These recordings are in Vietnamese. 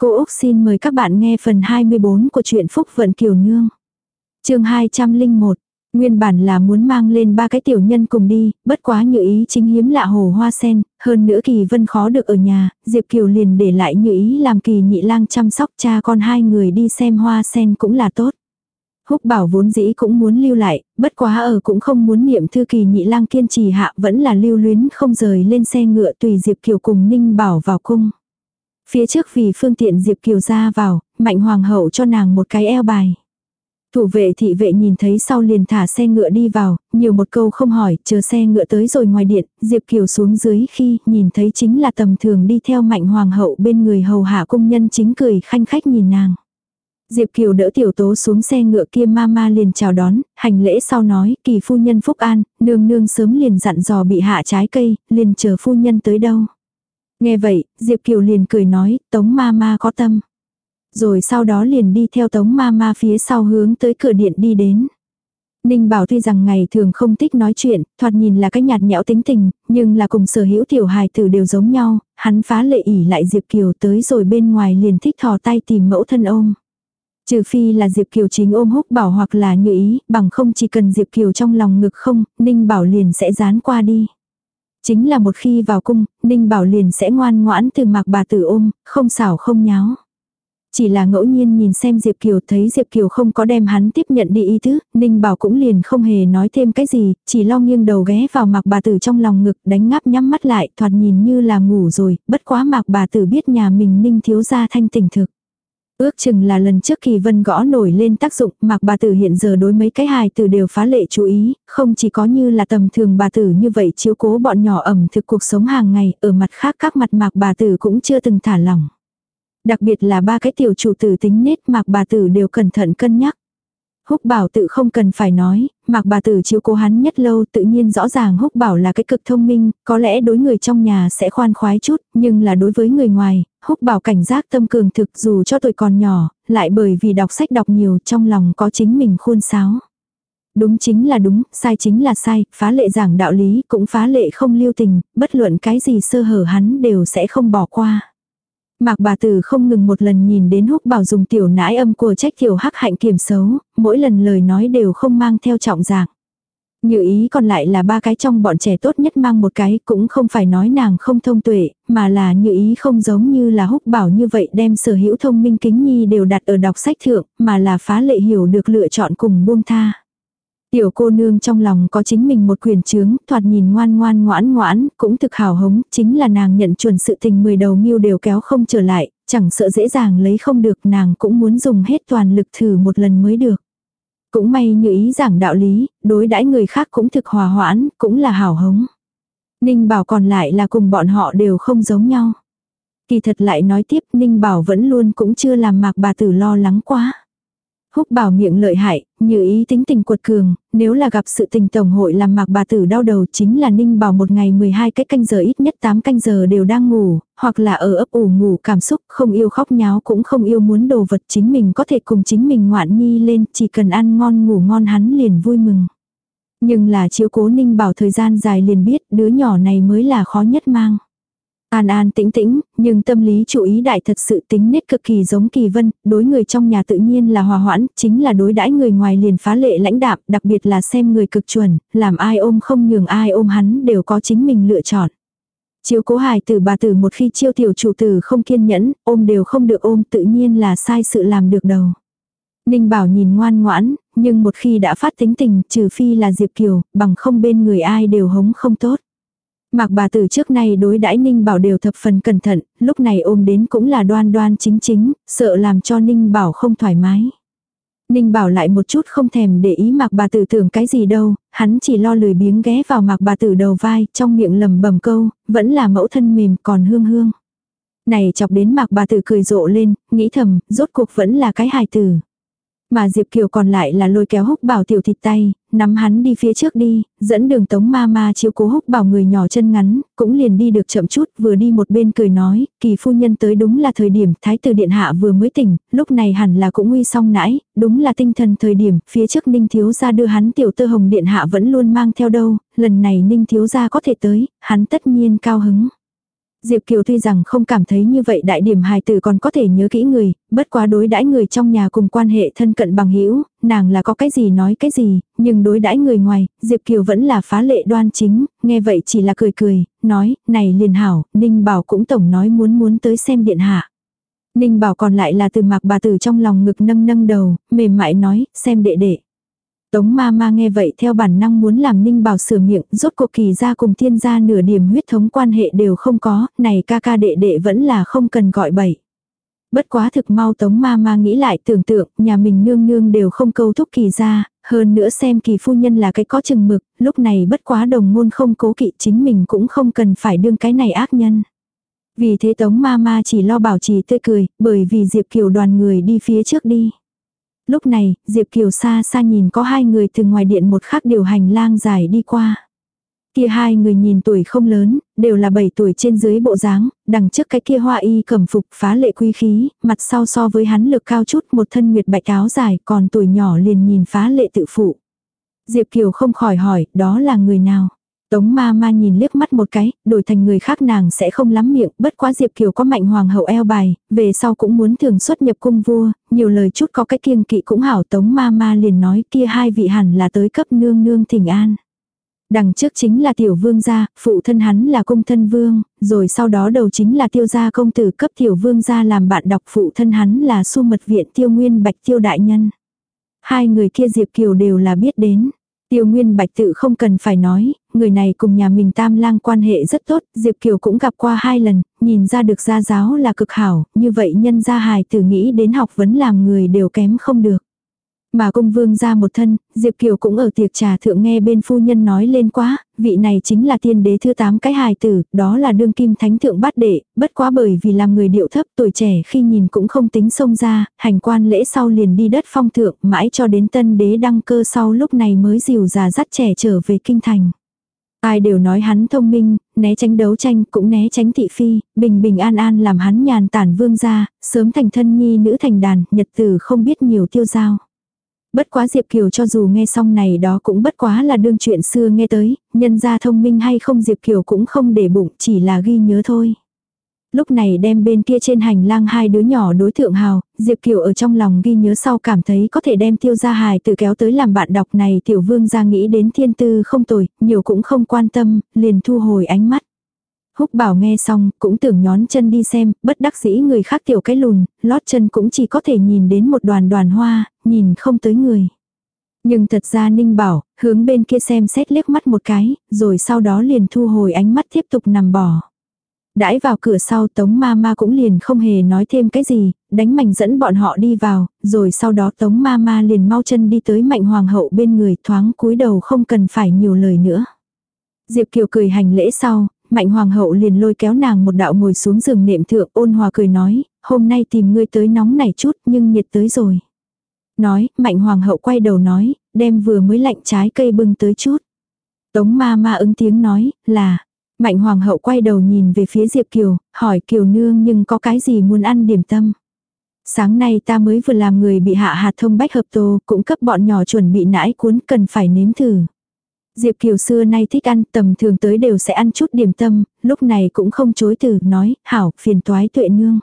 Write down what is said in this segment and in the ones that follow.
Cô Úc xin mời các bạn nghe phần 24 của truyện Phúc Vận Kiều Nương. chương 201, Nguyên bản là muốn mang lên ba cái tiểu nhân cùng đi, bất quá như ý chính hiếm lạ hồ hoa sen, hơn nữa kỳ vân khó được ở nhà, Diệp Kiều liền để lại như ý làm kỳ nhị lang chăm sóc cha con hai người đi xem hoa sen cũng là tốt. Húc bảo vốn dĩ cũng muốn lưu lại, bất quá ở cũng không muốn niệm thư kỳ nhị lang kiên trì hạ vẫn là lưu luyến không rời lên xe ngựa tùy Diệp Kiều cùng Ninh Bảo vào cung. Phía trước vì phương tiện Diệp Kiều ra vào, mạnh hoàng hậu cho nàng một cái eo bài. Thủ vệ thị vệ nhìn thấy sau liền thả xe ngựa đi vào, nhiều một câu không hỏi, chờ xe ngựa tới rồi ngoài điện, Diệp Kiều xuống dưới khi nhìn thấy chính là tầm thường đi theo mạnh hoàng hậu bên người hầu hạ cung nhân chính cười khanh khách nhìn nàng. Diệp Kiều đỡ tiểu tố xuống xe ngựa kia mama liền chào đón, hành lễ sau nói, kỳ phu nhân phúc an, nương nương sớm liền dặn dò bị hạ trái cây, liền chờ phu nhân tới đâu. Nghe vậy, Diệp Kiều liền cười nói, tống Ma Ma có tâm. Rồi sau đó liền đi theo tống Ma Ma phía sau hướng tới cửa điện đi đến. Ninh Bảo tuy rằng ngày thường không thích nói chuyện, thoạt nhìn là cái nhạt nhẽo tính tình, nhưng là cùng sở hữu tiểu hài tử đều giống nhau, hắn phá lệ ỉ lại Diệp Kiều tới rồi bên ngoài liền thích thò tay tìm mẫu thân ôm. Trừ phi là Diệp Kiều chính ôm húc bảo hoặc là như ý, bằng không chỉ cần Diệp Kiều trong lòng ngực không, Ninh Bảo liền sẽ dán qua đi. Chính là một khi vào cung, Ninh Bảo liền sẽ ngoan ngoãn từ mạc bà tử ôm, không xảo không nháo. Chỉ là ngẫu nhiên nhìn xem Diệp Kiều thấy Diệp Kiều không có đem hắn tiếp nhận đi ý tứ, Ninh Bảo cũng liền không hề nói thêm cái gì, chỉ lo nghiêng đầu ghé vào mạc bà tử trong lòng ngực đánh ngáp nhắm mắt lại thoạt nhìn như là ngủ rồi, bất quá mạc bà tử biết nhà mình Ninh thiếu gia thanh tỉnh thực. Ước chừng là lần trước kỳ vân gõ nổi lên tác dụng, mạc bà tử hiện giờ đối mấy cái hài tử đều phá lệ chú ý, không chỉ có như là tầm thường bà tử như vậy chiếu cố bọn nhỏ ẩm thực cuộc sống hàng ngày, ở mặt khác các mặt mạc bà tử cũng chưa từng thả lỏng. Đặc biệt là ba cái tiểu chủ tử tính nết mạc bà tử đều cẩn thận cân nhắc. Húc bảo tự không cần phải nói, mạc bà tử chiếu cố hắn nhất lâu tự nhiên rõ ràng húc bảo là cái cực thông minh, có lẽ đối người trong nhà sẽ khoan khoái chút, nhưng là đối với người ngoài, húc bảo cảnh giác tâm cường thực dù cho tuổi còn nhỏ, lại bởi vì đọc sách đọc nhiều trong lòng có chính mình khuôn sáo. Đúng chính là đúng, sai chính là sai, phá lệ giảng đạo lý cũng phá lệ không lưu tình, bất luận cái gì sơ hở hắn đều sẽ không bỏ qua. Mạc bà tử không ngừng một lần nhìn đến húc bảo dùng tiểu nãi âm của trách tiểu hắc hạnh kiểm xấu, mỗi lần lời nói đều không mang theo trọng dạng. Như ý còn lại là ba cái trong bọn trẻ tốt nhất mang một cái cũng không phải nói nàng không thông tuệ, mà là như ý không giống như là húc bảo như vậy đem sở hữu thông minh kính nhi đều đặt ở đọc sách thượng, mà là phá lệ hiểu được lựa chọn cùng buông tha. Tiểu cô nương trong lòng có chính mình một quyền chướng, thoạt nhìn ngoan ngoan ngoãn ngoãn, cũng thực hào hống, chính là nàng nhận chuẩn sự tình mười đầu nghiêu đều kéo không trở lại, chẳng sợ dễ dàng lấy không được nàng cũng muốn dùng hết toàn lực thử một lần mới được. Cũng may như ý giảng đạo lý, đối đãi người khác cũng thực hòa hoãn, cũng là hào hống. Ninh bảo còn lại là cùng bọn họ đều không giống nhau. Kỳ thật lại nói tiếp Ninh bảo vẫn luôn cũng chưa làm mạc bà tử lo lắng quá. Húc bảo miệng lợi hại, như ý tính tình cuột cường, nếu là gặp sự tình tổng hội làm mạc bà tử đau đầu chính là ninh bảo một ngày 12 cái canh giờ ít nhất 8 canh giờ đều đang ngủ, hoặc là ở ấp ủ ngủ cảm xúc, không yêu khóc nháo cũng không yêu muốn đồ vật chính mình có thể cùng chính mình ngoạn nhi lên, chỉ cần ăn ngon ngủ ngon hắn liền vui mừng. Nhưng là chiếu cố ninh bảo thời gian dài liền biết đứa nhỏ này mới là khó nhất mang. An an tĩnh tĩnh, nhưng tâm lý chủ ý đại thật sự tính nết cực kỳ giống kỳ vân, đối người trong nhà tự nhiên là hòa hoãn, chính là đối đãi người ngoài liền phá lệ lãnh đạm, đặc biệt là xem người cực chuẩn, làm ai ôm không nhường ai ôm hắn đều có chính mình lựa chọn. Chiếu cố hài tử bà tử một khi chiêu tiểu chủ tử không kiên nhẫn, ôm đều không được ôm tự nhiên là sai sự làm được đầu. Ninh bảo nhìn ngoan ngoãn, nhưng một khi đã phát tính tình trừ phi là Diệp Kiều, bằng không bên người ai đều hống không tốt. Mạc bà tử trước nay đối đãi Ninh Bảo đều thập phần cẩn thận, lúc này ôm đến cũng là đoan đoan chính chính, sợ làm cho Ninh Bảo không thoải mái. Ninh Bảo lại một chút không thèm để ý Mạc bà tử tưởng cái gì đâu, hắn chỉ lo lười biếng ghé vào Mạc bà tử đầu vai, trong miệng lầm bầm câu, vẫn là mẫu thân mềm còn hương hương. Này chọc đến Mạc bà tử cười rộ lên, nghĩ thầm, rốt cuộc vẫn là cái hài tử. Mà Diệp Kiều còn lại là lôi kéo húc bảo tiểu thịt tay, nắm hắn đi phía trước đi, dẫn đường tống ma ma chiếu cố húc bảo người nhỏ chân ngắn, cũng liền đi được chậm chút, vừa đi một bên cười nói, kỳ phu nhân tới đúng là thời điểm thái tử điện hạ vừa mới tỉnh, lúc này hẳn là cũng nguy xong nãi, đúng là tinh thần thời điểm, phía trước ninh thiếu gia đưa hắn tiểu tơ hồng điện hạ vẫn luôn mang theo đâu, lần này ninh thiếu gia có thể tới, hắn tất nhiên cao hứng. Diệp Kiều tuy rằng không cảm thấy như vậy đại điểm hài tử còn có thể nhớ kỹ người, bất quá đối đãi người trong nhà cùng quan hệ thân cận bằng hữu nàng là có cái gì nói cái gì, nhưng đối đãi người ngoài, Diệp Kiều vẫn là phá lệ đoan chính, nghe vậy chỉ là cười cười, nói, này liền hảo, Ninh Bảo cũng tổng nói muốn muốn tới xem điện hạ. Ninh Bảo còn lại là từ mạc bà tử trong lòng ngực nâng nâng đầu, mềm mại nói, xem đệ đệ. Tống ma ma nghe vậy theo bản năng muốn làm ninh bảo sửa miệng, rốt cuộc kỳ ra cùng thiên gia nửa điểm huyết thống quan hệ đều không có, này ca ca đệ đệ vẫn là không cần gọi bậy. Bất quá thực mau tống ma ma nghĩ lại tưởng tượng, nhà mình nương nương đều không câu thúc kỳ ra, hơn nữa xem kỳ phu nhân là cái có chừng mực, lúc này bất quá đồng ngôn không cố kỵ chính mình cũng không cần phải đương cái này ác nhân. Vì thế tống ma ma chỉ lo bảo trì tươi cười, bởi vì Diệp Kiều đoàn người đi phía trước đi. Lúc này, Diệp Kiều xa xa nhìn có hai người từ ngoài điện một khắc điều hành lang dài đi qua. Kia hai người nhìn tuổi không lớn, đều là 7 tuổi trên dưới bộ dáng, đằng trước cái kia hoa y cẩm phục phá lệ quý khí, mặt sau so với hắn lực cao chút một thân nguyệt bạch áo dài còn tuổi nhỏ liền nhìn phá lệ tự phụ. Diệp Kiều không khỏi hỏi, đó là người nào? Tống ma ma nhìn liếc mắt một cái, đổi thành người khác nàng sẽ không lắm miệng, bất quá Diệp Kiều có mạnh hoàng hậu eo bài, về sau cũng muốn thường xuất nhập cung vua, nhiều lời chút có cái kiêng kỵ cũng hảo tống ma ma liền nói kia hai vị hẳn là tới cấp nương nương thỉnh an. Đằng trước chính là tiểu vương gia, phụ thân hắn là cung thân vương, rồi sau đó đầu chính là tiêu gia công tử cấp tiểu vương gia làm bạn đọc phụ thân hắn là su mật viện tiêu nguyên bạch tiêu đại nhân. Hai người kia Diệp Kiều đều là biết đến. Tiêu Nguyên Bạch tự không cần phải nói, người này cùng nhà mình tam lang quan hệ rất tốt, Diệp Kiều cũng gặp qua hai lần, nhìn ra được gia giáo là cực hảo, như vậy nhân gia hài tử nghĩ đến học vấn làm người đều kém không được. Mà cung vương ra một thân, Diệp Kiều cũng ở tiệc trà thượng nghe bên phu nhân nói lên quá, vị này chính là tiên đế thứ tám cái hài tử, đó là đương kim thánh thượng bát đệ, bất quá bởi vì làm người điệu thấp tuổi trẻ khi nhìn cũng không tính xông ra, hành quan lễ sau liền đi đất phong thượng, mãi cho đến tân đế đăng cơ sau lúc này mới dìu già dắt trẻ trở về kinh thành. Ai đều nói hắn thông minh, né tránh đấu tranh cũng né tránh thị phi, bình bình an an làm hắn nhàn tản vương gia, sớm thành thân nhi nữ thành đàn, nhật tử không biết nhiều tiêu giao. Bất quá Diệp Kiều cho dù nghe xong này đó cũng bất quá là đương chuyện xưa nghe tới, nhân gia thông minh hay không Diệp Kiều cũng không để bụng, chỉ là ghi nhớ thôi. Lúc này đem bên kia trên hành lang hai đứa nhỏ đối thượng hào, Diệp Kiều ở trong lòng ghi nhớ sau cảm thấy có thể đem tiêu gia hài tự kéo tới làm bạn đọc này tiểu vương ra nghĩ đến thiên tư không tồi, nhiều cũng không quan tâm, liền thu hồi ánh mắt. Húc bảo nghe xong, cũng tưởng nhón chân đi xem, bất đắc dĩ người khác tiểu cái lùn, lót chân cũng chỉ có thể nhìn đến một đoàn đoàn hoa, nhìn không tới người. Nhưng thật ra Ninh bảo, hướng bên kia xem xét liếc mắt một cái, rồi sau đó liền thu hồi ánh mắt tiếp tục nằm bỏ. Đãi vào cửa sau Tống ma ma cũng liền không hề nói thêm cái gì, đánh mảnh dẫn bọn họ đi vào, rồi sau đó Tống ma ma liền mau chân đi tới mạnh hoàng hậu bên người thoáng cúi đầu không cần phải nhiều lời nữa. Diệp Kiều cười hành lễ sau, Mạnh hoàng hậu liền lôi kéo nàng một đạo ngồi xuống giường nệm thượng ôn hòa cười nói, hôm nay tìm ngươi tới nóng này chút nhưng nhiệt tới rồi. Nói, mạnh hoàng hậu quay đầu nói, đem vừa mới lạnh trái cây bưng tới chút. Tống ma ma ứng tiếng nói, là, mạnh hoàng hậu quay đầu nhìn về phía Diệp Kiều, hỏi Kiều nương nhưng có cái gì muốn ăn điểm tâm. Sáng nay ta mới vừa làm người bị hạ hạt thông bách hợp tô, cũng cấp bọn nhỏ chuẩn bị nãi cuốn cần phải nếm thử. Diệp Kiều xưa nay thích ăn tầm thường tới đều sẽ ăn chút điểm tâm, lúc này cũng không chối từ, nói, hảo, phiền toái tuệ nương.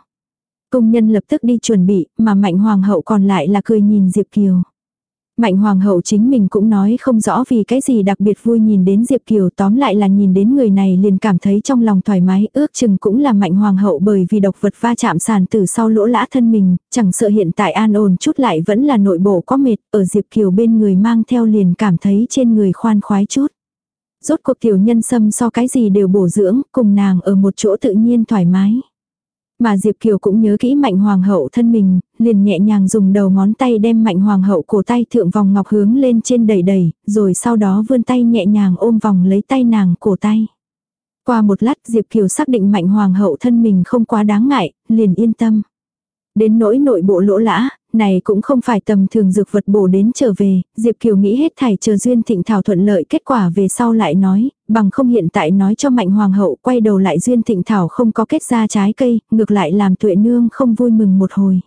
Công nhân lập tức đi chuẩn bị, mà mạnh hoàng hậu còn lại là cười nhìn Diệp Kiều. Mạnh hoàng hậu chính mình cũng nói không rõ vì cái gì đặc biệt vui nhìn đến Diệp Kiều tóm lại là nhìn đến người này liền cảm thấy trong lòng thoải mái ước chừng cũng là mạnh hoàng hậu bởi vì độc vật va chạm sàn từ sau lỗ lã thân mình, chẳng sợ hiện tại an ổn chút lại vẫn là nội bộ có mệt, ở Diệp Kiều bên người mang theo liền cảm thấy trên người khoan khoái chút. Rốt cuộc tiểu nhân sâm so cái gì đều bổ dưỡng, cùng nàng ở một chỗ tự nhiên thoải mái. Mà Diệp Kiều cũng nhớ kỹ mạnh hoàng hậu thân mình, liền nhẹ nhàng dùng đầu ngón tay đem mạnh hoàng hậu cổ tay thượng vòng ngọc hướng lên trên đầy đầy, rồi sau đó vươn tay nhẹ nhàng ôm vòng lấy tay nàng cổ tay. Qua một lát Diệp Kiều xác định mạnh hoàng hậu thân mình không quá đáng ngại, liền yên tâm. Đến nỗi nội bộ lỗ lã, này cũng không phải tầm thường dược vật bổ đến trở về, Diệp Kiều nghĩ hết thảy chờ duyên thịnh thảo thuận lợi kết quả về sau lại nói, bằng không hiện tại nói cho mạnh hoàng hậu quay đầu lại duyên thịnh thảo không có kết ra trái cây, ngược lại làm tuệ nương không vui mừng một hồi.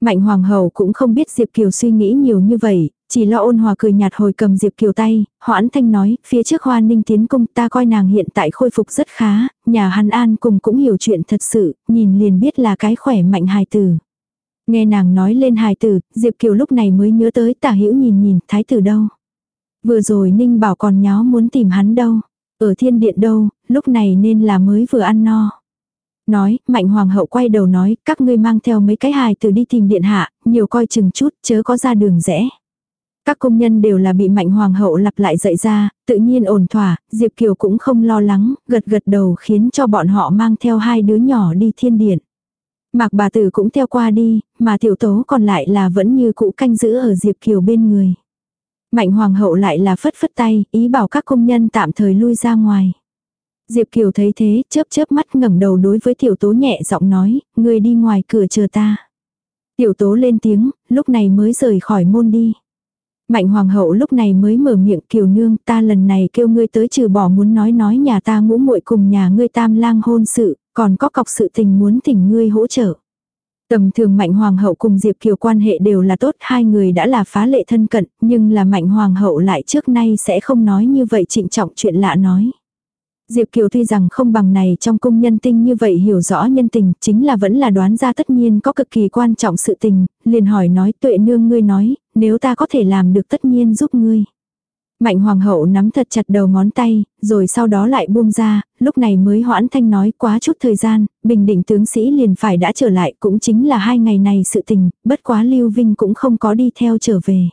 Mạnh Hoàng hậu cũng không biết Diệp Kiều suy nghĩ nhiều như vậy, chỉ lo ôn hòa cười nhạt hồi cầm Diệp Kiều tay, hoãn thanh nói, phía trước hoa ninh tiến cung ta coi nàng hiện tại khôi phục rất khá, nhà hắn an cùng cũng hiểu chuyện thật sự, nhìn liền biết là cái khỏe mạnh hài tử. Nghe nàng nói lên hài tử, Diệp Kiều lúc này mới nhớ tới tả hữu nhìn nhìn, thái tử đâu. Vừa rồi Ninh bảo còn nháo muốn tìm hắn đâu. Ở thiên điện đâu, lúc này nên là mới vừa ăn no. Nói, mạnh hoàng hậu quay đầu nói, các ngươi mang theo mấy cái hài từ đi tìm điện hạ, nhiều coi chừng chút, chớ có ra đường rẽ. Các công nhân đều là bị mạnh hoàng hậu lặp lại dậy ra, tự nhiên ổn thỏa, Diệp Kiều cũng không lo lắng, gật gật đầu khiến cho bọn họ mang theo hai đứa nhỏ đi thiên điện. Mạc bà tử cũng theo qua đi, mà tiểu tố còn lại là vẫn như cũ canh giữ ở Diệp Kiều bên người. Mạnh hoàng hậu lại là phất phất tay, ý bảo các công nhân tạm thời lui ra ngoài. Diệp Kiều thấy thế, chớp chớp mắt ngẩng đầu đối với tiểu tố nhẹ giọng nói, người đi ngoài cửa chờ ta. Tiểu tố lên tiếng, lúc này mới rời khỏi môn đi. Mạnh hoàng hậu lúc này mới mở miệng kiều nương ta lần này kêu ngươi tới trừ bỏ muốn nói nói nhà ta ngũ muội cùng nhà ngươi tam lang hôn sự, còn có cọc sự tình muốn thỉnh ngươi hỗ trợ. Tầm thường Mạnh Hoàng hậu cùng Diệp Kiều quan hệ đều là tốt, hai người đã là phá lệ thân cận, nhưng là Mạnh Hoàng hậu lại trước nay sẽ không nói như vậy trịnh trọng chuyện lạ nói. Diệp Kiều tuy rằng không bằng này trong cung nhân tinh như vậy hiểu rõ nhân tình, chính là vẫn là đoán ra tất nhiên có cực kỳ quan trọng sự tình, liền hỏi nói tuệ nương ngươi nói, nếu ta có thể làm được tất nhiên giúp ngươi. Mạnh hoàng hậu nắm thật chặt đầu ngón tay, rồi sau đó lại buông ra, lúc này mới hoãn thanh nói quá chút thời gian, bình định tướng sĩ liền phải đã trở lại cũng chính là hai ngày này sự tình, bất quá Lưu Vinh cũng không có đi theo trở về.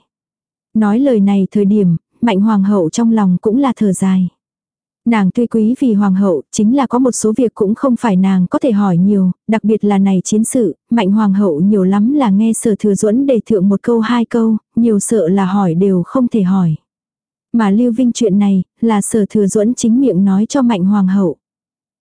Nói lời này thời điểm, mạnh hoàng hậu trong lòng cũng là thở dài. Nàng tuy quý vì hoàng hậu, chính là có một số việc cũng không phải nàng có thể hỏi nhiều, đặc biệt là này chiến sự, mạnh hoàng hậu nhiều lắm là nghe sở thừa duẫn đề thượng một câu hai câu, nhiều sợ là hỏi đều không thể hỏi. Mà Lưu Vinh chuyện này, là sở thừa duẫn chính miệng nói cho Mạnh Hoàng hậu.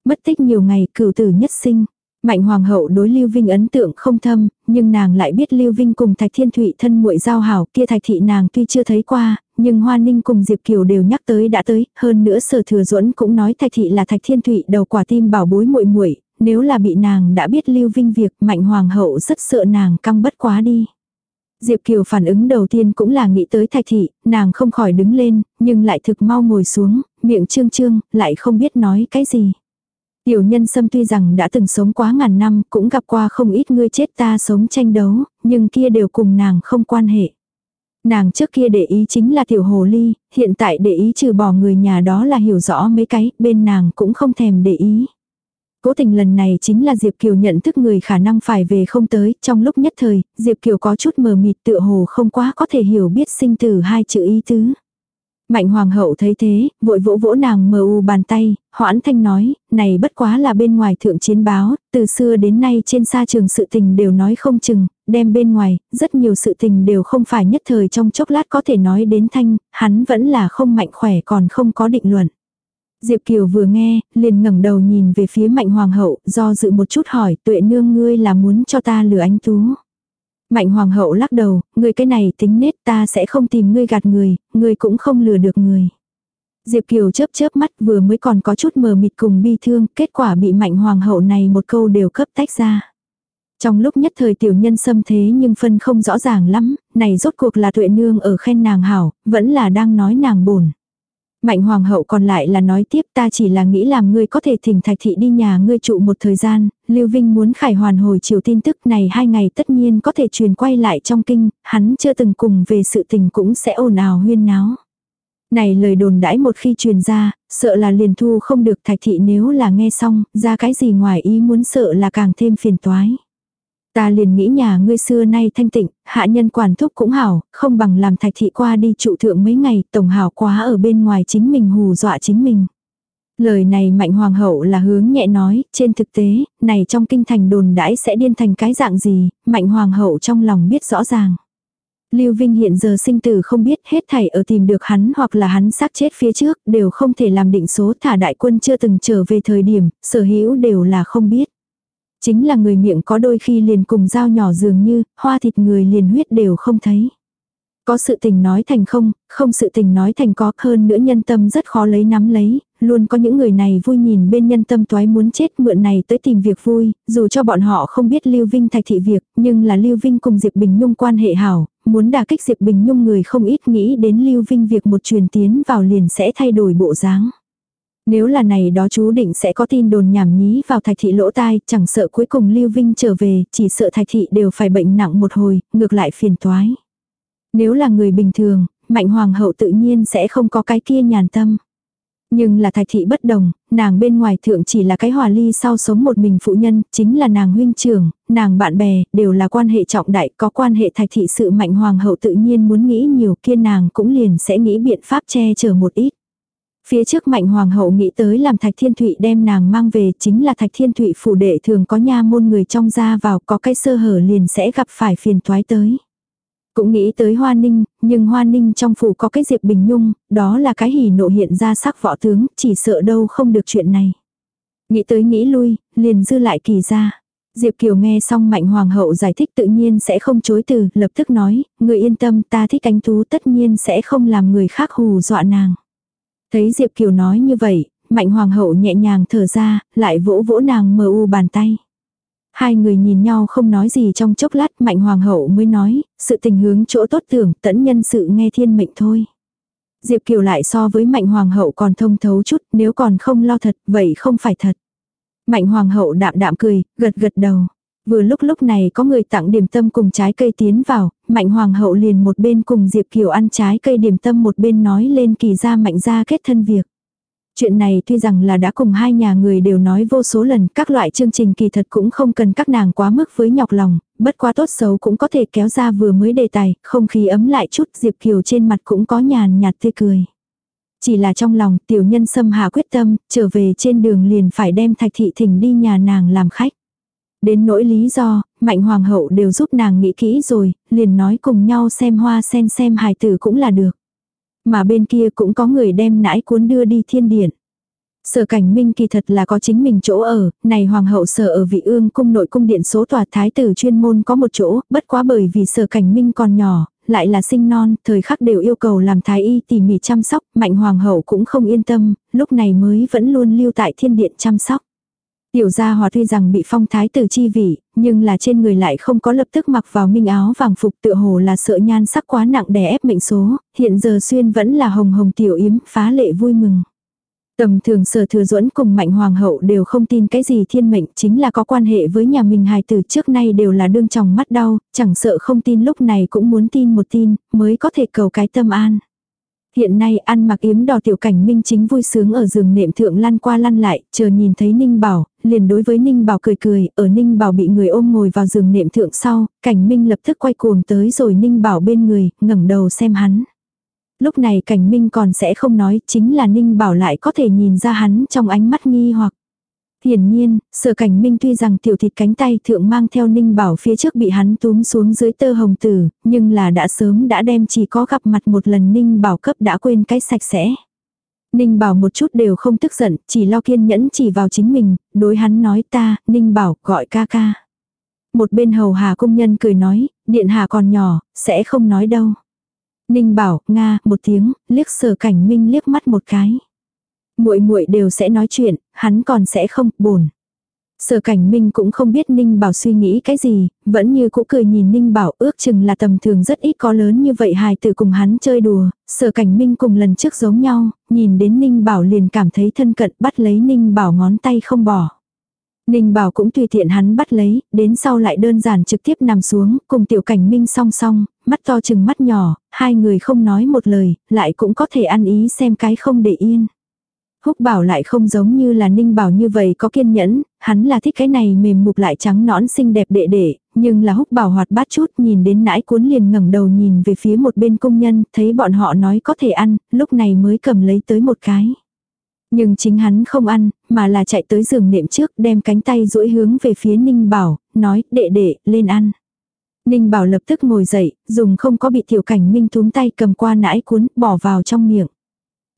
bất tích nhiều ngày cửu tử nhất sinh. Mạnh Hoàng hậu đối Lưu Vinh ấn tượng không thâm, nhưng nàng lại biết Lưu Vinh cùng Thạch Thiên Thụy thân muội giao hảo kia Thạch Thị nàng tuy chưa thấy qua, nhưng Hoa Ninh cùng Diệp Kiều đều nhắc tới đã tới, hơn nữa Sở Thừa Duẫn cũng nói Thạch Thị là Thạch Thiên Thụy đầu quả tim bảo bối muội muội, nếu là bị nàng đã biết Lưu Vinh việc, Mạnh Hoàng hậu rất sợ nàng căng bất quá đi. Diệp Kiều phản ứng đầu tiên cũng là nghĩ tới thạch thị, nàng không khỏi đứng lên, nhưng lại thực mau ngồi xuống, miệng trương trương, lại không biết nói cái gì. Tiểu nhân sâm tuy rằng đã từng sống quá ngàn năm, cũng gặp qua không ít người chết ta sống tranh đấu, nhưng kia đều cùng nàng không quan hệ. Nàng trước kia để ý chính là tiểu hồ ly, hiện tại để ý trừ bỏ người nhà đó là hiểu rõ mấy cái, bên nàng cũng không thèm để ý. Cố tình lần này chính là Diệp Kiều nhận thức người khả năng phải về không tới, trong lúc nhất thời, Diệp Kiều có chút mờ mịt tựa hồ không quá có thể hiểu biết sinh tử hai chữ ý tứ. Mạnh hoàng hậu thấy thế, vội vỗ vỗ nàng mờ u bàn tay, hoãn thanh nói, này bất quá là bên ngoài thượng chiến báo, từ xưa đến nay trên xa trường sự tình đều nói không chừng, đem bên ngoài, rất nhiều sự tình đều không phải nhất thời trong chốc lát có thể nói đến thanh, hắn vẫn là không mạnh khỏe còn không có định luận. Diệp Kiều vừa nghe, liền ngẩng đầu nhìn về phía mạnh hoàng hậu, do dự một chút hỏi, tuệ nương ngươi là muốn cho ta lừa ánh tú. Mạnh hoàng hậu lắc đầu, ngươi cái này tính nết ta sẽ không tìm ngươi gạt người, ngươi cũng không lừa được người. Diệp Kiều chớp chớp mắt vừa mới còn có chút mờ mịt cùng bi thương, kết quả bị mạnh hoàng hậu này một câu đều cấp tách ra. Trong lúc nhất thời tiểu nhân xâm thế nhưng phân không rõ ràng lắm, này rốt cuộc là tuệ nương ở khen nàng hảo, vẫn là đang nói nàng bổn. Mạnh hoàng hậu còn lại là nói tiếp ta chỉ là nghĩ làm ngươi có thể thỉnh thạch thị đi nhà ngươi trụ một thời gian, Lưu Vinh muốn khải hoàn hồi chiều tin tức này hai ngày tất nhiên có thể truyền quay lại trong kinh, hắn chưa từng cùng về sự tình cũng sẽ ồn ào huyên náo. Này lời đồn đãi một khi truyền ra, sợ là liền thu không được thạch thị nếu là nghe xong, ra cái gì ngoài ý muốn sợ là càng thêm phiền toái. Ta liền nghĩ nhà ngươi xưa nay thanh tịnh, hạ nhân quản thúc cũng hảo, không bằng làm thạch thị qua đi trụ thượng mấy ngày, tổng hảo quá ở bên ngoài chính mình hù dọa chính mình. Lời này mạnh hoàng hậu là hướng nhẹ nói, trên thực tế, này trong kinh thành đồn đãi sẽ điên thành cái dạng gì, mạnh hoàng hậu trong lòng biết rõ ràng. Lưu Vinh hiện giờ sinh tử không biết hết thảy ở tìm được hắn hoặc là hắn xác chết phía trước đều không thể làm định số thả đại quân chưa từng trở về thời điểm, sở hữu đều là không biết. Chính là người miệng có đôi khi liền cùng dao nhỏ dường như, hoa thịt người liền huyết đều không thấy. Có sự tình nói thành không, không sự tình nói thành có, hơn nữa nhân tâm rất khó lấy nắm lấy, luôn có những người này vui nhìn bên nhân tâm toái muốn chết mượn này tới tìm việc vui, dù cho bọn họ không biết Lưu Vinh thạch thị việc, nhưng là Lưu Vinh cùng Diệp Bình Nhung quan hệ hảo, muốn đả kích Diệp Bình Nhung người không ít nghĩ đến Lưu Vinh việc một truyền tiến vào liền sẽ thay đổi bộ dáng. Nếu là này đó chú định sẽ có tin đồn nhảm nhí vào thạch thị lỗ tai, chẳng sợ cuối cùng Lưu Vinh trở về, chỉ sợ thạch thị đều phải bệnh nặng một hồi, ngược lại phiền toái. Nếu là người bình thường, mạnh hoàng hậu tự nhiên sẽ không có cái kia nhàn tâm. Nhưng là thạch thị bất đồng, nàng bên ngoài thượng chỉ là cái hòa ly sau sống một mình phụ nhân, chính là nàng huynh trưởng, nàng bạn bè, đều là quan hệ trọng đại, có quan hệ thạch thị sự mạnh hoàng hậu tự nhiên muốn nghĩ nhiều kia nàng cũng liền sẽ nghĩ biện pháp che chở một ít. Phía trước mạnh hoàng hậu nghĩ tới làm thạch thiên thụy đem nàng mang về chính là thạch thiên thụy phủ đệ thường có nha môn người trong ra vào có cái sơ hở liền sẽ gặp phải phiền toái tới. Cũng nghĩ tới Hoa Ninh, nhưng Hoa Ninh trong phủ có cái Diệp Bình Nhung, đó là cái hỉ nộ hiện ra sắc võ tướng, chỉ sợ đâu không được chuyện này. Nghĩ tới nghĩ lui, liền dư lại kỳ ra. Diệp Kiều nghe xong Mạnh Hoàng hậu giải thích tự nhiên sẽ không chối từ, lập tức nói, người yên tâm ta thích cánh thú tất nhiên sẽ không làm người khác hù dọa nàng. Thấy Diệp Kiều nói như vậy, Mạnh Hoàng hậu nhẹ nhàng thở ra, lại vỗ vỗ nàng mờ u bàn tay. Hai người nhìn nhau không nói gì trong chốc lát mạnh hoàng hậu mới nói, sự tình hướng chỗ tốt tưởng tẫn nhân sự nghe thiên mệnh thôi. Diệp Kiều lại so với mạnh hoàng hậu còn thông thấu chút nếu còn không lo thật vậy không phải thật. Mạnh hoàng hậu đạm đạm cười, gật gật đầu. Vừa lúc lúc này có người tặng điểm tâm cùng trái cây tiến vào, mạnh hoàng hậu liền một bên cùng Diệp Kiều ăn trái cây điểm tâm một bên nói lên kỳ ra mạnh ra kết thân việc. Chuyện này tuy rằng là đã cùng hai nhà người đều nói vô số lần, các loại chương trình kỳ thật cũng không cần các nàng quá mức với nhọc lòng, bất quá tốt xấu cũng có thể kéo ra vừa mới đề tài, không khí ấm lại chút, Diệp Kiều trên mặt cũng có nhàn nhạt tươi cười. Chỉ là trong lòng tiểu nhân xâm hạ quyết tâm, trở về trên đường liền phải đem thạch thị thỉnh đi nhà nàng làm khách. Đến nỗi lý do, mạnh hoàng hậu đều giúp nàng nghĩ kỹ rồi, liền nói cùng nhau xem hoa sen xem hài tử cũng là được. Mà bên kia cũng có người đem nãi cuốn đưa đi thiên điện. Sở cảnh minh kỳ thật là có chính mình chỗ ở, này hoàng hậu sở ở vị ương cung nội cung điện số tòa thái tử chuyên môn có một chỗ, bất quá bởi vì sở cảnh minh còn nhỏ, lại là sinh non, thời khắc đều yêu cầu làm thái y tỉ mỉ chăm sóc, mạnh hoàng hậu cũng không yên tâm, lúc này mới vẫn luôn lưu tại thiên điện chăm sóc. Tiểu gia hòa tuy rằng bị phong thái tử chi vị, nhưng là trên người lại không có lập tức mặc vào minh áo vàng phục tựa hồ là sợ nhan sắc quá nặng đè ép mệnh số, hiện giờ xuyên vẫn là hồng hồng tiểu yếm, phá lệ vui mừng. Tầm thường sở thừa duẫn cùng mạnh hoàng hậu đều không tin cái gì thiên mệnh chính là có quan hệ với nhà mình hài từ trước nay đều là đương chồng mắt đau, chẳng sợ không tin lúc này cũng muốn tin một tin, mới có thể cầu cái tâm an. Hiện nay ăn mặc yếm đỏ tiểu cảnh minh chính vui sướng ở giường nệm thượng lăn qua lăn lại, chờ nhìn thấy Ninh Bảo, liền đối với Ninh Bảo cười cười, ở Ninh Bảo bị người ôm ngồi vào giường nệm thượng sau, cảnh minh lập tức quay cuồng tới rồi Ninh Bảo bên người, ngẩng đầu xem hắn. Lúc này cảnh minh còn sẽ không nói, chính là Ninh Bảo lại có thể nhìn ra hắn trong ánh mắt nghi hoặc. Hiển nhiên, sở cảnh minh tuy rằng tiểu thịt cánh tay thượng mang theo ninh bảo phía trước bị hắn túm xuống dưới tơ hồng tử, nhưng là đã sớm đã đem chỉ có gặp mặt một lần ninh bảo cấp đã quên cái sạch sẽ. Ninh bảo một chút đều không tức giận, chỉ lo kiên nhẫn chỉ vào chính mình, đối hắn nói ta, ninh bảo, gọi ca ca. Một bên hầu hà công nhân cười nói, điện hà còn nhỏ, sẽ không nói đâu. Ninh bảo, nga, một tiếng, liếc sở cảnh minh liếc mắt một cái muội muội đều sẽ nói chuyện, hắn còn sẽ không, buồn. Sở cảnh minh cũng không biết Ninh Bảo suy nghĩ cái gì, vẫn như cũ cười nhìn Ninh Bảo ước chừng là tầm thường rất ít có lớn như vậy hài tử cùng hắn chơi đùa, sở cảnh minh cùng lần trước giống nhau, nhìn đến Ninh Bảo liền cảm thấy thân cận bắt lấy Ninh Bảo ngón tay không bỏ. Ninh Bảo cũng tùy tiện hắn bắt lấy, đến sau lại đơn giản trực tiếp nằm xuống, cùng tiểu cảnh minh song song, mắt to chừng mắt nhỏ, hai người không nói một lời, lại cũng có thể ăn ý xem cái không để yên. Húc bảo lại không giống như là ninh bảo như vậy có kiên nhẫn, hắn là thích cái này mềm mục lại trắng nõn xinh đẹp đệ đệ, nhưng là húc bảo hoạt bát chút nhìn đến nãi cuốn liền ngẩng đầu nhìn về phía một bên công nhân, thấy bọn họ nói có thể ăn, lúc này mới cầm lấy tới một cái. Nhưng chính hắn không ăn, mà là chạy tới giường nệm trước đem cánh tay duỗi hướng về phía ninh bảo, nói đệ đệ, lên ăn. Ninh bảo lập tức ngồi dậy, dùng không có bị tiểu cảnh minh túm tay cầm qua nãi cuốn, bỏ vào trong miệng.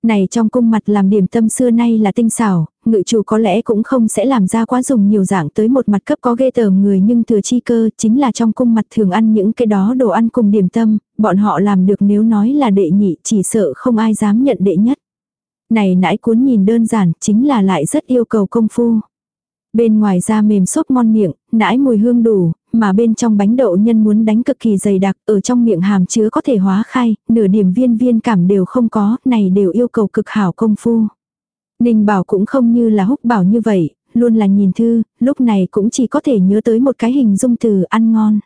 Này trong cung mặt làm điểm tâm xưa nay là tinh xảo, ngự chủ có lẽ cũng không sẽ làm ra quá dùng nhiều dạng tới một mặt cấp có ghê tởm người nhưng thừa chi cơ chính là trong cung mặt thường ăn những cái đó đồ ăn cùng điểm tâm, bọn họ làm được nếu nói là đệ nhị chỉ sợ không ai dám nhận đệ nhất. Này nãi cuốn nhìn đơn giản chính là lại rất yêu cầu công phu. Bên ngoài da mềm xốp ngon miệng, nãi mùi hương đủ, mà bên trong bánh đậu nhân muốn đánh cực kỳ dày đặc, ở trong miệng hàm chứa có thể hóa khai, nửa điểm viên viên cảm đều không có, này đều yêu cầu cực hảo công phu. Ninh bảo cũng không như là húc bảo như vậy, luôn là nhìn thư, lúc này cũng chỉ có thể nhớ tới một cái hình dung từ ăn ngon.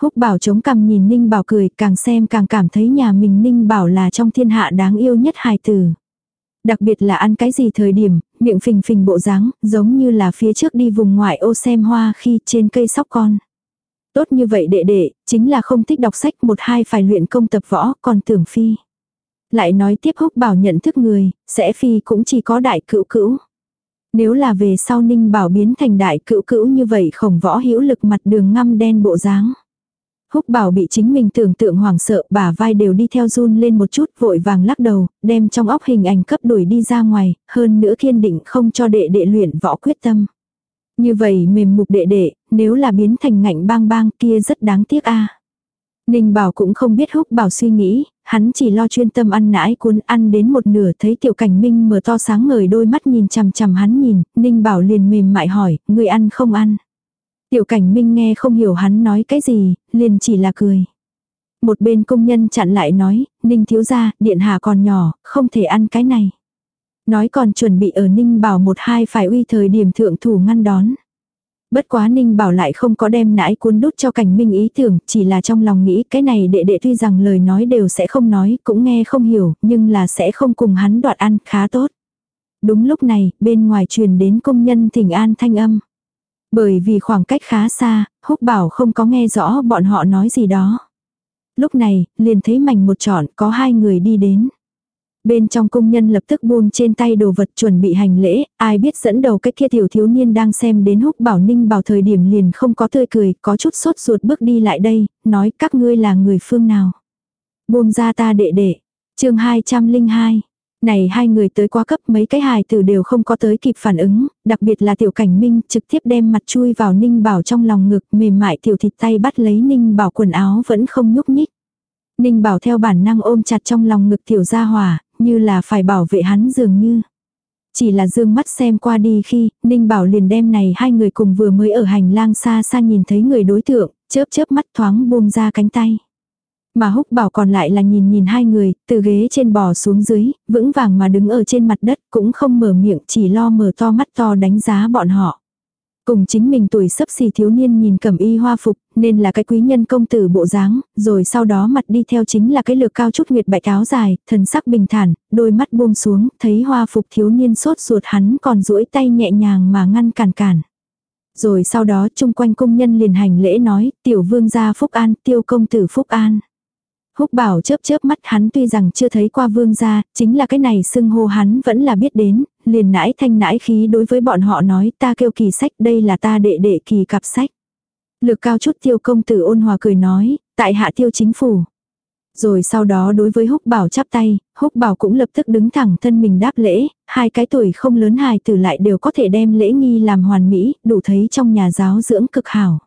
Húc bảo chống cằm nhìn Ninh bảo cười, càng xem càng cảm thấy nhà mình Ninh bảo là trong thiên hạ đáng yêu nhất hài tử. Đặc biệt là ăn cái gì thời điểm, miệng phình phình bộ dáng, giống như là phía trước đi vùng ngoại ô xem hoa khi trên cây sóc con. Tốt như vậy đệ đệ, chính là không thích đọc sách một hai phải luyện công tập võ, còn tưởng phi. Lại nói tiếp húc bảo nhận thức người, sẽ phi cũng chỉ có đại cữu cữu. Nếu là về sau ninh bảo biến thành đại cữu cữu như vậy khổng võ hữu lực mặt đường ngăm đen bộ dáng. Húc bảo bị chính mình tưởng tượng hoảng sợ, bà vai đều đi theo run lên một chút, vội vàng lắc đầu, đem trong óc hình ảnh cấp đuổi đi ra ngoài, hơn nữa kiên định không cho đệ đệ luyện võ quyết tâm. Như vậy mềm mục đệ đệ, nếu là biến thành ngạnh bang bang kia rất đáng tiếc a. Ninh bảo cũng không biết húc bảo suy nghĩ, hắn chỉ lo chuyên tâm ăn nãi cuốn ăn đến một nửa thấy tiểu cảnh minh mở to sáng ngời đôi mắt nhìn chằm chằm hắn nhìn, Ninh bảo liền mềm mại hỏi, người ăn không ăn. Tiểu cảnh minh nghe không hiểu hắn nói cái gì, liền chỉ là cười. Một bên công nhân chặn lại nói, Ninh thiếu gia, điện hạ còn nhỏ, không thể ăn cái này. Nói còn chuẩn bị ở Ninh bảo một hai phải uy thời điểm thượng thủ ngăn đón. Bất quá Ninh bảo lại không có đem nãi cuốn đút cho cảnh minh ý tưởng, chỉ là trong lòng nghĩ cái này đệ đệ tuy rằng lời nói đều sẽ không nói, cũng nghe không hiểu, nhưng là sẽ không cùng hắn đoạt ăn, khá tốt. Đúng lúc này, bên ngoài truyền đến công nhân thỉnh an thanh âm. Bởi vì khoảng cách khá xa, húc bảo không có nghe rõ bọn họ nói gì đó. Lúc này, liền thấy mảnh một trọn có hai người đi đến. Bên trong công nhân lập tức buông trên tay đồ vật chuẩn bị hành lễ, ai biết dẫn đầu cái kia tiểu thiếu niên đang xem đến húc bảo ninh bảo thời điểm liền không có tươi cười, có chút sốt ruột bước đi lại đây, nói các ngươi là người phương nào. Buông ra ta đệ đệ. chương 202. Này hai người tới quá cấp mấy cái hài tử đều không có tới kịp phản ứng, đặc biệt là tiểu cảnh minh trực tiếp đem mặt chui vào ninh bảo trong lòng ngực mềm mại tiểu thịt tay bắt lấy ninh bảo quần áo vẫn không nhúc nhích. Ninh bảo theo bản năng ôm chặt trong lòng ngực tiểu gia hòa, như là phải bảo vệ hắn dường như. Chỉ là dương mắt xem qua đi khi, Ninh Bảo liền đem này hai người cùng vừa mới ở hành lang xa xa nhìn thấy người đối tượng, chớp chớp mắt thoáng buông ra cánh tay. Mà húc bảo còn lại là nhìn nhìn hai người, từ ghế trên bò xuống dưới, vững vàng mà đứng ở trên mặt đất, cũng không mở miệng, chỉ lo mở to mắt to đánh giá bọn họ. Cùng chính mình tuổi sấp xì thiếu niên nhìn cẩm y hoa phục, nên là cái quý nhân công tử bộ dáng, rồi sau đó mặt đi theo chính là cái lược cao chút nguyệt bạch áo dài, thần sắc bình thản, đôi mắt buông xuống, thấy hoa phục thiếu niên sốt ruột hắn còn duỗi tay nhẹ nhàng mà ngăn cản cản. Rồi sau đó chung quanh công nhân liền hành lễ nói, tiểu vương gia Phúc An, tiêu công tử Phúc An. Húc bảo chớp chớp mắt hắn tuy rằng chưa thấy qua vương gia, chính là cái này xưng hô hắn vẫn là biết đến, liền nãi thanh nãi khí đối với bọn họ nói ta kêu kỳ sách đây là ta đệ đệ kỳ cặp sách. Lược cao chút tiêu công tử ôn hòa cười nói, tại hạ tiêu chính phủ. Rồi sau đó đối với húc bảo chắp tay, húc bảo cũng lập tức đứng thẳng thân mình đáp lễ, hai cái tuổi không lớn hài tử lại đều có thể đem lễ nghi làm hoàn mỹ, đủ thấy trong nhà giáo dưỡng cực hảo.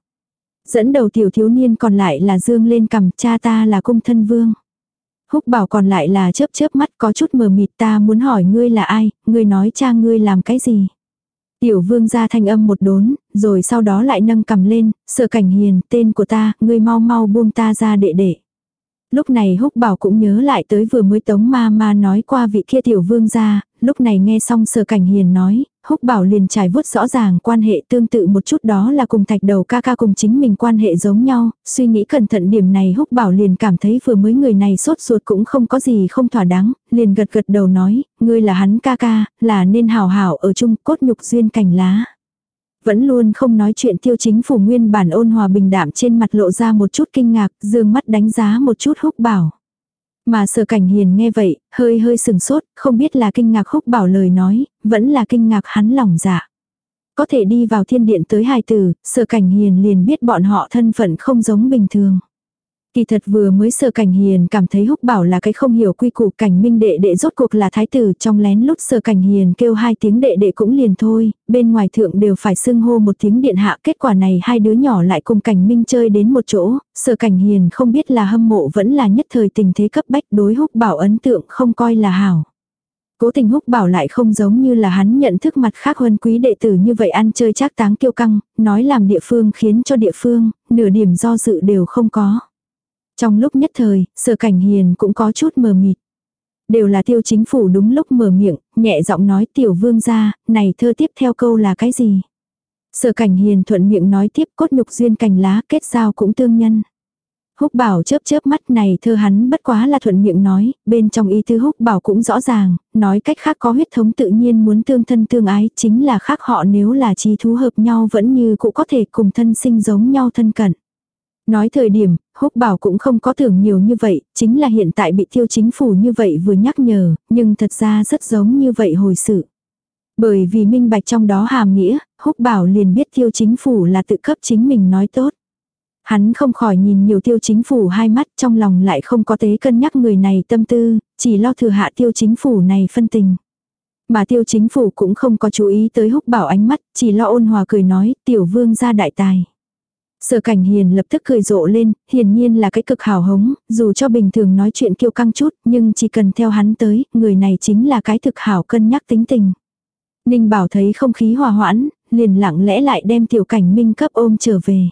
Dẫn đầu tiểu thiếu niên còn lại là dương lên cầm cha ta là cung thân vương. Húc bảo còn lại là chớp chớp mắt có chút mờ mịt ta muốn hỏi ngươi là ai, ngươi nói cha ngươi làm cái gì. Tiểu vương ra thanh âm một đốn, rồi sau đó lại nâng cầm lên, sợ cảnh hiền, tên của ta, ngươi mau mau buông ta ra đệ đệ. Lúc này húc bảo cũng nhớ lại tới vừa mới tống ma ma nói qua vị kia tiểu vương gia. lúc này nghe xong sở cảnh hiền nói, húc bảo liền trải vuốt rõ ràng quan hệ tương tự một chút đó là cùng thạch đầu ca ca cùng chính mình quan hệ giống nhau, suy nghĩ cẩn thận điểm này húc bảo liền cảm thấy vừa mới người này sốt ruột cũng không có gì không thỏa đáng, liền gật gật đầu nói, ngươi là hắn ca ca, là nên hào hảo ở chung cốt nhục duyên cảnh lá. Vẫn luôn không nói chuyện tiêu chính phủ nguyên bản ôn hòa bình đạm trên mặt lộ ra một chút kinh ngạc, dương mắt đánh giá một chút húc bảo. Mà sở cảnh hiền nghe vậy, hơi hơi sừng sốt, không biết là kinh ngạc húc bảo lời nói, vẫn là kinh ngạc hắn lòng dạ. Có thể đi vào thiên điện tới hài tử, sở cảnh hiền liền biết bọn họ thân phận không giống bình thường. Kỳ thật vừa mới sơ cảnh hiền cảm thấy húc bảo là cái không hiểu quy củ cảnh minh đệ đệ rốt cuộc là thái tử trong lén lút sơ cảnh hiền kêu hai tiếng đệ đệ cũng liền thôi, bên ngoài thượng đều phải xưng hô một tiếng điện hạ kết quả này hai đứa nhỏ lại cùng cảnh minh chơi đến một chỗ, sơ cảnh hiền không biết là hâm mộ vẫn là nhất thời tình thế cấp bách đối húc bảo ấn tượng không coi là hảo. Cố tình húc bảo lại không giống như là hắn nhận thức mặt khác hơn quý đệ tử như vậy ăn chơi trác táng kiêu căng, nói làm địa phương khiến cho địa phương, nửa điểm do dự đều không có. Trong lúc nhất thời, sở cảnh hiền cũng có chút mờ mịt. Đều là tiêu chính phủ đúng lúc mở miệng, nhẹ giọng nói tiểu vương ra, này thơ tiếp theo câu là cái gì? Sở cảnh hiền thuận miệng nói tiếp cốt nhục duyên cành lá kết giao cũng tương nhân. Húc bảo chớp chớp mắt này thơ hắn bất quá là thuận miệng nói, bên trong ý tứ húc bảo cũng rõ ràng, nói cách khác có huyết thống tự nhiên muốn tương thân tương ái, chính là khác họ nếu là trí thú hợp nhau vẫn như cũng có thể cùng thân sinh giống nhau thân cận. Nói thời điểm, húc bảo cũng không có tưởng nhiều như vậy, chính là hiện tại bị tiêu chính phủ như vậy vừa nhắc nhở, nhưng thật ra rất giống như vậy hồi sự. Bởi vì minh bạch trong đó hàm nghĩa, húc bảo liền biết tiêu chính phủ là tự cấp chính mình nói tốt. Hắn không khỏi nhìn nhiều tiêu chính phủ hai mắt trong lòng lại không có tế cân nhắc người này tâm tư, chỉ lo thừa hạ tiêu chính phủ này phân tình. Mà tiêu chính phủ cũng không có chú ý tới húc bảo ánh mắt, chỉ lo ôn hòa cười nói, tiểu vương ra đại tài. Sở cảnh hiền lập tức cười rộ lên, hiển nhiên là cái cực hào hống, dù cho bình thường nói chuyện kiêu căng chút, nhưng chỉ cần theo hắn tới, người này chính là cái thực hảo cân nhắc tính tình. Ninh bảo thấy không khí hòa hoãn, liền lặng lẽ lại đem tiểu cảnh minh cấp ôm trở về.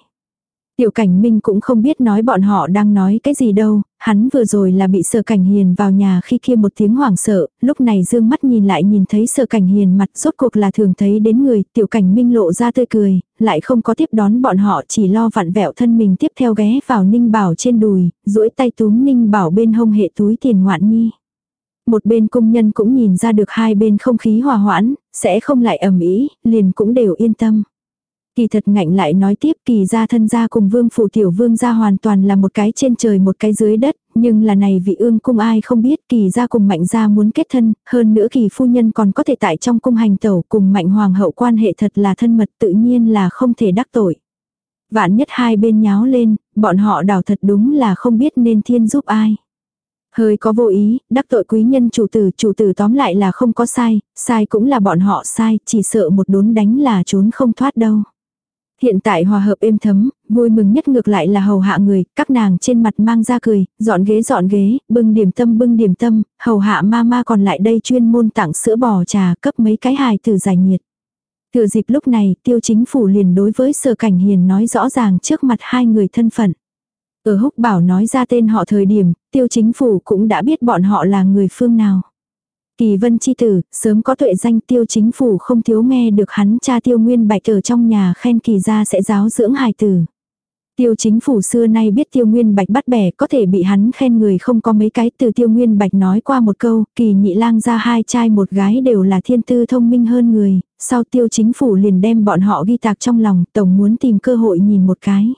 Tiểu cảnh minh cũng không biết nói bọn họ đang nói cái gì đâu, hắn vừa rồi là bị sở cảnh hiền vào nhà khi kia một tiếng hoảng sợ, lúc này dương mắt nhìn lại nhìn thấy sở cảnh hiền mặt rốt cuộc là thường thấy đến người, tiểu cảnh minh lộ ra tươi cười, lại không có tiếp đón bọn họ chỉ lo vặn vẹo thân mình tiếp theo ghé vào ninh bảo trên đùi, duỗi tay túm ninh bảo bên hông hệ túi tiền ngoạn nhi. Một bên công nhân cũng nhìn ra được hai bên không khí hòa hoãn, sẽ không lại ầm ý liền cũng đều yên tâm. Kỳ thật ngạnh lại nói tiếp kỳ gia thân gia cùng vương phụ tiểu vương gia hoàn toàn là một cái trên trời một cái dưới đất, nhưng là này vị ương cung ai không biết kỳ gia cùng mạnh gia muốn kết thân, hơn nữa kỳ phu nhân còn có thể tại trong cung hành tẩu cùng mạnh hoàng hậu quan hệ thật là thân mật tự nhiên là không thể đắc tội. Vạn nhất hai bên nháo lên, bọn họ đảo thật đúng là không biết nên thiên giúp ai. Hơi có vô ý, đắc tội quý nhân chủ tử, chủ tử tóm lại là không có sai, sai cũng là bọn họ sai, chỉ sợ một đốn đánh là trốn không thoát đâu. Hiện tại hòa hợp êm thấm, vui mừng nhất ngược lại là hầu hạ người, các nàng trên mặt mang ra cười, dọn ghế dọn ghế, bưng điểm tâm bưng điểm tâm, hầu hạ ma ma còn lại đây chuyên môn tặng sữa bò trà cấp mấy cái hài từ giải nhiệt. Thừa dịp lúc này, tiêu chính phủ liền đối với sở cảnh hiền nói rõ ràng trước mặt hai người thân phận. Ở húc bảo nói ra tên họ thời điểm, tiêu chính phủ cũng đã biết bọn họ là người phương nào. Kỳ vân chi tử, sớm có tuệ danh tiêu chính phủ không thiếu nghe được hắn cha tiêu nguyên bạch ở trong nhà khen kỳ ra sẽ giáo dưỡng hài tử. Tiêu chính phủ xưa nay biết tiêu nguyên bạch bắt bẻ có thể bị hắn khen người không có mấy cái từ tiêu nguyên bạch nói qua một câu, kỳ nhị lang ra hai trai một gái đều là thiên tư thông minh hơn người, sau tiêu chính phủ liền đem bọn họ ghi tạc trong lòng, tổng muốn tìm cơ hội nhìn một cái.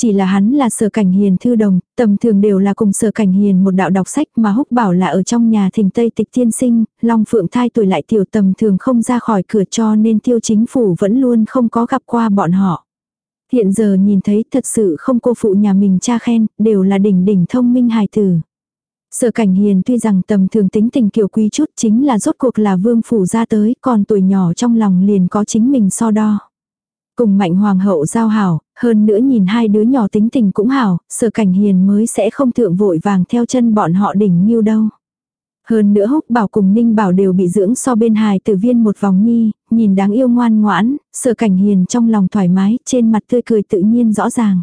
Chỉ là hắn là sở cảnh hiền thư đồng, tầm thường đều là cùng sở cảnh hiền một đạo đọc sách mà húc bảo là ở trong nhà thình Tây tịch tiên sinh, Long Phượng thai tuổi lại tiểu tầm thường không ra khỏi cửa cho nên tiêu chính phủ vẫn luôn không có gặp qua bọn họ. Hiện giờ nhìn thấy thật sự không cô phụ nhà mình cha khen, đều là đỉnh đỉnh thông minh hài tử. Sở cảnh hiền tuy rằng tầm thường tính tình kiều quý chút chính là rốt cuộc là vương phủ ra tới, còn tuổi nhỏ trong lòng liền có chính mình so đo. Cùng mạnh hoàng hậu giao hảo, hơn nữa nhìn hai đứa nhỏ tính tình cũng hảo, sở cảnh hiền mới sẽ không thượng vội vàng theo chân bọn họ đỉnh như đâu. Hơn nữa húc bảo cùng ninh bảo đều bị dưỡng so bên hài tử viên một vòng nhi, nhìn đáng yêu ngoan ngoãn, sở cảnh hiền trong lòng thoải mái, trên mặt tươi cười tự nhiên rõ ràng.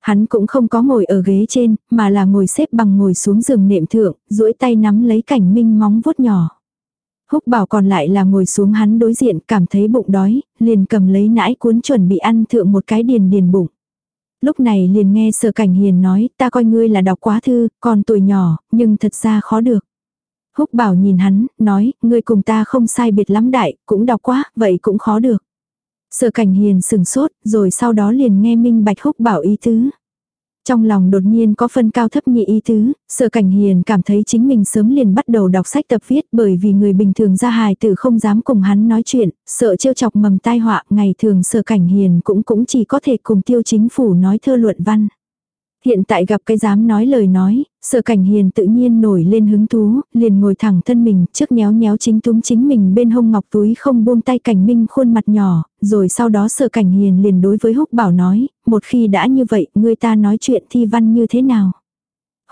Hắn cũng không có ngồi ở ghế trên, mà là ngồi xếp bằng ngồi xuống giường nệm thượng, duỗi tay nắm lấy cảnh minh móng vuốt nhỏ. Húc bảo còn lại là ngồi xuống hắn đối diện cảm thấy bụng đói, liền cầm lấy nãi cuốn chuẩn bị ăn thượng một cái điền điền bụng. Lúc này liền nghe sở cảnh hiền nói ta coi ngươi là đọc quá thư, còn tuổi nhỏ, nhưng thật ra khó được. Húc bảo nhìn hắn, nói, ngươi cùng ta không sai biệt lắm đại, cũng đọc quá, vậy cũng khó được. Sở cảnh hiền sừng sốt, rồi sau đó liền nghe minh bạch húc bảo ý tứ. Trong lòng đột nhiên có phân cao thấp nhị ý tứ, sở cảnh hiền cảm thấy chính mình sớm liền bắt đầu đọc sách tập viết bởi vì người bình thường ra hài tử không dám cùng hắn nói chuyện, sợ trêu chọc mầm tai họa, ngày thường sở cảnh hiền cũng cũng chỉ có thể cùng tiêu chính phủ nói thơ luận văn. Hiện tại gặp cái dám nói lời nói, sở cảnh hiền tự nhiên nổi lên hứng thú, liền ngồi thẳng thân mình, trước nhéo nhéo chính túm chính mình bên hông ngọc túi không buông tay cảnh minh khuôn mặt nhỏ, rồi sau đó sở cảnh hiền liền đối với húc bảo nói, một khi đã như vậy, người ta nói chuyện thi văn như thế nào.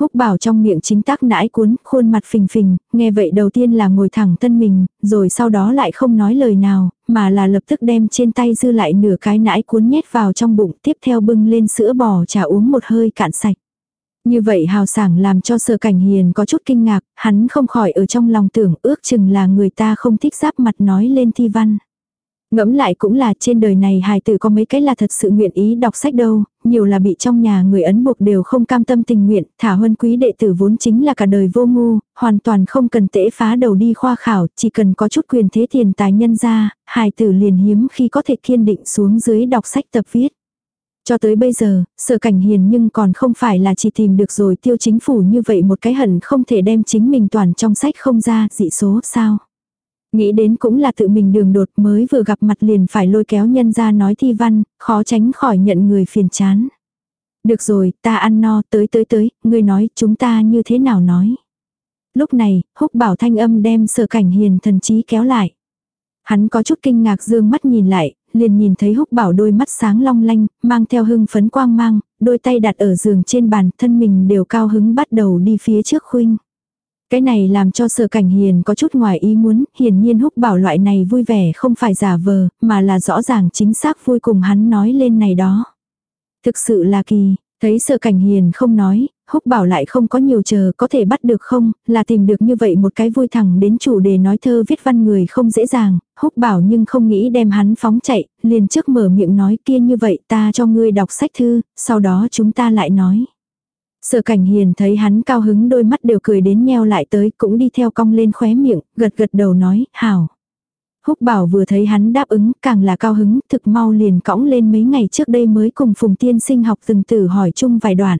Húc bảo trong miệng chính tác nãi cuốn, khuôn mặt phình phình, nghe vậy đầu tiên là ngồi thẳng thân mình, rồi sau đó lại không nói lời nào, mà là lập tức đem trên tay dư lại nửa cái nãi cuốn nhét vào trong bụng, tiếp theo bưng lên sữa bò trà uống một hơi cạn sạch. Như vậy hào sảng làm cho sở cảnh hiền có chút kinh ngạc, hắn không khỏi ở trong lòng tưởng ước chừng là người ta không thích giáp mặt nói lên thi văn. Ngẫm lại cũng là trên đời này hài tử có mấy cái là thật sự nguyện ý đọc sách đâu, nhiều là bị trong nhà người ấn buộc đều không cam tâm tình nguyện, thả huân quý đệ tử vốn chính là cả đời vô ngu, hoàn toàn không cần tễ phá đầu đi khoa khảo, chỉ cần có chút quyền thế tiền tài nhân ra, hài tử liền hiếm khi có thể kiên định xuống dưới đọc sách tập viết. Cho tới bây giờ, sở cảnh hiền nhưng còn không phải là chỉ tìm được rồi tiêu chính phủ như vậy một cái hận không thể đem chính mình toàn trong sách không ra dị số sao. Nghĩ đến cũng là tự mình đường đột mới vừa gặp mặt liền phải lôi kéo nhân ra nói thi văn, khó tránh khỏi nhận người phiền chán. Được rồi, ta ăn no, tới tới tới, ngươi nói chúng ta như thế nào nói. Lúc này, húc bảo thanh âm đem sở cảnh hiền thần trí kéo lại. Hắn có chút kinh ngạc dương mắt nhìn lại, liền nhìn thấy húc bảo đôi mắt sáng long lanh, mang theo hưng phấn quang mang, đôi tay đặt ở giường trên bàn, thân mình đều cao hứng bắt đầu đi phía trước khuynh. Cái này làm cho sở cảnh hiền có chút ngoài ý muốn, hiển nhiên húc bảo loại này vui vẻ không phải giả vờ, mà là rõ ràng chính xác vui cùng hắn nói lên này đó. Thực sự là kỳ, thấy sở cảnh hiền không nói, húc bảo lại không có nhiều chờ có thể bắt được không, là tìm được như vậy một cái vui thẳng đến chủ đề nói thơ viết văn người không dễ dàng, húc bảo nhưng không nghĩ đem hắn phóng chạy, liền trước mở miệng nói kia như vậy ta cho ngươi đọc sách thư, sau đó chúng ta lại nói. Sở cảnh hiền thấy hắn cao hứng đôi mắt đều cười đến nheo lại tới cũng đi theo cong lên khóe miệng, gật gật đầu nói, hảo. Húc bảo vừa thấy hắn đáp ứng, càng là cao hứng, thực mau liền cõng lên mấy ngày trước đây mới cùng Phùng Tiên sinh học từng tử hỏi chung vài đoạn.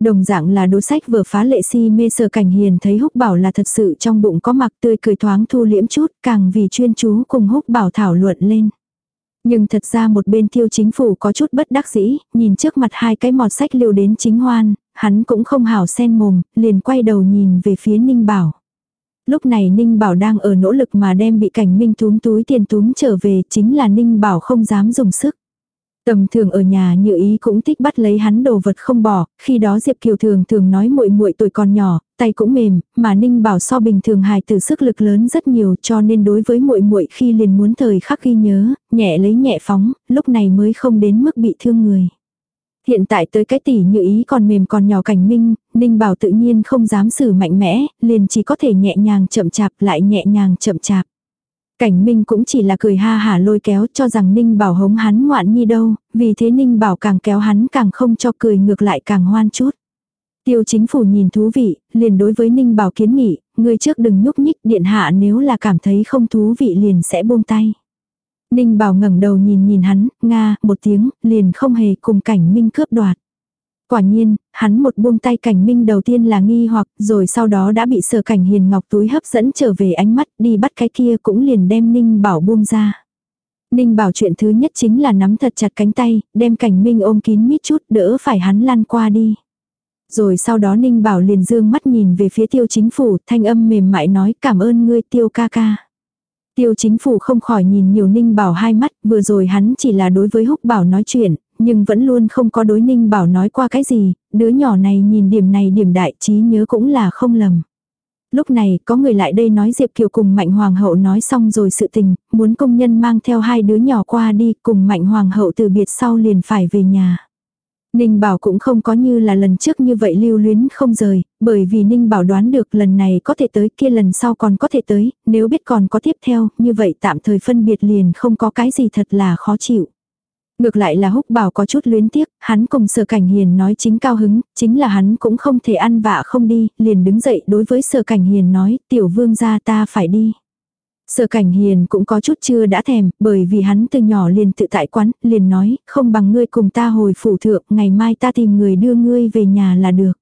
Đồng dạng là đối sách vừa phá lệ si mê sở cảnh hiền thấy húc bảo là thật sự trong bụng có mặc tươi cười thoáng thu liễm chút, càng vì chuyên chú cùng húc bảo thảo luận lên. Nhưng thật ra một bên tiêu chính phủ có chút bất đắc dĩ, nhìn trước mặt hai cái mọt sách liều đến chính hoan, hắn cũng không hảo sen mồm, liền quay đầu nhìn về phía Ninh Bảo. Lúc này Ninh Bảo đang ở nỗ lực mà đem bị cảnh minh túm túi tiền túm trở về chính là Ninh Bảo không dám dùng sức. Tầm thường ở nhà như ý cũng thích bắt lấy hắn đồ vật không bỏ, khi đó Diệp Kiều thường thường nói muội muội tuổi còn nhỏ, tay cũng mềm, mà Ninh Bảo so bình thường hài tử sức lực lớn rất nhiều cho nên đối với muội muội khi liền muốn thời khắc ghi nhớ, nhẹ lấy nhẹ phóng, lúc này mới không đến mức bị thương người. Hiện tại tới cái tỷ như ý còn mềm còn nhỏ cảnh minh, Ninh Bảo tự nhiên không dám xử mạnh mẽ, liền chỉ có thể nhẹ nhàng chậm chạp lại nhẹ nhàng chậm chạp. Cảnh Minh cũng chỉ là cười ha hả lôi kéo cho rằng Ninh Bảo hống hắn ngoạn nhi đâu, vì thế Ninh Bảo càng kéo hắn càng không cho cười ngược lại càng hoan chút. Tiêu chính phủ nhìn thú vị, liền đối với Ninh Bảo kiến nghị, người trước đừng nhúc nhích điện hạ nếu là cảm thấy không thú vị liền sẽ buông tay. Ninh Bảo ngẩng đầu nhìn nhìn hắn, nga, một tiếng, liền không hề cùng cảnh Minh cướp đoạt. Quả nhiên, hắn một buông tay cảnh minh đầu tiên là nghi hoặc rồi sau đó đã bị sở cảnh hiền ngọc túi hấp dẫn trở về ánh mắt đi bắt cái kia cũng liền đem Ninh Bảo buông ra. Ninh Bảo chuyện thứ nhất chính là nắm thật chặt cánh tay, đem cảnh minh ôm kín mít chút đỡ phải hắn lăn qua đi. Rồi sau đó Ninh Bảo liền dương mắt nhìn về phía tiêu chính phủ, thanh âm mềm mại nói cảm ơn ngươi tiêu ca ca. Tiêu chính phủ không khỏi nhìn nhiều Ninh Bảo hai mắt, vừa rồi hắn chỉ là đối với Húc Bảo nói chuyện, nhưng vẫn luôn không có đối Ninh Bảo nói qua cái gì, đứa nhỏ này nhìn điểm này điểm đại trí nhớ cũng là không lầm. Lúc này có người lại đây nói Diệp Kiều cùng Mạnh Hoàng hậu nói xong rồi sự tình, muốn công nhân mang theo hai đứa nhỏ qua đi cùng Mạnh Hoàng hậu từ biệt sau liền phải về nhà. Ninh Bảo cũng không có như là lần trước như vậy lưu luyến không rời, bởi vì Ninh Bảo đoán được lần này có thể tới kia lần sau còn có thể tới, nếu biết còn có tiếp theo, như vậy tạm thời phân biệt liền không có cái gì thật là khó chịu. Ngược lại là húc bảo có chút luyến tiếc, hắn cùng sở cảnh hiền nói chính cao hứng, chính là hắn cũng không thể ăn vạ không đi, liền đứng dậy đối với sở cảnh hiền nói, tiểu vương gia ta phải đi. Sở cảnh hiền cũng có chút chưa đã thèm, bởi vì hắn từ nhỏ liền tự tại quán, liền nói, không bằng ngươi cùng ta hồi phủ thượng, ngày mai ta tìm người đưa ngươi về nhà là được.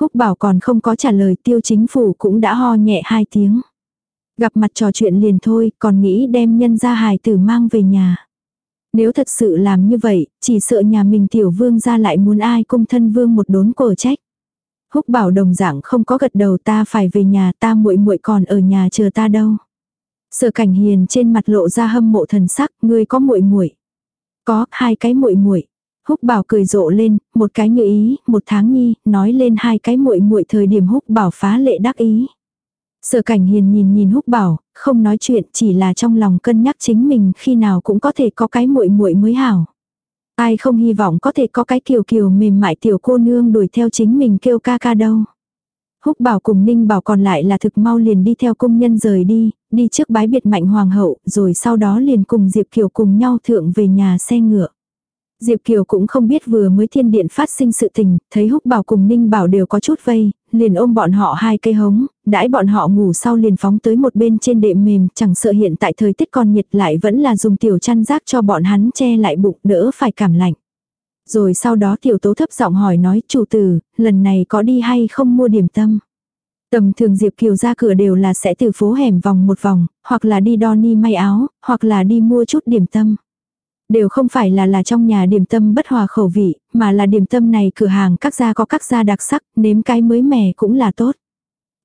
Húc bảo còn không có trả lời tiêu chính phủ cũng đã ho nhẹ hai tiếng. Gặp mặt trò chuyện liền thôi, còn nghĩ đem nhân gia hài tử mang về nhà. Nếu thật sự làm như vậy, chỉ sợ nhà mình tiểu vương ra lại muốn ai cung thân vương một đốn cổ trách. Húc bảo đồng dạng không có gật đầu ta phải về nhà ta muội muội còn ở nhà chờ ta đâu. Sở cảnh hiền trên mặt lộ ra hâm mộ thần sắc, ngươi có muội muội. Có, hai cái muội muội. Húc bảo cười rộ lên, một cái như ý, một tháng nhi, nói lên hai cái muội muội thời điểm húc bảo phá lệ đắc ý. Sở cảnh hiền nhìn nhìn húc bảo, không nói chuyện chỉ là trong lòng cân nhắc chính mình khi nào cũng có thể có cái muội muội mới hảo. Ai không hy vọng có thể có cái kiều kiều mềm mại tiểu cô nương đuổi theo chính mình kêu ca ca đâu. Húc bảo cùng Ninh bảo còn lại là thực mau liền đi theo công nhân rời đi, đi trước bái biệt mạnh hoàng hậu, rồi sau đó liền cùng Diệp Kiều cùng nhau thượng về nhà xe ngựa. Diệp Kiều cũng không biết vừa mới thiên điện phát sinh sự tình, thấy Húc Bảo cùng Ninh Bảo đều có chút vây, liền ôm bọn họ hai cây hống, đãi bọn họ ngủ sau liền phóng tới một bên trên đệm mềm, chẳng sợ hiện tại thời tiết còn nhiệt lại vẫn là dùng tiểu chăn rác cho bọn hắn che lại bụng đỡ phải cảm lạnh. Rồi sau đó tiểu tố thấp giọng hỏi nói chủ tử, lần này có đi hay không mua điểm tâm. Tầm thường Diệp Kiều ra cửa đều là sẽ từ phố hẻm vòng một vòng, hoặc là đi đo ni may áo, hoặc là đi mua chút điểm tâm. Đều không phải là là trong nhà điểm tâm bất hòa khẩu vị, mà là điểm tâm này cửa hàng các gia có các gia đặc sắc, nếm cái mới mẻ cũng là tốt.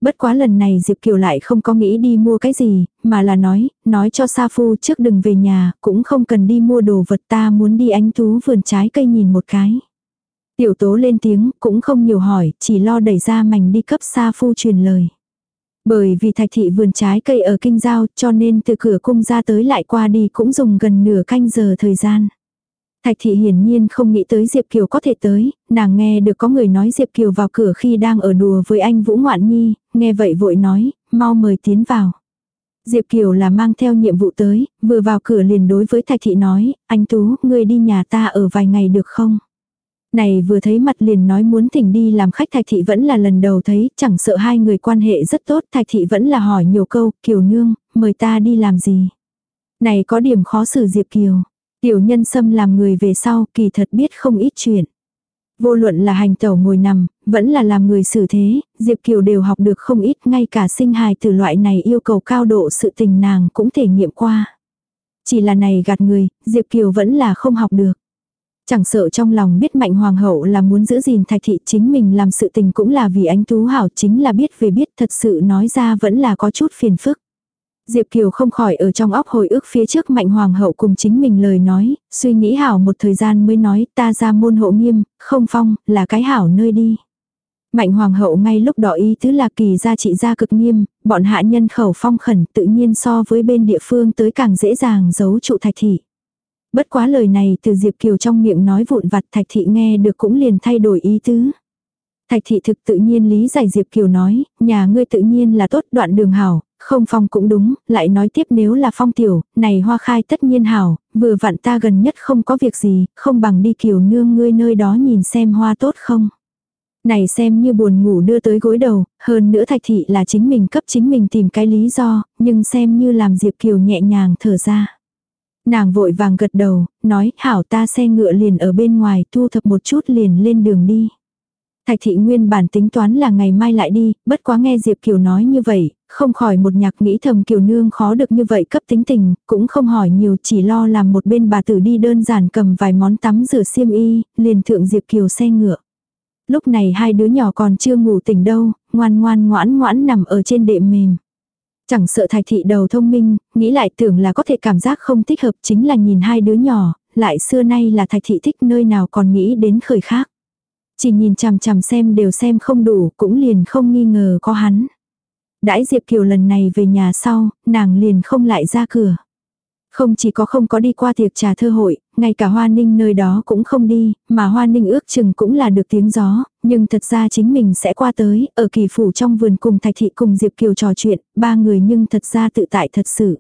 Bất quá lần này Diệp Kiều lại không có nghĩ đi mua cái gì, mà là nói, nói cho Sa Phu trước đừng về nhà, cũng không cần đi mua đồ vật ta muốn đi ánh tú vườn trái cây nhìn một cái. Tiểu tố lên tiếng, cũng không nhiều hỏi, chỉ lo đẩy ra mảnh đi cấp Sa Phu truyền lời. Bởi vì thạch thị vườn trái cây ở kinh giao cho nên từ cửa cung ra tới lại qua đi cũng dùng gần nửa canh giờ thời gian. Thạch thị hiển nhiên không nghĩ tới Diệp Kiều có thể tới, nàng nghe được có người nói Diệp Kiều vào cửa khi đang ở đùa với anh Vũ Ngoạn Nhi, nghe vậy vội nói, mau mời tiến vào. Diệp Kiều là mang theo nhiệm vụ tới, vừa vào cửa liền đối với Thạch thị nói, anh Tú, ngươi đi nhà ta ở vài ngày được không? Này vừa thấy mặt liền nói muốn thỉnh đi làm khách Thạch Thị vẫn là lần đầu thấy, chẳng sợ hai người quan hệ rất tốt, Thạch Thị vẫn là hỏi nhiều câu, Kiều Nương, mời ta đi làm gì? Này có điểm khó xử Diệp Kiều. Tiểu nhân xâm làm người về sau, kỳ thật biết không ít chuyện. Vô luận là hành tẩu ngồi nằm, vẫn là làm người xử thế, Diệp Kiều đều học được không ít, ngay cả sinh hài từ loại này yêu cầu cao độ sự tình nàng cũng thể nghiệm qua. Chỉ là này gạt người, Diệp Kiều vẫn là không học được. Chẳng sợ trong lòng biết mạnh hoàng hậu là muốn giữ gìn thạch thị chính mình làm sự tình cũng là vì ánh tú hảo chính là biết về biết thật sự nói ra vẫn là có chút phiền phức. Diệp Kiều không khỏi ở trong óc hồi ức phía trước mạnh hoàng hậu cùng chính mình lời nói, suy nghĩ hảo một thời gian mới nói ta ra môn hộ nghiêm, không phong, là cái hảo nơi đi. Mạnh hoàng hậu ngay lúc đó ý tứ là kỳ gia trị gia cực nghiêm, bọn hạ nhân khẩu phong khẩn tự nhiên so với bên địa phương tới càng dễ dàng giấu trụ thạch thị. Bất quá lời này từ Diệp Kiều trong miệng nói vụn vặt Thạch Thị nghe được cũng liền thay đổi ý tứ. Thạch Thị thực tự nhiên lý giải Diệp Kiều nói, nhà ngươi tự nhiên là tốt đoạn đường hảo, không phong cũng đúng, lại nói tiếp nếu là phong tiểu, này hoa khai tất nhiên hảo, vừa vặn ta gần nhất không có việc gì, không bằng đi Kiều nương ngươi nơi đó nhìn xem hoa tốt không. Này xem như buồn ngủ đưa tới gối đầu, hơn nữa thạch thị là chính mình cấp chính mình tìm cái lý do, nhưng xem như làm Diệp Kiều nhẹ nhàng thở ra. Nàng vội vàng gật đầu, nói hảo ta xe ngựa liền ở bên ngoài thu thập một chút liền lên đường đi. Thạch thị nguyên bản tính toán là ngày mai lại đi, bất quá nghe Diệp Kiều nói như vậy, không khỏi một nhạc nghĩ thầm Kiều Nương khó được như vậy cấp tính tình, cũng không hỏi nhiều chỉ lo làm một bên bà tử đi đơn giản cầm vài món tắm rửa xiêm y, liền thượng Diệp Kiều xe ngựa. Lúc này hai đứa nhỏ còn chưa ngủ tỉnh đâu, ngoan ngoan ngoãn ngoãn nằm ở trên đệm mềm. Chẳng sợ thạch thị đầu thông minh, nghĩ lại tưởng là có thể cảm giác không thích hợp chính là nhìn hai đứa nhỏ, lại xưa nay là thạch thị thích nơi nào còn nghĩ đến khởi khác. Chỉ nhìn chằm chằm xem đều xem không đủ, cũng liền không nghi ngờ có hắn. Đãi Diệp Kiều lần này về nhà sau, nàng liền không lại ra cửa. Không chỉ có không có đi qua tiệc trà thơ hội, ngay cả Hoa Ninh nơi đó cũng không đi, mà Hoa Ninh ước chừng cũng là được tiếng gió, nhưng thật ra chính mình sẽ qua tới, ở kỳ phủ trong vườn cùng Thạch Thị cùng Diệp Kiều trò chuyện, ba người nhưng thật ra tự tại thật sự.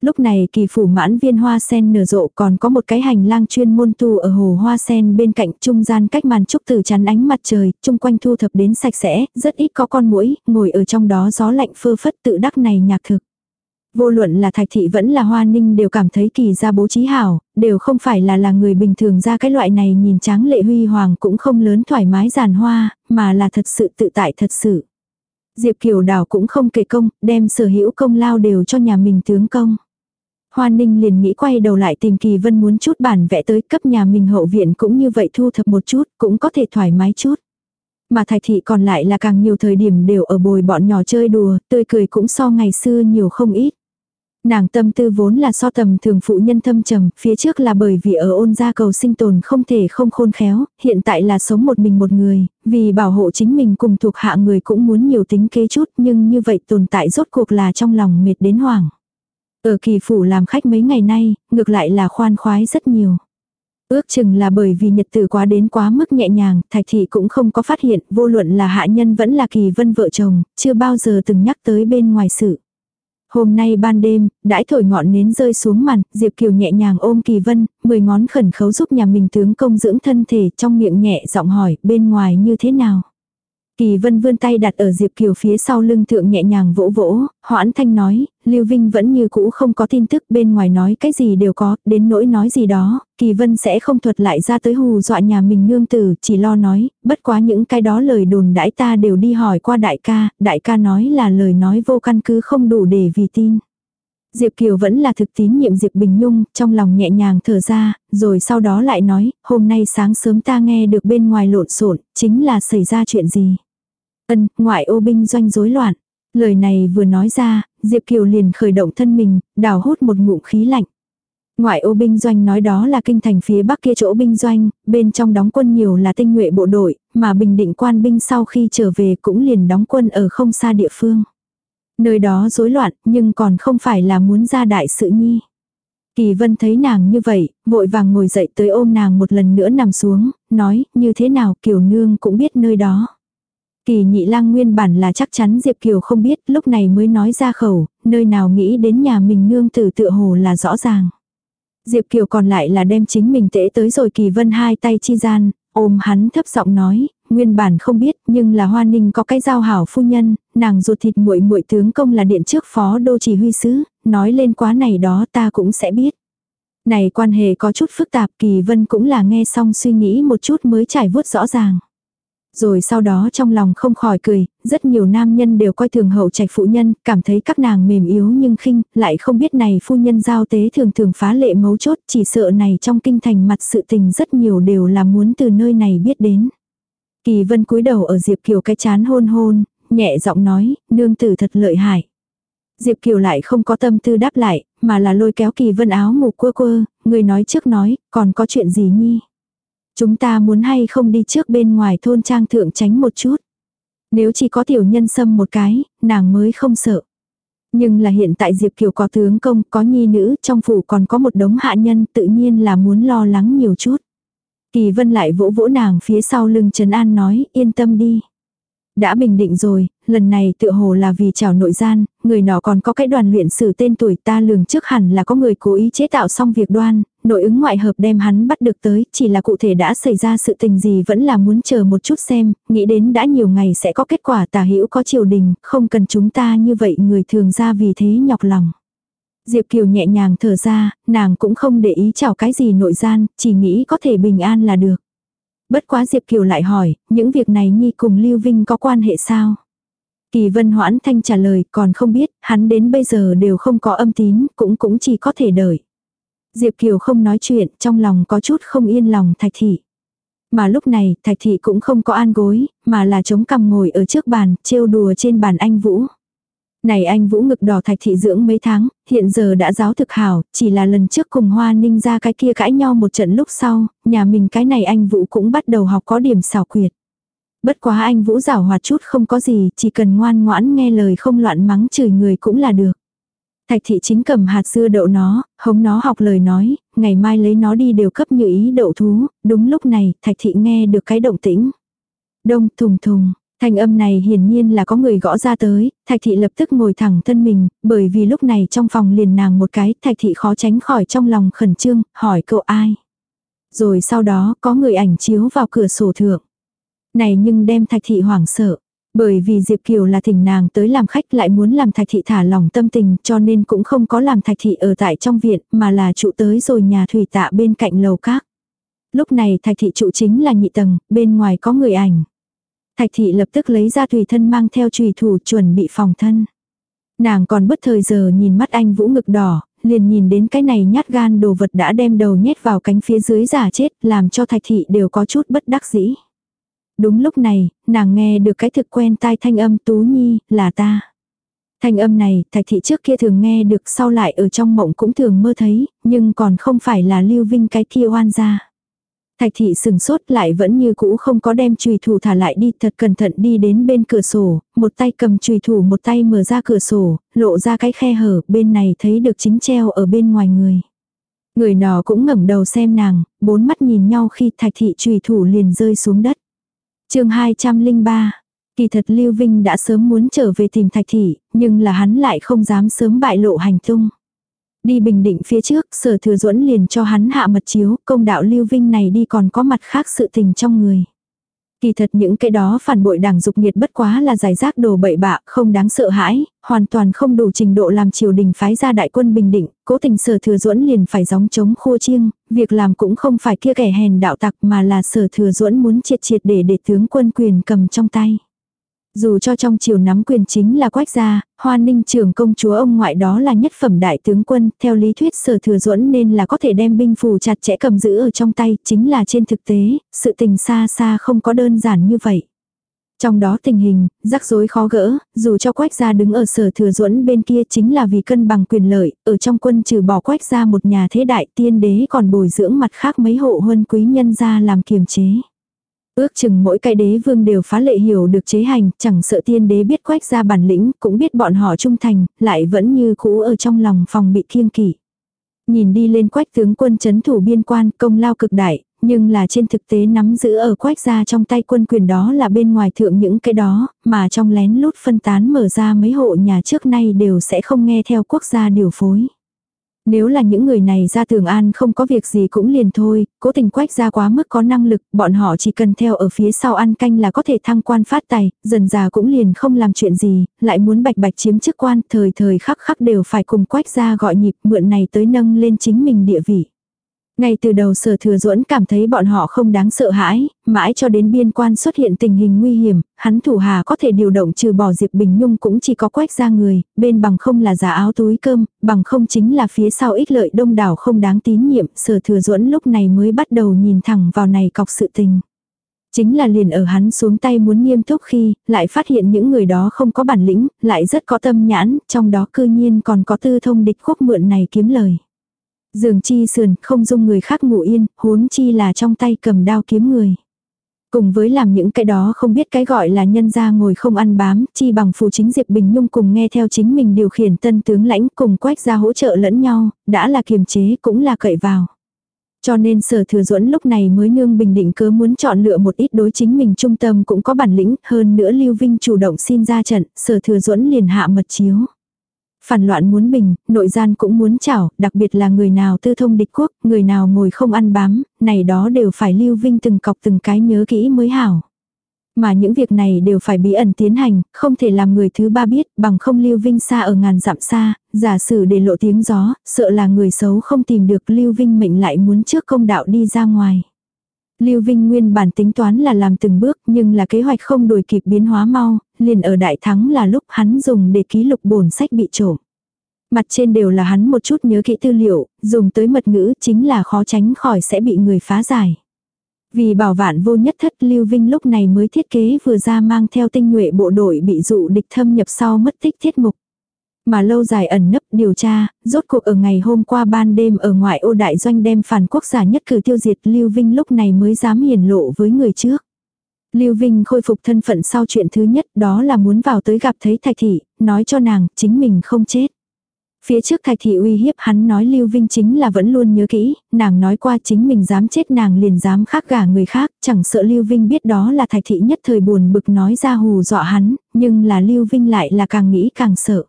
Lúc này kỳ phủ mãn viên hoa sen nở rộ còn có một cái hành lang chuyên môn tu ở hồ hoa sen bên cạnh trung gian cách màn trúc từ chắn ánh mặt trời, chung quanh thu thập đến sạch sẽ, rất ít có con muỗi ngồi ở trong đó gió lạnh phơ phất tự đắc này nhạc thực. Vô luận là thạch thị vẫn là hoa ninh đều cảm thấy kỳ ra bố trí hảo, đều không phải là là người bình thường ra cái loại này nhìn tráng lệ huy hoàng cũng không lớn thoải mái giàn hoa, mà là thật sự tự tại thật sự. Diệp Kiều Đào cũng không kể công, đem sở hữu công lao đều cho nhà mình tướng công. Hoa Ninh liền nghĩ quay đầu lại tìm Kỳ Vân muốn chút bản vẽ tới cấp nhà mình hậu viện cũng như vậy thu thập một chút, cũng có thể thoải mái chút. Mà Thạch Thị còn lại là càng nhiều thời điểm đều ở bồi bọn nhỏ chơi đùa, tươi cười cũng so ngày xưa nhiều không ít. Nàng tâm tư vốn là so tầm thường phụ nhân thâm trầm, phía trước là bởi vì ở ôn gia cầu sinh tồn không thể không khôn khéo, hiện tại là sống một mình một người, vì bảo hộ chính mình cùng thuộc hạ người cũng muốn nhiều tính kế chút nhưng như vậy tồn tại rốt cuộc là trong lòng mệt đến hoảng. Ở kỳ phủ làm khách mấy ngày nay, ngược lại là khoan khoái rất nhiều. Ước chừng là bởi vì nhật tử quá đến quá mức nhẹ nhàng, thạch thị cũng không có phát hiện, vô luận là hạ nhân vẫn là kỳ vân vợ chồng, chưa bao giờ từng nhắc tới bên ngoài sự. Hôm nay ban đêm, đãi thổi ngọn nến rơi xuống màn, Diệp Kiều nhẹ nhàng ôm Kỳ Vân, mười ngón khẩn khấu giúp nhà mình tướng công dưỡng thân thể trong miệng nhẹ giọng hỏi bên ngoài như thế nào. Kỳ vân vươn tay đặt ở Diệp Kiều phía sau lưng thượng nhẹ nhàng vỗ vỗ, hoãn thanh nói, Lưu Vinh vẫn như cũ không có tin tức bên ngoài nói cái gì đều có, đến nỗi nói gì đó, Kỳ vân sẽ không thuật lại ra tới hù dọa nhà mình nương tử, chỉ lo nói, bất quá những cái đó lời đồn đãi ta đều đi hỏi qua đại ca, đại ca nói là lời nói vô căn cứ không đủ để vì tin. Diệp Kiều vẫn là thực tín nhiệm Diệp Bình Nhung, trong lòng nhẹ nhàng thở ra, rồi sau đó lại nói, hôm nay sáng sớm ta nghe được bên ngoài lộn xộn, chính là xảy ra chuyện gì. Ân, ngoại ô binh doanh rối loạn. Lời này vừa nói ra, Diệp Kiều liền khởi động thân mình, đào hút một ngụm khí lạnh. Ngoại ô binh doanh nói đó là kinh thành phía bắc kia chỗ binh doanh, bên trong đóng quân nhiều là tinh nhuệ bộ đội, mà bình định quan binh sau khi trở về cũng liền đóng quân ở không xa địa phương. Nơi đó rối loạn, nhưng còn không phải là muốn ra đại sự nhi. Kỳ vân thấy nàng như vậy, vội vàng ngồi dậy tới ôm nàng một lần nữa nằm xuống, nói, như thế nào kiều nương cũng biết nơi đó. Kỳ nhị lang nguyên bản là chắc chắn Diệp Kiều không biết, lúc này mới nói ra khẩu, nơi nào nghĩ đến nhà mình nương tử tựa hồ là rõ ràng. Diệp Kiều còn lại là đem chính mình tễ tới rồi Kỳ Vân hai tay chi gian, ôm hắn thấp giọng nói, nguyên bản không biết, nhưng là Hoa Ninh có cái giao hảo phu nhân, nàng ruột thịt muội muội tướng công là điện trước phó đô chỉ huy sứ, nói lên quá này đó ta cũng sẽ biết. Này quan hệ có chút phức tạp, Kỳ Vân cũng là nghe xong suy nghĩ một chút mới trải vuốt rõ ràng rồi sau đó trong lòng không khỏi cười, rất nhiều nam nhân đều coi thường hậu trạch phụ nhân, cảm thấy các nàng mềm yếu nhưng khinh, lại không biết này phu nhân giao tế thường thường phá lệ mấu chốt, chỉ sợ này trong kinh thành mặt sự tình rất nhiều đều là muốn từ nơi này biết đến. Kỳ vân cúi đầu ở Diệp Kiều cái chán hôn hôn, nhẹ giọng nói, nương tử thật lợi hại. Diệp Kiều lại không có tâm tư đáp lại, mà là lôi kéo kỳ vân áo mù quơ quơ, người nói trước nói, còn có chuyện gì nhi. Chúng ta muốn hay không đi trước bên ngoài thôn trang thượng tránh một chút. Nếu chỉ có tiểu nhân xâm một cái, nàng mới không sợ. Nhưng là hiện tại Diệp Kiều có tướng công, có nhi nữ, trong phủ còn có một đống hạ nhân tự nhiên là muốn lo lắng nhiều chút. Kỳ vân lại vỗ vỗ nàng phía sau lưng Trấn An nói, yên tâm đi. Đã bình định rồi, lần này tựa hồ là vì trào nội gian, người nọ còn có cái đoàn luyện sử tên tuổi ta lường trước hẳn là có người cố ý chế tạo xong việc đoan, nội ứng ngoại hợp đem hắn bắt được tới, chỉ là cụ thể đã xảy ra sự tình gì vẫn là muốn chờ một chút xem, nghĩ đến đã nhiều ngày sẽ có kết quả tà hữu có triều đình, không cần chúng ta như vậy người thường ra vì thế nhọc lòng. Diệp Kiều nhẹ nhàng thở ra, nàng cũng không để ý chào cái gì nội gian, chỉ nghĩ có thể bình an là được. Bất quá Diệp Kiều lại hỏi, những việc này Nhi cùng Lưu Vinh có quan hệ sao? Kỳ Vân Hoãn Thanh trả lời, còn không biết, hắn đến bây giờ đều không có âm tín, cũng cũng chỉ có thể đợi. Diệp Kiều không nói chuyện, trong lòng có chút không yên lòng Thạch Thị. Mà lúc này, Thạch Thị cũng không có an gối, mà là chống cằm ngồi ở trước bàn, trêu đùa trên bàn anh Vũ. Này anh Vũ ngực đỏ Thạch Thị dưỡng mấy tháng, hiện giờ đã giáo thực hảo, chỉ là lần trước cùng Hoa Ninh ra cái kia cãi nhau một trận lúc sau, nhà mình cái này anh Vũ cũng bắt đầu học có điểm xảo quyệt. Bất quá anh Vũ giảo hoạt chút không có gì, chỉ cần ngoan ngoãn nghe lời không loạn mắng chửi người cũng là được. Thạch thị chính cầm hạt dưa đậu nó, hống nó học lời nói, ngày mai lấy nó đi đều cấp như ý đậu thú, đúng lúc này, thạch thị nghe được cái động tĩnh. Đông thùng thùng, Thanh âm này hiển nhiên là có người gõ ra tới, thạch thị lập tức ngồi thẳng thân mình, bởi vì lúc này trong phòng liền nàng một cái, thạch thị khó tránh khỏi trong lòng khẩn trương, hỏi cậu ai. Rồi sau đó có người ảnh chiếu vào cửa sổ thượng. Này nhưng đem thạch thị hoảng sợ. Bởi vì Diệp Kiều là thỉnh nàng tới làm khách lại muốn làm thạch thị thả lòng tâm tình cho nên cũng không có làm thạch thị ở tại trong viện mà là trụ tới rồi nhà thủy tạ bên cạnh lầu các. Lúc này thạch thị trụ chính là nhị tầng, bên ngoài có người ảnh. Thạch thị lập tức lấy ra tùy thân mang theo trùy thủ chuẩn bị phòng thân. Nàng còn bất thời giờ nhìn mắt anh Vũ ngực đỏ, liền nhìn đến cái này nhát gan đồ vật đã đem đầu nhét vào cánh phía dưới giả chết, làm cho thạch thị đều có chút bất đắc dĩ. Đúng lúc này, nàng nghe được cái thực quen tai thanh âm Tú Nhi, là ta. Thanh âm này, thạch thị trước kia thường nghe được sau lại ở trong mộng cũng thường mơ thấy, nhưng còn không phải là lưu vinh cái kia oan ra. Thạch thị sừng sốt lại vẫn như cũ không có đem chùy thủ thả lại đi thật cẩn thận đi đến bên cửa sổ, một tay cầm chùy thủ một tay mở ra cửa sổ, lộ ra cái khe hở, bên này thấy được chính treo ở bên ngoài người. Người nọ cũng ngẩng đầu xem nàng, bốn mắt nhìn nhau khi thạch thị chùy thủ liền rơi xuống đất chương 203 Kỳ thật Lưu Vinh đã sớm muốn trở về tìm Thạch Thị, nhưng là hắn lại không dám sớm bại lộ hành tung. Đi bình định phía trước, sở thừa duẫn liền cho hắn hạ mật chiếu, công đạo Lưu Vinh này đi còn có mặt khác sự tình trong người. Kỳ thật những cái đó phản bội đảng dục nhiệt bất quá là giải rác đồ bậy bạ, không đáng sợ hãi, hoàn toàn không đủ trình độ làm triều đình phái ra đại quân bình định, cố tình sở thừa duẫn liền phải gióng chống khô chiêng, việc làm cũng không phải kia kẻ hèn đạo tặc mà là sở thừa duẫn muốn triệt triệt để để tướng quân quyền cầm trong tay. Dù cho trong triều nắm quyền chính là quách gia, hoa ninh trưởng công chúa ông ngoại đó là nhất phẩm đại tướng quân, theo lý thuyết sở thừa duẫn nên là có thể đem binh phù chặt chẽ cầm giữ ở trong tay, chính là trên thực tế, sự tình xa xa không có đơn giản như vậy. Trong đó tình hình, rắc rối khó gỡ, dù cho quách gia đứng ở sở thừa duẫn bên kia chính là vì cân bằng quyền lợi, ở trong quân trừ bỏ quách gia một nhà thế đại tiên đế còn bồi dưỡng mặt khác mấy hộ huân quý nhân gia làm kiềm chế. Ước chừng mỗi cái đế vương đều phá lệ hiểu được chế hành, chẳng sợ tiên đế biết quách ra bản lĩnh, cũng biết bọn họ trung thành, lại vẫn như cũ ở trong lòng phòng bị kiêng kỵ. Nhìn đi lên quách tướng quân chấn thủ biên quan công lao cực đại, nhưng là trên thực tế nắm giữ ở quách ra trong tay quân quyền đó là bên ngoài thượng những cái đó, mà trong lén lút phân tán mở ra mấy hộ nhà trước nay đều sẽ không nghe theo quốc gia điều phối. Nếu là những người này ra tường an không có việc gì cũng liền thôi, cố tình quách ra quá mức có năng lực, bọn họ chỉ cần theo ở phía sau ăn canh là có thể thăng quan phát tài, dần già cũng liền không làm chuyện gì, lại muốn bạch bạch chiếm chức quan, thời thời khắc khắc đều phải cùng quách ra gọi nhịp mượn này tới nâng lên chính mình địa vị. Ngay từ đầu sở thừa duẫn cảm thấy bọn họ không đáng sợ hãi, mãi cho đến biên quan xuất hiện tình hình nguy hiểm, hắn thủ hà có thể điều động trừ bỏ Diệp Bình Nhung cũng chỉ có quách ra người, bên bằng không là giả áo túi cơm, bằng không chính là phía sau ích lợi đông đảo không đáng tín nhiệm, sở thừa duẫn lúc này mới bắt đầu nhìn thẳng vào này cọc sự tình. Chính là liền ở hắn xuống tay muốn nghiêm túc khi, lại phát hiện những người đó không có bản lĩnh, lại rất có tâm nhãn, trong đó cư nhiên còn có tư thông địch quốc mượn này kiếm lời. Giường chi sườn không dung người khác ngủ yên, huống chi là trong tay cầm đao kiếm người. Cùng với làm những cái đó không biết cái gọi là nhân gia ngồi không ăn bám, chi bằng phù chính Diệp Bình Nhung cùng nghe theo chính mình điều khiển tân tướng lãnh cùng quách ra hỗ trợ lẫn nhau, đã là kiềm chế cũng là cậy vào. Cho nên sở thừa duẫn lúc này mới nương bình định cớ muốn chọn lựa một ít đối chính mình trung tâm cũng có bản lĩnh, hơn nữa Lưu Vinh chủ động xin ra trận, sở thừa duẫn liền hạ mật chiếu. Phản loạn muốn bình, nội gian cũng muốn chảo, đặc biệt là người nào tư thông địch quốc, người nào ngồi không ăn bám, này đó đều phải lưu vinh từng cọc từng cái nhớ kỹ mới hảo. Mà những việc này đều phải bí ẩn tiến hành, không thể làm người thứ ba biết, bằng không lưu vinh xa ở ngàn dặm xa, giả sử để lộ tiếng gió, sợ là người xấu không tìm được lưu vinh mệnh lại muốn trước công đạo đi ra ngoài. Lưu Vinh nguyên bản tính toán là làm từng bước nhưng là kế hoạch không đuổi kịp biến hóa mau, liền ở đại thắng là lúc hắn dùng để ký lục bổn sách bị trộm. Mặt trên đều là hắn một chút nhớ kỹ tư liệu, dùng tới mật ngữ chính là khó tránh khỏi sẽ bị người phá giải. Vì bảo vạn vô nhất thất Lưu Vinh lúc này mới thiết kế vừa ra mang theo tinh nhuệ bộ đội bị dụ địch thâm nhập sau mất tích thiết mục mà lâu dài ẩn nấp điều tra, rốt cuộc ở ngày hôm qua ban đêm ở ngoại ô đại doanh đem phản quốc giả nhất cử tiêu diệt Lưu Vinh lúc này mới dám hiển lộ với người trước. Lưu Vinh khôi phục thân phận sau chuyện thứ nhất đó là muốn vào tới gặp thấy Thạch Thị, nói cho nàng chính mình không chết. Phía trước Thạch Thị uy hiếp hắn nói Lưu Vinh chính là vẫn luôn nhớ kỹ, nàng nói qua chính mình dám chết nàng liền dám khác gả người khác, chẳng sợ Lưu Vinh biết đó là Thạch Thị nhất thời buồn bực nói ra hù dọa hắn, nhưng là Lưu Vinh lại là càng nghĩ càng sợ.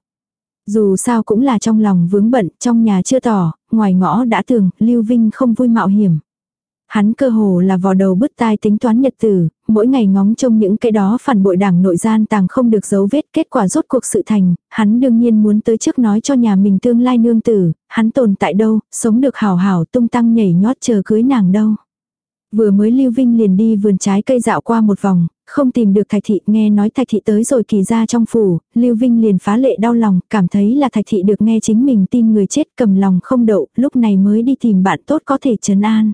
Dù sao cũng là trong lòng vướng bận, trong nhà chưa tỏ, ngoài ngõ đã tường Lưu Vinh không vui mạo hiểm. Hắn cơ hồ là vò đầu bứt tai tính toán nhật tử, mỗi ngày ngóng trông những cái đó phản bội đảng nội gian tàng không được dấu vết kết quả rốt cuộc sự thành, hắn đương nhiên muốn tới trước nói cho nhà mình tương lai nương tử, hắn tồn tại đâu, sống được hảo hảo tung tăng nhảy nhót chờ cưới nàng đâu. Vừa mới Lưu Vinh liền đi vườn trái cây dạo qua một vòng, không tìm được Thạch Thị, nghe nói Thạch Thị tới rồi kỳ ra trong phủ, Lưu Vinh liền phá lệ đau lòng, cảm thấy là Thạch Thị được nghe chính mình tin người chết cầm lòng không đậu, lúc này mới đi tìm bạn tốt có thể trấn an.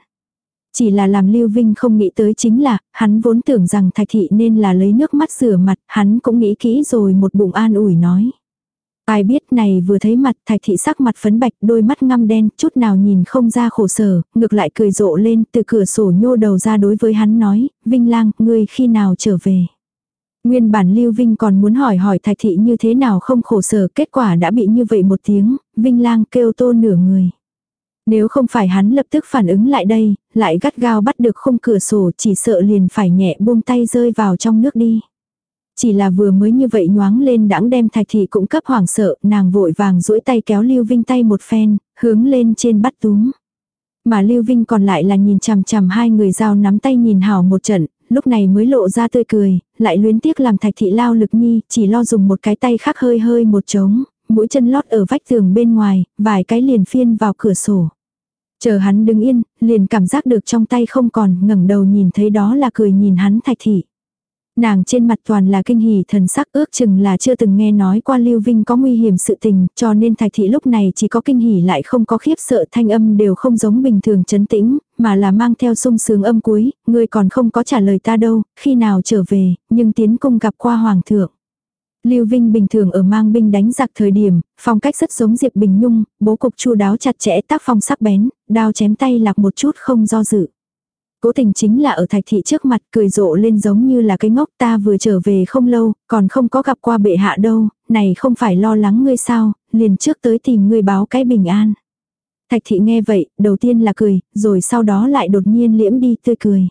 Chỉ là làm Lưu Vinh không nghĩ tới chính là, hắn vốn tưởng rằng Thạch Thị nên là lấy nước mắt rửa mặt, hắn cũng nghĩ kỹ rồi một bụng an ủi nói. Ai biết này vừa thấy mặt thạch thị sắc mặt phấn bạch đôi mắt ngăm đen chút nào nhìn không ra khổ sở, ngược lại cười rộ lên từ cửa sổ nhô đầu ra đối với hắn nói, Vinh lang, ngươi khi nào trở về. Nguyên bản Lưu Vinh còn muốn hỏi hỏi thạch thị như thế nào không khổ sở kết quả đã bị như vậy một tiếng, Vinh lang kêu tô nửa người. Nếu không phải hắn lập tức phản ứng lại đây, lại gắt gao bắt được khung cửa sổ chỉ sợ liền phải nhẹ buông tay rơi vào trong nước đi. Chỉ là vừa mới như vậy nhoáng lên đãng đem thạch thị cũng cấp hoảng sợ, nàng vội vàng duỗi tay kéo Lưu Vinh tay một phen, hướng lên trên bắt túm. Mà Lưu Vinh còn lại là nhìn chằm chằm hai người giao nắm tay nhìn hảo một trận, lúc này mới lộ ra tươi cười, lại luyến tiếc làm thạch thị lao lực nhi, chỉ lo dùng một cái tay khác hơi hơi một trống, mũi chân lót ở vách tường bên ngoài, vài cái liền phiên vào cửa sổ. Chờ hắn đứng yên, liền cảm giác được trong tay không còn, ngẩng đầu nhìn thấy đó là cười nhìn hắn thạch thị. Nàng trên mặt toàn là kinh hỉ thần sắc ước chừng là chưa từng nghe nói qua Lưu Vinh có nguy hiểm sự tình, cho nên Thạch Thị lúc này chỉ có kinh hỉ lại không có khiếp sợ thanh âm đều không giống bình thường chấn tĩnh, mà là mang theo sung sướng âm cuối, người còn không có trả lời ta đâu, khi nào trở về, nhưng tiến cung gặp qua Hoàng thượng. Lưu Vinh bình thường ở mang binh đánh giặc thời điểm, phong cách rất giống Diệp Bình Nhung, bố cục chu đáo chặt chẽ tác phong sắc bén, đao chém tay lạc một chút không do dự. Cố tình chính là ở thạch thị trước mặt cười rộ lên giống như là cái ngốc ta vừa trở về không lâu, còn không có gặp qua bệ hạ đâu, này không phải lo lắng ngươi sao, liền trước tới tìm ngươi báo cái bình an. Thạch thị nghe vậy, đầu tiên là cười, rồi sau đó lại đột nhiên liễm đi tươi cười.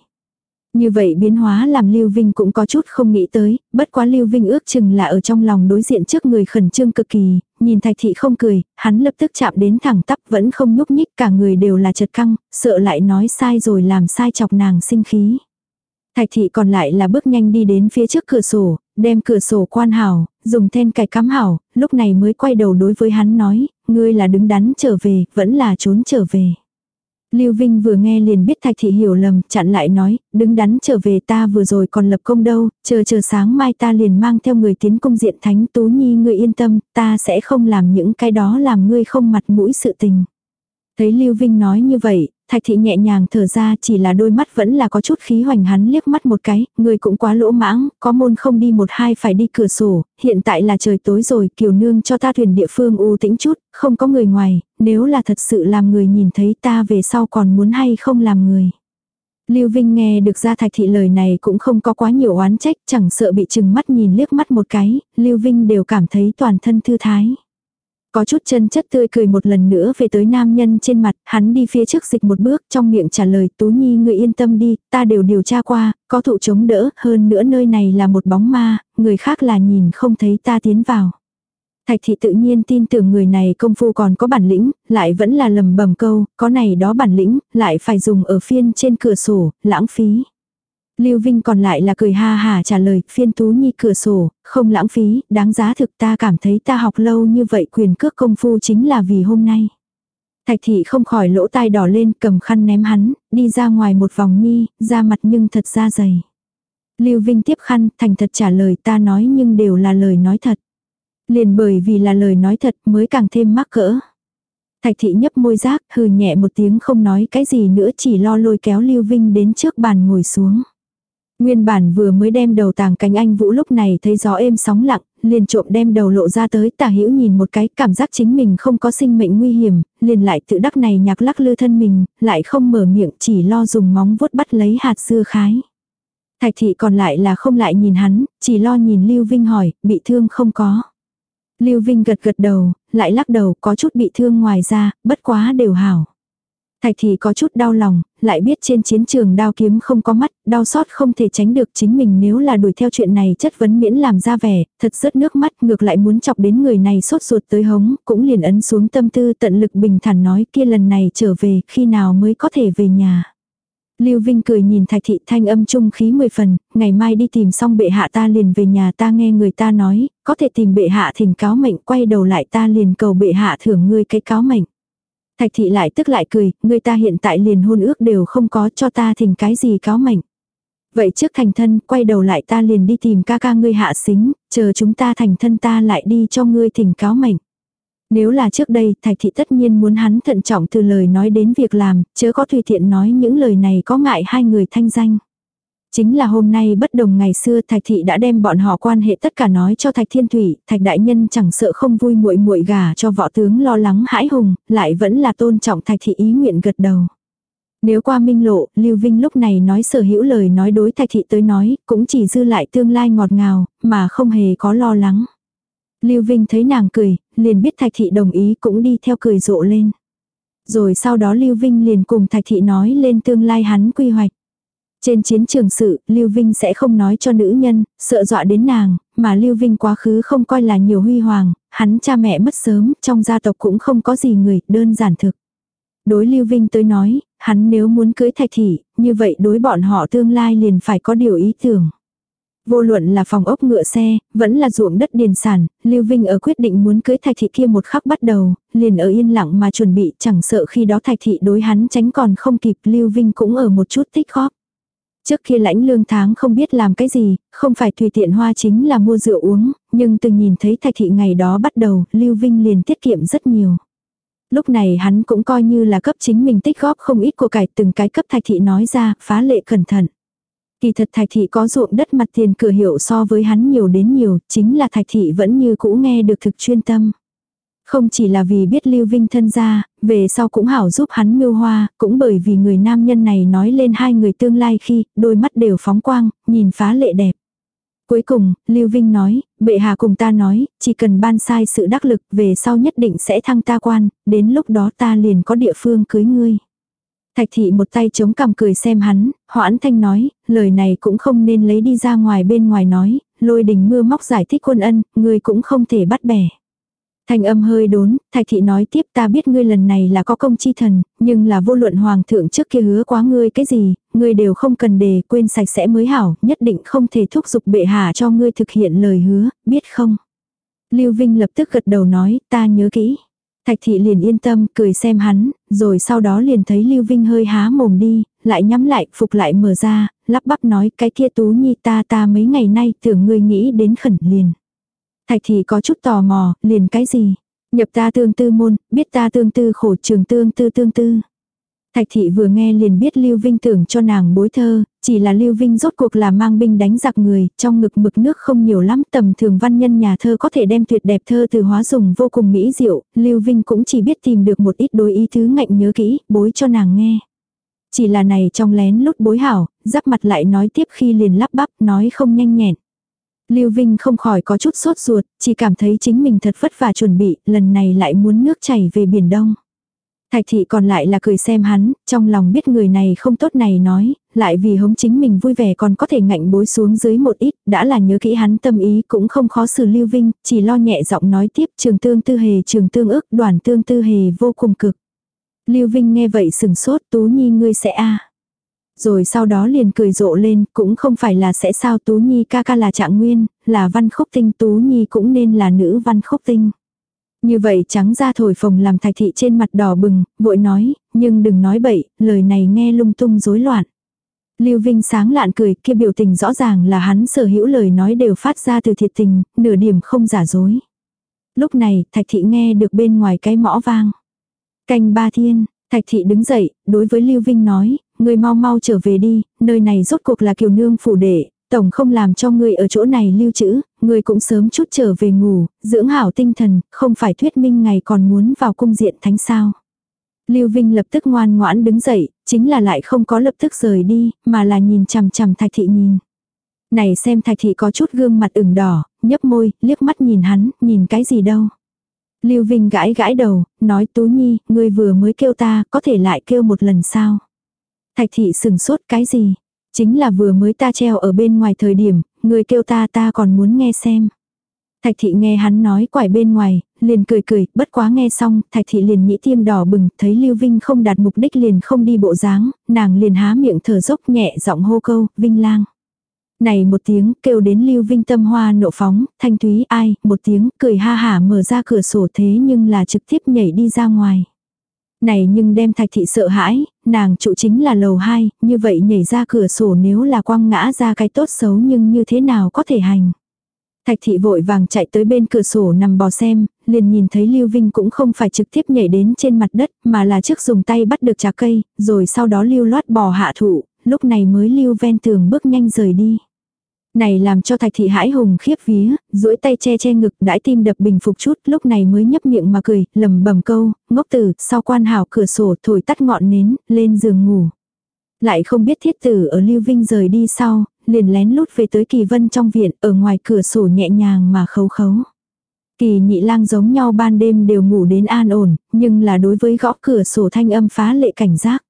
Như vậy biến hóa làm Lưu Vinh cũng có chút không nghĩ tới, bất quá Lưu Vinh ước chừng là ở trong lòng đối diện trước người khẩn trương cực kỳ, nhìn Thạch Thị không cười, hắn lập tức chạm đến thẳng tắp vẫn không nhúc nhích cả người đều là chật căng, sợ lại nói sai rồi làm sai chọc nàng sinh khí. Thạch Thị còn lại là bước nhanh đi đến phía trước cửa sổ, đem cửa sổ quan hảo, dùng then cài cắm hảo, lúc này mới quay đầu đối với hắn nói, ngươi là đứng đắn trở về, vẫn là trốn trở về. Lưu Vinh vừa nghe liền biết Thạch Thị hiểu lầm, chặn lại nói, đứng đắn trở về ta vừa rồi còn lập công đâu, chờ chờ sáng mai ta liền mang theo người tiến công diện thánh tú nhi ngươi yên tâm, ta sẽ không làm những cái đó làm ngươi không mặt mũi sự tình. Thấy Lưu Vinh nói như vậy, Thạch thị nhẹ nhàng thở ra chỉ là đôi mắt vẫn là có chút khí hoành hắn liếc mắt một cái, người cũng quá lỗ mãng, có môn không đi một hai phải đi cửa sổ, hiện tại là trời tối rồi, kiều nương cho ta thuyền địa phương u tĩnh chút, không có người ngoài, nếu là thật sự làm người nhìn thấy ta về sau còn muốn hay không làm người. Lưu Vinh nghe được ra Thạch thị lời này cũng không có quá nhiều oán trách, chẳng sợ bị chừng mắt nhìn liếc mắt một cái, Lưu Vinh đều cảm thấy toàn thân thư thái. Có chút chân chất tươi cười một lần nữa về tới nam nhân trên mặt, hắn đi phía trước dịch một bước trong miệng trả lời Tú Nhi người yên tâm đi, ta đều điều tra qua, có thụ chống đỡ, hơn nữa nơi này là một bóng ma, người khác là nhìn không thấy ta tiến vào. Thạch thị tự nhiên tin tưởng người này công phu còn có bản lĩnh, lại vẫn là lầm bầm câu, có này đó bản lĩnh, lại phải dùng ở phiên trên cửa sổ, lãng phí. Lưu Vinh còn lại là cười ha hà trả lời, phiên tú nhi cửa sổ, không lãng phí, đáng giá thực ta cảm thấy ta học lâu như vậy quyền cước công phu chính là vì hôm nay. Thạch thị không khỏi lỗ tai đỏ lên cầm khăn ném hắn, đi ra ngoài một vòng nhi, ra mặt nhưng thật ra dày. Lưu Vinh tiếp khăn, thành thật trả lời ta nói nhưng đều là lời nói thật. Liền bởi vì là lời nói thật mới càng thêm mắc cỡ. Thạch thị nhấp môi rác, hừ nhẹ một tiếng không nói cái gì nữa chỉ lo lôi kéo Lưu Vinh đến trước bàn ngồi xuống. Nguyên bản vừa mới đem đầu tàng cánh anh vũ lúc này thấy gió êm sóng lặng, liền trộm đem đầu lộ ra tới tả hữu nhìn một cái cảm giác chính mình không có sinh mệnh nguy hiểm, liền lại tự đắc này nhạc lắc lư thân mình, lại không mở miệng chỉ lo dùng móng vuốt bắt lấy hạt dưa khái. Thạch thị còn lại là không lại nhìn hắn, chỉ lo nhìn Lưu Vinh hỏi, bị thương không có. Lưu Vinh gật gật đầu, lại lắc đầu có chút bị thương ngoài ra, bất quá đều hảo. Thạch thì có chút đau lòng, lại biết trên chiến trường đao kiếm không có mắt, đau xót không thể tránh được chính mình nếu là đuổi theo chuyện này chất vấn miễn làm ra vẻ, thật rất nước mắt ngược lại muốn chọc đến người này sốt ruột tới hống, cũng liền ấn xuống tâm tư tận lực bình thản nói kia lần này trở về, khi nào mới có thể về nhà. Lưu Vinh cười nhìn Thạch thị thanh âm trung khí mười phần, ngày mai đi tìm xong bệ hạ ta liền về nhà ta nghe người ta nói, có thể tìm bệ hạ thỉnh cáo mệnh quay đầu lại ta liền cầu bệ hạ thưởng ngươi cái cáo mệnh. Thạch thị lại tức lại cười, người ta hiện tại liền hôn ước đều không có cho ta thỉnh cái gì cáo mệnh. Vậy trước thành thân, quay đầu lại ta liền đi tìm ca ca ngươi hạ xính, chờ chúng ta thành thân ta lại đi cho ngươi thỉnh cáo mệnh. Nếu là trước đây, thạch thị tất nhiên muốn hắn thận trọng từ lời nói đến việc làm, chớ có tùy tiện nói những lời này có ngại hai người thanh danh. Chính là hôm nay bất đồng ngày xưa Thạch thị đã đem bọn họ quan hệ tất cả nói cho Thạch Thiên Thủy, Thạch đại nhân chẳng sợ không vui muội muội gà cho võ tướng lo lắng hãi hùng, lại vẫn là tôn trọng Thạch thị ý nguyện gật đầu. Nếu qua minh lộ, Lưu Vinh lúc này nói sở hữu lời nói đối Thạch thị tới nói, cũng chỉ dư lại tương lai ngọt ngào, mà không hề có lo lắng. Lưu Vinh thấy nàng cười, liền biết Thạch thị đồng ý cũng đi theo cười rộ lên. Rồi sau đó Lưu Vinh liền cùng Thạch thị nói lên tương lai hắn quy hoạch. Trên chiến trường sự, Lưu Vinh sẽ không nói cho nữ nhân, sợ dọa đến nàng, mà Lưu Vinh quá khứ không coi là nhiều huy hoàng, hắn cha mẹ mất sớm, trong gia tộc cũng không có gì người, đơn giản thực. Đối Lưu Vinh tới nói, hắn nếu muốn cưới thạch thị, như vậy đối bọn họ tương lai liền phải có điều ý tưởng. Vô luận là phòng ốc ngựa xe, vẫn là ruộng đất điền sản, Lưu Vinh ở quyết định muốn cưới thạch thị kia một khắc bắt đầu, liền ở yên lặng mà chuẩn bị chẳng sợ khi đó thạch thị đối hắn tránh còn không kịp Lưu Vinh cũng ở một chút tích góp. Trước kia lãnh lương tháng không biết làm cái gì, không phải tùy tiện hoa chính là mua rượu uống, nhưng từng nhìn thấy thạch thị ngày đó bắt đầu, Lưu Vinh liền tiết kiệm rất nhiều. Lúc này hắn cũng coi như là cấp chính mình tích góp không ít của cải từng cái cấp thạch thị nói ra, phá lệ cẩn thận. Kỳ thật thạch thị có ruộng đất mặt tiền cửa hiệu so với hắn nhiều đến nhiều, chính là thạch thị vẫn như cũ nghe được thực chuyên tâm. Không chỉ là vì biết Lưu Vinh thân ra, về sau cũng hảo giúp hắn mưu hoa, cũng bởi vì người nam nhân này nói lên hai người tương lai khi, đôi mắt đều phóng quang, nhìn phá lệ đẹp. Cuối cùng, Lưu Vinh nói, bệ hạ cùng ta nói, chỉ cần ban sai sự đắc lực, về sau nhất định sẽ thăng ta quan, đến lúc đó ta liền có địa phương cưới ngươi. Thạch thị một tay chống cằm cười xem hắn, hoãn thanh nói, lời này cũng không nên lấy đi ra ngoài bên ngoài nói, lôi đình mưa móc giải thích quân ân, ngươi cũng không thể bắt bẻ. Thanh âm hơi đốn, thạch thị nói tiếp ta biết ngươi lần này là có công chi thần, nhưng là vô luận hoàng thượng trước kia hứa quá ngươi cái gì, ngươi đều không cần đề quên sạch sẽ mới hảo, nhất định không thể thúc giục bệ hạ cho ngươi thực hiện lời hứa, biết không? Lưu Vinh lập tức gật đầu nói, ta nhớ kỹ. Thạch thị liền yên tâm, cười xem hắn, rồi sau đó liền thấy Lưu Vinh hơi há mồm đi, lại nhắm lại, phục lại mở ra, lắp bắp nói cái kia tú nhi ta ta mấy ngày nay tưởng ngươi nghĩ đến khẩn liền. Thạch thì có chút tò mò, liền cái gì? Nhập ta tương tư môn, biết ta tương tư khổ trường tương tư tương tư. Thạch thị vừa nghe liền biết Lưu Vinh tưởng cho nàng bối thơ, chỉ là Lưu Vinh rốt cuộc là mang binh đánh giặc người, trong ngực mực nước không nhiều lắm, tầm thường văn nhân nhà thơ có thể đem tuyệt đẹp thơ từ hóa dùng vô cùng mỹ diệu, Lưu Vinh cũng chỉ biết tìm được một ít đối ý thứ ngạnh nhớ kỹ, bối cho nàng nghe. Chỉ là này trong lén lút bối hảo, giáp mặt lại nói tiếp khi liền lắp bắp, nói không nhanh nhẹn. Lưu Vinh không khỏi có chút sốt ruột, chỉ cảm thấy chính mình thật vất vả chuẩn bị, lần này lại muốn nước chảy về biển đông. Thạch thị còn lại là cười xem hắn, trong lòng biết người này không tốt này nói, lại vì hống chính mình vui vẻ còn có thể ngạnh bối xuống dưới một ít, đã là nhớ kỹ hắn tâm ý cũng không khó xử Lưu Vinh, chỉ lo nhẹ giọng nói tiếp trường tương tư hề trường tương ức đoàn tương tư hề vô cùng cực. Lưu Vinh nghe vậy sừng sốt tú nhi ngươi sẽ a rồi sau đó liền cười rộ lên, cũng không phải là sẽ sao Tú Nhi ca ca là trạng nguyên, là văn khúc tinh Tú Nhi cũng nên là nữ văn khúc tinh. Như vậy trắng ra thổi phồng làm thạch thị trên mặt đỏ bừng, vội nói, nhưng đừng nói bậy, lời này nghe lung tung rối loạn. Lưu Vinh sáng lạn cười, kia biểu tình rõ ràng là hắn sở hữu lời nói đều phát ra từ thiệt tình, nửa điểm không giả dối. Lúc này, thạch thị nghe được bên ngoài cái mõ vang. Canh ba thiên, thạch thị đứng dậy, đối với Lưu Vinh nói, ngươi mau mau trở về đi, nơi này rốt cuộc là kiều nương phủ đệ, tổng không làm cho ngươi ở chỗ này lưu trữ, ngươi cũng sớm chút trở về ngủ, dưỡng hảo tinh thần, không phải thuyết minh ngày còn muốn vào cung diện thánh sao. Lưu Vinh lập tức ngoan ngoãn đứng dậy, chính là lại không có lập tức rời đi, mà là nhìn chằm chằm thạch thị nhìn. Này xem thạch thị có chút gương mặt ửng đỏ, nhấp môi, liếc mắt nhìn hắn, nhìn cái gì đâu. Lưu Vinh gãi gãi đầu, nói Tú Nhi, ngươi vừa mới kêu ta, có thể lại kêu một lần sao. Thạch thị sừng sốt cái gì? Chính là vừa mới ta treo ở bên ngoài thời điểm, người kêu ta ta còn muốn nghe xem. Thạch thị nghe hắn nói quải bên ngoài, liền cười cười, bất quá nghe xong, thạch thị liền nhĩ tiêm đỏ bừng, thấy Lưu Vinh không đạt mục đích liền không đi bộ dáng, nàng liền há miệng thở dốc nhẹ giọng hô câu, Vinh lang. Này một tiếng kêu đến Lưu Vinh tâm hoa nộ phóng, thanh thúy ai, một tiếng cười ha hả mở ra cửa sổ thế nhưng là trực tiếp nhảy đi ra ngoài. Này nhưng đem thạch thị sợ hãi, nàng trụ chính là lầu 2, như vậy nhảy ra cửa sổ nếu là quăng ngã ra cái tốt xấu nhưng như thế nào có thể hành. Thạch thị vội vàng chạy tới bên cửa sổ nằm bò xem, liền nhìn thấy Lưu Vinh cũng không phải trực tiếp nhảy đến trên mặt đất mà là trước dùng tay bắt được trà cây, rồi sau đó lưu loát bò hạ thụ, lúc này mới lưu ven tường bước nhanh rời đi. Này làm cho thạch thị hãi hùng khiếp vía, duỗi tay che che ngực đãi tim đập bình phục chút lúc này mới nhấp miệng mà cười, lầm bầm câu, ngốc tử, sau quan hảo cửa sổ thổi tắt ngọn nến, lên giường ngủ. Lại không biết thiết tử ở Lưu Vinh rời đi sau, liền lén lút về tới kỳ vân trong viện, ở ngoài cửa sổ nhẹ nhàng mà khấu khấu. Kỳ nhị lang giống nhau ban đêm đều ngủ đến an ổn, nhưng là đối với gõ cửa sổ thanh âm phá lệ cảnh giác.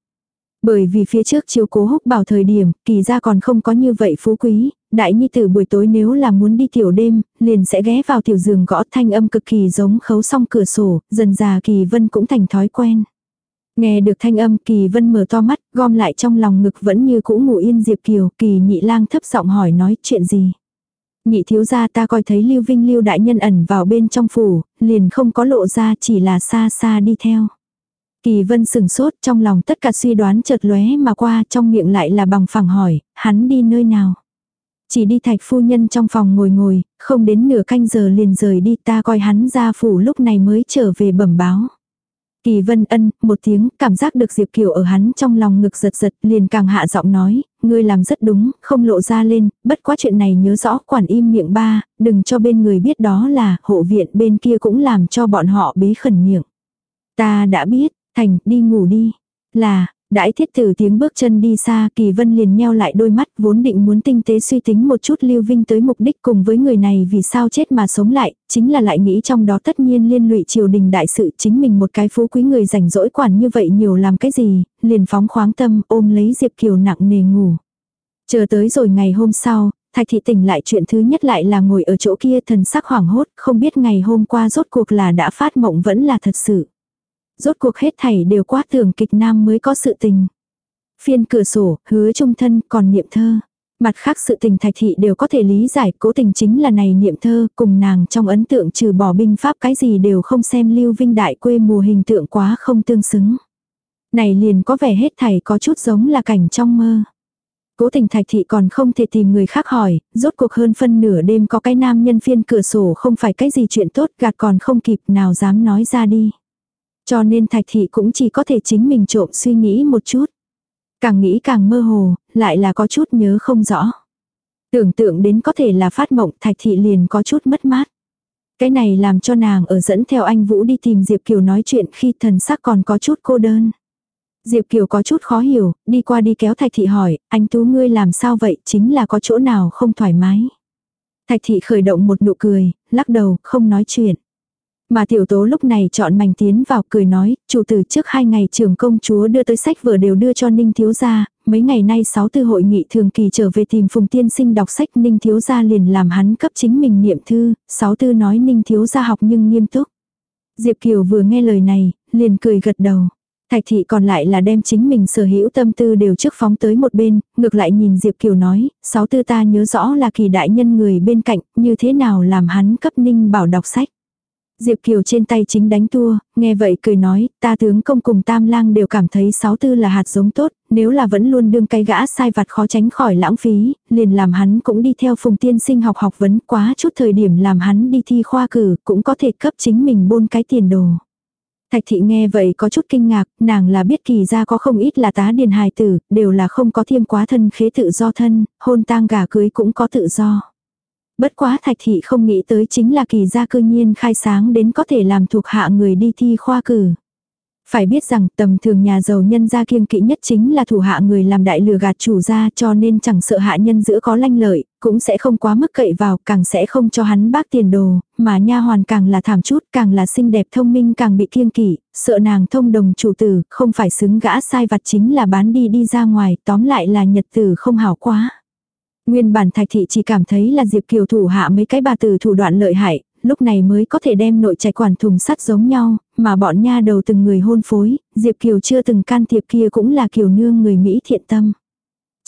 Bởi vì phía trước chiếu cố húc bảo thời điểm, kỳ ra còn không có như vậy phú quý, đại nhi tử buổi tối nếu là muốn đi tiểu đêm, liền sẽ ghé vào tiểu giường gõ thanh âm cực kỳ giống khấu xong cửa sổ, dần già kỳ vân cũng thành thói quen. Nghe được thanh âm kỳ vân mở to mắt, gom lại trong lòng ngực vẫn như cũ ngủ yên Diệp Kiều, kỳ nhị lang thấp giọng hỏi nói chuyện gì. Nhị thiếu gia ta coi thấy Lưu Vinh Lưu đại nhân ẩn vào bên trong phủ, liền không có lộ ra chỉ là xa xa đi theo. Kỳ vân sừng sốt trong lòng tất cả suy đoán chợt lóe mà qua trong miệng lại là bằng phẳng hỏi, hắn đi nơi nào. Chỉ đi thạch phu nhân trong phòng ngồi ngồi, không đến nửa canh giờ liền rời đi ta coi hắn ra phủ lúc này mới trở về bẩm báo. Kỳ vân ân, một tiếng, cảm giác được Diệp Kiều ở hắn trong lòng ngực giật giật, liền càng hạ giọng nói, ngươi làm rất đúng, không lộ ra lên, bất quá chuyện này nhớ rõ quản im miệng ba, đừng cho bên người biết đó là, hộ viện bên kia cũng làm cho bọn họ bế khẩn miệng. Ta đã biết, thành, đi ngủ đi. Là, Đãi thiết tử tiếng bước chân đi xa, Kỳ Vân liền nheo lại đôi mắt, vốn định muốn tinh tế suy tính một chút Lưu Vinh tới mục đích cùng với người này vì sao chết mà sống lại, chính là lại nghĩ trong đó tất nhiên liên lụy triều đình đại sự chính mình một cái phú quý người rảnh rỗi quản như vậy nhiều làm cái gì, liền phóng khoáng tâm ôm lấy Diệp Kiều nặng nề ngủ. Chờ tới rồi ngày hôm sau, Thạch thị tỉnh lại chuyện thứ nhất lại là ngồi ở chỗ kia thần sắc hoảng hốt, không biết ngày hôm qua rốt cuộc là đã phát mộng vẫn là thật sự. Rốt cuộc hết thảy đều quá tưởng kịch nam mới có sự tình. Phiên cửa sổ, hứa trung thân, còn niệm thơ. Mặt khác sự tình thạch thị đều có thể lý giải, cố tình chính là này niệm thơ, cùng nàng trong ấn tượng trừ bỏ binh pháp cái gì đều không xem lưu vinh đại quê mùa hình tượng quá không tương xứng. Này liền có vẻ hết thảy có chút giống là cảnh trong mơ. Cố tình thạch thị còn không thể tìm người khác hỏi, rốt cuộc hơn phân nửa đêm có cái nam nhân phiên cửa sổ không phải cái gì chuyện tốt gạt còn không kịp nào dám nói ra đi. Cho nên thạch thị cũng chỉ có thể chính mình trộm suy nghĩ một chút. Càng nghĩ càng mơ hồ, lại là có chút nhớ không rõ. Tưởng tượng đến có thể là phát mộng thạch thị liền có chút mất mát. Cái này làm cho nàng ở dẫn theo anh Vũ đi tìm Diệp Kiều nói chuyện khi thần sắc còn có chút cô đơn. Diệp Kiều có chút khó hiểu, đi qua đi kéo Thạch Thị hỏi, anh Tú ngươi làm sao vậy, chính là có chỗ nào không thoải mái. Thạch Thị khởi động một nụ cười, lắc đầu, không nói chuyện. Mà tiểu tố lúc này chọn mảnh tiến vào cười nói, chủ tử trước hai ngày trưởng công chúa đưa tới sách vừa đều đưa cho Ninh Thiếu Gia, mấy ngày nay sáu tư hội nghị thường kỳ trở về tìm Phùng Tiên Sinh đọc sách Ninh Thiếu Gia liền làm hắn cấp chính mình niệm thư, sáu tư nói Ninh Thiếu Gia học nhưng nghiêm túc. Diệp Kiều vừa nghe lời này, liền cười gật đầu. Thạch thị còn lại là đem chính mình sở hữu tâm tư đều trước phóng tới một bên, ngược lại nhìn Diệp Kiều nói, sáu tư ta nhớ rõ là kỳ đại nhân người bên cạnh, như thế nào làm hắn cấp ninh bảo đọc sách. Diệp Kiều trên tay chính đánh tua, nghe vậy cười nói, ta tướng công cùng tam lang đều cảm thấy sáu tư là hạt giống tốt, nếu là vẫn luôn đương cây gã sai vặt khó tránh khỏi lãng phí, liền làm hắn cũng đi theo phùng tiên sinh học học vấn quá chút thời điểm làm hắn đi thi khoa cử, cũng có thể cấp chính mình bôn cái tiền đồ. Thạch thị nghe vậy có chút kinh ngạc, nàng là biết kỳ ra có không ít là tá điền hài tử, đều là không có thiêm quá thân khế tự do thân, hôn tang gà cưới cũng có tự do. Bất quá thạch thị không nghĩ tới chính là kỳ gia cư nhiên khai sáng đến có thể làm thuộc hạ người đi thi khoa cử. Phải biết rằng tầm thường nhà giàu nhân gia kiêng kỵ nhất chính là thủ hạ người làm đại lừa gạt chủ gia cho nên chẳng sợ hạ nhân giữa có lanh lợi, cũng sẽ không quá mức cậy vào, càng sẽ không cho hắn bác tiền đồ, mà nha hoàn càng là thảm chút, càng là xinh đẹp thông minh càng bị kiêng kỵ, sợ nàng thông đồng chủ tử, không phải xứng gã sai vặt chính là bán đi đi ra ngoài, tóm lại là nhật tử không hảo quá. Nguyên bản thạch thị chỉ cảm thấy là Diệp Kiều thủ hạ mấy cái bà tử thủ đoạn lợi hại, lúc này mới có thể đem nội trạch quản thùng sắt giống nhau, mà bọn nha đầu từng người hôn phối, Diệp Kiều chưa từng can thiệp kia cũng là Kiều nương người Mỹ thiện tâm.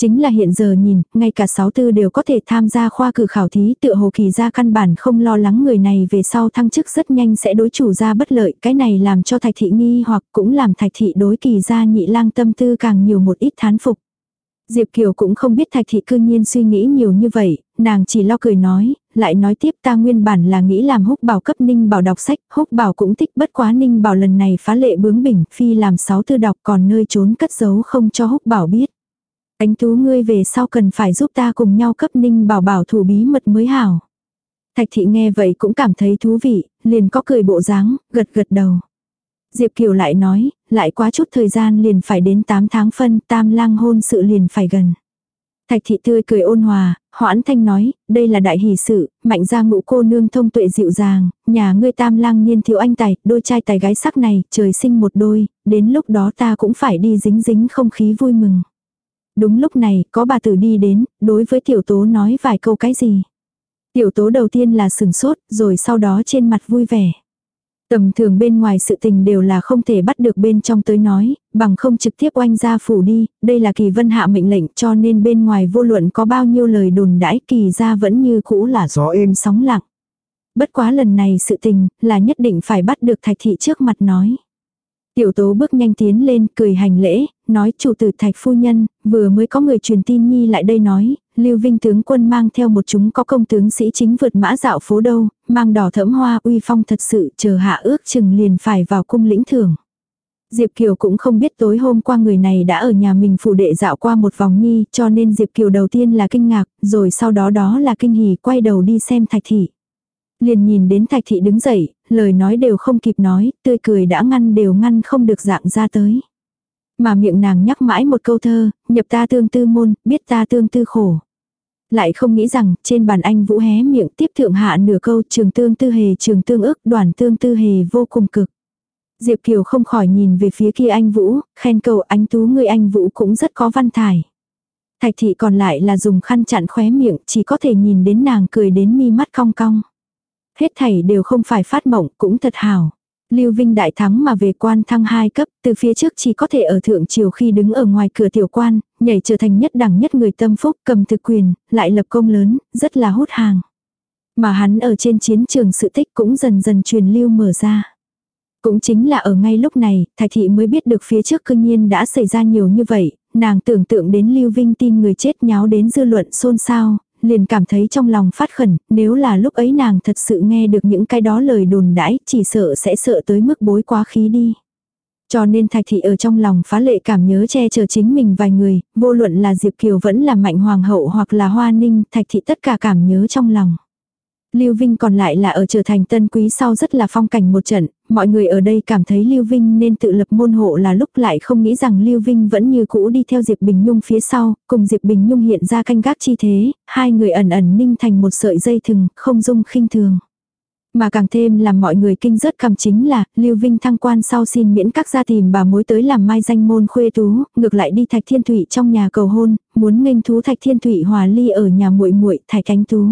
Chính là hiện giờ nhìn, ngay cả sáu tư đều có thể tham gia khoa cử khảo thí tựa hồ kỳ ra căn bản không lo lắng người này về sau thăng chức rất nhanh sẽ đối chủ ra bất lợi. Cái này làm cho thạch thị nghi hoặc cũng làm thạch thị đối kỳ ra nhị lang tâm tư càng nhiều một ít thán phục. Diệp Kiều cũng không biết thạch thị cư nhiên suy nghĩ nhiều như vậy, nàng chỉ lo cười nói, lại nói tiếp ta nguyên bản là nghĩ làm húc bảo cấp ninh bảo đọc sách, húc bảo cũng thích bất quá ninh bảo lần này phá lệ bướng bỉnh, phi làm sáu tư đọc còn nơi trốn cất giấu không cho húc bảo biết. Ánh tú ngươi về sau cần phải giúp ta cùng nhau cấp ninh bảo bảo thủ bí mật mới hảo. Thạch thị nghe vậy cũng cảm thấy thú vị, liền có cười bộ dáng, gật gật đầu. Diệp Kiều lại nói, lại quá chút thời gian liền phải đến 8 tháng phân, tam lang hôn sự liền phải gần. Thạch thị tươi cười ôn hòa, hoãn thanh nói, đây là đại hỷ sự, mạnh ra ngũ cô nương thông tuệ dịu dàng, nhà ngươi tam lang niên thiếu anh tài, đôi trai tài gái sắc này, trời sinh một đôi, đến lúc đó ta cũng phải đi dính dính không khí vui mừng. Đúng lúc này, có bà tử đi đến, đối với tiểu tố nói vài câu cái gì. Tiểu tố đầu tiên là sừng sốt, rồi sau đó trên mặt vui vẻ. Tầm thường bên ngoài sự tình đều là không thể bắt được bên trong tới nói, bằng không trực tiếp oanh ra phủ đi, đây là kỳ vân hạ mệnh lệnh cho nên bên ngoài vô luận có bao nhiêu lời đồn đãi kỳ ra vẫn như cũ là gió êm sóng lặng. Bất quá lần này sự tình là nhất định phải bắt được thạch thị trước mặt nói. Tiểu tố bước nhanh tiến lên, cười hành lễ, nói chủ tử thạch phu nhân, vừa mới có người truyền tin nhi lại đây nói, Lưu Vinh tướng quân mang theo một chúng có công tướng sĩ chính vượt mã dạo phố đâu, mang đỏ thẫm hoa uy phong thật sự chờ hạ ước chừng liền phải vào cung lĩnh thưởng. Diệp Kiều cũng không biết tối hôm qua người này đã ở nhà mình phủ đệ dạo qua một vòng nhi cho nên Diệp Kiều đầu tiên là kinh ngạc, rồi sau đó đó là kinh hỉ quay đầu đi xem thạch thị. Liền nhìn đến thạch thị đứng dậy, lời nói đều không kịp nói, tươi cười đã ngăn đều ngăn không được dạng ra tới. Mà miệng nàng nhắc mãi một câu thơ, nhập ta tương tư môn, biết ta tương tư khổ. Lại không nghĩ rằng, trên bàn anh vũ hé miệng tiếp thượng hạ nửa câu trường tương tư hề trường tương ức đoàn tương tư hề vô cùng cực. Diệp Kiều không khỏi nhìn về phía kia anh Vũ, khen cầu anh tú người anh Vũ cũng rất có văn thải. Thạch thị còn lại là dùng khăn chặn khóe miệng, chỉ có thể nhìn đến nàng cười đến mi mắt cong cong. Hết thảy đều không phải phát mộng, cũng thật hảo. Lưu Vinh đại thắng mà về quan thăng hai cấp, từ phía trước chỉ có thể ở thượng triều khi đứng ở ngoài cửa tiểu quan, nhảy trở thành nhất đẳng nhất người tâm phúc, cầm thực quyền, lại lập công lớn, rất là hút hàng. Mà hắn ở trên chiến trường sự tích cũng dần dần truyền lưu mở ra. Cũng chính là ở ngay lúc này, Thạch Thị mới biết được phía trước cương nhiên đã xảy ra nhiều như vậy, nàng tưởng tượng đến Lưu Vinh tin người chết nháo đến dư luận xôn xao, liền cảm thấy trong lòng phát khẩn, nếu là lúc ấy nàng thật sự nghe được những cái đó lời đồn đãi, chỉ sợ sẽ sợ tới mức bối quá khí đi. Cho nên Thạch Thị ở trong lòng phá lệ cảm nhớ che chở chính mình vài người, vô luận là Diệp Kiều vẫn là Mạnh Hoàng hậu hoặc là Hoa Ninh, Thạch Thị tất cả cảm nhớ trong lòng. Lưu Vinh còn lại là ở trở thành tân quý sau rất là phong cảnh một trận, mọi người ở đây cảm thấy Lưu Vinh nên tự lập môn hộ là lúc lại không nghĩ rằng Lưu Vinh vẫn như cũ đi theo Diệp Bình Nhung phía sau, cùng Diệp Bình Nhung hiện ra canh gác chi thế, hai người ẩn ẩn ninh thành một sợi dây thừng, không dung khinh thường. Mà càng thêm làm mọi người kinh rất cầm chính là, Lưu Vinh thăng quan sau xin miễn các gia tìm bà mối tới làm mai danh môn khuê tú, ngược lại đi Thạch Thiên Thụy trong nhà cầu hôn, muốn nghênh thú Thạch Thiên Thụy hòa ly ở nhà muội muội Thạch Cánh Tú.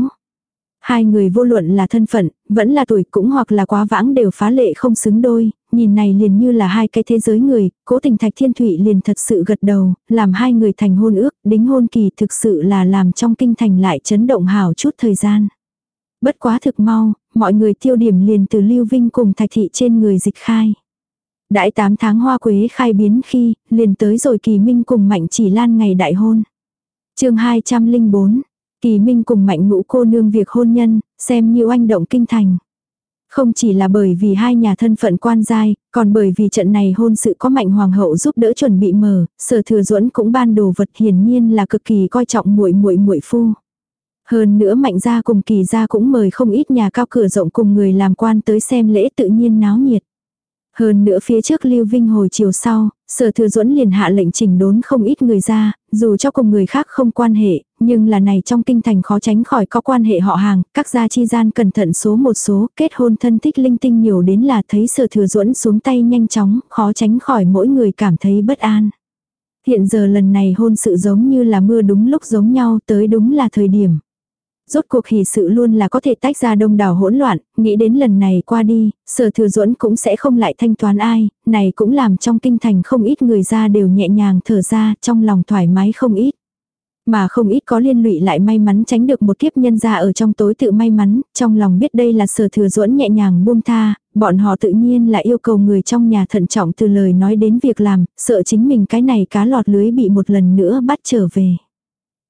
Hai người vô luận là thân phận, vẫn là tuổi cũng hoặc là quá vãng đều phá lệ không xứng đôi, nhìn này liền như là hai cái thế giới người, cố tình thạch thiên thủy liền thật sự gật đầu, làm hai người thành hôn ước, đính hôn kỳ thực sự là làm trong kinh thành lại chấn động hào chút thời gian. Bất quá thực mau, mọi người tiêu điểm liền từ Lưu Vinh cùng thạch thị trên người dịch khai. Đại 8 tháng hoa quế khai biến khi, liền tới rồi kỳ minh cùng mạnh chỉ lan ngày đại hôn. chương 204, Kỳ Minh cùng mạnh ngũ cô nương việc hôn nhân, xem như oanh động kinh thành. Không chỉ là bởi vì hai nhà thân phận quan giai, còn bởi vì trận này hôn sự có mạnh hoàng hậu giúp đỡ chuẩn bị mở, sở thừa duẫn cũng ban đồ vật hiển nhiên là cực kỳ coi trọng muội muội muội phu. Hơn nữa mạnh gia cùng kỳ gia cũng mời không ít nhà cao cửa rộng cùng người làm quan tới xem lễ tự nhiên náo nhiệt. Hơn nữa phía trước Lưu Vinh hồi chiều sau, sở thừa duẫn liền hạ lệnh chỉnh đốn không ít người ra, dù cho cùng người khác không quan hệ, nhưng là này trong kinh thành khó tránh khỏi có quan hệ họ hàng, các gia chi gian cẩn thận số một số, kết hôn thân thích linh tinh nhiều đến là thấy sở thừa duẫn xuống tay nhanh chóng, khó tránh khỏi mỗi người cảm thấy bất an. Hiện giờ lần này hôn sự giống như là mưa đúng lúc giống nhau tới đúng là thời điểm. Rốt cuộc hỷ sự luôn là có thể tách ra đông đảo hỗn loạn, nghĩ đến lần này qua đi, sở thừa duẫn cũng sẽ không lại thanh toán ai, này cũng làm trong kinh thành không ít người ra đều nhẹ nhàng thở ra trong lòng thoải mái không ít. Mà không ít có liên lụy lại may mắn tránh được một kiếp nhân ra ở trong tối tự may mắn, trong lòng biết đây là sở thừa duẫn nhẹ nhàng buông tha, bọn họ tự nhiên là yêu cầu người trong nhà thận trọng từ lời nói đến việc làm, sợ chính mình cái này cá lọt lưới bị một lần nữa bắt trở về.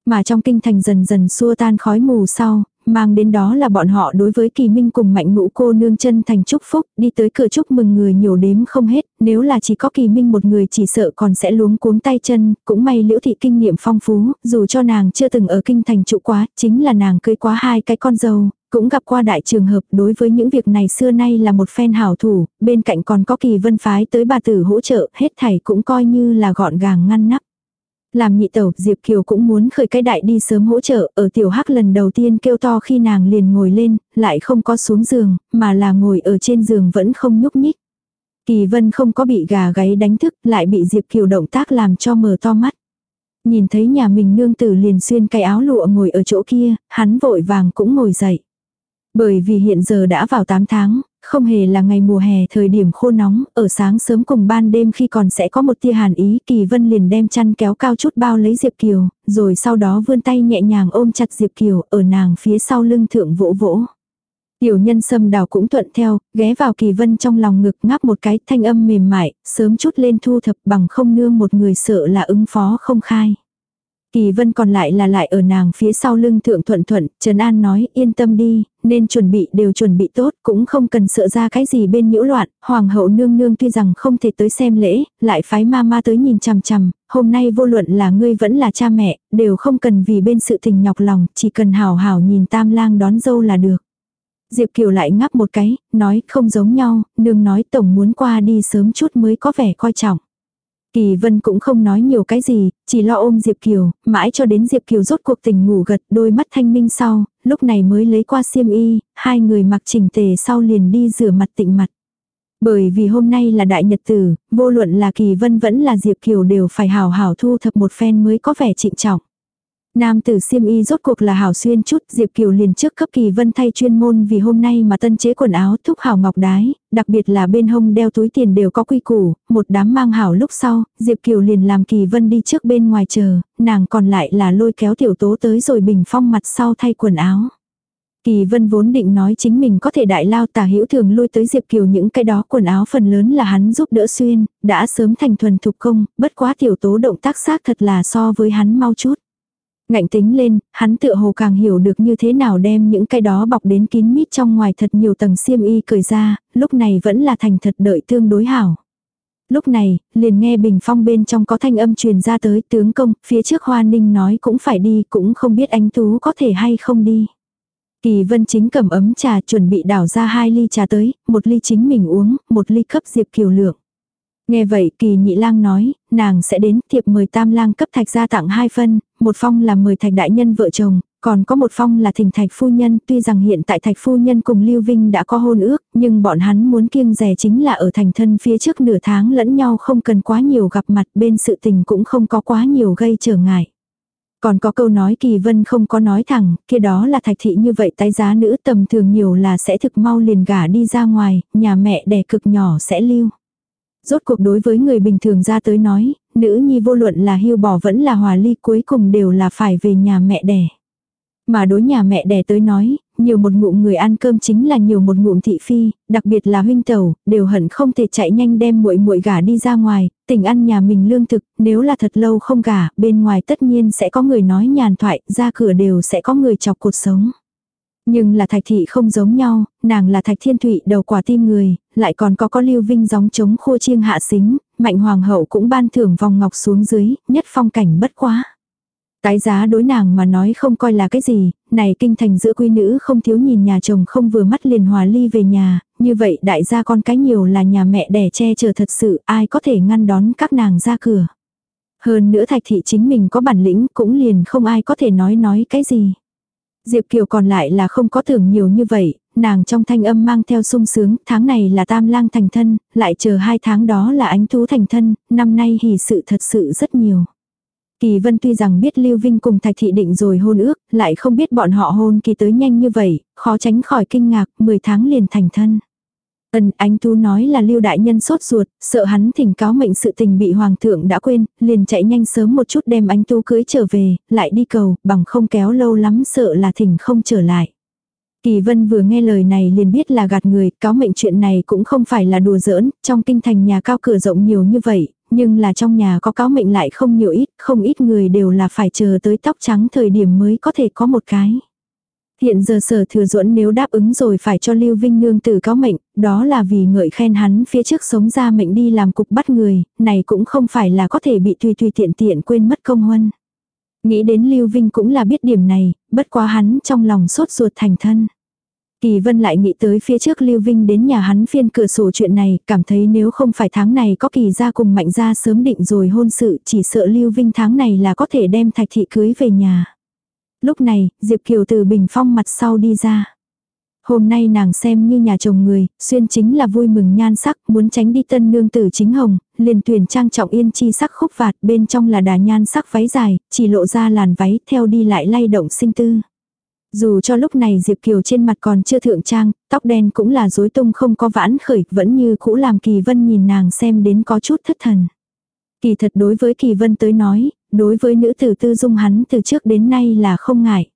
Mà trong kinh thành dần dần xua tan khói mù sau, mang đến đó là bọn họ đối với kỳ minh cùng mạnh ngũ cô nương chân thành chúc phúc, đi tới cửa chúc mừng người nhiều đếm không hết, nếu là chỉ có kỳ minh một người chỉ sợ còn sẽ luống cuống tay chân, cũng may liễu thị kinh nghiệm phong phú, dù cho nàng chưa từng ở kinh thành trụ quá, chính là nàng cưới quá hai cái con dâu, cũng gặp qua đại trường hợp đối với những việc này xưa nay là một phen hảo thủ, bên cạnh còn có kỳ vân phái tới bà tử hỗ trợ, hết thảy cũng coi như là gọn gàng ngăn nắp. Làm nhị tẩu, Diệp Kiều cũng muốn khởi cái đại đi sớm hỗ trợ, ở tiểu hắc lần đầu tiên kêu to khi nàng liền ngồi lên, lại không có xuống giường, mà là ngồi ở trên giường vẫn không nhúc nhích. Kỳ vân không có bị gà gáy đánh thức, lại bị Diệp Kiều động tác làm cho mở to mắt. Nhìn thấy nhà mình nương tử liền xuyên cái áo lụa ngồi ở chỗ kia, hắn vội vàng cũng ngồi dậy. Bởi vì hiện giờ đã vào 8 tháng, không hề là ngày mùa hè thời điểm khô nóng, ở sáng sớm cùng ban đêm khi còn sẽ có một tia hàn ý, Kỳ Vân liền đem chăn kéo cao chút bao lấy Diệp Kiều, rồi sau đó vươn tay nhẹ nhàng ôm chặt Diệp Kiều, ở nàng phía sau lưng thượng vỗ vỗ. Tiểu nhân sâm đào cũng thuận theo, ghé vào Kỳ Vân trong lòng ngực ngáp một cái thanh âm mềm mại, sớm chút lên thu thập bằng không nương một người sợ là ứng phó không khai. Kỳ vân còn lại là lại ở nàng phía sau lưng thượng thuận thuận, Trần An nói yên tâm đi, nên chuẩn bị đều chuẩn bị tốt, cũng không cần sợ ra cái gì bên nhiễu loạn, hoàng hậu nương nương tuy rằng không thể tới xem lễ, lại phái ma ma tới nhìn chằm chằm, hôm nay vô luận là ngươi vẫn là cha mẹ, đều không cần vì bên sự tình nhọc lòng, chỉ cần hảo hảo nhìn tam lang đón dâu là được. Diệp Kiều lại ngắp một cái, nói không giống nhau, nương nói tổng muốn qua đi sớm chút mới có vẻ coi trọng. Kỳ Vân cũng không nói nhiều cái gì, chỉ lo ôm Diệp Kiều, mãi cho đến Diệp Kiều rốt cuộc tình ngủ gật đôi mắt thanh minh sau, lúc này mới lấy qua xiêm y, hai người mặc chỉnh tề sau liền đi rửa mặt tịnh mặt. Bởi vì hôm nay là đại nhật tử, vô luận là Kỳ Vân vẫn là Diệp Kiều đều phải hào hào thu thập một phen mới có vẻ trịnh trọng. Nam tử xiêm y rốt cuộc là hảo xuyên chút, Diệp Kiều liền trước cấp kỳ vân thay chuyên môn vì hôm nay mà tân chế quần áo thúc hảo ngọc đái, đặc biệt là bên hông đeo túi tiền đều có quy củ, một đám mang hảo lúc sau, Diệp Kiều liền làm kỳ vân đi trước bên ngoài chờ, nàng còn lại là lôi kéo tiểu tố tới rồi bình phong mặt sau thay quần áo. Kỳ vân vốn định nói chính mình có thể đại lao tả hữu thường lui tới Diệp Kiều những cái đó quần áo phần lớn là hắn giúp đỡ xuyên, đã sớm thành thuần thục công, bất quá tiểu tố động tác xác thật là so với hắn mau chút. Ngạnh tính lên, hắn tựa hồ càng hiểu được như thế nào đem những cái đó bọc đến kín mít trong ngoài thật nhiều tầng xiêm y cởi ra, lúc này vẫn là thành thật đợi tương đối hảo. Lúc này, liền nghe bình phong bên trong có thanh âm truyền ra tới tướng công, phía trước hoa ninh nói cũng phải đi, cũng không biết anh Tú có thể hay không đi. Kỳ vân chính cầm ấm trà chuẩn bị đảo ra hai ly trà tới, một ly chính mình uống, một ly cấp diệp kiều lượng. Nghe vậy kỳ nhị lang nói, nàng sẽ đến thiệp mời tam lang cấp thạch ra tặng hai phân, một phong là mời thạch đại nhân vợ chồng, còn có một phong là thỉnh thạch phu nhân, tuy rằng hiện tại thạch phu nhân cùng Lưu Vinh đã có hôn ước, nhưng bọn hắn muốn kiêng rè chính là ở thành thân phía trước nửa tháng lẫn nhau không cần quá nhiều gặp mặt bên sự tình cũng không có quá nhiều gây trở ngại. Còn có câu nói kỳ vân không có nói thẳng, kia đó là thạch thị như vậy tái giá nữ tầm thường nhiều là sẽ thực mau liền gả đi ra ngoài, nhà mẹ đẻ cực nhỏ sẽ lưu. Rốt cuộc đối với người bình thường ra tới nói, nữ nhi vô luận là hưu bỏ vẫn là hòa ly cuối cùng đều là phải về nhà mẹ đẻ. Mà đối nhà mẹ đẻ tới nói, nhiều một ngụm người ăn cơm chính là nhiều một ngụm thị phi, đặc biệt là huynh tẩu, đều hận không thể chạy nhanh đem muội muội gả đi ra ngoài, tình ăn nhà mình lương thực, nếu là thật lâu không gả, bên ngoài tất nhiên sẽ có người nói nhàn thoại, ra cửa đều sẽ có người chọc cuộc sống. Nhưng là thạch thị không giống nhau, nàng là thạch thiên thụy đầu quả tim người, lại còn có có lưu vinh gióng chống khô chiêng hạ xính, mạnh hoàng hậu cũng ban thưởng vòng ngọc xuống dưới, nhất phong cảnh bất quá. Cái giá đối nàng mà nói không coi là cái gì, này kinh thành giữa quy nữ không thiếu nhìn nhà chồng không vừa mắt liền hòa ly về nhà, như vậy đại gia con cái nhiều là nhà mẹ đẻ che chở thật sự ai có thể ngăn đón các nàng ra cửa. Hơn nữa thạch thị chính mình có bản lĩnh cũng liền không ai có thể nói nói cái gì. Diệp Kiều còn lại là không có tưởng nhiều như vậy, nàng trong thanh âm mang theo sung sướng, tháng này là tam lang thành thân, lại chờ hai tháng đó là ánh thú thành thân, năm nay hỷ sự thật sự rất nhiều. Kỳ Vân tuy rằng biết Lưu Vinh cùng Thạch Thị định rồi hôn ước, lại không biết bọn họ hôn kỳ tới nhanh như vậy, khó tránh khỏi kinh ngạc, 10 tháng liền thành thân. Ân ánh tú nói là lưu đại nhân sốt ruột, sợ hắn thỉnh cáo mệnh sự tình bị hoàng thượng đã quên, liền chạy nhanh sớm một chút đem ánh tú cưới trở về, lại đi cầu, bằng không kéo lâu lắm sợ là thỉnh không trở lại. Kỳ vân vừa nghe lời này liền biết là gạt người, cáo mệnh chuyện này cũng không phải là đùa giỡn, trong kinh thành nhà cao cửa rộng nhiều như vậy, nhưng là trong nhà có cáo mệnh lại không nhiều ít, không ít người đều là phải chờ tới tóc trắng thời điểm mới có thể có một cái. Hiện giờ sở thừa duẫn nếu đáp ứng rồi phải cho Lưu Vinh Nương tử cáo mệnh, đó là vì ngợi khen hắn phía trước sống ra mệnh đi làm cục bắt người, này cũng không phải là có thể bị tùy tùy tiện tiện quên mất công huân. Nghĩ đến Lưu Vinh cũng là biết điểm này, bất quá hắn trong lòng sốt ruột thành thân. Kỳ Vân lại nghĩ tới phía trước Lưu Vinh đến nhà hắn phiên cửa sổ chuyện này, cảm thấy nếu không phải tháng này có kỳ ra cùng mạnh ra sớm định rồi hôn sự, chỉ sợ Lưu Vinh tháng này là có thể đem thạch thị cưới về nhà. Lúc này, Diệp Kiều từ bình phong mặt sau đi ra. Hôm nay nàng xem như nhà chồng người, xuyên chính là vui mừng nhan sắc, muốn tránh đi tân nương tử chính hồng, liền tuyển trang trọng yên chi sắc khúc vạt, bên trong là đà nhan sắc váy dài, chỉ lộ ra làn váy, theo đi lại lay động sinh tư. Dù cho lúc này Diệp Kiều trên mặt còn chưa thượng trang, tóc đen cũng là rối tung không có vãn khởi, vẫn như cũ làm Kỳ Vân nhìn nàng xem đến có chút thất thần. Kỳ thật đối với Kỳ Vân tới nói, đối với nữ tử tư dung hắn từ trước đến nay là không ngại.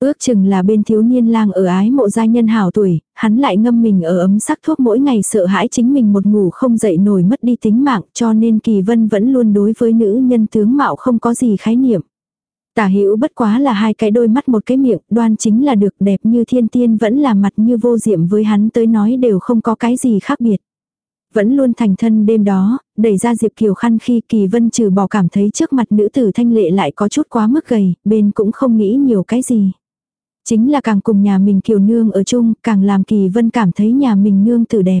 Ước chừng là bên thiếu niên lang ở ái mộ gia nhân hảo tuổi, hắn lại ngâm mình ở ấm sắc thuốc mỗi ngày sợ hãi chính mình một ngủ không dậy nổi mất đi tính mạng cho nên kỳ vân vẫn luôn đối với nữ nhân tướng mạo không có gì khái niệm. Tả hữu bất quá là hai cái đôi mắt một cái miệng, đoan chính là được đẹp như thiên tiên vẫn là mặt như vô diệm với hắn tới nói đều không có cái gì khác biệt. Vẫn luôn thành thân đêm đó, đẩy ra Diệp Kiều khăn khi Kỳ Vân trừ bỏ cảm thấy trước mặt nữ tử thanh lệ lại có chút quá mức gầy, bên cũng không nghĩ nhiều cái gì. Chính là càng cùng nhà mình Kiều Nương ở chung, càng làm Kỳ Vân cảm thấy nhà mình nương tử đẹp.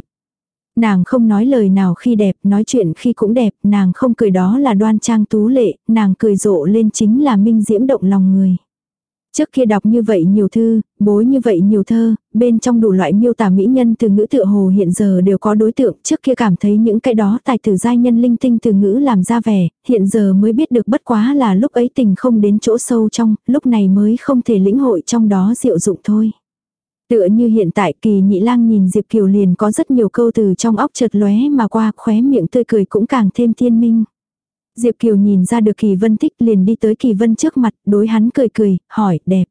Nàng không nói lời nào khi đẹp, nói chuyện khi cũng đẹp, nàng không cười đó là đoan trang tú lệ, nàng cười rộ lên chính là minh diễm động lòng người. Trước kia đọc như vậy nhiều thư, bối như vậy nhiều thơ, bên trong đủ loại miêu tả mỹ nhân từ ngữ tựa hồ hiện giờ đều có đối tượng, trước kia cảm thấy những cái đó tài tử giai nhân linh tinh từ ngữ làm ra vẻ, hiện giờ mới biết được bất quá là lúc ấy tình không đến chỗ sâu trong, lúc này mới không thể lĩnh hội trong đó diệu dụng thôi. Tựa như hiện tại kỳ nhị lang nhìn Diệp Kiều liền có rất nhiều câu từ trong óc chợt lóe mà qua khóe miệng tươi cười cũng càng thêm thiên minh. Diệp Kiều nhìn ra được Kỳ Vân thích liền đi tới Kỳ Vân trước mặt, đối hắn cười cười, hỏi, đẹp.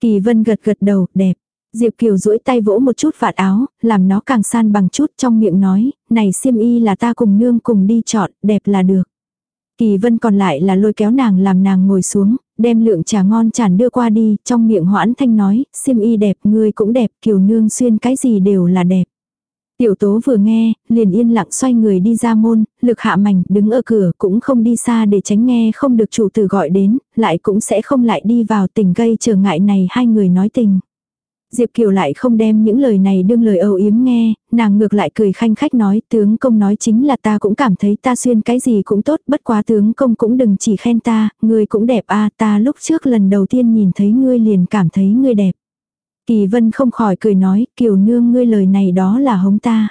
Kỳ Vân gật gật đầu, đẹp. Diệp Kiều duỗi tay vỗ một chút vạt áo, làm nó càng san bằng chút trong miệng nói, này xiêm y là ta cùng nương cùng đi chọn, đẹp là được. Kỳ Vân còn lại là lôi kéo nàng làm nàng ngồi xuống, đem lượng trà ngon tràn đưa qua đi, trong miệng hoãn thanh nói, xiêm y đẹp, ngươi cũng đẹp, Kiều nương xuyên cái gì đều là đẹp. Tiểu tố vừa nghe, liền yên lặng xoay người đi ra môn, lực hạ mảnh đứng ở cửa cũng không đi xa để tránh nghe không được chủ tử gọi đến, lại cũng sẽ không lại đi vào tình gây trở ngại này hai người nói tình. Diệp Kiều lại không đem những lời này đương lời âu yếm nghe, nàng ngược lại cười khanh khách nói tướng công nói chính là ta cũng cảm thấy ta xuyên cái gì cũng tốt bất quá tướng công cũng đừng chỉ khen ta, ngươi cũng đẹp a ta lúc trước lần đầu tiên nhìn thấy ngươi liền cảm thấy ngươi đẹp. Kỳ vân không khỏi cười nói, kiều nương ngươi lời này đó là hống ta.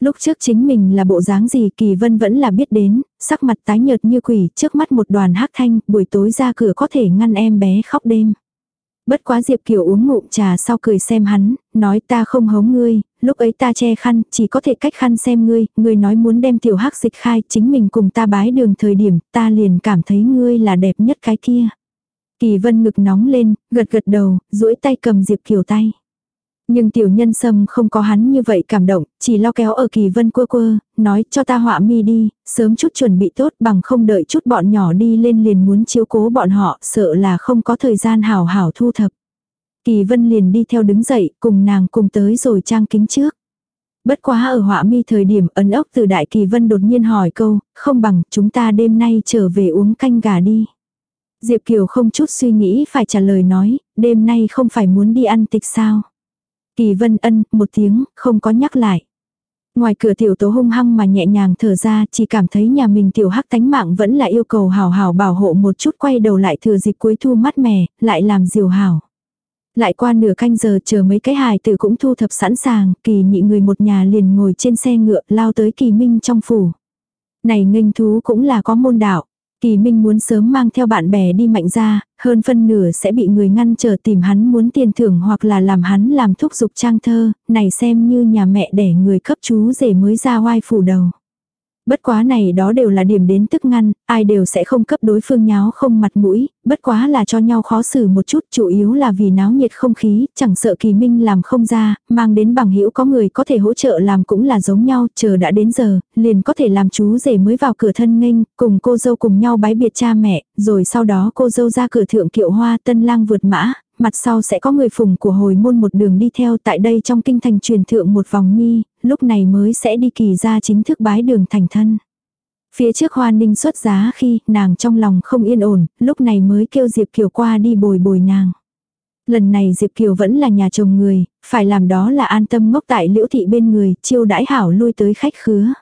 Lúc trước chính mình là bộ dáng gì kỳ vân vẫn là biết đến, sắc mặt tái nhợt như quỷ, trước mắt một đoàn hắc thanh, buổi tối ra cửa có thể ngăn em bé khóc đêm. Bất quá Diệp Kiều uống ngụm trà sau cười xem hắn, nói ta không hống ngươi, lúc ấy ta che khăn, chỉ có thể cách khăn xem ngươi, ngươi nói muốn đem tiểu hắc dịch khai, chính mình cùng ta bái đường thời điểm, ta liền cảm thấy ngươi là đẹp nhất cái kia. Kỳ vân ngực nóng lên, gật gật đầu, duỗi tay cầm Diệp Kiều tay. Nhưng tiểu nhân sâm không có hắn như vậy cảm động, chỉ lo kéo ở kỳ vân quơ quơ, nói cho ta họa mi đi, sớm chút chuẩn bị tốt bằng không đợi chút bọn nhỏ đi lên liền muốn chiếu cố bọn họ, sợ là không có thời gian hảo hảo thu thập. Kỳ vân liền đi theo đứng dậy, cùng nàng cùng tới rồi trang kính trước. Bất quá ở họa mi thời điểm ấn ốc từ đại kỳ vân đột nhiên hỏi câu, không bằng chúng ta đêm nay trở về uống canh gà đi. Diệp Kiều không chút suy nghĩ phải trả lời nói, đêm nay không phải muốn đi ăn tịch sao. Kỳ vân ân, một tiếng, không có nhắc lại. Ngoài cửa tiểu tố hung hăng mà nhẹ nhàng thở ra, chỉ cảm thấy nhà mình tiểu hắc tánh mạng vẫn là yêu cầu hào hào bảo hộ một chút quay đầu lại thừa dịp cuối thu mắt mẻ, lại làm diều hào. Lại qua nửa canh giờ chờ mấy cái hài tử cũng thu thập sẵn sàng, kỳ nhị người một nhà liền ngồi trên xe ngựa lao tới kỳ minh trong phủ. Này nghênh thú cũng là có môn đạo. Kỳ Minh muốn sớm mang theo bạn bè đi mạnh ra, hơn phân nửa sẽ bị người ngăn trở tìm hắn muốn tiền thưởng hoặc là làm hắn làm thúc giục trang thơ, này xem như nhà mẹ đẻ người cấp chú rể mới ra oai phủ đầu. Bất quá này đó đều là điểm đến tức ngăn, ai đều sẽ không cấp đối phương nháo không mặt mũi, bất quá là cho nhau khó xử một chút, chủ yếu là vì náo nhiệt không khí, chẳng sợ kỳ minh làm không ra, mang đến bằng hữu có người có thể hỗ trợ làm cũng là giống nhau, chờ đã đến giờ, liền có thể làm chú rể mới vào cửa thân nghênh, cùng cô dâu cùng nhau bái biệt cha mẹ, rồi sau đó cô dâu ra cửa thượng kiệu hoa tân lang vượt mã, mặt sau sẽ có người phùng của hồi môn một đường đi theo tại đây trong kinh thành truyền thượng một vòng nhi, lúc này mới sẽ đi kỳ ra chính thức bái đường thành thân. Phía trước hoa ninh xuất giá khi nàng trong lòng không yên ổn, lúc này mới kêu Diệp Kiều qua đi bồi bồi nàng. Lần này Diệp Kiều vẫn là nhà chồng người, phải làm đó là an tâm ngốc tại liễu thị bên người, chiêu đãi hảo lui tới khách khứa.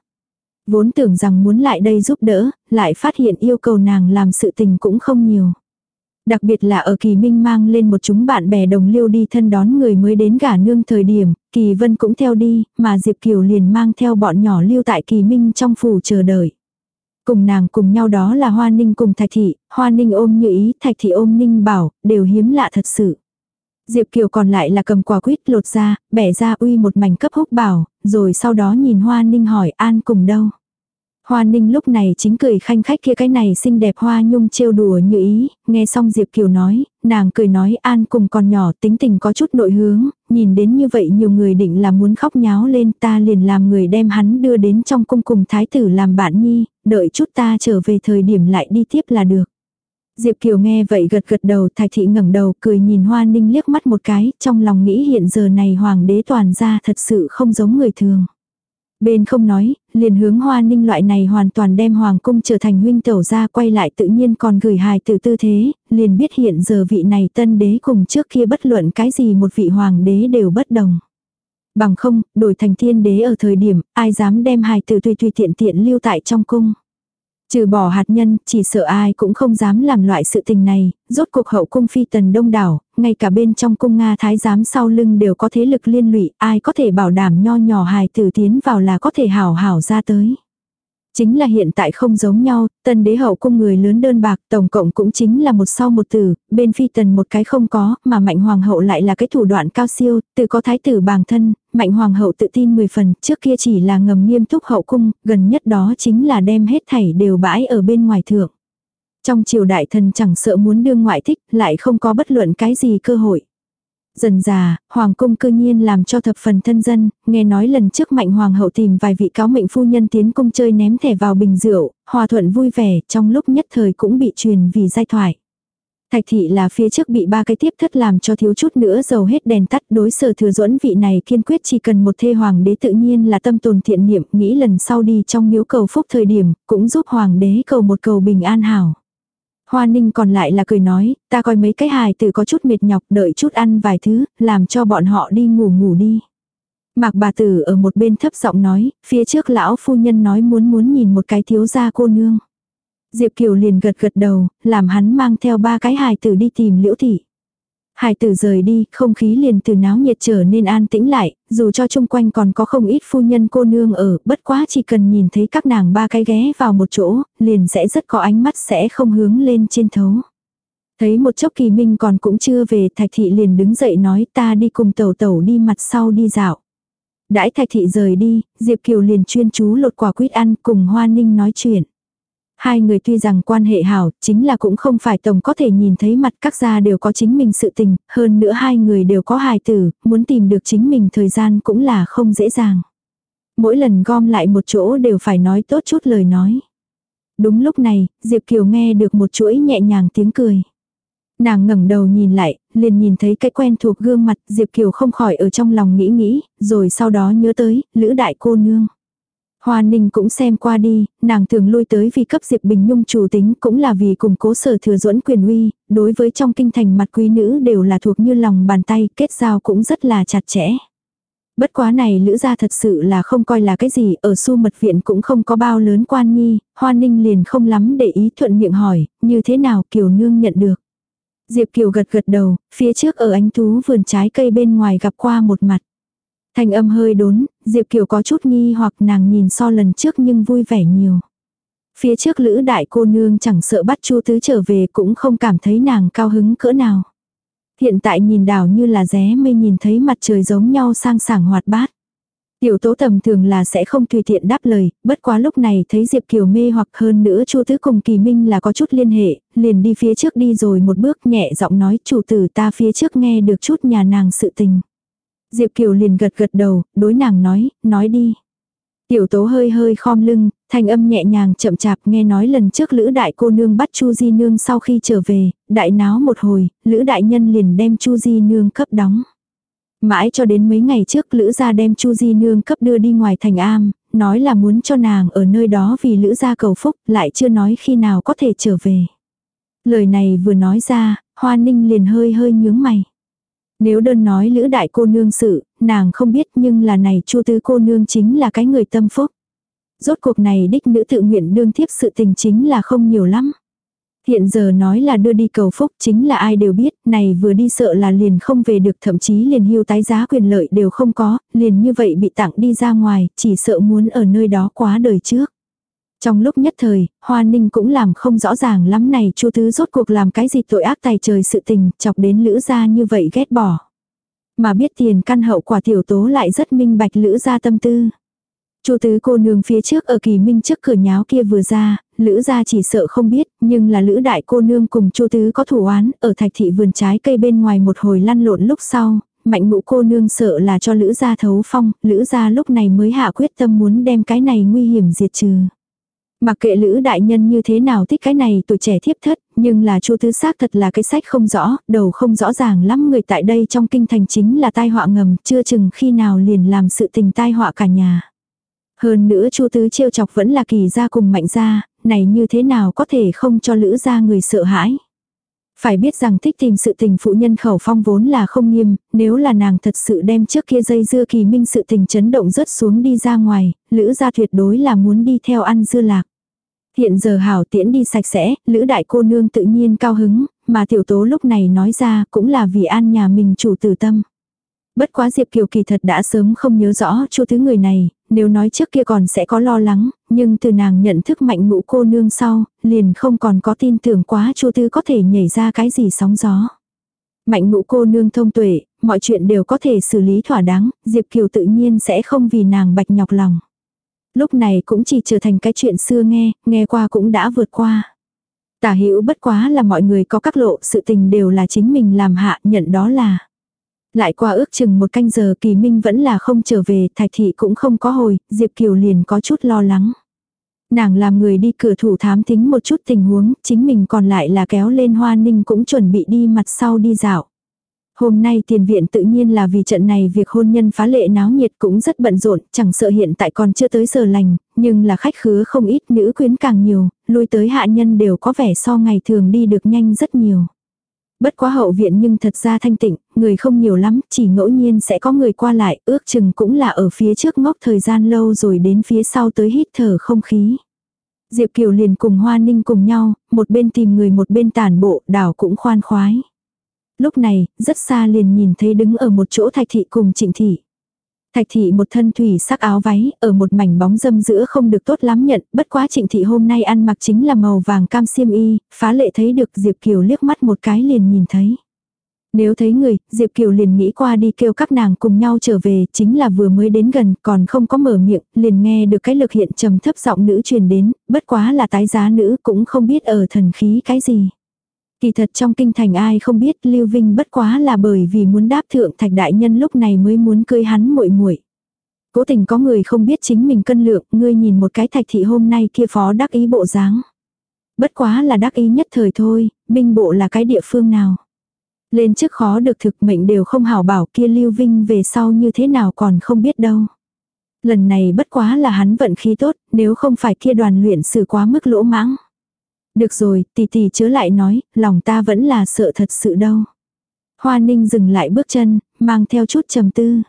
Vốn tưởng rằng muốn lại đây giúp đỡ, lại phát hiện yêu cầu nàng làm sự tình cũng không nhiều. Đặc biệt là ở Kỳ Minh mang lên một chúng bạn bè đồng liêu đi thân đón người mới đến gả nương thời điểm, Kỳ Vân cũng theo đi, mà Diệp Kiều liền mang theo bọn nhỏ lưu tại Kỳ Minh trong phủ chờ đợi. Cùng nàng cùng nhau đó là Hoa Ninh cùng Thạch Thị, Hoa Ninh ôm như ý, Thạch Thị ôm Ninh bảo, đều hiếm lạ thật sự. Diệp Kiều còn lại là cầm quả quýt lột ra, bẻ ra uy một mảnh cấp húc bảo, rồi sau đó nhìn Hoa Ninh hỏi An cùng đâu. Hoa ninh lúc này chính cười khanh khách kia cái này xinh đẹp hoa nhung trêu đùa như ý, nghe xong Diệp Kiều nói, nàng cười nói an cùng còn nhỏ tính tình có chút nội hướng, nhìn đến như vậy nhiều người định là muốn khóc nháo lên ta liền làm người đem hắn đưa đến trong cung cùng thái tử làm bạn nhi, đợi chút ta trở về thời điểm lại đi tiếp là được. Diệp Kiều nghe vậy gật gật đầu thạch thị ngẩng đầu cười nhìn hoa ninh liếc mắt một cái, trong lòng nghĩ hiện giờ này hoàng đế toàn ra thật sự không giống người thường. Bên không nói, liền hướng hoa ninh loại này hoàn toàn đem hoàng cung trở thành huynh tẩu ra quay lại tự nhiên còn gửi hài từ tư thế, liền biết hiện giờ vị này tân đế cùng trước kia bất luận cái gì một vị hoàng đế đều bất đồng. Bằng không, đổi thành thiên đế ở thời điểm, ai dám đem hài tử tùy tùy tiện tiện lưu tại trong cung. Trừ bỏ hạt nhân, chỉ sợ ai cũng không dám làm loại sự tình này, rốt cuộc hậu cung phi tần đông đảo, ngay cả bên trong cung Nga thái giám sau lưng đều có thế lực liên lụy, ai có thể bảo đảm nho nhỏ hài tử tiến vào là có thể hảo hảo ra tới. Chính là hiện tại không giống nhau, tần đế hậu cung người lớn đơn bạc, tổng cộng cũng chính là một sau một tử, bên phi tần một cái không có, mà mạnh hoàng hậu lại là cái thủ đoạn cao siêu, từ có thái tử bàng thân, mạnh hoàng hậu tự tin 10 phần, trước kia chỉ là ngầm nghiêm túc hậu cung, gần nhất đó chính là đem hết thảy đều bãi ở bên ngoài thượng. Trong triều đại thần chẳng sợ muốn đương ngoại thích, lại không có bất luận cái gì cơ hội. Dần già, hoàng cung cư nhiên làm cho thập phần thân dân, nghe nói lần trước mạnh hoàng hậu tìm vài vị cáo mệnh phu nhân tiến cung chơi ném thẻ vào bình rượu, hòa thuận vui vẻ, trong lúc nhất thời cũng bị truyền vì giai thoại. Thạch thị là phía trước bị ba cái tiếp thất làm cho thiếu chút nữa dầu hết đèn tắt đối sở thừa duẫn vị này kiên quyết chỉ cần một thê hoàng đế tự nhiên là tâm tồn thiện niệm nghĩ lần sau đi trong miếu cầu phúc thời điểm cũng giúp hoàng đế cầu một cầu bình an hảo. Hoa ninh còn lại là cười nói, ta coi mấy cái hài tử có chút mệt nhọc đợi chút ăn vài thứ, làm cho bọn họ đi ngủ ngủ đi. Mạc bà tử ở một bên thấp giọng nói, phía trước lão phu nhân nói muốn muốn nhìn một cái thiếu gia cô nương. Diệp Kiều liền gật gật đầu, làm hắn mang theo ba cái hài tử đi tìm liễu thị. Hải tử rời đi, không khí liền từ náo nhiệt trở nên an tĩnh lại, dù cho chung quanh còn có không ít phu nhân cô nương ở, bất quá chỉ cần nhìn thấy các nàng ba cái ghé vào một chỗ, liền sẽ rất có ánh mắt sẽ không hướng lên trên thấu. Thấy một chốc kỳ minh còn cũng chưa về, thạch thị liền đứng dậy nói ta đi cùng tẩu tẩu đi mặt sau đi dạo. Đãi thạch thị rời đi, Diệp Kiều liền chuyên chú lột quả quýt ăn cùng Hoa Ninh nói chuyện. Hai người tuy rằng quan hệ hảo, chính là cũng không phải tổng có thể nhìn thấy mặt các gia đều có chính mình sự tình, hơn nữa hai người đều có hài tử, muốn tìm được chính mình thời gian cũng là không dễ dàng. Mỗi lần gom lại một chỗ đều phải nói tốt chút lời nói. Đúng lúc này, Diệp Kiều nghe được một chuỗi nhẹ nhàng tiếng cười. Nàng ngẩng đầu nhìn lại, liền nhìn thấy cái quen thuộc gương mặt Diệp Kiều không khỏi ở trong lòng nghĩ nghĩ, rồi sau đó nhớ tới, Lữ Đại Cô Nương. Hoa Ninh cũng xem qua đi, nàng thường lui tới vì cấp Diệp Bình Nhung chủ tính cũng là vì củng cố sở thừa duẫn quyền uy, đối với trong kinh thành mặt quý nữ đều là thuộc như lòng bàn tay, kết giao cũng rất là chặt chẽ. Bất quá này lữ gia thật sự là không coi là cái gì, ở su mật viện cũng không có bao lớn quan nhi, Hoa Ninh liền không lắm để ý thuận miệng hỏi, như thế nào Kiều Nương nhận được. Diệp Kiều gật gật đầu, phía trước ở ánh thú vườn trái cây bên ngoài gặp qua một mặt. Thanh âm hơi đốn, Diệp Kiều có chút nghi hoặc nàng nhìn so lần trước nhưng vui vẻ nhiều. Phía trước lữ đại cô nương chẳng sợ bắt chu tứ trở về cũng không cảm thấy nàng cao hứng cỡ nào. Hiện tại nhìn đảo như là ré mây nhìn thấy mặt trời giống nhau sang sảng hoạt bát. Tiểu tố tầm thường là sẽ không tùy tiện đáp lời, bất quá lúc này thấy Diệp Kiều mê hoặc hơn nữa chu tứ cùng kỳ minh là có chút liên hệ, liền đi phía trước đi rồi một bước nhẹ giọng nói chủ tử ta phía trước nghe được chút nhà nàng sự tình. Diệp Kiều liền gật gật đầu, đối nàng nói, nói đi. Tiểu tố hơi hơi khom lưng, thanh âm nhẹ nhàng chậm chạp nghe nói lần trước Lữ đại cô nương bắt Chu Di nương sau khi trở về, đại náo một hồi, Lữ đại nhân liền đem Chu Di nương cấp đóng. Mãi cho đến mấy ngày trước Lữ gia đem Chu Di nương cấp đưa đi ngoài thành am, nói là muốn cho nàng ở nơi đó vì Lữ gia cầu phúc, lại chưa nói khi nào có thể trở về. Lời này vừa nói ra, Hoa Ninh liền hơi hơi nhướng mày. Nếu đơn nói Lữ đại cô nương sự, nàng không biết nhưng là này Chu tứ cô nương chính là cái người tâm phúc. Rốt cuộc này đích nữ tự nguyện đương thiếp sự tình chính là không nhiều lắm. Hiện giờ nói là đưa đi cầu phúc chính là ai đều biết, này vừa đi sợ là liền không về được thậm chí liền hưu tái giá quyền lợi đều không có, liền như vậy bị tặng đi ra ngoài, chỉ sợ muốn ở nơi đó quá đời trước. Trong lúc nhất thời, Hoa Ninh cũng làm không rõ ràng lắm này chu tứ rốt cuộc làm cái gì tội ác tài trời sự tình, chọc đến lữ gia như vậy ghét bỏ. Mà biết tiền căn hậu quả tiểu tố lại rất minh bạch lữ gia tâm tư. Chu tứ cô nương phía trước ở kỳ minh trước cửa nháo kia vừa ra, lữ gia chỉ sợ không biết, nhưng là lữ đại cô nương cùng chu tứ có thủ oán, ở thạch thị vườn trái cây bên ngoài một hồi lăn lộn lúc sau, mạnh ngũ cô nương sợ là cho lữ gia thấu phong, lữ gia lúc này mới hạ quyết tâm muốn đem cái này nguy hiểm diệt trừ. Mặc kệ lữ đại nhân như thế nào thích cái này tuổi trẻ thiếp thất, nhưng là chu tứ xác thật là cái sách không rõ, đầu không rõ ràng lắm người tại đây trong kinh thành chính là tai họa ngầm, chưa chừng khi nào liền làm sự tình tai họa cả nhà. Hơn nữa chu tứ trêu chọc vẫn là kỳ gia cùng mạnh gia, này như thế nào có thể không cho lữ gia người sợ hãi. Phải biết rằng thích tìm sự tình phụ nhân khẩu phong vốn là không nghiêm, nếu là nàng thật sự đem trước kia dây dưa kỳ minh sự tình chấn động rớt xuống đi ra ngoài, lữ gia tuyệt đối là muốn đi theo ăn dưa lạc. Hiện giờ hảo tiễn đi sạch sẽ, lữ đại cô nương tự nhiên cao hứng, mà tiểu tố lúc này nói ra cũng là vì an nhà mình chủ tử tâm. Bất quá Diệp Kiều kỳ thật đã sớm không nhớ rõ chu thứ người này, nếu nói trước kia còn sẽ có lo lắng, nhưng từ nàng nhận thức mạnh ngũ cô nương sau, liền không còn có tin tưởng quá chu thứ có thể nhảy ra cái gì sóng gió. Mạnh ngũ cô nương thông tuệ, mọi chuyện đều có thể xử lý thỏa đáng, Diệp Kiều tự nhiên sẽ không vì nàng bạch nhọc lòng. Lúc này cũng chỉ trở thành cái chuyện xưa nghe, nghe qua cũng đã vượt qua. Tả hữu bất quá là mọi người có các lộ sự tình đều là chính mình làm hạ nhận đó là. Lại qua ước chừng một canh giờ kỳ minh vẫn là không trở về, thạch thị cũng không có hồi, Diệp Kiều liền có chút lo lắng. Nàng làm người đi cửa thủ thám tính một chút tình huống, chính mình còn lại là kéo lên hoa ninh cũng chuẩn bị đi mặt sau đi dạo. Hôm nay tiền viện tự nhiên là vì trận này việc hôn nhân phá lệ náo nhiệt cũng rất bận rộn, chẳng sợ hiện tại còn chưa tới giờ lành, nhưng là khách khứa không ít nữ quyến càng nhiều, lui tới hạ nhân đều có vẻ so ngày thường đi được nhanh rất nhiều. Bất quá hậu viện nhưng thật ra thanh tịnh, người không nhiều lắm, chỉ ngẫu nhiên sẽ có người qua lại, ước chừng cũng là ở phía trước ngốc thời gian lâu rồi đến phía sau tới hít thở không khí. Diệp Kiều liền cùng Hoa Ninh cùng nhau, một bên tìm người một bên tản bộ, đảo cũng khoan khoái. Lúc này, rất xa liền nhìn thấy đứng ở một chỗ thạch thị cùng trịnh thị. Thạch thị một thân thủy sắc áo váy, ở một mảnh bóng dâm giữa không được tốt lắm nhận, bất quá trịnh thị hôm nay ăn mặc chính là màu vàng cam xiêm y, phá lệ thấy được Diệp Kiều liếc mắt một cái liền nhìn thấy. Nếu thấy người, Diệp Kiều liền nghĩ qua đi kêu các nàng cùng nhau trở về, chính là vừa mới đến gần, còn không có mở miệng, liền nghe được cái lực hiện trầm thấp giọng nữ truyền đến, bất quá là tái giá nữ cũng không biết ở thần khí cái gì. Kỳ thật trong kinh thành ai không biết Lưu Vinh bất quá là bởi vì muốn đáp thượng thạch đại nhân lúc này mới muốn cưới hắn muội muội. Cố tình có người không biết chính mình cân lượng, ngươi nhìn một cái thạch thị hôm nay kia phó đắc ý bộ dáng. Bất quá là đắc ý nhất thời thôi, binh bộ là cái địa phương nào. Lên trước khó được thực mệnh đều không hảo bảo kia Lưu Vinh về sau như thế nào còn không biết đâu. Lần này bất quá là hắn vận khí tốt, nếu không phải kia đoàn luyện xử quá mức lỗ mãng. Được rồi, tỷ tỷ chớ lại nói, lòng ta vẫn là sợ thật sự đâu. Hoa ninh dừng lại bước chân, mang theo chút trầm tư.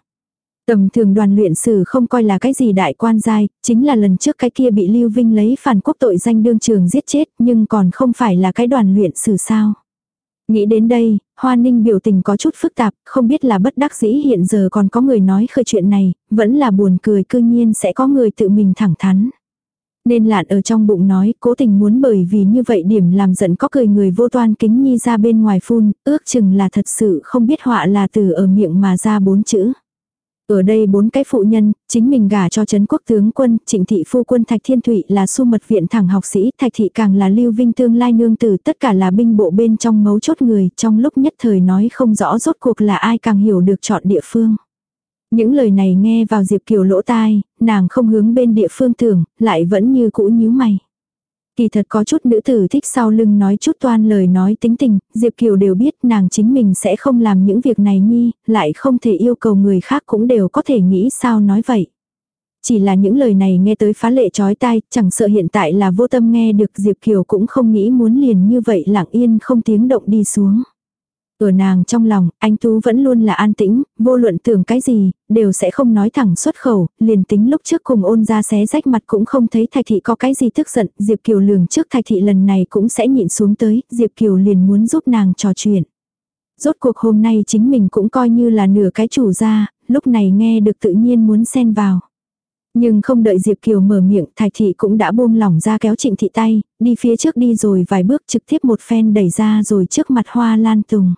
Tầm thường đoàn luyện sử không coi là cái gì đại quan giai, chính là lần trước cái kia bị Lưu Vinh lấy phản quốc tội danh đương trường giết chết nhưng còn không phải là cái đoàn luyện sử sao. Nghĩ đến đây, Hoa Ninh biểu tình có chút phức tạp, không biết là bất đắc dĩ hiện giờ còn có người nói khơi chuyện này, vẫn là buồn cười cư nhiên sẽ có người tự mình thẳng thắn. Nên lạn ở trong bụng nói cố tình muốn bởi vì như vậy điểm làm giận có cười người vô toan kính nhi ra bên ngoài phun, ước chừng là thật sự không biết họa là từ ở miệng mà ra bốn chữ. Ở đây bốn cái phụ nhân, chính mình gả cho Trấn quốc tướng quân, trịnh thị phu quân Thạch Thiên Thụy là su mật viện thẳng học sĩ, Thạch thị càng là lưu vinh tương lai nương tử, tất cả là binh bộ bên trong mấu chốt người, trong lúc nhất thời nói không rõ rốt cuộc là ai càng hiểu được chọn địa phương. Những lời này nghe vào Diệp Kiều lỗ tai, nàng không hướng bên địa phương tưởng, lại vẫn như cũ nhíu mày. Kỳ thật có chút nữ tử thích sau lưng nói chút toan lời nói tính tình, Diệp Kiều đều biết nàng chính mình sẽ không làm những việc này nhi, lại không thể yêu cầu người khác cũng đều có thể nghĩ sao nói vậy. Chỉ là những lời này nghe tới phá lệ chói tai, chẳng sợ hiện tại là vô tâm nghe được Diệp Kiều cũng không nghĩ muốn liền như vậy lặng yên không tiếng động đi xuống. Ở nàng trong lòng, anh Tú vẫn luôn là an tĩnh, vô luận tưởng cái gì, đều sẽ không nói thẳng xuất khẩu, liền tính lúc trước cùng ôn ra xé rách mặt cũng không thấy Thạch Thị có cái gì tức giận, Diệp Kiều lường trước Thạch Thị lần này cũng sẽ nhịn xuống tới, Diệp Kiều liền muốn giúp nàng trò chuyện. Rốt cuộc hôm nay chính mình cũng coi như là nửa cái chủ gia, lúc này nghe được tự nhiên muốn xen vào. Nhưng không đợi Diệp Kiều mở miệng, Thạch Thị cũng đã buông lỏng ra kéo Trịnh Thị tay, đi phía trước đi rồi vài bước trực tiếp một phen đẩy ra rồi trước mặt hoa lan tùng.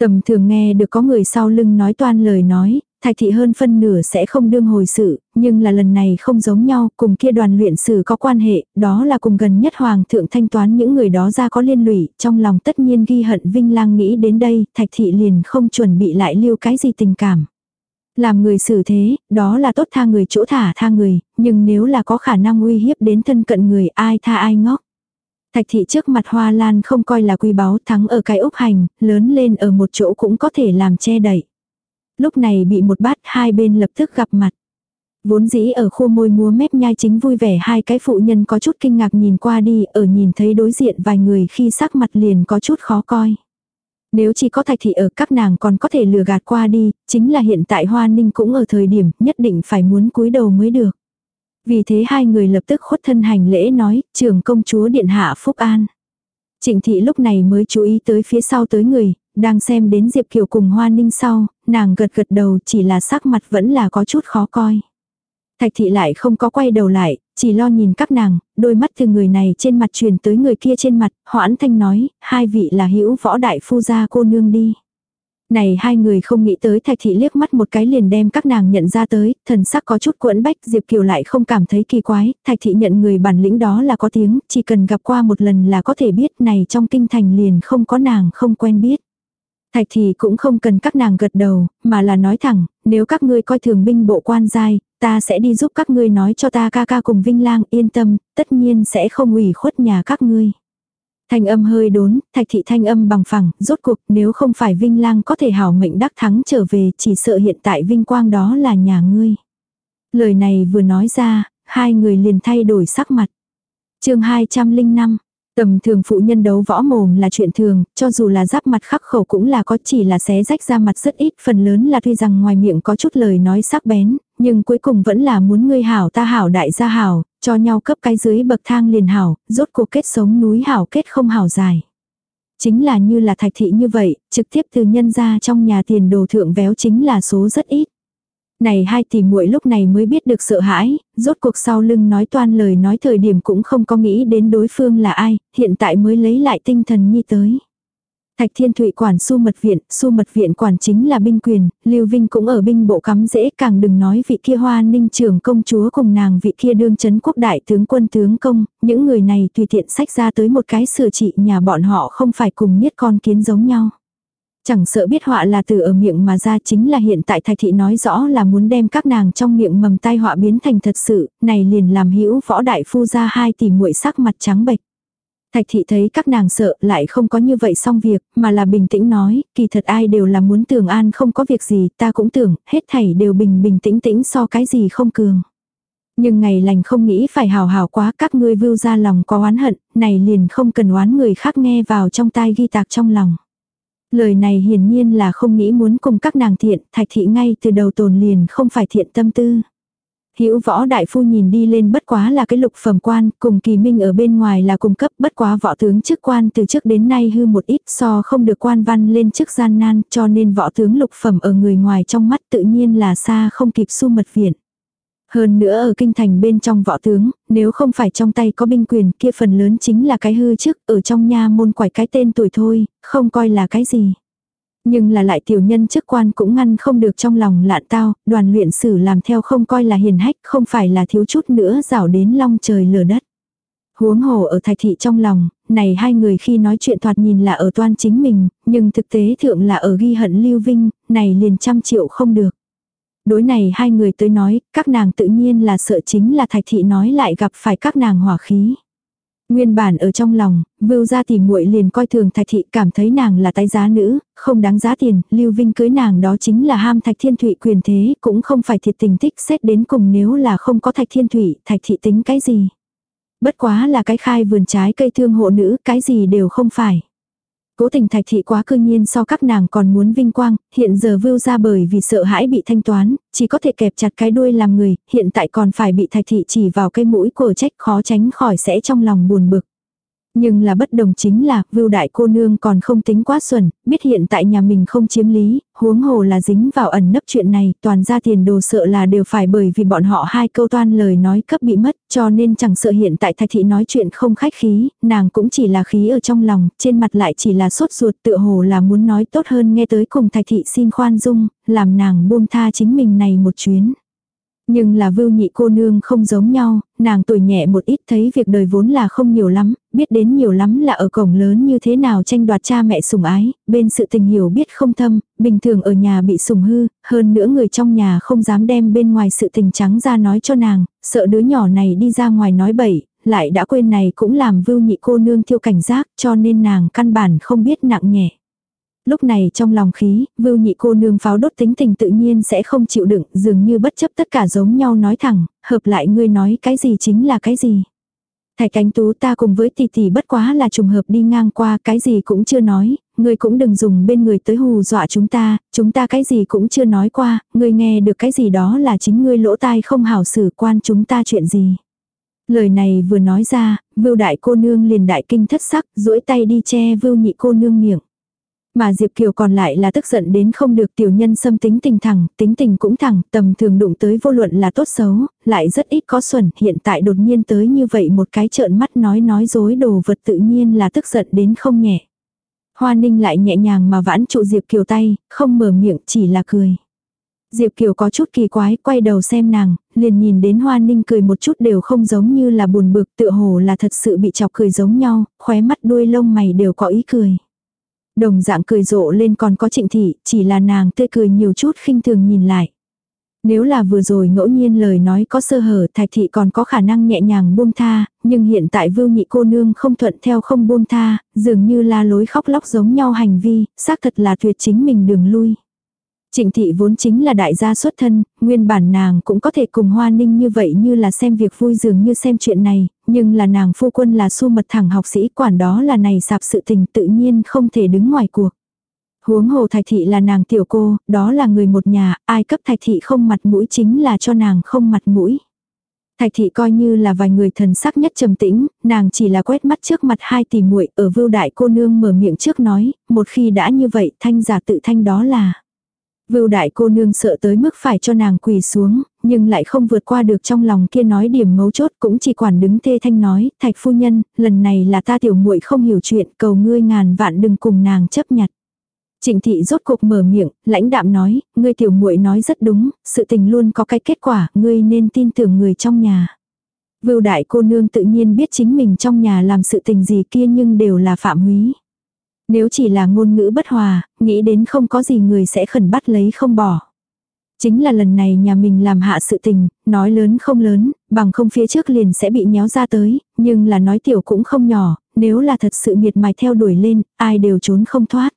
Tầm thường nghe được có người sau lưng nói toan lời nói, thạch thị hơn phân nửa sẽ không đương hồi sự, nhưng là lần này không giống nhau, cùng kia đoàn luyện sử có quan hệ, đó là cùng gần nhất hoàng thượng thanh toán những người đó ra có liên lụy, trong lòng tất nhiên ghi hận Vinh Lang nghĩ đến đây, thạch thị liền không chuẩn bị lại lưu cái gì tình cảm. Làm người xử thế, đó là tốt tha người chỗ thả tha người, nhưng nếu là có khả năng uy hiếp đến thân cận người ai tha ai ngóc. Thạch thị trước mặt hoa lan không coi là quý báu thắng ở cái ốc hành, lớn lên ở một chỗ cũng có thể làm che đậy. Lúc này bị một bát hai bên lập tức gặp mặt. Vốn dĩ ở khu môi múa mép nhai chính vui vẻ hai cái phụ nhân có chút kinh ngạc nhìn qua đi, ở nhìn thấy đối diện vài người khi sắc mặt liền có chút khó coi. Nếu chỉ có thạch thị ở các nàng còn có thể lừa gạt qua đi, chính là hiện tại hoa ninh cũng ở thời điểm nhất định phải muốn cúi đầu mới được. Vì thế hai người lập tức khuất thân hành lễ nói, trưởng công chúa điện hạ Phúc An. Trịnh thị lúc này mới chú ý tới phía sau tới người, đang xem đến Diệp Kiều cùng Hoa Ninh sau, nàng gật gật đầu chỉ là sắc mặt vẫn là có chút khó coi. Thạch thị lại không có quay đầu lại, chỉ lo nhìn các nàng, đôi mắt từ người này trên mặt truyền tới người kia trên mặt, hoãn thanh nói, hai vị là hữu võ đại phu gia cô nương đi. Này hai người không nghĩ tới thạch thị liếc mắt một cái liền đem các nàng nhận ra tới, thần sắc có chút cuộn bách, Diệp Kiều lại không cảm thấy kỳ quái, thạch thị nhận người bản lĩnh đó là có tiếng, chỉ cần gặp qua một lần là có thể biết này trong kinh thành liền không có nàng không quen biết. Thạch thị cũng không cần các nàng gật đầu, mà là nói thẳng, nếu các ngươi coi thường binh bộ quan giai, ta sẽ đi giúp các ngươi nói cho ta ca ca cùng Vinh Lang yên tâm, tất nhiên sẽ không ủy khuất nhà các ngươi. Thanh âm hơi đốn, thạch thị thanh âm bằng phẳng, rốt cuộc nếu không phải Vinh Lang có thể hảo mệnh đắc thắng trở về chỉ sợ hiện tại Vinh Quang đó là nhà ngươi. Lời này vừa nói ra, hai người liền thay đổi sắc mặt. chương 205, Tầm thường phụ nhân đấu võ mồm là chuyện thường, cho dù là giáp mặt khắc khẩu cũng là có chỉ là xé rách ra mặt rất ít, phần lớn là tuy rằng ngoài miệng có chút lời nói sắc bén, nhưng cuối cùng vẫn là muốn ngươi hảo ta hảo đại gia hảo, cho nhau cấp cái dưới bậc thang liền hảo, rốt cuộc kết sống núi hảo kết không hảo dài. Chính là như là thạch thị như vậy, trực tiếp từ nhân ra trong nhà tiền đồ thượng véo chính là số rất ít. Này hai tỷ muội lúc này mới biết được sợ hãi, rốt cuộc sau lưng nói toan lời nói thời điểm cũng không có nghĩ đến đối phương là ai, hiện tại mới lấy lại tinh thần nhi tới. Thạch Thiên Thụy quản su mật viện, su mật viện quản chính là binh quyền, Lưu Vinh cũng ở binh bộ cắm dễ càng đừng nói vị kia hoa ninh trưởng công chúa cùng nàng vị kia đương chấn quốc đại tướng quân tướng công, những người này tùy tiện sách ra tới một cái sửa trị nhà bọn họ không phải cùng nhất con kiến giống nhau. Chẳng sợ biết họa là từ ở miệng mà ra chính là hiện tại thạch thị nói rõ là muốn đem các nàng trong miệng mầm tai họa biến thành thật sự, này liền làm hữu võ đại phu ra hai tỷ muội sắc mặt trắng bệch. Thạch thị thấy các nàng sợ lại không có như vậy xong việc, mà là bình tĩnh nói, kỳ thật ai đều là muốn tưởng an không có việc gì, ta cũng tưởng, hết thảy đều bình bình tĩnh tĩnh so cái gì không cường. Nhưng ngày lành không nghĩ phải hào hào quá các ngươi vưu ra lòng có oán hận, này liền không cần oán người khác nghe vào trong tai ghi tạc trong lòng. Lời này hiển nhiên là không nghĩ muốn cùng các nàng thiện, thạch thị ngay từ đầu tồn liền không phải thiện tâm tư. Hữu võ đại phu nhìn đi lên bất quá là cái lục phẩm quan, cùng kỳ minh ở bên ngoài là cung cấp bất quá võ tướng chức quan từ trước đến nay hư một ít so không được quan văn lên chức gian nan cho nên võ tướng lục phẩm ở người ngoài trong mắt tự nhiên là xa không kịp su mật viện. Hơn nữa ở kinh thành bên trong võ tướng, nếu không phải trong tay có binh quyền kia phần lớn chính là cái hư chức ở trong nha môn quải cái tên tuổi thôi, không coi là cái gì. Nhưng là lại tiểu nhân chức quan cũng ngăn không được trong lòng lạn tao, đoàn luyện sử làm theo không coi là hiền hách, không phải là thiếu chút nữa rảo đến long trời lở đất. Huống hồ ở thạch thị trong lòng, này hai người khi nói chuyện thoạt nhìn là ở toan chính mình, nhưng thực tế thượng là ở ghi hận lưu vinh, này liền trăm triệu không được. Đối này hai người tới nói, các nàng tự nhiên là sợ chính là thạch thị nói lại gặp phải các nàng hỏa khí. Nguyên bản ở trong lòng, Vưu gia tỷ muội liền coi thường Thạch thị, cảm thấy nàng là tái giá nữ, không đáng giá tiền, Lưu Vinh cưới nàng đó chính là ham Thạch Thiên Thụy quyền thế, cũng không phải thiệt tình thích xét đến cùng nếu là không có Thạch Thiên Thụy, Thạch thị tính cái gì? Bất quá là cái khai vườn trái cây thương hộ nữ, cái gì đều không phải. Cố tình thạch thị quá cương nhiên so các nàng còn muốn vinh quang, hiện giờ vưu ra bởi vì sợ hãi bị thanh toán, chỉ có thể kẹp chặt cái đuôi làm người, hiện tại còn phải bị thạch thị chỉ vào cái mũi của trách khó tránh khỏi sẽ trong lòng buồn bực. Nhưng là bất đồng chính là, vưu đại cô nương còn không tính quá xuẩn, biết hiện tại nhà mình không chiếm lý, huống hồ là dính vào ẩn nấp chuyện này, toàn ra tiền đồ sợ là đều phải bởi vì bọn họ hai câu toan lời nói cấp bị mất, cho nên chẳng sợ hiện tại thạch thị nói chuyện không khách khí, nàng cũng chỉ là khí ở trong lòng, trên mặt lại chỉ là sốt ruột tựa hồ là muốn nói tốt hơn nghe tới cùng thạch thị xin khoan dung, làm nàng buông tha chính mình này một chuyến. Nhưng là vưu nhị cô nương không giống nhau, nàng tuổi nhẹ một ít thấy việc đời vốn là không nhiều lắm, biết đến nhiều lắm là ở cổng lớn như thế nào tranh đoạt cha mẹ sủng ái, bên sự tình hiểu biết không thâm, bình thường ở nhà bị sủng hư, hơn nữa người trong nhà không dám đem bên ngoài sự tình trắng ra nói cho nàng, sợ đứa nhỏ này đi ra ngoài nói bậy, lại đã quên này cũng làm vưu nhị cô nương thiêu cảnh giác cho nên nàng căn bản không biết nặng nhẹ. Lúc này trong lòng khí, vưu nhị cô nương pháo đốt tính tình tự nhiên sẽ không chịu đựng, dường như bất chấp tất cả giống nhau nói thẳng, hợp lại ngươi nói cái gì chính là cái gì. Thạch cánh tú ta cùng với tỷ tỷ bất quá là trùng hợp đi ngang qua cái gì cũng chưa nói, ngươi cũng đừng dùng bên người tới hù dọa chúng ta, chúng ta cái gì cũng chưa nói qua, ngươi nghe được cái gì đó là chính ngươi lỗ tai không hảo xử quan chúng ta chuyện gì. Lời này vừa nói ra, vưu đại cô nương liền đại kinh thất sắc, duỗi tay đi che vưu nhị cô nương miệng. Mà Diệp Kiều còn lại là tức giận đến không được tiểu nhân xâm tính tình thẳng, tính tình cũng thẳng, tầm thường đụng tới vô luận là tốt xấu, lại rất ít có xuẩn, hiện tại đột nhiên tới như vậy một cái trợn mắt nói nói dối đồ vật tự nhiên là tức giận đến không nhẹ. Hoa ninh lại nhẹ nhàng mà vãn trụ Diệp Kiều tay, không mở miệng chỉ là cười. Diệp Kiều có chút kỳ quái, quay đầu xem nàng, liền nhìn đến Hoa Ninh cười một chút đều không giống như là buồn bực, tựa hồ là thật sự bị chọc cười giống nhau, khóe mắt đuôi lông mày đều có ý cười. Đồng dạng cười rộ lên còn có trịnh thị, chỉ là nàng tươi cười nhiều chút khinh thường nhìn lại. Nếu là vừa rồi ngẫu nhiên lời nói có sơ hở thạch thị còn có khả năng nhẹ nhàng buông tha, nhưng hiện tại vưu nhị cô nương không thuận theo không buông tha, dường như la lối khóc lóc giống nhau hành vi, xác thật là tuyệt chính mình đường lui. Trịnh thị vốn chính là đại gia xuất thân, nguyên bản nàng cũng có thể cùng hoa ninh như vậy như là xem việc vui dường như xem chuyện này, nhưng là nàng phu quân là su mật thẳng học sĩ quản đó là này sạp sự tình tự nhiên không thể đứng ngoài cuộc. Huống hồ thạch thị là nàng tiểu cô, đó là người một nhà, ai cấp thạch thị không mặt mũi chính là cho nàng không mặt mũi. Thạch thị coi như là vài người thần sắc nhất trầm tĩnh, nàng chỉ là quét mắt trước mặt hai tỷ muội ở vưu đại cô nương mở miệng trước nói, một khi đã như vậy thanh giả tự thanh đó là. Vưu đại cô nương sợ tới mức phải cho nàng quỳ xuống, nhưng lại không vượt qua được trong lòng kia nói điểm mấu chốt cũng chỉ quản đứng thê thanh nói, thạch phu nhân, lần này là ta tiểu muội không hiểu chuyện, cầu ngươi ngàn vạn đừng cùng nàng chấp nhặt. Trịnh thị rốt cục mở miệng, lãnh đạm nói, ngươi tiểu muội nói rất đúng, sự tình luôn có cái kết quả, ngươi nên tin tưởng người trong nhà. Vưu đại cô nương tự nhiên biết chính mình trong nhà làm sự tình gì kia nhưng đều là phạm húy. Nếu chỉ là ngôn ngữ bất hòa, nghĩ đến không có gì người sẽ khẩn bắt lấy không bỏ. Chính là lần này nhà mình làm hạ sự tình, nói lớn không lớn, bằng không phía trước liền sẽ bị nhéo ra tới, nhưng là nói tiểu cũng không nhỏ, nếu là thật sự miệt mài theo đuổi lên, ai đều trốn không thoát.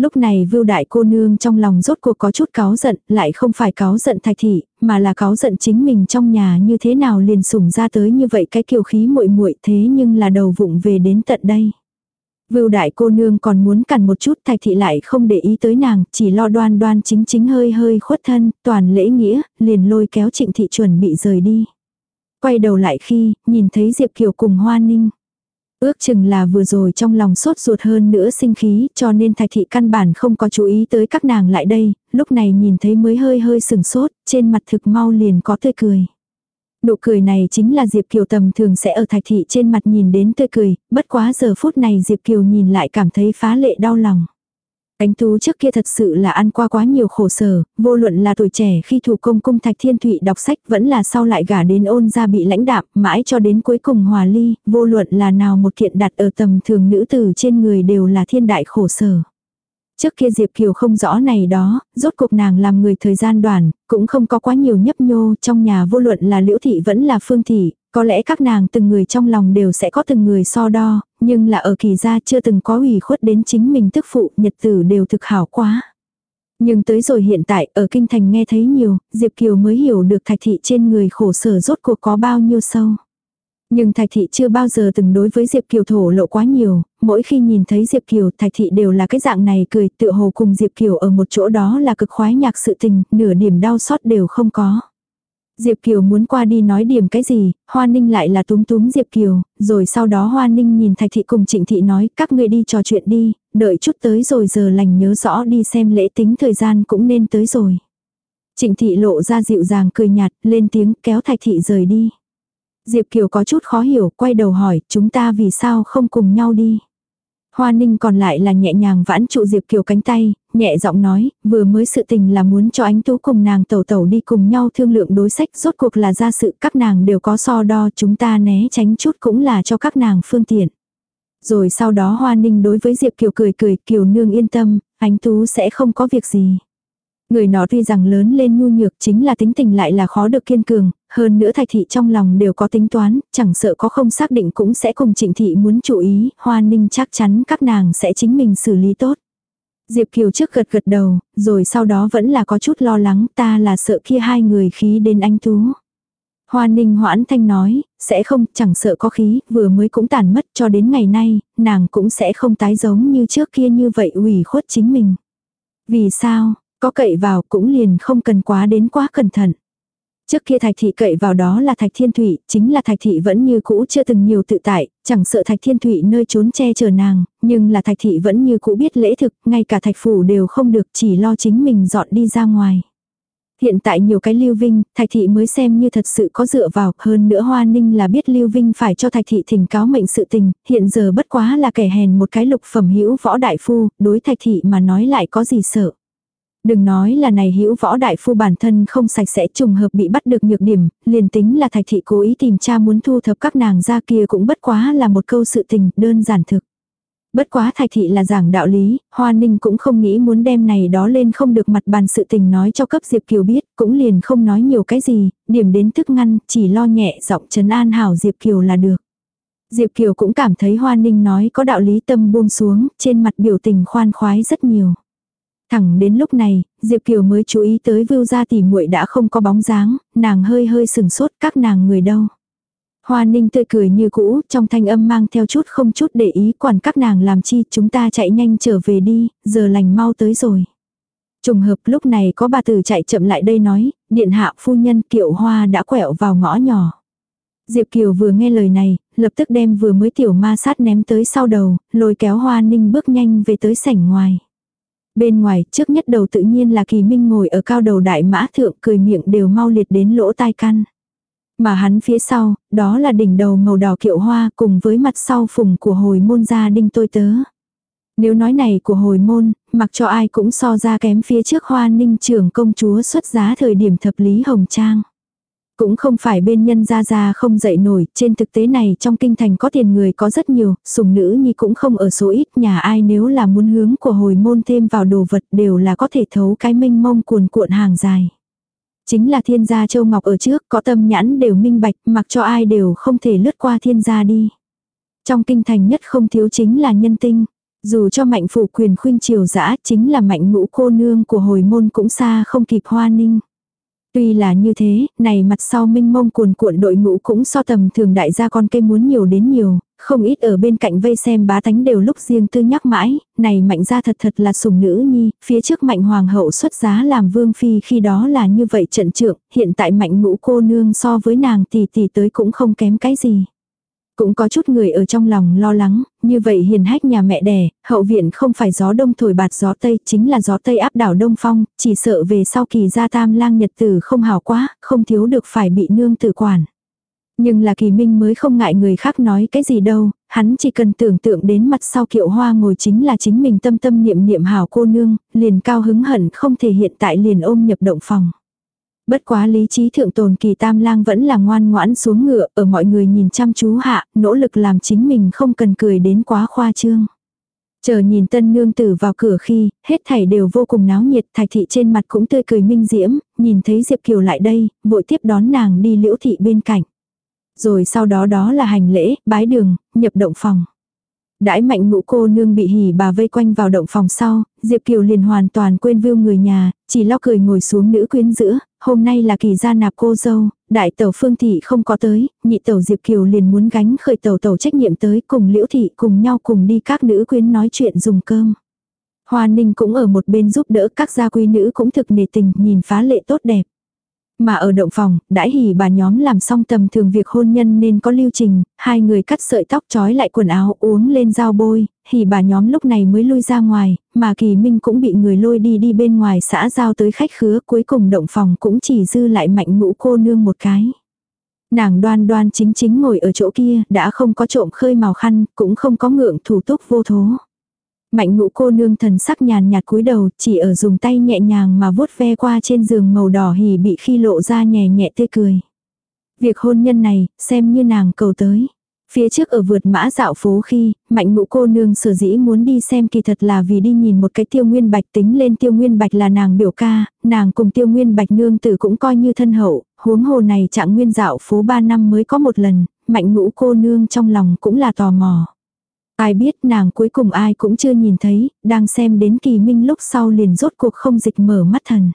Lúc này vưu đại cô nương trong lòng rốt cuộc có chút cáo giận, lại không phải cáo giận thạch thị, mà là cáo giận chính mình trong nhà như thế nào liền sủng ra tới như vậy cái kiều khí muội muội thế nhưng là đầu vụng về đến tận đây. Vưu đại cô nương còn muốn cằn một chút thạch thị lại không để ý tới nàng, chỉ lo đoan đoan chính chính hơi hơi khuất thân, toàn lễ nghĩa, liền lôi kéo trịnh thị chuẩn bị rời đi. Quay đầu lại khi, nhìn thấy Diệp Kiều cùng Hoa Ninh. Ước chừng là vừa rồi trong lòng sốt ruột hơn nữa sinh khí cho nên thạch thị căn bản không có chú ý tới các nàng lại đây, lúc này nhìn thấy mới hơi hơi sừng sốt, trên mặt thực mau liền có tươi cười. Nụ cười này chính là Diệp Kiều tầm thường sẽ ở thạch thị trên mặt nhìn đến tươi cười, bất quá giờ phút này Diệp Kiều nhìn lại cảm thấy phá lệ đau lòng. Ánh Tú trước kia thật sự là ăn qua quá nhiều khổ sở, vô luận là tuổi trẻ khi thủ công cung Thạch Thiên Thụy đọc sách vẫn là sau lại gả đến ôn ra bị lãnh đạm, mãi cho đến cuối cùng hòa ly, vô luận là nào một kiện đặt ở tầm thường nữ tử trên người đều là thiên đại khổ sở. Trước kia Diệp Kiều không rõ này đó, rốt cuộc nàng làm người thời gian đoàn, cũng không có quá nhiều nhấp nhô trong nhà vô luận là liễu thị vẫn là phương thị, có lẽ các nàng từng người trong lòng đều sẽ có từng người so đo, nhưng là ở kỳ gia chưa từng có ủy khuất đến chính mình tức phụ, nhật tử đều thực hảo quá. Nhưng tới rồi hiện tại, ở kinh thành nghe thấy nhiều, Diệp Kiều mới hiểu được thạch thị trên người khổ sở rốt cuộc có bao nhiêu sâu. Nhưng Thạch Thị chưa bao giờ từng đối với Diệp Kiều thổ lộ quá nhiều, mỗi khi nhìn thấy Diệp Kiều Thạch Thị đều là cái dạng này cười tựa hồ cùng Diệp Kiều ở một chỗ đó là cực khoái nhạc sự tình, nửa điểm đau xót đều không có. Diệp Kiều muốn qua đi nói điểm cái gì, Hoa Ninh lại là túm túm Diệp Kiều, rồi sau đó Hoa Ninh nhìn Thạch Thị cùng Trịnh Thị nói các người đi trò chuyện đi, đợi chút tới rồi giờ lành nhớ rõ đi xem lễ tính thời gian cũng nên tới rồi. Trịnh Thị lộ ra dịu dàng cười nhạt, lên tiếng kéo Thạch Thị rời đi. Diệp Kiều có chút khó hiểu, quay đầu hỏi, chúng ta vì sao không cùng nhau đi. Hoa Ninh còn lại là nhẹ nhàng vãn trụ Diệp Kiều cánh tay, nhẹ giọng nói, vừa mới sự tình là muốn cho ánh tú cùng nàng tẩu tẩu đi cùng nhau thương lượng đối sách, rốt cuộc là ra sự các nàng đều có so đo chúng ta né tránh chút cũng là cho các nàng phương tiện. Rồi sau đó Hoa Ninh đối với Diệp Kiều cười cười, Kiều nương yên tâm, ánh tú sẽ không có việc gì. Người nó tuy rằng lớn lên nhu nhược chính là tính tình lại là khó được kiên cường, hơn nữa thạch thị trong lòng đều có tính toán, chẳng sợ có không xác định cũng sẽ cùng trịnh thị muốn chú ý, hoa ninh chắc chắn các nàng sẽ chính mình xử lý tốt. Diệp Kiều trước gật gật đầu, rồi sau đó vẫn là có chút lo lắng ta là sợ kia hai người khí đến anh Tú. Hoa ninh hoãn thanh nói, sẽ không, chẳng sợ có khí, vừa mới cũng tàn mất cho đến ngày nay, nàng cũng sẽ không tái giống như trước kia như vậy ủy khuất chính mình. Vì sao, có cậy vào cũng liền không cần quá đến quá cẩn thận. Trước kia thạch thị cậy vào đó là thạch thiên thủy, chính là thạch thị vẫn như cũ chưa từng nhiều tự tại, chẳng sợ thạch thiên thủy nơi trốn che chở nàng, nhưng là thạch thị vẫn như cũ biết lễ thực, ngay cả thạch phủ đều không được chỉ lo chính mình dọn đi ra ngoài. Hiện tại nhiều cái lưu vinh, thạch thị mới xem như thật sự có dựa vào, hơn nữa hoa ninh là biết lưu vinh phải cho thạch thị thỉnh cáo mệnh sự tình, hiện giờ bất quá là kẻ hèn một cái lục phẩm hữu võ đại phu, đối thạch thị mà nói lại có gì sợ. Đừng nói là này hữu võ đại phu bản thân không sạch sẽ trùng hợp bị bắt được nhược điểm, liền tính là thạch thị cố ý tìm cha muốn thu thập các nàng ra kia cũng bất quá là một câu sự tình đơn giản thực. Bất quá thạch thị là giảng đạo lý, Hoa Ninh cũng không nghĩ muốn đem này đó lên không được mặt bàn sự tình nói cho cấp Diệp Kiều biết, cũng liền không nói nhiều cái gì, điểm đến tức ngăn, chỉ lo nhẹ giọng trấn an hảo Diệp Kiều là được. Diệp Kiều cũng cảm thấy Hoa Ninh nói có đạo lý tâm buông xuống, trên mặt biểu tình khoan khoái rất nhiều. Thẳng đến lúc này, Diệp Kiều mới chú ý tới Vưu gia tỷ muội đã không có bóng dáng, nàng hơi hơi sừng sốt các nàng người đâu. Hoa Ninh tươi cười như cũ, trong thanh âm mang theo chút không chút để ý quản các nàng làm chi, chúng ta chạy nhanh trở về đi, giờ lành mau tới rồi. Trùng hợp lúc này có bà tử chạy chậm lại đây nói, điện hạ phu nhân kiệu hoa đã quẹo vào ngõ nhỏ. Diệp Kiều vừa nghe lời này, lập tức đem vừa mới tiểu ma sát ném tới sau đầu, lôi kéo Hoa Ninh bước nhanh về tới sảnh ngoài. Bên ngoài, trước nhất đầu tự nhiên là kỳ minh ngồi ở cao đầu đại mã thượng cười miệng đều mau liệt đến lỗ tai căn. Mà hắn phía sau, đó là đỉnh đầu màu đỏ kiệu hoa cùng với mặt sau phùng của hồi môn gia đinh tôi tớ. Nếu nói này của hồi môn, mặc cho ai cũng so ra kém phía trước hoa ninh trưởng công chúa xuất giá thời điểm thập lý hồng trang. Cũng không phải bên nhân gia gia không dậy nổi, trên thực tế này trong kinh thành có tiền người có rất nhiều, sùng nữ nhi cũng không ở số ít, nhà ai nếu là muốn hướng của hồi môn thêm vào đồ vật đều là có thể thấu cái minh mông cuồn cuộn hàng dài. Chính là thiên gia châu ngọc ở trước, có tâm nhãn đều minh bạch, mặc cho ai đều không thể lướt qua thiên gia đi. Trong kinh thành nhất không thiếu chính là nhân tinh. Dù cho mạnh phủ quyền khuynh triều dã chính là mạnh ngũ cô nương của hồi môn cũng xa không kịp hoa ninh. Tuy là như thế, này mặt sau minh mông cuồn cuộn đội ngũ cũng so tầm thường đại gia con cây muốn nhiều đến nhiều, không ít ở bên cạnh vây xem bá tánh đều lúc riêng tư nhắc mãi, này mạnh ra thật thật là sủng nữ nhi, phía trước mạnh hoàng hậu xuất giá làm vương phi khi đó là như vậy trận trượng, hiện tại mạnh ngũ cô nương so với nàng tỷ tỷ tới cũng không kém cái gì. Cũng có chút người ở trong lòng lo lắng, như vậy hiền hách nhà mẹ đẻ, hậu viện không phải gió đông thổi bạt gió tây, chính là gió tây áp đảo đông phong, chỉ sợ về sau kỳ gia tam lang nhật tử không hào quá, không thiếu được phải bị nương tử quản. Nhưng là kỳ minh mới không ngại người khác nói cái gì đâu, hắn chỉ cần tưởng tượng đến mặt sau kiệu hoa ngồi chính là chính mình tâm tâm niệm niệm hảo cô nương, liền cao hứng hận không thể hiện tại liền ôm nhập động phòng. Bất quá lý trí thượng tồn kỳ tam lang vẫn là ngoan ngoãn xuống ngựa ở mọi người nhìn chăm chú hạ, nỗ lực làm chính mình không cần cười đến quá khoa trương. Chờ nhìn tân nương tử vào cửa khi, hết thảy đều vô cùng náo nhiệt, thạch thị trên mặt cũng tươi cười minh diễm, nhìn thấy Diệp Kiều lại đây, vội tiếp đón nàng đi liễu thị bên cạnh. Rồi sau đó đó là hành lễ, bái đường, nhập động phòng. Đãi mạnh ngũ cô nương bị hỉ bà vây quanh vào động phòng sau, Diệp Kiều liền hoàn toàn quên vưu người nhà, chỉ lo cười ngồi xuống nữ quyến giữa, hôm nay là kỳ gia nạp cô dâu, đại tẩu phương thị không có tới, nhị tẩu Diệp Kiều liền muốn gánh khởi tẩu tẩu trách nhiệm tới cùng liễu thị cùng nhau cùng đi các nữ quyến nói chuyện dùng cơm. Hoa Ninh cũng ở một bên giúp đỡ các gia quý nữ cũng thực nề tình nhìn phá lệ tốt đẹp. Mà ở động phòng, đãi hỉ bà nhóm làm xong tầm thường việc hôn nhân nên có lưu trình, hai người cắt sợi tóc trói lại quần áo uống lên dao bôi, hỉ bà nhóm lúc này mới lui ra ngoài, mà kỳ minh cũng bị người lôi đi đi bên ngoài xã giao tới khách khứa cuối cùng động phòng cũng chỉ dư lại mạnh ngũ cô nương một cái. Nàng đoan đoan chính chính ngồi ở chỗ kia, đã không có trộm khơi màu khăn, cũng không có ngượng thủ túc vô thố. Mạnh ngũ cô nương thần sắc nhàn nhạt cúi đầu, chỉ ở dùng tay nhẹ nhàng mà vuốt ve qua trên giường màu đỏ hỉ bị khi lộ ra nhẹ nhẹ tươi cười. Việc hôn nhân này, xem như nàng cầu tới. Phía trước ở vượt mã dạo phố khi, mạnh ngũ cô nương sở dĩ muốn đi xem kỳ thật là vì đi nhìn một cái tiêu nguyên bạch tính lên tiêu nguyên bạch là nàng biểu ca, nàng cùng tiêu nguyên bạch nương tử cũng coi như thân hậu, huống hồ này trạng nguyên dạo phố 3 năm mới có một lần, mạnh ngũ cô nương trong lòng cũng là tò mò. Ai biết nàng cuối cùng ai cũng chưa nhìn thấy, đang xem đến kỳ minh lúc sau liền rốt cuộc không dịch mở mắt thần.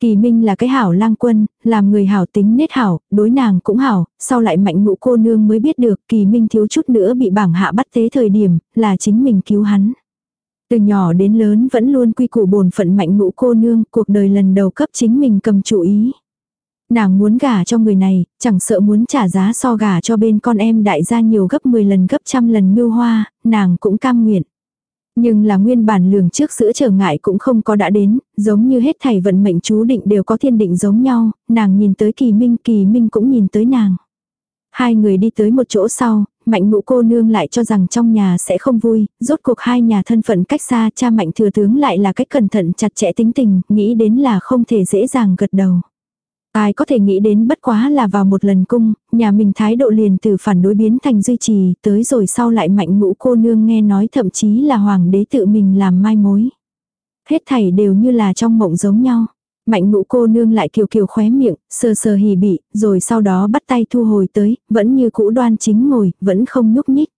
Kỳ Minh là cái hảo lang quân, làm người hảo tính nết hảo, đối nàng cũng hảo, sau lại mạnh ngũ cô nương mới biết được Kỳ Minh thiếu chút nữa bị bảng hạ bắt tế thời điểm, là chính mình cứu hắn. Từ nhỏ đến lớn vẫn luôn quy củ bổn phận mạnh ngũ cô nương, cuộc đời lần đầu cấp chính mình cầm chủ ý. Nàng muốn gả cho người này, chẳng sợ muốn trả giá so gả cho bên con em đại gia nhiều gấp 10 lần gấp trăm lần mưu hoa, nàng cũng cam nguyện. Nhưng là nguyên bản lường trước giữa trở ngại cũng không có đã đến, giống như hết thảy vận mệnh chú định đều có thiên định giống nhau, nàng nhìn tới kỳ minh, kỳ minh cũng nhìn tới nàng. Hai người đi tới một chỗ sau, mạnh ngũ cô nương lại cho rằng trong nhà sẽ không vui, rốt cuộc hai nhà thân phận cách xa cha mạnh thừa tướng lại là cách cẩn thận chặt chẽ tính tình, nghĩ đến là không thể dễ dàng gật đầu. Ai có thể nghĩ đến bất quá là vào một lần cung, nhà mình thái độ liền từ phản đối biến thành duy trì, tới rồi sau lại mạnh ngũ cô nương nghe nói thậm chí là hoàng đế tự mình làm mai mối. Hết thảy đều như là trong mộng giống nhau. Mạnh ngũ cô nương lại kiều kiều khóe miệng, sờ sờ hỉ bị, rồi sau đó bắt tay thu hồi tới, vẫn như cũ đoan chính ngồi, vẫn không nhúc nhích.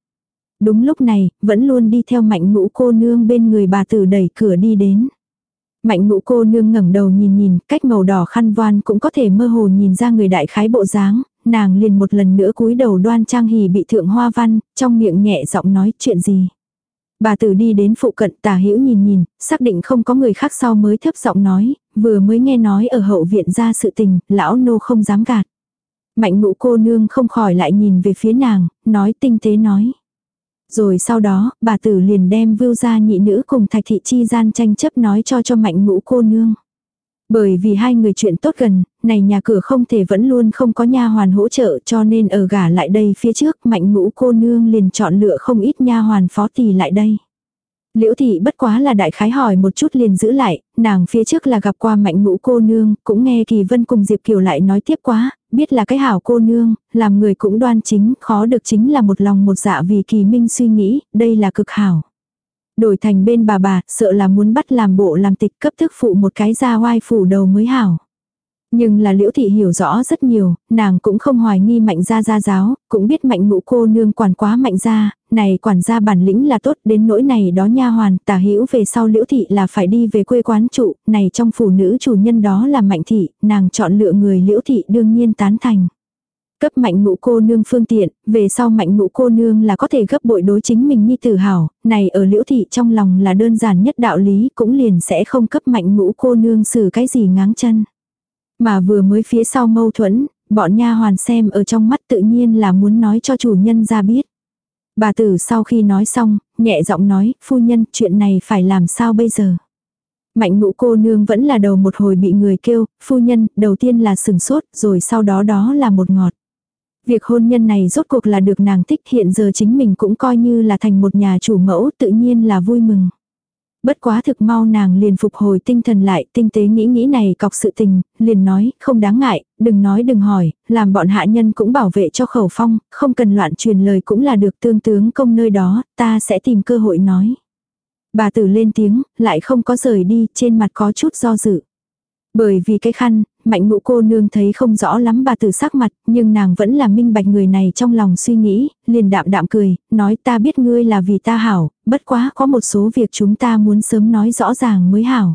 Đúng lúc này, vẫn luôn đi theo mạnh ngũ cô nương bên người bà tử đẩy cửa đi đến. Mạnh ngũ cô nương ngẩng đầu nhìn nhìn, cách màu đỏ khăn voan cũng có thể mơ hồ nhìn ra người đại khái bộ dáng, nàng liền một lần nữa cúi đầu đoan trang hỉ bị thượng hoa văn, trong miệng nhẹ giọng nói chuyện gì. Bà tử đi đến phụ cận tả hữu nhìn nhìn, xác định không có người khác sau mới thấp giọng nói, vừa mới nghe nói ở hậu viện ra sự tình, lão nô không dám gạt. Mạnh ngũ cô nương không khỏi lại nhìn về phía nàng, nói tinh tế nói. Rồi sau đó, bà tử liền đem vưu gia nhị nữ cùng thạch thị chi gian tranh chấp nói cho cho mạnh ngũ cô nương. Bởi vì hai người chuyện tốt gần, này nhà cửa không thể vẫn luôn không có nha hoàn hỗ trợ cho nên ở gả lại đây phía trước mạnh ngũ cô nương liền chọn lựa không ít nha hoàn phó tỳ lại đây. Liễu thị bất quá là đại khái hỏi một chút liền giữ lại, nàng phía trước là gặp qua mạnh ngũ cô nương, cũng nghe Kỳ Vân cùng Diệp Kiều lại nói tiếp quá, biết là cái hảo cô nương, làm người cũng đoan chính, khó được chính là một lòng một dạ vì Kỳ Minh suy nghĩ, đây là cực hảo. Đổi thành bên bà bà, sợ là muốn bắt làm bộ làm tịch cấp thức phụ một cái ra oai phủ đầu mới hảo. Nhưng là liễu thị hiểu rõ rất nhiều, nàng cũng không hoài nghi mạnh gia gia giáo, cũng biết mạnh ngũ cô nương quản quá mạnh gia, này quản gia bản lĩnh là tốt đến nỗi này đó nha hoàn, tả hữu về sau liễu thị là phải đi về quê quán trụ, này trong phụ nữ chủ nhân đó là mạnh thị, nàng chọn lựa người liễu thị đương nhiên tán thành. Cấp mạnh ngũ cô nương phương tiện, về sau mạnh ngũ cô nương là có thể gấp bội đối chính mình như tử hào này ở liễu thị trong lòng là đơn giản nhất đạo lý cũng liền sẽ không cấp mạnh ngũ cô nương xử cái gì ngáng chân. Mà vừa mới phía sau mâu thuẫn, bọn nha hoàn xem ở trong mắt tự nhiên là muốn nói cho chủ nhân ra biết. Bà tử sau khi nói xong, nhẹ giọng nói, phu nhân, chuyện này phải làm sao bây giờ? Mạnh ngũ cô nương vẫn là đầu một hồi bị người kêu, phu nhân, đầu tiên là sừng sốt, rồi sau đó đó là một ngọt. Việc hôn nhân này rốt cuộc là được nàng thích hiện giờ chính mình cũng coi như là thành một nhà chủ mẫu tự nhiên là vui mừng. Bất quá thực mau nàng liền phục hồi tinh thần lại, tinh tế nghĩ nghĩ này cọc sự tình, liền nói, không đáng ngại, đừng nói đừng hỏi, làm bọn hạ nhân cũng bảo vệ cho khẩu phong, không cần loạn truyền lời cũng là được tương tướng công nơi đó, ta sẽ tìm cơ hội nói. Bà tử lên tiếng, lại không có rời đi, trên mặt có chút do dự. Bởi vì cái khăn, mạnh ngũ cô nương thấy không rõ lắm bà tử sắc mặt, nhưng nàng vẫn là minh bạch người này trong lòng suy nghĩ, liền đạm đạm cười, nói ta biết ngươi là vì ta hảo, bất quá có một số việc chúng ta muốn sớm nói rõ ràng mới hảo.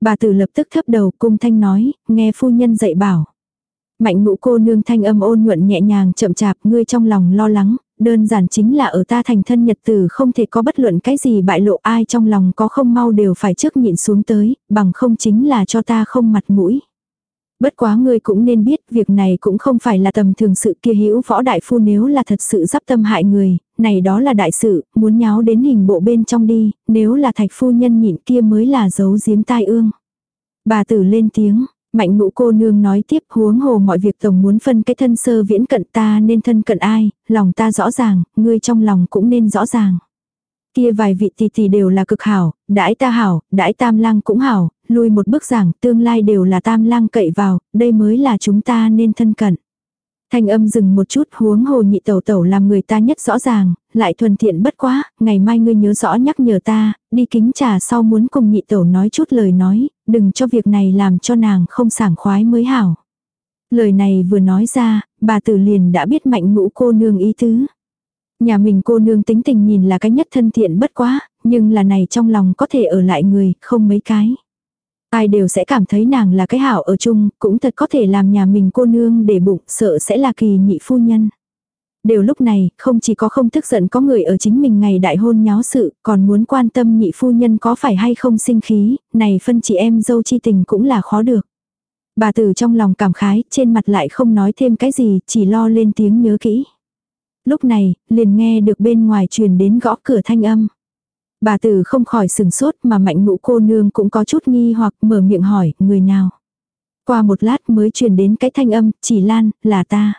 Bà tử lập tức thấp đầu cung thanh nói, nghe phu nhân dạy bảo. Mạnh ngũ cô nương thanh âm ôn nhuận nhẹ nhàng chậm chạp, ngươi trong lòng lo lắng, đơn giản chính là ở ta thành thân nhật tử không thể có bất luận cái gì bại lộ ai trong lòng có không mau đều phải trước nhịn xuống tới, bằng không chính là cho ta không mặt mũi. Bất quá ngươi cũng nên biết việc này cũng không phải là tầm thường sự kia hữu võ đại phu nếu là thật sự dắp tâm hại người, này đó là đại sự, muốn nháo đến hình bộ bên trong đi, nếu là thạch phu nhân nhịn kia mới là giấu giếm tai ương. Bà tử lên tiếng, Mạnh ngũ cô nương nói tiếp huống hồ mọi việc tổng muốn phân cái thân sơ viễn cận ta nên thân cận ai, lòng ta rõ ràng, ngươi trong lòng cũng nên rõ ràng. Kia vài vị tỷ tỷ đều là cực hảo, đãi ta hảo, đãi tam lang cũng hảo, lui một bước giảng tương lai đều là tam lang cậy vào, đây mới là chúng ta nên thân cận. Thanh âm dừng một chút huống hồ nhị tẩu tẩu làm người ta nhất rõ ràng, lại thuần thiện bất quá, ngày mai ngươi nhớ rõ nhắc nhở ta, đi kính trà sau muốn cùng nhị tẩu nói chút lời nói, đừng cho việc này làm cho nàng không sảng khoái mới hảo. Lời này vừa nói ra, bà tử liền đã biết mạnh ngũ cô nương ý tứ. Nhà mình cô nương tính tình nhìn là cái nhất thân thiện bất quá, nhưng là này trong lòng có thể ở lại người, không mấy cái. Ai đều sẽ cảm thấy nàng là cái hảo ở chung, cũng thật có thể làm nhà mình cô nương để bụng, sợ sẽ là kỳ nhị phu nhân. Đều lúc này, không chỉ có không tức giận có người ở chính mình ngày đại hôn nháo sự, còn muốn quan tâm nhị phu nhân có phải hay không sinh khí, này phân chị em dâu chi tình cũng là khó được. Bà tử trong lòng cảm khái, trên mặt lại không nói thêm cái gì, chỉ lo lên tiếng nhớ kỹ. Lúc này, liền nghe được bên ngoài truyền đến gõ cửa thanh âm. Bà tử không khỏi sừng sốt mà mạnh ngũ cô nương cũng có chút nghi hoặc mở miệng hỏi, người nào. Qua một lát mới truyền đến cái thanh âm, chỉ lan, là ta.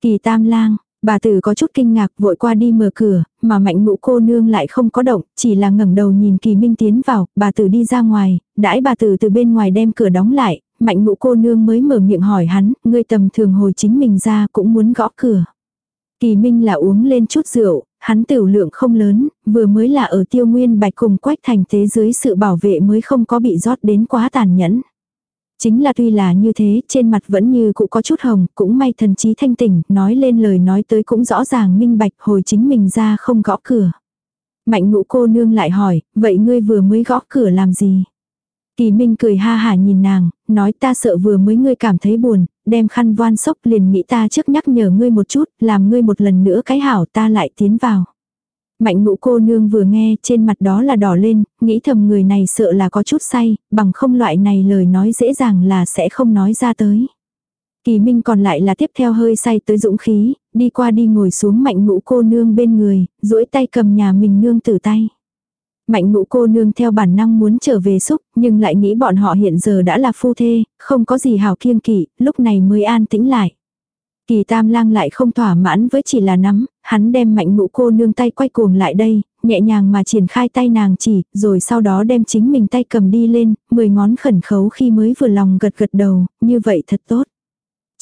Kỳ tam lang, bà tử có chút kinh ngạc vội qua đi mở cửa, mà mạnh ngũ cô nương lại không có động, chỉ là ngẩng đầu nhìn kỳ minh tiến vào, bà tử đi ra ngoài, đãi bà tử từ bên ngoài đem cửa đóng lại, mạnh ngũ cô nương mới mở miệng hỏi hắn, ngươi tầm thường hồi chính mình ra cũng muốn gõ cửa. Kỳ Minh là uống lên chút rượu, hắn tiểu lượng không lớn, vừa mới là ở tiêu nguyên bạch cùng quách thành thế dưới sự bảo vệ mới không có bị rót đến quá tàn nhẫn. Chính là tuy là như thế, trên mặt vẫn như cũng có chút hồng, cũng may thần trí thanh tỉnh, nói lên lời nói tới cũng rõ ràng minh bạch hồi chính mình ra không gõ cửa. Mạnh ngũ cô nương lại hỏi, vậy ngươi vừa mới gõ cửa làm gì? Kỳ Minh cười ha hả nhìn nàng, nói ta sợ vừa mới ngươi cảm thấy buồn, đem khăn voan sốc liền nghĩ ta trước nhắc nhở ngươi một chút, làm ngươi một lần nữa cái hảo ta lại tiến vào. Mạnh ngũ cô nương vừa nghe trên mặt đó là đỏ lên, nghĩ thầm người này sợ là có chút say, bằng không loại này lời nói dễ dàng là sẽ không nói ra tới. Kỳ Minh còn lại là tiếp theo hơi say tới dũng khí, đi qua đi ngồi xuống mạnh ngũ cô nương bên người, duỗi tay cầm nhà mình nương tử tay. Mạnh ngũ cô nương theo bản năng muốn trở về xúc, nhưng lại nghĩ bọn họ hiện giờ đã là phu thê, không có gì hào kiêng kỵ, lúc này mới an tĩnh lại. Kỳ tam lang lại không thỏa mãn với chỉ là nắm, hắn đem mạnh ngũ cô nương tay quay cuồng lại đây, nhẹ nhàng mà triển khai tay nàng chỉ, rồi sau đó đem chính mình tay cầm đi lên, mười ngón khẩn khấu khi mới vừa lòng gật gật đầu, như vậy thật tốt.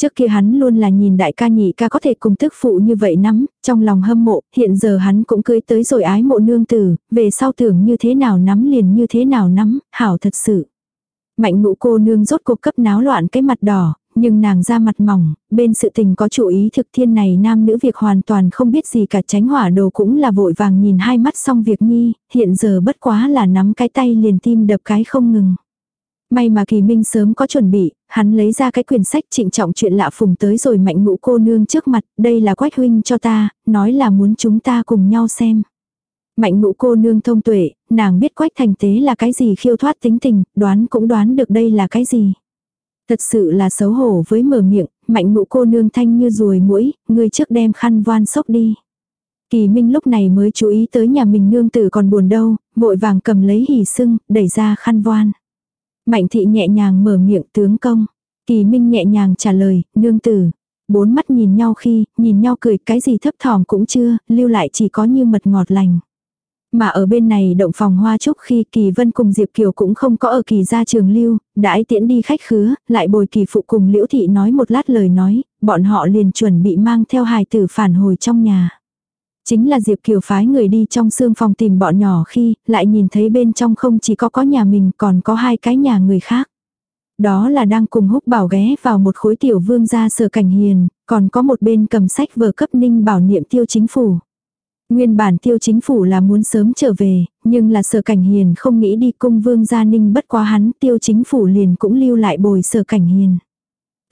Trước kia hắn luôn là nhìn đại ca nhị ca có thể cùng tức phụ như vậy nắm, trong lòng hâm mộ, hiện giờ hắn cũng cưới tới rồi ái mộ nương tử, về sau tưởng như thế nào nắm liền như thế nào nắm, hảo thật sự. Mạnh ngũ cô nương rốt cuộc cấp náo loạn cái mặt đỏ, nhưng nàng ra mặt mỏng, bên sự tình có chủ ý thực thiên này nam nữ việc hoàn toàn không biết gì cả tránh hỏa đồ cũng là vội vàng nhìn hai mắt xong việc nhi, hiện giờ bất quá là nắm cái tay liền tim đập cái không ngừng. May mà kỳ minh sớm có chuẩn bị, hắn lấy ra cái quyển sách trịnh trọng chuyện lạ phùng tới rồi mạnh ngũ cô nương trước mặt, đây là quách huynh cho ta, nói là muốn chúng ta cùng nhau xem. Mạnh ngũ cô nương thông tuệ, nàng biết quách thành tế là cái gì khiêu thoát tính tình, đoán cũng đoán được đây là cái gì. Thật sự là xấu hổ với mở miệng, mạnh ngũ cô nương thanh như ruồi mũi, người trước đem khăn voan sốc đi. Kỳ Minh lúc này mới chú ý tới nhà mình nương tử còn buồn đâu, vội vàng cầm lấy hỉ sưng, đẩy ra khăn voan. Mạnh thị nhẹ nhàng mở miệng tướng công. Kỳ Minh nhẹ nhàng trả lời, nương tử. Bốn mắt nhìn nhau khi, nhìn nhau cười cái gì thấp thỏm cũng chưa, lưu lại chỉ có như mật ngọt lành. Mà ở bên này động phòng hoa trúc khi Kỳ Vân cùng Diệp Kiều cũng không có ở kỳ gia trường lưu, đãi tiễn đi khách khứa, lại bồi kỳ phụ cùng Liễu Thị nói một lát lời nói, bọn họ liền chuẩn bị mang theo hài tử phản hồi trong nhà. Chính là Diệp Kiều phái người đi trong xương phòng tìm bọn nhỏ khi, lại nhìn thấy bên trong không chỉ có có nhà mình còn có hai cái nhà người khác. Đó là đang cùng húc bảo ghé vào một khối tiểu vương gia sở cảnh hiền, còn có một bên cầm sách vừa cấp ninh bảo niệm tiêu chính phủ. Nguyên bản tiêu chính phủ là muốn sớm trở về, nhưng là sở cảnh hiền không nghĩ đi cung vương gia ninh bất quá hắn tiêu chính phủ liền cũng lưu lại bồi sở cảnh hiền.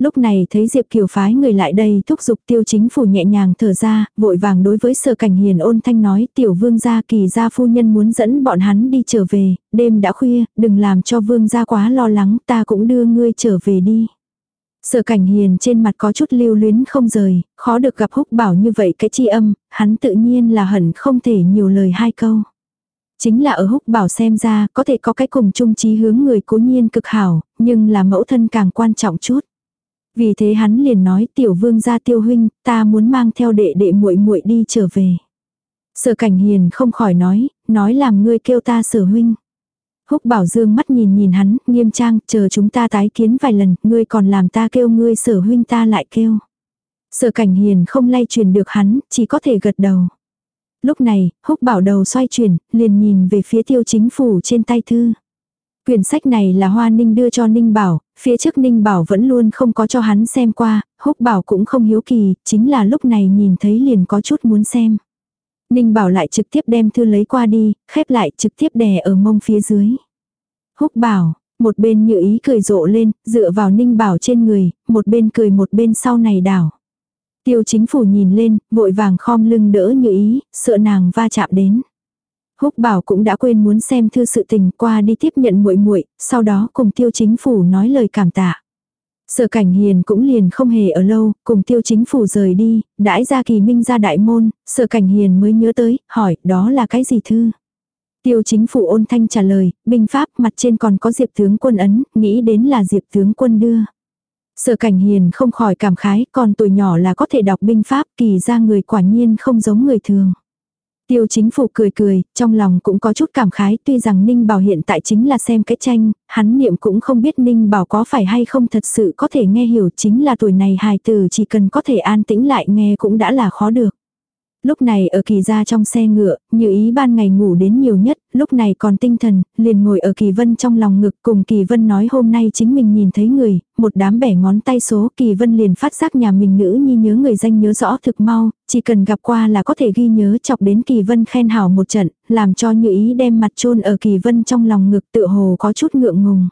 Lúc này thấy Diệp Kiều phái người lại đây thúc giục tiêu chính phủ nhẹ nhàng thở ra, vội vàng đối với sở cảnh hiền ôn thanh nói tiểu vương gia kỳ gia phu nhân muốn dẫn bọn hắn đi trở về, đêm đã khuya, đừng làm cho vương gia quá lo lắng, ta cũng đưa ngươi trở về đi. Sở cảnh hiền trên mặt có chút lưu luyến không rời, khó được gặp húc bảo như vậy cái chi âm, hắn tự nhiên là hận không thể nhiều lời hai câu. Chính là ở húc bảo xem ra có thể có cái cùng chung chí hướng người cố nhiên cực hảo, nhưng là mẫu thân càng quan trọng chút. Vì thế hắn liền nói tiểu vương gia tiêu huynh, ta muốn mang theo đệ đệ muội muội đi trở về. Sở cảnh hiền không khỏi nói, nói làm ngươi kêu ta sở huynh. Húc bảo dương mắt nhìn nhìn hắn, nghiêm trang, chờ chúng ta tái kiến vài lần, ngươi còn làm ta kêu ngươi sở huynh ta lại kêu. Sở cảnh hiền không lay truyền được hắn, chỉ có thể gật đầu. Lúc này, húc bảo đầu xoay chuyển, liền nhìn về phía tiêu chính phủ trên tay thư. Quyển sách này là Hoa Ninh đưa cho Ninh Bảo, phía trước Ninh Bảo vẫn luôn không có cho hắn xem qua, Húc Bảo cũng không hiếu kỳ, chính là lúc này nhìn thấy liền có chút muốn xem. Ninh Bảo lại trực tiếp đem thư lấy qua đi, khép lại trực tiếp đè ở mông phía dưới. Húc Bảo, một bên như ý cười rộ lên, dựa vào Ninh Bảo trên người, một bên cười một bên sau này đảo. Tiêu chính phủ nhìn lên, vội vàng khom lưng đỡ như ý, sợ nàng va chạm đến. Húc Bảo cũng đã quên muốn xem thư sự tình qua đi tiếp nhận muội muội, sau đó cùng Tiêu Chính phủ nói lời cảm tạ. Sở Cảnh Hiền cũng liền không hề ở lâu, cùng Tiêu Chính phủ rời đi, đãi ra Kỳ Minh ra đại môn, Sở Cảnh Hiền mới nhớ tới, hỏi, đó là cái gì thư? Tiêu Chính phủ ôn thanh trả lời, binh pháp mặt trên còn có Diệp tướng quân ấn, nghĩ đến là Diệp tướng quân đưa. Sở Cảnh Hiền không khỏi cảm khái, còn tuổi nhỏ là có thể đọc binh pháp, kỳ ra người quả nhiên không giống người thường. Tiêu chính phủ cười cười, trong lòng cũng có chút cảm khái tuy rằng Ninh Bảo hiện tại chính là xem cái tranh, hắn niệm cũng không biết Ninh Bảo có phải hay không thật sự có thể nghe hiểu chính là tuổi này hài tử chỉ cần có thể an tĩnh lại nghe cũng đã là khó được. Lúc này ở kỳ gia trong xe ngựa, như ý ban ngày ngủ đến nhiều nhất, lúc này còn tinh thần, liền ngồi ở kỳ vân trong lòng ngực cùng kỳ vân nói hôm nay chính mình nhìn thấy người, một đám bẻ ngón tay số kỳ vân liền phát giác nhà mình nữ nhi nhớ người danh nhớ rõ thực mau, chỉ cần gặp qua là có thể ghi nhớ chọc đến kỳ vân khen hảo một trận, làm cho như ý đem mặt chôn ở kỳ vân trong lòng ngực tựa hồ có chút ngượng ngùng.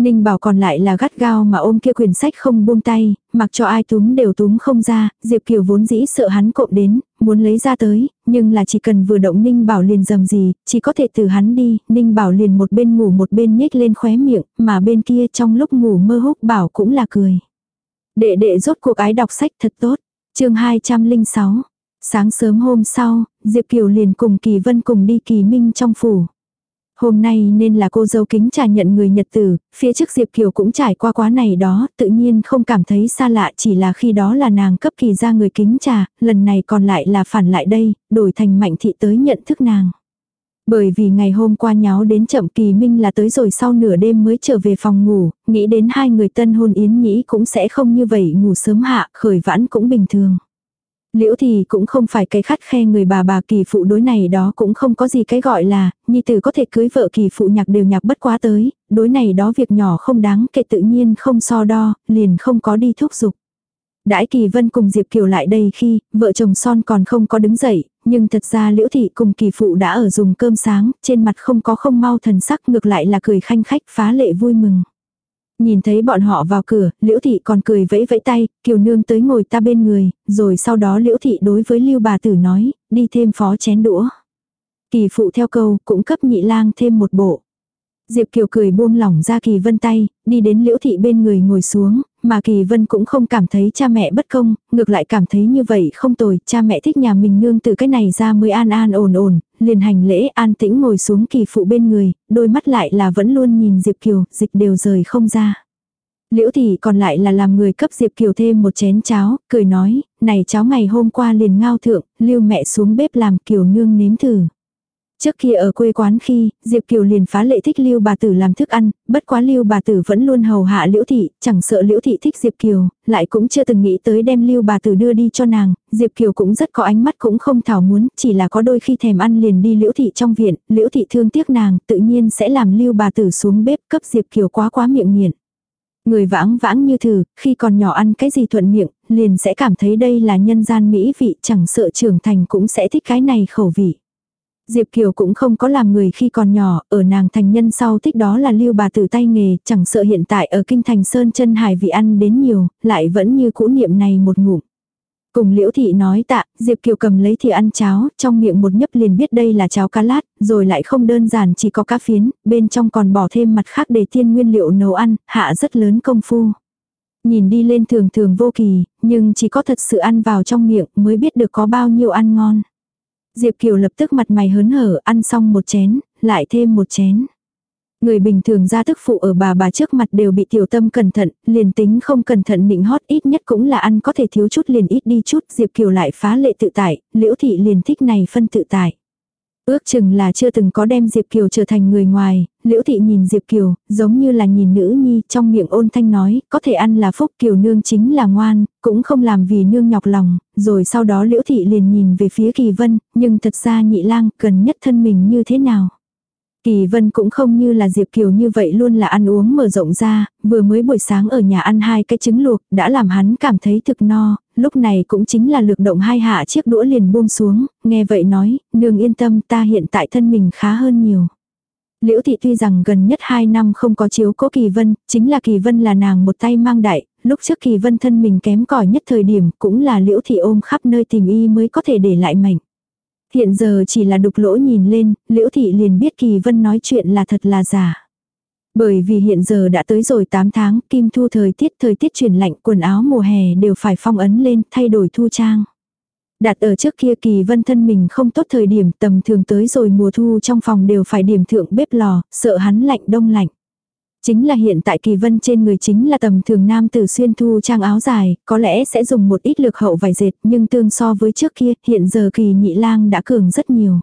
Ninh bảo còn lại là gắt gao mà ôm kia quyển sách không buông tay, mặc cho ai túm đều túm không ra, Diệp Kiều vốn dĩ sợ hắn cộm đến, muốn lấy ra tới, nhưng là chỉ cần vừa động Ninh bảo liền dầm gì, chỉ có thể từ hắn đi, Ninh bảo liền một bên ngủ một bên nhếch lên khóe miệng, mà bên kia trong lúc ngủ mơ húc bảo cũng là cười. Đệ đệ rốt cuộc ái đọc sách thật tốt. chương 206. Sáng sớm hôm sau, Diệp Kiều liền cùng Kỳ Vân cùng đi Kỳ Minh trong phủ. Hôm nay nên là cô dâu kính trà nhận người Nhật tử, phía trước Diệp Kiều cũng trải qua quá này đó, tự nhiên không cảm thấy xa lạ chỉ là khi đó là nàng cấp kỳ ra người kính trà, lần này còn lại là phản lại đây, đổi thành mạnh thị tới nhận thức nàng. Bởi vì ngày hôm qua nháo đến chậm kỳ minh là tới rồi sau nửa đêm mới trở về phòng ngủ, nghĩ đến hai người tân hôn yến nhĩ cũng sẽ không như vậy ngủ sớm hạ, khởi vãn cũng bình thường. Liễu thì cũng không phải cái khắt khe người bà bà kỳ phụ đối này đó cũng không có gì cái gọi là, nhi tử có thể cưới vợ kỳ phụ nhạc đều nhạc bất quá tới, đối này đó việc nhỏ không đáng kể tự nhiên không so đo, liền không có đi thúc giục. Đãi Kỳ Vân cùng Diệp Kiều lại đây khi, vợ chồng son còn không có đứng dậy, nhưng thật ra Liễu Thị cùng Kỳ Phụ đã ở dùng cơm sáng, trên mặt không có không mau thần sắc ngược lại là cười khanh khách phá lệ vui mừng. Nhìn thấy bọn họ vào cửa, Liễu Thị còn cười vẫy vẫy tay, Kiều Nương tới ngồi ta bên người, rồi sau đó Liễu Thị đối với Lưu bà tử nói, đi thêm phó chén đũa. Kỳ phụ theo câu, cũng cấp nhị lang thêm một bộ. Diệp Kiều cười buông lỏng ra Kỳ Vân tay, đi đến Liễu Thị bên người ngồi xuống, mà Kỳ Vân cũng không cảm thấy cha mẹ bất công, ngược lại cảm thấy như vậy không tồi, cha mẹ thích nhà mình nương từ cái này ra mới an an ổn ổn, liền hành lễ an tĩnh ngồi xuống Kỳ phụ bên người, đôi mắt lại là vẫn luôn nhìn Diệp Kiều, dịch đều rời không ra. Liễu thị còn lại là làm người cấp Diệp Kiều thêm một chén cháo, cười nói, này cháo ngày hôm qua liền ngao thượng, lưu mẹ xuống bếp làm Kiều nương nếm thử. Trước kia ở quê quán khi, Diệp Kiều liền phá lệ thích Lưu bà tử làm thức ăn, bất quá Lưu bà tử vẫn luôn hầu hạ Liễu thị, chẳng sợ Liễu thị thích Diệp Kiều, lại cũng chưa từng nghĩ tới đem Lưu bà tử đưa đi cho nàng, Diệp Kiều cũng rất có ánh mắt cũng không thảo muốn, chỉ là có đôi khi thèm ăn liền đi Liễu thị trong viện, Liễu thị thương tiếc nàng, tự nhiên sẽ làm Lưu bà tử xuống bếp cấp Diệp Kiều quá quá miệng nghiện. Người vãng vãng như thử, khi còn nhỏ ăn cái gì thuận miệng, liền sẽ cảm thấy đây là nhân gian mỹ vị, chẳng sợ trưởng thành cũng sẽ thích cái này khẩu vị. Diệp Kiều cũng không có làm người khi còn nhỏ, ở nàng thành nhân sau thích đó là lưu bà tử tay nghề, chẳng sợ hiện tại ở kinh thành Sơn chân hải vị ăn đến nhiều, lại vẫn như cũ niệm này một ngụm. Cùng liễu thị nói tạ, Diệp Kiều cầm lấy thì ăn cháo, trong miệng một nhấp liền biết đây là cháo cá lát, rồi lại không đơn giản chỉ có cá phiến, bên trong còn bỏ thêm mặt khác để tiên nguyên liệu nấu ăn, hạ rất lớn công phu. Nhìn đi lên thường thường vô kỳ, nhưng chỉ có thật sự ăn vào trong miệng mới biết được có bao nhiêu ăn ngon. Diệp Kiều lập tức mặt mày hớn hở ăn xong một chén, lại thêm một chén. Người bình thường ra thức phụ ở bà bà trước mặt đều bị tiểu tâm cẩn thận, liền tính không cẩn thận nịnh hót ít nhất cũng là ăn có thể thiếu chút liền ít đi chút, Diệp Kiều lại phá lệ tự tại, liễu thị liền thích này phân tự tại. Ước chừng là chưa từng có đem Diệp Kiều trở thành người ngoài, Liễu Thị nhìn Diệp Kiều, giống như là nhìn nữ nhi, trong miệng ôn thanh nói, có thể ăn là phúc Kiều nương chính là ngoan, cũng không làm vì nương nhọc lòng, rồi sau đó Liễu Thị liền nhìn về phía Kỳ Vân, nhưng thật ra nhị lang cần nhất thân mình như thế nào. Kỳ Vân cũng không như là Diệp Kiều như vậy luôn là ăn uống mở rộng ra, vừa mới buổi sáng ở nhà ăn hai cái trứng luộc, đã làm hắn cảm thấy thực no, lúc này cũng chính là lực động hai hạ chiếc đũa liền buông xuống, nghe vậy nói, nương yên tâm ta hiện tại thân mình khá hơn nhiều. Liễu thị tuy rằng gần nhất 2 năm không có chiếu cố Kỳ Vân, chính là Kỳ Vân là nàng một tay mang đại, lúc trước Kỳ Vân thân mình kém cỏi nhất thời điểm cũng là Liễu thị ôm khắp nơi tìm y mới có thể để lại mệnh. Hiện giờ chỉ là đục lỗ nhìn lên, Liễu thị liền biết Kỳ Vân nói chuyện là thật là giả. Bởi vì hiện giờ đã tới rồi 8 tháng, kim thu thời tiết thời tiết chuyển lạnh, quần áo mùa hè đều phải phong ấn lên, thay đổi thu trang. Đặt ở trước kia kỳ vân thân mình không tốt thời điểm tầm thường tới rồi mùa thu trong phòng đều phải điểm thượng bếp lò, sợ hắn lạnh đông lạnh. Chính là hiện tại kỳ vân trên người chính là tầm thường nam tử xuyên thu trang áo dài, có lẽ sẽ dùng một ít lược hậu vải dệt nhưng tương so với trước kia hiện giờ kỳ nhị lang đã cường rất nhiều.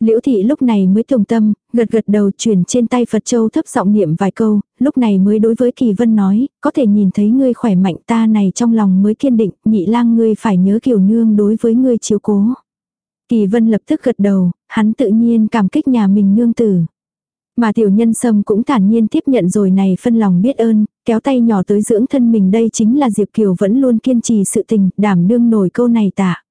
Liễu thị lúc này mới tùng tâm, gật gật đầu chuyển trên tay Phật Châu thấp giọng niệm vài câu, lúc này mới đối với Kỳ Vân nói, có thể nhìn thấy ngươi khỏe mạnh ta này trong lòng mới kiên định, nhị lang ngươi phải nhớ kiều nương đối với ngươi chiếu cố. Kỳ Vân lập tức gật đầu, hắn tự nhiên cảm kích nhà mình nương tử. Mà tiểu nhân sâm cũng thản nhiên tiếp nhận rồi này phân lòng biết ơn, kéo tay nhỏ tới dưỡng thân mình đây chính là Diệp Kiều vẫn luôn kiên trì sự tình, đảm đương nổi câu này tạ.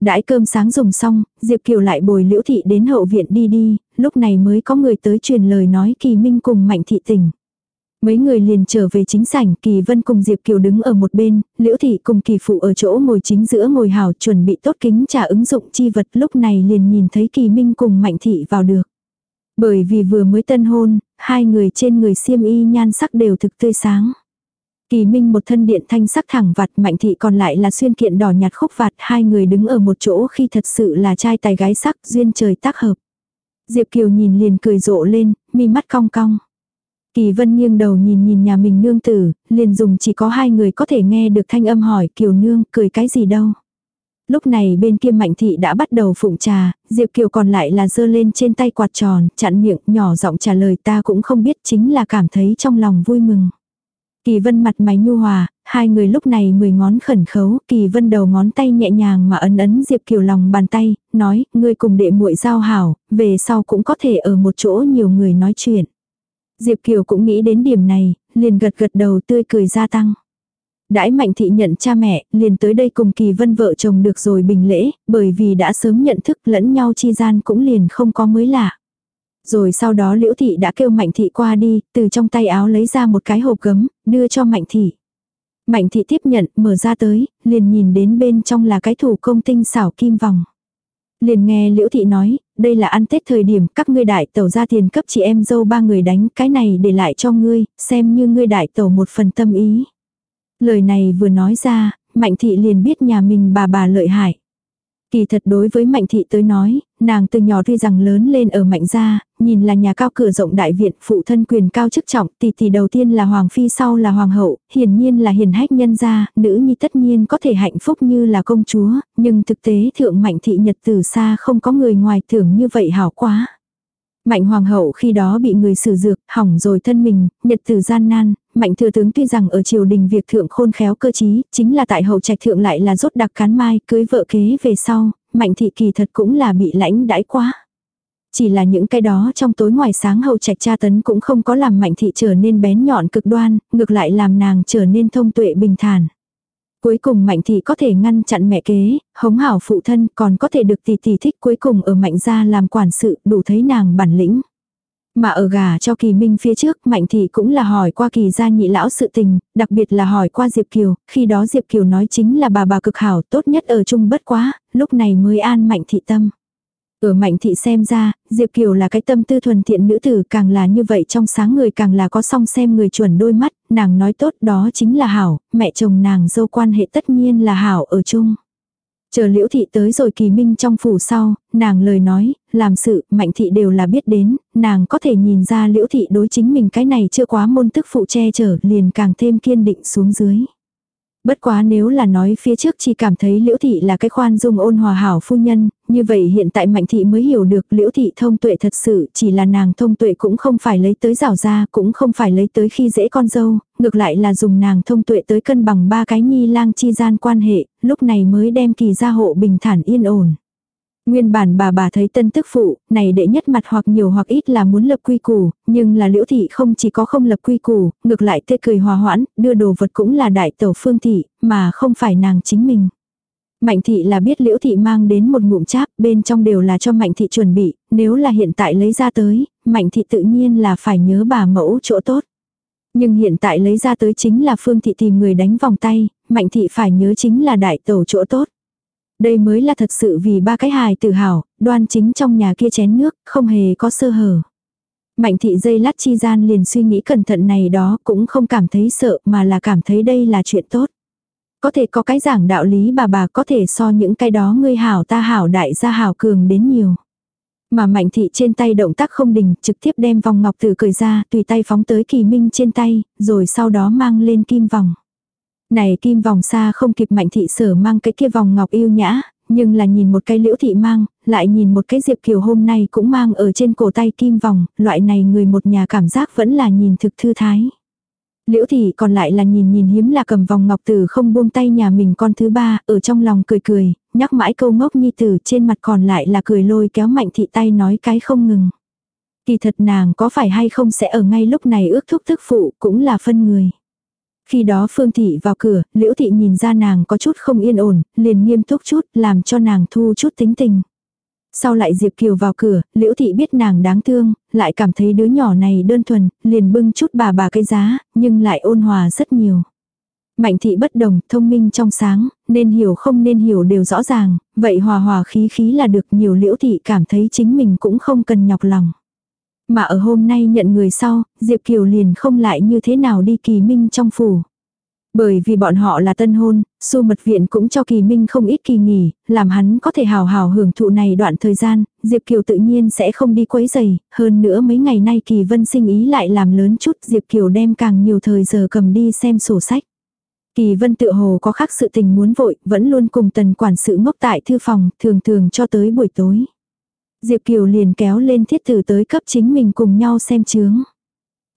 Đãi cơm sáng dùng xong, Diệp Kiều lại bồi Liễu Thị đến hậu viện đi đi, lúc này mới có người tới truyền lời nói Kỳ Minh cùng Mạnh Thị tình Mấy người liền trở về chính sảnh, Kỳ Vân cùng Diệp Kiều đứng ở một bên, Liễu Thị cùng Kỳ Phụ ở chỗ ngồi chính giữa ngồi hào chuẩn bị tốt kính trà ứng dụng chi vật lúc này liền nhìn thấy Kỳ Minh cùng Mạnh Thị vào được. Bởi vì vừa mới tân hôn, hai người trên người xiêm y nhan sắc đều thực tươi sáng. Kỳ Minh một thân điện thanh sắc thẳng vặt mạnh thị còn lại là xuyên kiện đỏ nhạt khúc vạt hai người đứng ở một chỗ khi thật sự là trai tài gái sắc duyên trời tác hợp. Diệp Kiều nhìn liền cười rộ lên, mi mắt cong cong. Kỳ Vân nghiêng đầu nhìn nhìn nhà mình nương tử, liền dùng chỉ có hai người có thể nghe được thanh âm hỏi Kiều nương cười cái gì đâu. Lúc này bên kia Mạnh Thị đã bắt đầu phụng trà, Diệp Kiều còn lại là dơ lên trên tay quạt tròn, chặn miệng, nhỏ giọng trả lời ta cũng không biết chính là cảm thấy trong lòng vui mừng. Kỳ vân mặt mày nhu hòa, hai người lúc này mười ngón khẩn khấu, kỳ vân đầu ngón tay nhẹ nhàng mà ấn ấn Diệp Kiều lòng bàn tay, nói, ngươi cùng đệ muội giao hảo, về sau cũng có thể ở một chỗ nhiều người nói chuyện. Diệp Kiều cũng nghĩ đến điểm này, liền gật gật đầu tươi cười gia tăng. Đãi mạnh thị nhận cha mẹ, liền tới đây cùng kỳ vân vợ chồng được rồi bình lễ, bởi vì đã sớm nhận thức lẫn nhau chi gian cũng liền không có mới lạ. Rồi sau đó liễu thị đã kêu mạnh thị qua đi, từ trong tay áo lấy ra một cái hộp gấm, đưa cho mạnh thị. Mạnh thị tiếp nhận, mở ra tới, liền nhìn đến bên trong là cái thủ công tinh xảo kim vòng. Liền nghe liễu thị nói, đây là ăn tết thời điểm các ngươi đại tẩu ra tiền cấp chị em dâu ba người đánh, cái này để lại cho ngươi, xem như ngươi đại tẩu một phần tâm ý. Lời này vừa nói ra, Mạnh thị liền biết nhà mình bà bà lợi hại. Kỳ thật đối với Mạnh thị tới nói, nàng từ nhỏ tuy rằng lớn lên ở Mạnh gia, nhìn là nhà cao cửa rộng đại viện, phụ thân quyền cao chức trọng, tỷ tỷ đầu tiên là hoàng phi sau là hoàng hậu, hiển nhiên là hiền hách nhân gia, nữ nhi tất nhiên có thể hạnh phúc như là công chúa, nhưng thực tế thượng Mạnh thị nhật từ xa không có người ngoài tưởng như vậy hảo quá. Mạnh hoàng hậu khi đó bị người sử dược, hỏng rồi thân mình, nhật từ gian nan, mạnh thừa tướng tuy rằng ở triều đình việc thượng khôn khéo cơ trí, chính là tại hậu trạch thượng lại là rốt đặc cán mai, cưới vợ kế về sau, mạnh thị kỳ thật cũng là bị lãnh đãi quá. Chỉ là những cái đó trong tối ngoài sáng hậu trạch tra tấn cũng không có làm mạnh thị trở nên bén nhọn cực đoan, ngược lại làm nàng trở nên thông tuệ bình thản. Cuối cùng mạnh thị có thể ngăn chặn mẹ kế, hống hảo phụ thân còn có thể được tỷ tỷ thích cuối cùng ở mạnh gia làm quản sự đủ thấy nàng bản lĩnh. Mà ở gà cho kỳ minh phía trước mạnh thị cũng là hỏi qua kỳ gia nhị lão sự tình, đặc biệt là hỏi qua Diệp Kiều, khi đó Diệp Kiều nói chính là bà bà cực hảo tốt nhất ở chung bất quá, lúc này mới an mạnh thị tâm. Ở mạnh thị xem ra, Diệp Kiều là cái tâm tư thuần thiện nữ tử càng là như vậy trong sáng người càng là có song xem người chuẩn đôi mắt, nàng nói tốt đó chính là hảo, mẹ chồng nàng dâu quan hệ tất nhiên là hảo ở chung. Chờ liễu thị tới rồi kỳ minh trong phủ sau, nàng lời nói, làm sự, mạnh thị đều là biết đến, nàng có thể nhìn ra liễu thị đối chính mình cái này chưa quá môn tức phụ che chở liền càng thêm kiên định xuống dưới. Bất quá nếu là nói phía trước chỉ cảm thấy liễu thị là cái khoan dung ôn hòa hảo phu nhân, như vậy hiện tại mạnh thị mới hiểu được liễu thị thông tuệ thật sự chỉ là nàng thông tuệ cũng không phải lấy tới rào ra, cũng không phải lấy tới khi dễ con dâu, ngược lại là dùng nàng thông tuệ tới cân bằng ba cái nhi lang chi gian quan hệ, lúc này mới đem kỳ gia hộ bình thản yên ổn. Nguyên bản bà bà thấy tân tức phụ, này đệ nhất mặt hoặc nhiều hoặc ít là muốn lập quy củ, nhưng là liễu thị không chỉ có không lập quy củ, ngược lại tê cười hòa hoãn, đưa đồ vật cũng là đại tẩu phương thị, mà không phải nàng chính mình. Mạnh thị là biết liễu thị mang đến một ngụm cháp, bên trong đều là cho mạnh thị chuẩn bị, nếu là hiện tại lấy ra tới, mạnh thị tự nhiên là phải nhớ bà mẫu chỗ tốt. Nhưng hiện tại lấy ra tới chính là phương thị tìm người đánh vòng tay, mạnh thị phải nhớ chính là đại tẩu chỗ tốt. Đây mới là thật sự vì ba cái hài tự hào, đoan chính trong nhà kia chén nước, không hề có sơ hở. Mạnh thị dây lát chi gian liền suy nghĩ cẩn thận này đó cũng không cảm thấy sợ mà là cảm thấy đây là chuyện tốt. Có thể có cái giảng đạo lý bà bà có thể so những cái đó ngươi hảo ta hảo đại gia hảo cường đến nhiều. Mà mạnh thị trên tay động tác không đình trực tiếp đem vòng ngọc tử cởi ra tùy tay phóng tới kỳ minh trên tay, rồi sau đó mang lên kim vòng. Này kim vòng xa không kịp mạnh thị sở mang cái kia vòng ngọc yêu nhã, nhưng là nhìn một cái liễu thị mang, lại nhìn một cái diệp kiều hôm nay cũng mang ở trên cổ tay kim vòng, loại này người một nhà cảm giác vẫn là nhìn thực thư thái. Liễu thị còn lại là nhìn nhìn hiếm là cầm vòng ngọc tử không buông tay nhà mình con thứ ba, ở trong lòng cười cười, nhắc mãi câu ngốc nhi tử trên mặt còn lại là cười lôi kéo mạnh thị tay nói cái không ngừng. Kỳ thật nàng có phải hay không sẽ ở ngay lúc này ước thúc thức phụ cũng là phân người. Khi đó Phương Thị vào cửa, Liễu Thị nhìn ra nàng có chút không yên ổn, liền nghiêm túc chút, làm cho nàng thu chút tính tình. Sau lại Diệp Kiều vào cửa, Liễu Thị biết nàng đáng thương, lại cảm thấy đứa nhỏ này đơn thuần, liền bưng chút bà bà cái giá, nhưng lại ôn hòa rất nhiều. Mạnh thị bất đồng, thông minh trong sáng, nên hiểu không nên hiểu đều rõ ràng, vậy hòa hòa khí khí là được nhiều liễu thị cảm thấy chính mình cũng không cần nhọc lòng. Mà ở hôm nay nhận người sau, Diệp Kiều liền không lại như thế nào đi kỳ minh trong phủ. Bởi vì bọn họ là tân hôn, su mật viện cũng cho kỳ minh không ít kỳ nghỉ, làm hắn có thể hào hào hưởng thụ này đoạn thời gian, Diệp Kiều tự nhiên sẽ không đi quấy giày, hơn nữa mấy ngày nay kỳ vân sinh ý lại làm lớn chút Diệp Kiều đem càng nhiều thời giờ cầm đi xem sổ sách. Kỳ vân tự hồ có khác sự tình muốn vội, vẫn luôn cùng tần quản sự ngốc tại thư phòng, thường thường cho tới buổi tối. Diệp Kiều liền kéo lên thiết tử tới cấp chính mình cùng nhau xem chướng.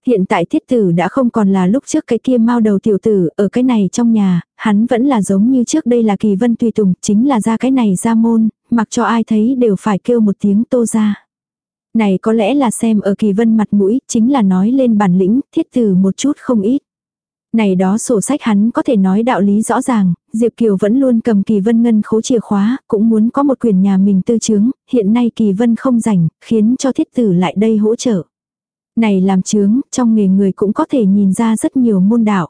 Hiện tại thiết tử đã không còn là lúc trước cái kia mau đầu tiểu tử, ở cái này trong nhà, hắn vẫn là giống như trước đây là kỳ vân tùy tùng, chính là ra cái này ra môn, mặc cho ai thấy đều phải kêu một tiếng tô ra. Này có lẽ là xem ở kỳ vân mặt mũi, chính là nói lên bản lĩnh, thiết tử một chút không ít. Này đó sổ sách hắn có thể nói đạo lý rõ ràng, Diệp Kiều vẫn luôn cầm Kỳ Vân ngân khố chìa khóa, cũng muốn có một quyền nhà mình tư chướng, hiện nay Kỳ Vân không rảnh, khiến cho thiết tử lại đây hỗ trợ. Này làm chướng, trong nghề người cũng có thể nhìn ra rất nhiều môn đạo.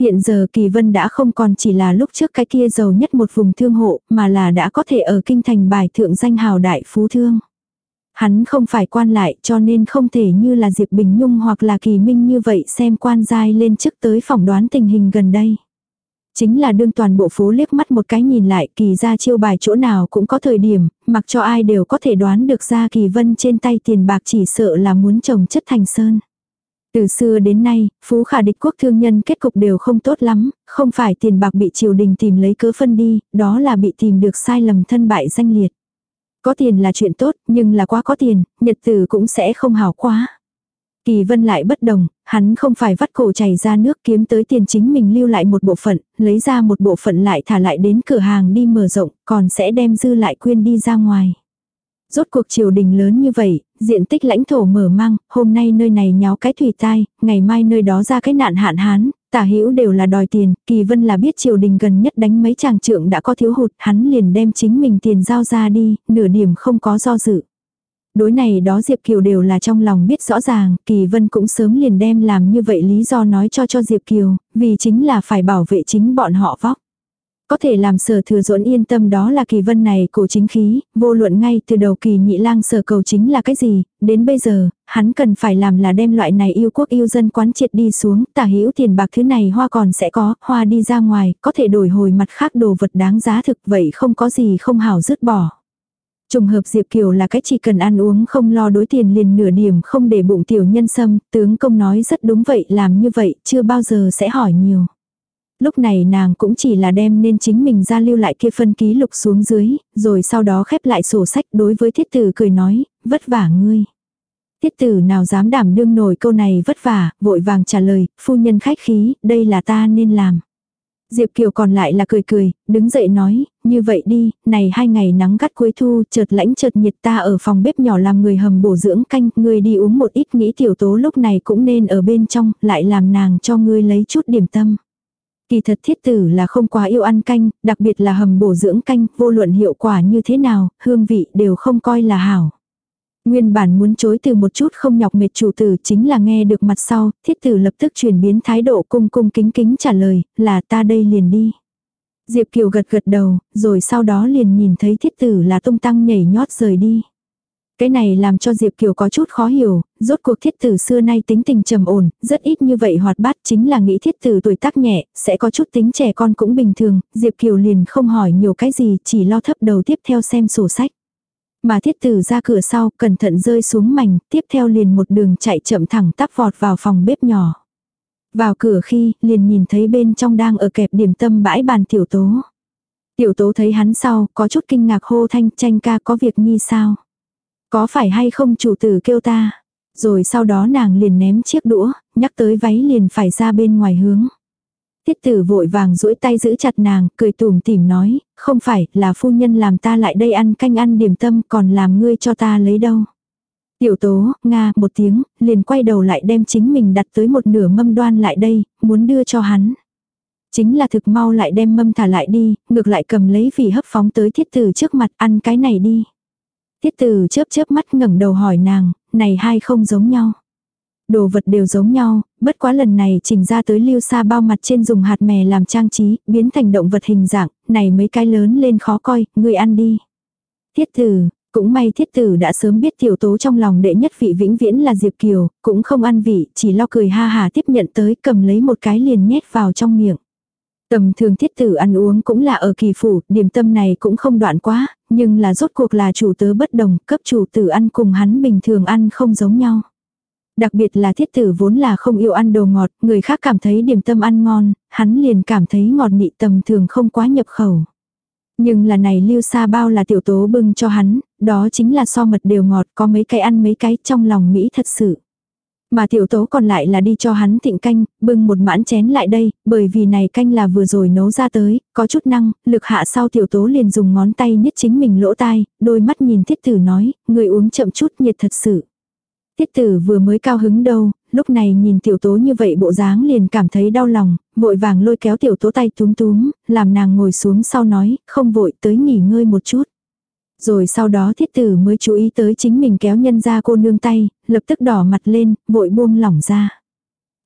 Hiện giờ Kỳ Vân đã không còn chỉ là lúc trước cái kia giàu nhất một vùng thương hộ, mà là đã có thể ở kinh thành bài thượng danh hào đại phú thương. Hắn không phải quan lại cho nên không thể như là Diệp Bình Nhung hoặc là Kỳ Minh như vậy xem quan giai lên chức tới phỏng đoán tình hình gần đây. Chính là đương toàn bộ phố liếc mắt một cái nhìn lại kỳ ra chiêu bài chỗ nào cũng có thời điểm, mặc cho ai đều có thể đoán được ra kỳ vân trên tay tiền bạc chỉ sợ là muốn trồng chất thành sơn. Từ xưa đến nay, phú khả địch quốc thương nhân kết cục đều không tốt lắm, không phải tiền bạc bị triều đình tìm lấy cớ phân đi, đó là bị tìm được sai lầm thân bại danh liệt. Có tiền là chuyện tốt, nhưng là quá có tiền, nhật tử cũng sẽ không hảo quá. Kỳ vân lại bất đồng, hắn không phải vắt cổ chảy ra nước kiếm tới tiền chính mình lưu lại một bộ phận, lấy ra một bộ phận lại thả lại đến cửa hàng đi mở rộng, còn sẽ đem dư lại quyên đi ra ngoài. Rốt cuộc triều đình lớn như vậy, diện tích lãnh thổ mở mang, hôm nay nơi này nháo cái thủy tai, ngày mai nơi đó ra cái nạn hạn hán, tả hữu đều là đòi tiền, kỳ vân là biết triều đình gần nhất đánh mấy chàng trượng đã có thiếu hụt, hắn liền đem chính mình tiền giao ra đi, nửa điểm không có do dự. Đối này đó Diệp Kiều đều là trong lòng biết rõ ràng, Kỳ Vân cũng sớm liền đem làm như vậy lý do nói cho cho Diệp Kiều, vì chính là phải bảo vệ chính bọn họ vóc. Có thể làm sở thừa dỗn yên tâm đó là kỳ vân này cổ chính khí, vô luận ngay từ đầu kỳ nhị lang sở cầu chính là cái gì, đến bây giờ, hắn cần phải làm là đem loại này yêu quốc yêu dân quán triệt đi xuống, tả hữu tiền bạc thứ này hoa còn sẽ có, hoa đi ra ngoài, có thể đổi hồi mặt khác đồ vật đáng giá thực vậy không có gì không hảo dứt bỏ. Trùng hợp Diệp Kiều là cái chỉ cần ăn uống không lo đối tiền liền nửa điểm không để bụng tiểu nhân sâm, tướng công nói rất đúng vậy làm như vậy chưa bao giờ sẽ hỏi nhiều. Lúc này nàng cũng chỉ là đem nên chính mình ra lưu lại kia phân ký lục xuống dưới, rồi sau đó khép lại sổ sách đối với thiết tử cười nói, vất vả ngươi. Thiết tử nào dám đảm đương nổi câu này vất vả, vội vàng trả lời, phu nhân khách khí, đây là ta nên làm. Diệp Kiều còn lại là cười cười, đứng dậy nói, như vậy đi, này hai ngày nắng gắt cuối thu, chợt lãnh chợt nhiệt ta ở phòng bếp nhỏ làm người hầm bổ dưỡng canh, ngươi đi uống một ít nghĩ tiểu tố lúc này cũng nên ở bên trong, lại làm nàng cho ngươi lấy chút điểm tâm. Kỳ thật thiết tử là không quá yêu ăn canh, đặc biệt là hầm bổ dưỡng canh, vô luận hiệu quả như thế nào, hương vị đều không coi là hảo. Nguyên bản muốn chối từ một chút không nhọc mệt chủ tử chính là nghe được mặt sau, thiết tử lập tức chuyển biến thái độ cung cung kính kính trả lời, là ta đây liền đi. Diệp Kiều gật gật đầu, rồi sau đó liền nhìn thấy thiết tử là tung tăng nhảy nhót rời đi. Cái này làm cho Diệp Kiều có chút khó hiểu, rốt cuộc thiết tử xưa nay tính tình trầm ổn, rất ít như vậy hoạt bát chính là nghĩ thiết tử tuổi tác nhẹ, sẽ có chút tính trẻ con cũng bình thường, Diệp Kiều liền không hỏi nhiều cái gì, chỉ lo thấp đầu tiếp theo xem sổ sách. Mà thiết tử ra cửa sau, cẩn thận rơi xuống mảnh, tiếp theo liền một đường chạy chậm thẳng tắp vọt vào phòng bếp nhỏ. Vào cửa khi, liền nhìn thấy bên trong đang ở kẹp điểm tâm bãi bàn tiểu tố. Tiểu tố thấy hắn sau, có chút kinh ngạc hô thanh tranh ca có việc nhi sao. Có phải hay không chủ tử kêu ta? Rồi sau đó nàng liền ném chiếc đũa, nhắc tới váy liền phải ra bên ngoài hướng. Tiết tử vội vàng duỗi tay giữ chặt nàng, cười tủm tỉm nói, không phải là phu nhân làm ta lại đây ăn canh ăn điểm tâm còn làm ngươi cho ta lấy đâu. Tiểu tố, Nga, một tiếng, liền quay đầu lại đem chính mình đặt tới một nửa mâm đoan lại đây, muốn đưa cho hắn. Chính là thực mau lại đem mâm thả lại đi, ngược lại cầm lấy vì hấp phóng tới thiết tử trước mặt ăn cái này đi. Tiết tử chớp chớp mắt ngẩng đầu hỏi nàng, này hai không giống nhau. Đồ vật đều giống nhau, bất quá lần này chỉnh ra tới lưu xa bao mặt trên dùng hạt mè làm trang trí, biến thành động vật hình dạng, này mấy cái lớn lên khó coi, người ăn đi. Thiết tử, cũng may thiết tử đã sớm biết tiểu tố trong lòng đệ nhất vị vĩnh viễn là Diệp Kiều, cũng không ăn vị, chỉ lo cười ha hà tiếp nhận tới cầm lấy một cái liền nhét vào trong miệng. Tầm thường thiết tử ăn uống cũng là ở kỳ phủ, điểm tâm này cũng không đoạn quá, nhưng là rốt cuộc là chủ tớ bất đồng, cấp chủ tử ăn cùng hắn bình thường ăn không giống nhau. Đặc biệt là thiết tử vốn là không yêu ăn đồ ngọt, người khác cảm thấy điểm tâm ăn ngon, hắn liền cảm thấy ngọt nị tầm thường không quá nhập khẩu. Nhưng là này lưu xa bao là tiểu tố bưng cho hắn, đó chính là so mật đều ngọt, có mấy cái ăn mấy cái trong lòng Mỹ thật sự. Mà tiểu tố còn lại là đi cho hắn thịnh canh, bưng một mãn chén lại đây, bởi vì này canh là vừa rồi nấu ra tới, có chút năng, lực hạ sau tiểu tố liền dùng ngón tay niết chính mình lỗ tai, đôi mắt nhìn thiết tử nói, người uống chậm chút nhiệt thật sự. Tiết tử vừa mới cao hứng đâu, lúc này nhìn tiểu tố như vậy bộ dáng liền cảm thấy đau lòng, vội vàng lôi kéo tiểu tố tay túm túm, làm nàng ngồi xuống sau nói, không vội tới nghỉ ngơi một chút. Rồi sau đó thiết tử mới chú ý tới chính mình kéo nhân ra cô nương tay, lập tức đỏ mặt lên, vội buông lỏng ra.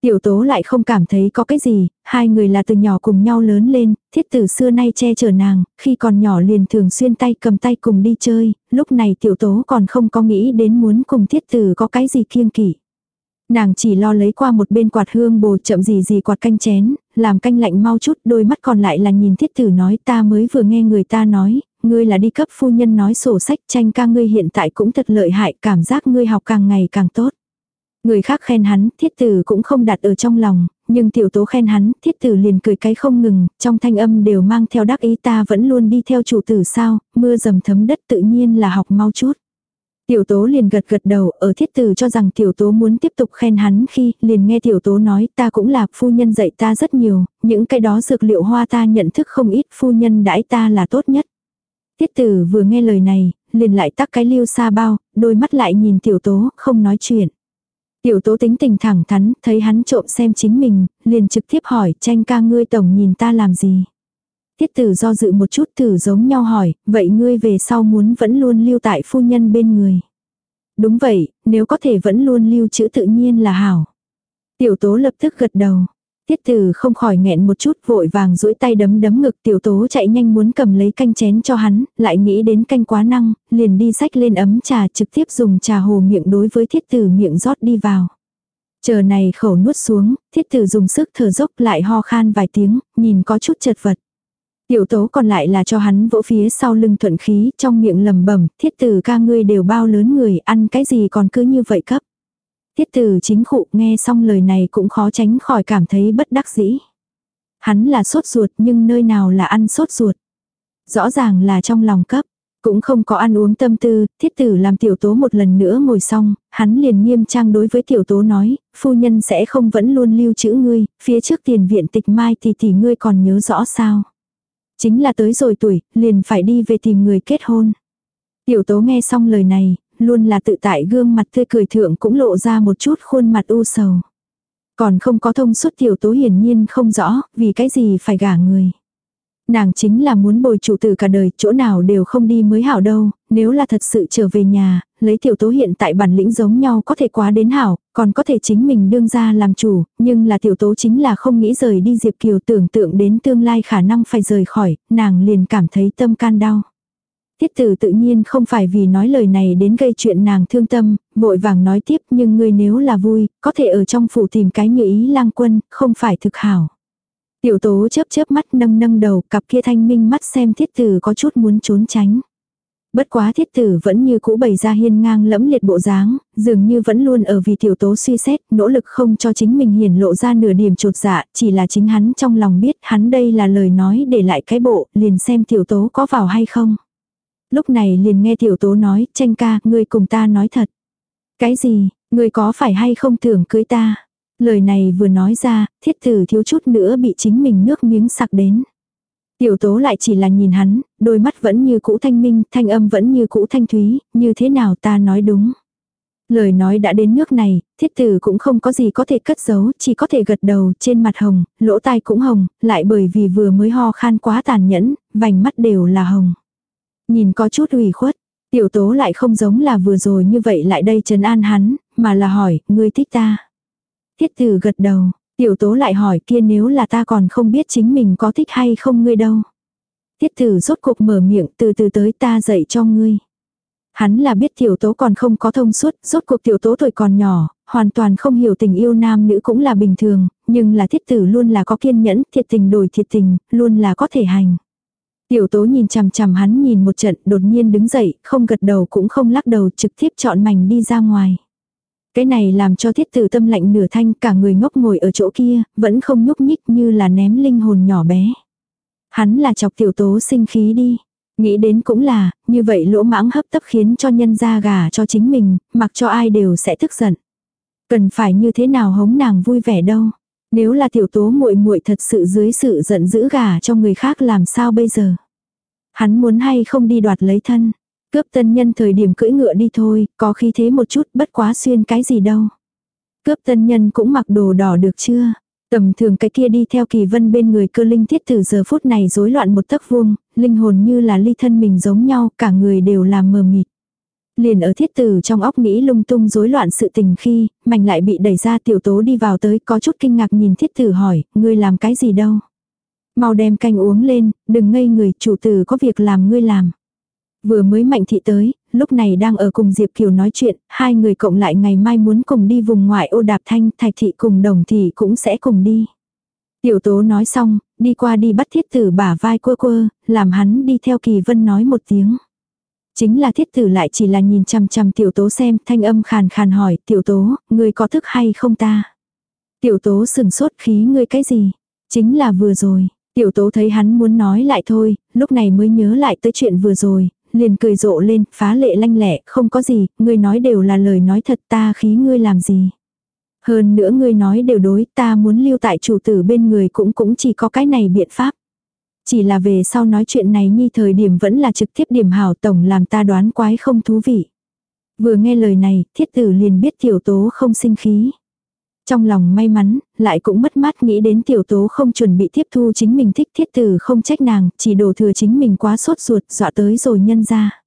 Tiểu tố lại không cảm thấy có cái gì, hai người là từ nhỏ cùng nhau lớn lên, thiết tử xưa nay che chở nàng, khi còn nhỏ liền thường xuyên tay cầm tay cùng đi chơi, lúc này tiểu tố còn không có nghĩ đến muốn cùng thiết tử có cái gì kiêng kỵ. Nàng chỉ lo lấy qua một bên quạt hương bồ chậm gì gì quạt canh chén, làm canh lạnh mau chút, đôi mắt còn lại là nhìn thiết tử nói ta mới vừa nghe người ta nói, ngươi là đi cấp phu nhân nói sổ sách tranh ca ngươi hiện tại cũng thật lợi hại, cảm giác ngươi học càng ngày càng tốt. Người khác khen hắn, thiết tử cũng không đặt ở trong lòng, nhưng tiểu tố khen hắn, thiết tử liền cười cái không ngừng, trong thanh âm đều mang theo đắc ý ta vẫn luôn đi theo chủ tử sao, mưa dầm thấm đất tự nhiên là học mau chút. Tiểu tố liền gật gật đầu, ở thiết tử cho rằng tiểu tố muốn tiếp tục khen hắn khi liền nghe tiểu tố nói ta cũng là phu nhân dạy ta rất nhiều, những cái đó dược liệu hoa ta nhận thức không ít phu nhân đãi ta là tốt nhất. thiết tử vừa nghe lời này, liền lại tắc cái lưu xa bao, đôi mắt lại nhìn tiểu tố, không nói chuyện. Tiểu tố tính tình thẳng thắn, thấy hắn trộm xem chính mình, liền trực tiếp hỏi, tranh ca ngươi tổng nhìn ta làm gì. Tiết tử do dự một chút thử giống nhau hỏi, vậy ngươi về sau muốn vẫn luôn lưu tại phu nhân bên người. Đúng vậy, nếu có thể vẫn luôn lưu trữ tự nhiên là hảo. Tiểu tố lập tức gật đầu. Tiết tử không khỏi nghẹn một chút vội vàng duỗi tay đấm đấm ngực tiểu tố chạy nhanh muốn cầm lấy canh chén cho hắn, lại nghĩ đến canh quá năng, liền đi sách lên ấm trà trực tiếp dùng trà hồ miệng đối với thiết tử miệng rót đi vào. Chờ này khẩu nuốt xuống, thiết tử dùng sức thở dốc lại ho khan vài tiếng, nhìn có chút chật vật. Tiểu tố còn lại là cho hắn vỗ phía sau lưng thuận khí, trong miệng lầm bẩm thiết tử ca ngươi đều bao lớn người, ăn cái gì còn cứ như vậy cấp. thiết tử chính khụ nghe xong lời này cũng khó tránh khỏi cảm thấy bất đắc dĩ. Hắn là sốt ruột nhưng nơi nào là ăn sốt ruột. Rõ ràng là trong lòng cấp. Cũng không có ăn uống tâm tư, thiết tử làm tiểu tố một lần nữa ngồi xong, hắn liền nghiêm trang đối với tiểu tố nói, phu nhân sẽ không vẫn luôn lưu trữ ngươi, phía trước tiền viện tịch mai thì tỷ ngươi còn nhớ rõ sao. Chính là tới rồi tuổi, liền phải đi về tìm người kết hôn. Tiểu tố nghe xong lời này, luôn là tự tại gương mặt tươi cười thượng cũng lộ ra một chút khuôn mặt u sầu. Còn không có thông suốt tiểu tố hiển nhiên không rõ, vì cái gì phải gả người. Nàng chính là muốn bồi chủ tử cả đời, chỗ nào đều không đi mới hảo đâu, nếu là thật sự trở về nhà, lấy tiểu tố hiện tại bản lĩnh giống nhau có thể quá đến hảo, còn có thể chính mình đương ra làm chủ, nhưng là tiểu tố chính là không nghĩ rời đi Diệp Kiều tưởng tượng đến tương lai khả năng phải rời khỏi, nàng liền cảm thấy tâm can đau. Tiết tử tự nhiên không phải vì nói lời này đến gây chuyện nàng thương tâm, vội vàng nói tiếp nhưng ngươi nếu là vui, có thể ở trong phủ tìm cái như ý lang quân, không phải thực hảo. Tiểu tố chớp chớp mắt nâng nâng đầu, cặp kia thanh minh mắt xem thiết tử có chút muốn trốn tránh. Bất quá thiết tử vẫn như cũ bày ra hiên ngang lẫm liệt bộ dáng, dường như vẫn luôn ở vì tiểu tố suy xét, nỗ lực không cho chính mình hiển lộ ra nửa điểm trột dạ, chỉ là chính hắn trong lòng biết hắn đây là lời nói để lại cái bộ, liền xem tiểu tố có vào hay không. Lúc này liền nghe tiểu tố nói, tranh ca, ngươi cùng ta nói thật. Cái gì, ngươi có phải hay không tưởng cưới ta? Lời này vừa nói ra, thiết tử thiếu chút nữa bị chính mình nước miếng sặc đến. Tiểu tố lại chỉ là nhìn hắn, đôi mắt vẫn như cũ thanh minh, thanh âm vẫn như cũ thanh thúy, như thế nào ta nói đúng. Lời nói đã đến nước này, thiết tử cũng không có gì có thể cất giấu, chỉ có thể gật đầu, trên mặt hồng, lỗ tai cũng hồng, lại bởi vì vừa mới ho khan quá tàn nhẫn, vành mắt đều là hồng. Nhìn có chút ủy khuất, tiểu tố lại không giống là vừa rồi như vậy lại đây trấn an hắn, mà là hỏi, ngươi thích ta. Thiết tử gật đầu, tiểu tố lại hỏi kia nếu là ta còn không biết chính mình có thích hay không ngươi đâu. tiết tử rốt cuộc mở miệng từ từ tới ta dạy cho ngươi. Hắn là biết tiểu tố còn không có thông suốt, rốt cuộc tiểu tố tuổi còn nhỏ, hoàn toàn không hiểu tình yêu nam nữ cũng là bình thường, nhưng là thiết tử luôn là có kiên nhẫn, thiệt tình đổi thiệt tình, luôn là có thể hành. Tiểu tố nhìn chằm chằm hắn nhìn một trận, đột nhiên đứng dậy, không gật đầu cũng không lắc đầu, trực tiếp chọn mảnh đi ra ngoài. Cái này làm cho thiết tử tâm lạnh nửa thanh cả người ngốc ngồi ở chỗ kia, vẫn không nhúc nhích như là ném linh hồn nhỏ bé. Hắn là chọc tiểu tố sinh khí đi. Nghĩ đến cũng là, như vậy lỗ mãng hấp tấp khiến cho nhân ra gà cho chính mình, mặc cho ai đều sẽ tức giận. Cần phải như thế nào hống nàng vui vẻ đâu. Nếu là tiểu tố muội muội thật sự dưới sự giận dữ gà cho người khác làm sao bây giờ? Hắn muốn hay không đi đoạt lấy thân. Cướp tân nhân thời điểm cưỡi ngựa đi thôi, có khí thế một chút bất quá xuyên cái gì đâu. Cướp tân nhân cũng mặc đồ đỏ được chưa? Tầm thường cái kia đi theo kỳ vân bên người cơ linh thiết tử giờ phút này rối loạn một tấc vuông, linh hồn như là ly thân mình giống nhau, cả người đều là mờ mịt. Liền ở thiết tử trong óc nghĩ lung tung rối loạn sự tình khi, mảnh lại bị đẩy ra tiểu tố đi vào tới có chút kinh ngạc nhìn thiết tử hỏi, ngươi làm cái gì đâu. Mau đem canh uống lên, đừng ngây người, chủ tử có việc làm ngươi làm. Vừa mới mạnh thị tới, lúc này đang ở cùng Diệp Kiều nói chuyện, hai người cộng lại ngày mai muốn cùng đi vùng ngoại ô đạp thanh, thạch thị cùng đồng thị cũng sẽ cùng đi. Tiểu tố nói xong, đi qua đi bắt thiết tử bả vai quơ quơ, làm hắn đi theo kỳ vân nói một tiếng. Chính là thiết tử lại chỉ là nhìn chằm chằm tiểu tố xem, thanh âm khàn khàn hỏi, tiểu tố, người có thức hay không ta? Tiểu tố sừng sốt khí ngươi cái gì? Chính là vừa rồi, tiểu tố thấy hắn muốn nói lại thôi, lúc này mới nhớ lại tới chuyện vừa rồi, liền cười rộ lên, phá lệ lanh lẹ, không có gì, ngươi nói đều là lời nói thật ta khí ngươi làm gì. Hơn nữa ngươi nói đều đối, ta muốn lưu tại chủ tử bên người cũng cũng chỉ có cái này biện pháp. Chỉ là về sau nói chuyện này nhi thời điểm vẫn là trực tiếp điểm hảo tổng làm ta đoán quái không thú vị. Vừa nghe lời này, thiết tử liền biết tiểu tố không sinh khí. Trong lòng may mắn, lại cũng mất mát nghĩ đến tiểu tố không chuẩn bị tiếp thu chính mình thích thiết tử không trách nàng, chỉ đổ thừa chính mình quá sốt ruột, dọa tới rồi nhân ra.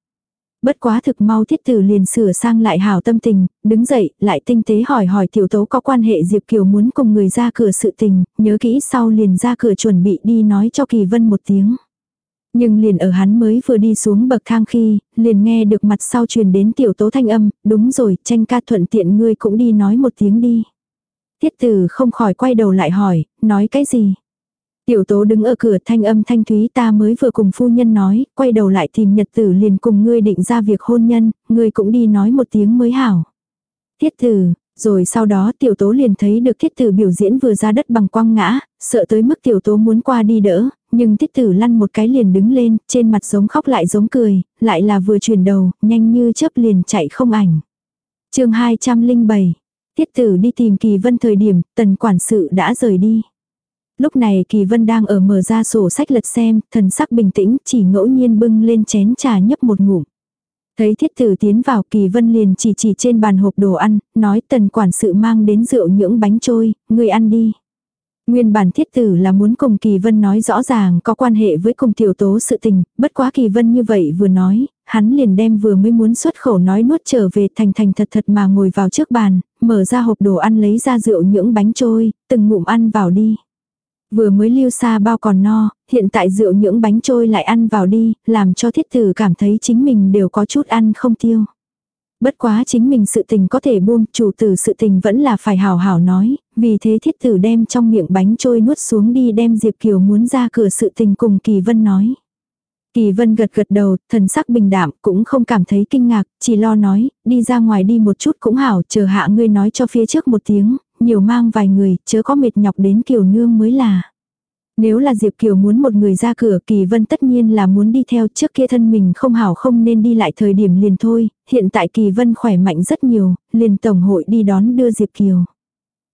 Bất quá thực mau thiết tử liền sửa sang lại hảo tâm tình, đứng dậy, lại tinh tế hỏi hỏi tiểu tố có quan hệ Diệp Kiều muốn cùng người ra cửa sự tình, nhớ kỹ sau liền ra cửa chuẩn bị đi nói cho Kỳ Vân một tiếng. Nhưng liền ở hắn mới vừa đi xuống bậc thang khi, liền nghe được mặt sau truyền đến tiểu tố thanh âm, đúng rồi, tranh ca thuận tiện ngươi cũng đi nói một tiếng đi. Tiết tử không khỏi quay đầu lại hỏi, nói cái gì? Tiểu tố đứng ở cửa thanh âm thanh thúy ta mới vừa cùng phu nhân nói, quay đầu lại tìm nhật tử liền cùng ngươi định ra việc hôn nhân, ngươi cũng đi nói một tiếng mới hảo. Tiết tử, rồi sau đó tiểu tố liền thấy được thiết tử biểu diễn vừa ra đất bằng quăng ngã, sợ tới mức tiểu tố muốn qua đi đỡ, nhưng thiết tử lăn một cái liền đứng lên, trên mặt giống khóc lại giống cười, lại là vừa chuyển đầu, nhanh như chớp liền chạy không ảnh. chương 207 Tiết tử đi tìm Kỳ Vân thời điểm, tần quản sự đã rời đi. Lúc này Kỳ Vân đang ở mở ra sổ sách lật xem, thần sắc bình tĩnh, chỉ ngẫu nhiên bưng lên chén trà nhấp một ngụm. Thấy thiết tử tiến vào Kỳ Vân liền chỉ chỉ trên bàn hộp đồ ăn, nói tần quản sự mang đến rượu những bánh trôi, người ăn đi. Nguyên bản thiết tử là muốn cùng Kỳ Vân nói rõ ràng có quan hệ với cùng tiểu tố sự tình, bất quá Kỳ Vân như vậy vừa nói, hắn liền đem vừa mới muốn xuất khẩu nói nuốt trở về thành thành thật thật mà ngồi vào trước bàn, mở ra hộp đồ ăn lấy ra rượu những bánh trôi, từng ngụm ăn vào đi. Vừa mới lưu xa bao còn no, hiện tại rượu những bánh trôi lại ăn vào đi, làm cho thiết tử cảm thấy chính mình đều có chút ăn không tiêu. Bất quá chính mình sự tình có thể buông, chủ tử sự tình vẫn là phải hào hảo nói, vì thế thiết tử đem trong miệng bánh trôi nuốt xuống đi đem Diệp Kiều muốn ra cửa sự tình cùng Kỳ Vân nói. Kỳ Vân gật gật đầu, thần sắc bình đạm, cũng không cảm thấy kinh ngạc, chỉ lo nói, đi ra ngoài đi một chút cũng hảo, chờ hạ ngươi nói cho phía trước một tiếng, nhiều mang vài người, chớ có mệt nhọc đến Kiều Nương mới là. Nếu là Diệp Kiều muốn một người ra cửa Kỳ Vân tất nhiên là muốn đi theo trước kia thân mình không hảo không nên đi lại thời điểm liền thôi, hiện tại Kỳ Vân khỏe mạnh rất nhiều, liền tổng hội đi đón đưa Diệp Kiều.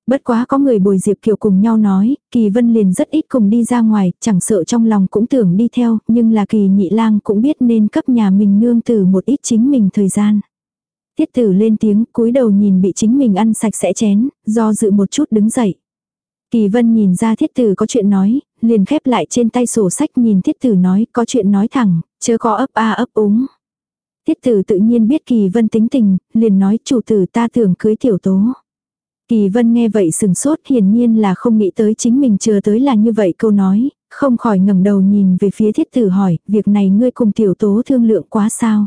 Bất quá có người bồi Diệp Kiều cùng nhau nói, Kỳ Vân liền rất ít cùng đi ra ngoài, chẳng sợ trong lòng cũng tưởng đi theo, nhưng là Kỳ Nhị Lang cũng biết nên cấp nhà mình nương tử một ít chính mình thời gian. Tiết tử lên tiếng, cúi đầu nhìn bị chính mình ăn sạch sẽ chén, do dự một chút đứng dậy. Kỳ vân nhìn ra thiết tử có chuyện nói, liền khép lại trên tay sổ sách nhìn thiết tử nói có chuyện nói thẳng, chớ có ấp a ấp úng. Thiết tử tự nhiên biết kỳ vân tính tình, liền nói chủ tử ta tưởng cưới tiểu tố. Kỳ vân nghe vậy sừng sốt hiển nhiên là không nghĩ tới chính mình chờ tới là như vậy câu nói, không khỏi ngẩng đầu nhìn về phía thiết tử hỏi, việc này ngươi cùng tiểu tố thương lượng quá sao.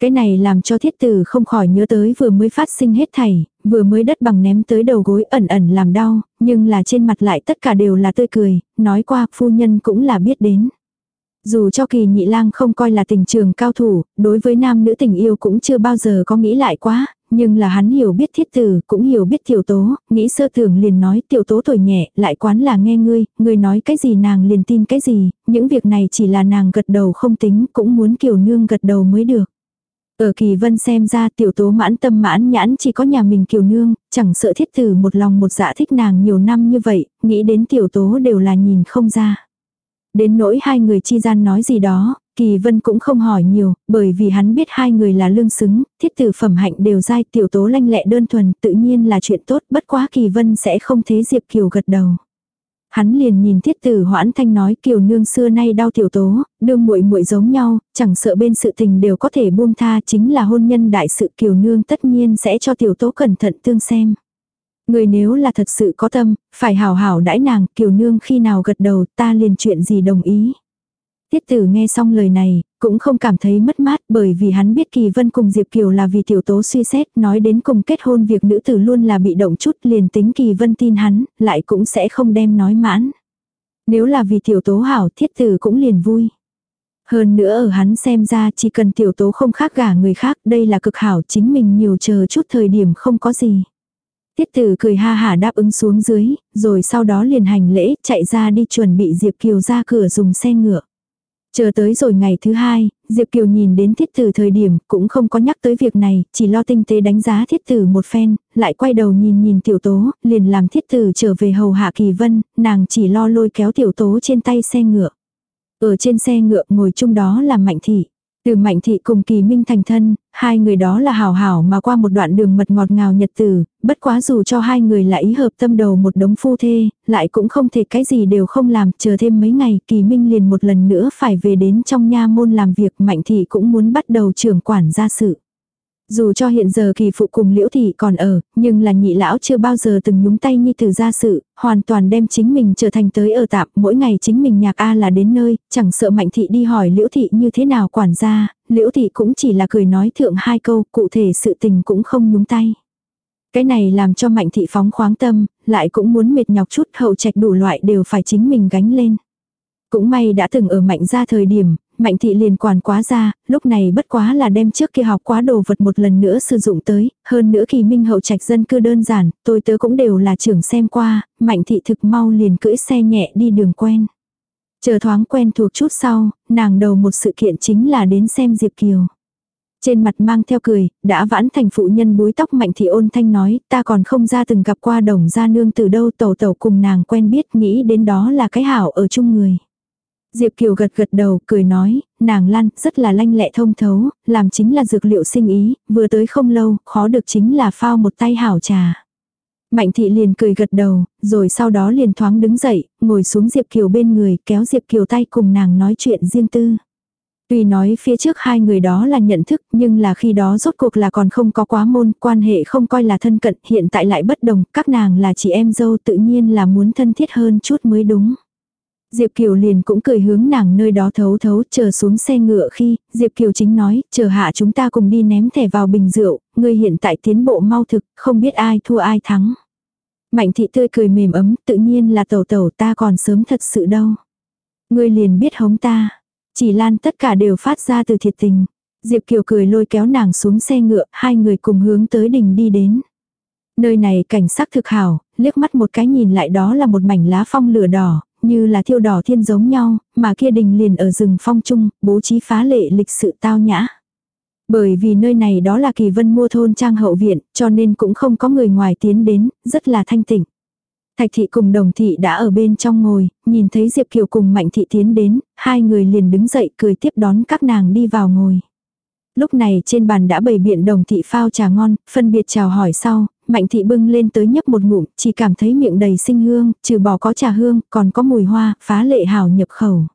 Cái này làm cho thiết tử không khỏi nhớ tới vừa mới phát sinh hết thảy, vừa mới đất bằng ném tới đầu gối ẩn ẩn làm đau, nhưng là trên mặt lại tất cả đều là tươi cười, nói qua phu nhân cũng là biết đến. Dù cho kỳ nhị lang không coi là tình trường cao thủ, đối với nam nữ tình yêu cũng chưa bao giờ có nghĩ lại quá, nhưng là hắn hiểu biết thiết tử, cũng hiểu biết tiểu tố, nghĩ sơ tưởng liền nói tiểu tố tuổi nhẹ, lại quán là nghe ngươi, ngươi nói cái gì nàng liền tin cái gì, những việc này chỉ là nàng gật đầu không tính, cũng muốn kiều nương gật đầu mới được. Ở kỳ vân xem ra tiểu tố mãn tâm mãn nhãn chỉ có nhà mình kiều nương, chẳng sợ thiết tử một lòng một dạ thích nàng nhiều năm như vậy, nghĩ đến tiểu tố đều là nhìn không ra. Đến nỗi hai người chi gian nói gì đó, kỳ vân cũng không hỏi nhiều, bởi vì hắn biết hai người là lương xứng, thiết tử phẩm hạnh đều dai tiểu tố lanh lẹ đơn thuần tự nhiên là chuyện tốt bất quá kỳ vân sẽ không thế Diệp Kiều gật đầu. Hắn liền nhìn thiết Tử Hoãn Thanh nói Kiều nương xưa nay đau tiểu tố, đương muội muội giống nhau, chẳng sợ bên sự tình đều có thể buông tha, chính là hôn nhân đại sự Kiều nương tất nhiên sẽ cho tiểu tố cẩn thận tương xem. Người nếu là thật sự có tâm, phải hảo hảo đãi nàng, Kiều nương khi nào gật đầu, ta liền chuyện gì đồng ý. Tiết tử nghe xong lời này, cũng không cảm thấy mất mát bởi vì hắn biết Kỳ Vân cùng Diệp Kiều là vì tiểu tố suy xét nói đến cùng kết hôn việc nữ tử luôn là bị động chút liền tính Kỳ Vân tin hắn, lại cũng sẽ không đem nói mãn. Nếu là vì tiểu tố hảo thiết tử cũng liền vui. Hơn nữa ở hắn xem ra chỉ cần tiểu tố không khác gả người khác đây là cực hảo chính mình nhiều chờ chút thời điểm không có gì. Tiết tử cười ha hả đáp ứng xuống dưới, rồi sau đó liền hành lễ chạy ra đi chuẩn bị Diệp Kiều ra cửa dùng xe ngựa. Chờ tới rồi ngày thứ hai, Diệp Kiều nhìn đến thiết tử thời điểm cũng không có nhắc tới việc này, chỉ lo tinh tế đánh giá thiết tử một phen, lại quay đầu nhìn nhìn tiểu tố, liền làm thiết tử trở về hầu hạ kỳ vân, nàng chỉ lo lôi kéo tiểu tố trên tay xe ngựa. Ở trên xe ngựa ngồi chung đó là Mạnh Thị. Từ Mạnh Thị cùng Kỳ Minh thành thân, hai người đó là hảo hảo mà qua một đoạn đường mật ngọt ngào nhật tử, bất quá dù cho hai người lại ý hợp tâm đầu một đống phu thê, lại cũng không thể cái gì đều không làm, chờ thêm mấy ngày Kỳ Minh liền một lần nữa phải về đến trong nha môn làm việc Mạnh Thị cũng muốn bắt đầu trưởng quản gia sự. Dù cho hiện giờ kỳ phụ cùng liễu thị còn ở, nhưng là nhị lão chưa bao giờ từng nhúng tay như từ gia sự, hoàn toàn đem chính mình trở thành tới ở tạm, mỗi ngày chính mình nhạc A là đến nơi, chẳng sợ mạnh thị đi hỏi liễu thị như thế nào quản gia, liễu thị cũng chỉ là cười nói thượng hai câu, cụ thể sự tình cũng không nhúng tay. Cái này làm cho mạnh thị phóng khoáng tâm, lại cũng muốn mệt nhọc chút hậu trạch đủ loại đều phải chính mình gánh lên. Cũng may đã từng ở mạnh gia thời điểm, mạnh thị liền quản quá ra, lúc này bất quá là đem trước kia học quá đồ vật một lần nữa sử dụng tới, hơn nữa kỳ minh hậu trạch dân cư đơn giản, tôi tớ cũng đều là trưởng xem qua, mạnh thị thực mau liền cưỡi xe nhẹ đi đường quen. Chờ thoáng quen thuộc chút sau, nàng đầu một sự kiện chính là đến xem Diệp Kiều. Trên mặt mang theo cười, đã vãn thành phụ nhân búi tóc mạnh thị ôn thanh nói, ta còn không ra từng gặp qua đồng gia nương từ đâu tẩu tẩu cùng nàng quen biết nghĩ đến đó là cái hảo ở chung người. Diệp Kiều gật gật đầu, cười nói, nàng lan, rất là lanh lẹ thông thấu, làm chính là dược liệu sinh ý, vừa tới không lâu, khó được chính là phao một tay hảo trà. Mạnh thị liền cười gật đầu, rồi sau đó liền thoáng đứng dậy, ngồi xuống Diệp Kiều bên người, kéo Diệp Kiều tay cùng nàng nói chuyện riêng tư. Tuy nói phía trước hai người đó là nhận thức, nhưng là khi đó rốt cuộc là còn không có quá môn, quan hệ không coi là thân cận, hiện tại lại bất đồng, các nàng là chị em dâu tự nhiên là muốn thân thiết hơn chút mới đúng. Diệp Kiều liền cũng cười hướng nàng nơi đó thấu thấu chờ xuống xe ngựa khi, Diệp Kiều chính nói, chờ hạ chúng ta cùng đi ném thẻ vào bình rượu, ngươi hiện tại tiến bộ mau thực, không biết ai thua ai thắng. Mạnh thị tươi cười mềm ấm, tự nhiên là tẩu tẩu ta còn sớm thật sự đâu. Ngươi liền biết hống ta. Chỉ lan tất cả đều phát ra từ thiệt tình. Diệp Kiều cười lôi kéo nàng xuống xe ngựa, hai người cùng hướng tới đỉnh đi đến. Nơi này cảnh sắc thực hảo, liếc mắt một cái nhìn lại đó là một mảnh lá phong lửa đỏ, như là thiêu đỏ thiên giống nhau, mà kia đình liền ở rừng phong trung, bố trí phá lệ lịch sự tao nhã. Bởi vì nơi này đó là kỳ vân mua thôn trang hậu viện, cho nên cũng không có người ngoài tiến đến, rất là thanh tịnh. Thạch thị cùng đồng thị đã ở bên trong ngồi, nhìn thấy Diệp Kiều cùng Mạnh thị tiến đến, hai người liền đứng dậy cười tiếp đón các nàng đi vào ngồi. Lúc này trên bàn đã bày biện đồng thị phao trà ngon, phân biệt chào hỏi sau, mạnh thị bưng lên tới nhấp một ngụm, chỉ cảm thấy miệng đầy sinh hương, trừ bỏ có trà hương, còn có mùi hoa, phá lệ hào nhập khẩu.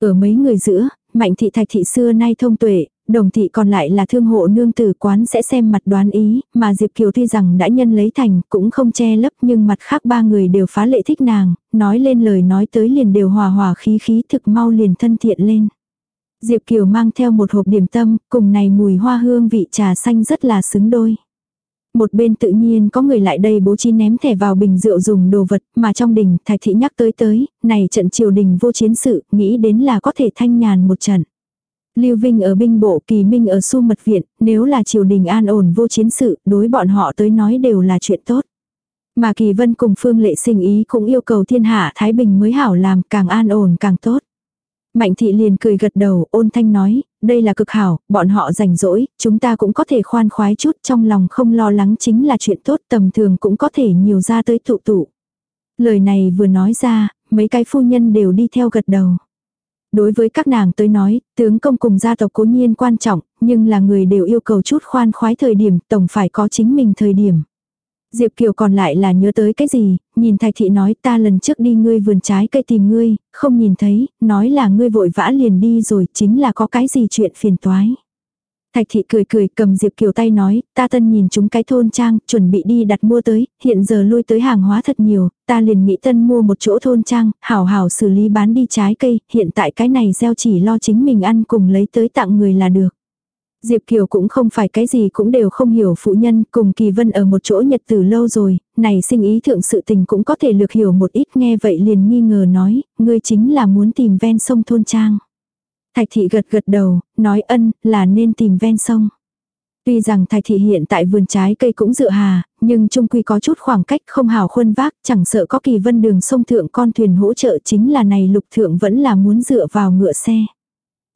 Ở mấy người giữa, mạnh thị thạch thị xưa nay thông tuệ, đồng thị còn lại là thương hộ nương tử quán sẽ xem mặt đoán ý, mà Diệp Kiều tuy rằng đã nhân lấy thành, cũng không che lấp nhưng mặt khác ba người đều phá lệ thích nàng, nói lên lời nói tới liền đều hòa hòa khí khí thực mau liền thân thiện lên. Diệp Kiều mang theo một hộp điểm tâm, cùng này mùi hoa hương vị trà xanh rất là xứng đôi. Một bên tự nhiên có người lại đây bố trí ném thẻ vào bình rượu dùng đồ vật, mà trong đình thạch thị nhắc tới tới, này trận triều đình vô chiến sự, nghĩ đến là có thể thanh nhàn một trận. Lưu Vinh ở binh bộ kỳ minh ở su mật viện, nếu là triều đình an ổn vô chiến sự, đối bọn họ tới nói đều là chuyện tốt. Mà kỳ vân cùng phương lệ sinh ý cũng yêu cầu thiên hạ Thái Bình mới hảo làm càng an ổn càng tốt. Mạnh thị liền cười gật đầu, ôn thanh nói, đây là cực hảo, bọn họ rảnh rỗi, chúng ta cũng có thể khoan khoái chút trong lòng không lo lắng chính là chuyện tốt tầm thường cũng có thể nhiều ra tới tụ tụ. Lời này vừa nói ra, mấy cái phu nhân đều đi theo gật đầu. Đối với các nàng tới nói, tướng công cùng gia tộc cố nhiên quan trọng, nhưng là người đều yêu cầu chút khoan khoái thời điểm, tổng phải có chính mình thời điểm. Diệp Kiều còn lại là nhớ tới cái gì, nhìn Thạch Thị nói ta lần trước đi ngươi vườn trái cây tìm ngươi, không nhìn thấy, nói là ngươi vội vã liền đi rồi, chính là có cái gì chuyện phiền toái. Thạch thị cười cười cầm Diệp Kiều tay nói, ta tân nhìn chúng cái thôn trang, chuẩn bị đi đặt mua tới, hiện giờ lui tới hàng hóa thật nhiều, ta liền nghĩ tân mua một chỗ thôn trang, hảo hảo xử lý bán đi trái cây, hiện tại cái này gieo chỉ lo chính mình ăn cùng lấy tới tặng người là được. Diệp Kiều cũng không phải cái gì cũng đều không hiểu phụ nhân, cùng Kỳ Vân ở một chỗ nhật từ lâu rồi, này sinh ý thượng sự tình cũng có thể lược hiểu một ít nghe vậy liền nghi ngờ nói, ngươi chính là muốn tìm ven sông thôn trang. Thạch thị gật gật đầu, nói ân, là nên tìm ven sông. Tuy rằng thạch thị hiện tại vườn trái cây cũng dựa hà, nhưng trung quy có chút khoảng cách không hào khuân vác, chẳng sợ có kỳ vân đường sông thượng con thuyền hỗ trợ chính là này lục thượng vẫn là muốn dựa vào ngựa xe.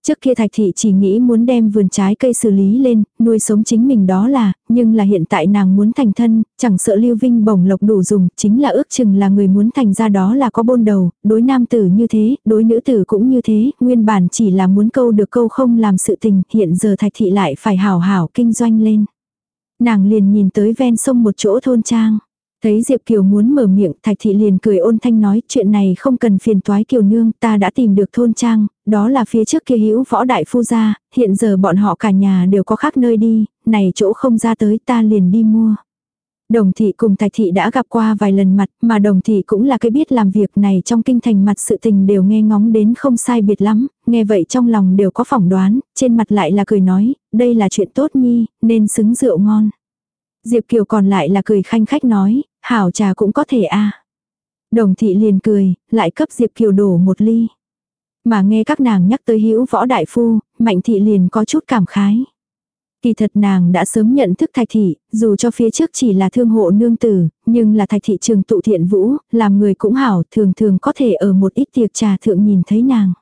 Trước kia Thạch Thị chỉ nghĩ muốn đem vườn trái cây xử lý lên, nuôi sống chính mình đó là, nhưng là hiện tại nàng muốn thành thân, chẳng sợ lưu vinh bổng lộc đủ dùng, chính là ước chừng là người muốn thành ra đó là có bôn đầu, đối nam tử như thế, đối nữ tử cũng như thế, nguyên bản chỉ là muốn câu được câu không làm sự tình, hiện giờ Thạch Thị lại phải hảo hảo kinh doanh lên. Nàng liền nhìn tới ven sông một chỗ thôn trang. Thấy Diệp Kiều muốn mở miệng, Thạch Thị liền cười ôn thanh nói, chuyện này không cần phiền toái Kiều Nương, ta đã tìm được thôn trang, đó là phía trước kia hữu võ đại phu gia, hiện giờ bọn họ cả nhà đều có khác nơi đi, này chỗ không ra tới ta liền đi mua. Đồng thị cùng Thạch thị đã gặp qua vài lần mặt, mà đồng thị cũng là cái biết làm việc này trong kinh thành mặt sự tình đều nghe ngóng đến không sai biệt lắm, nghe vậy trong lòng đều có phỏng đoán, trên mặt lại là cười nói, đây là chuyện tốt nhi, nên xứng rượu ngon. Diệp Kiều còn lại là cười khanh khách nói, hảo trà cũng có thể a Đồng thị liền cười, lại cấp Diệp Kiều đổ một ly. Mà nghe các nàng nhắc tới hữu võ đại phu, mạnh thị liền có chút cảm khái. Kỳ thật nàng đã sớm nhận thức thạch thị, dù cho phía trước chỉ là thương hộ nương tử, nhưng là thạch thị trường tụ thiện vũ, làm người cũng hảo, thường thường có thể ở một ít tiệc trà thượng nhìn thấy nàng.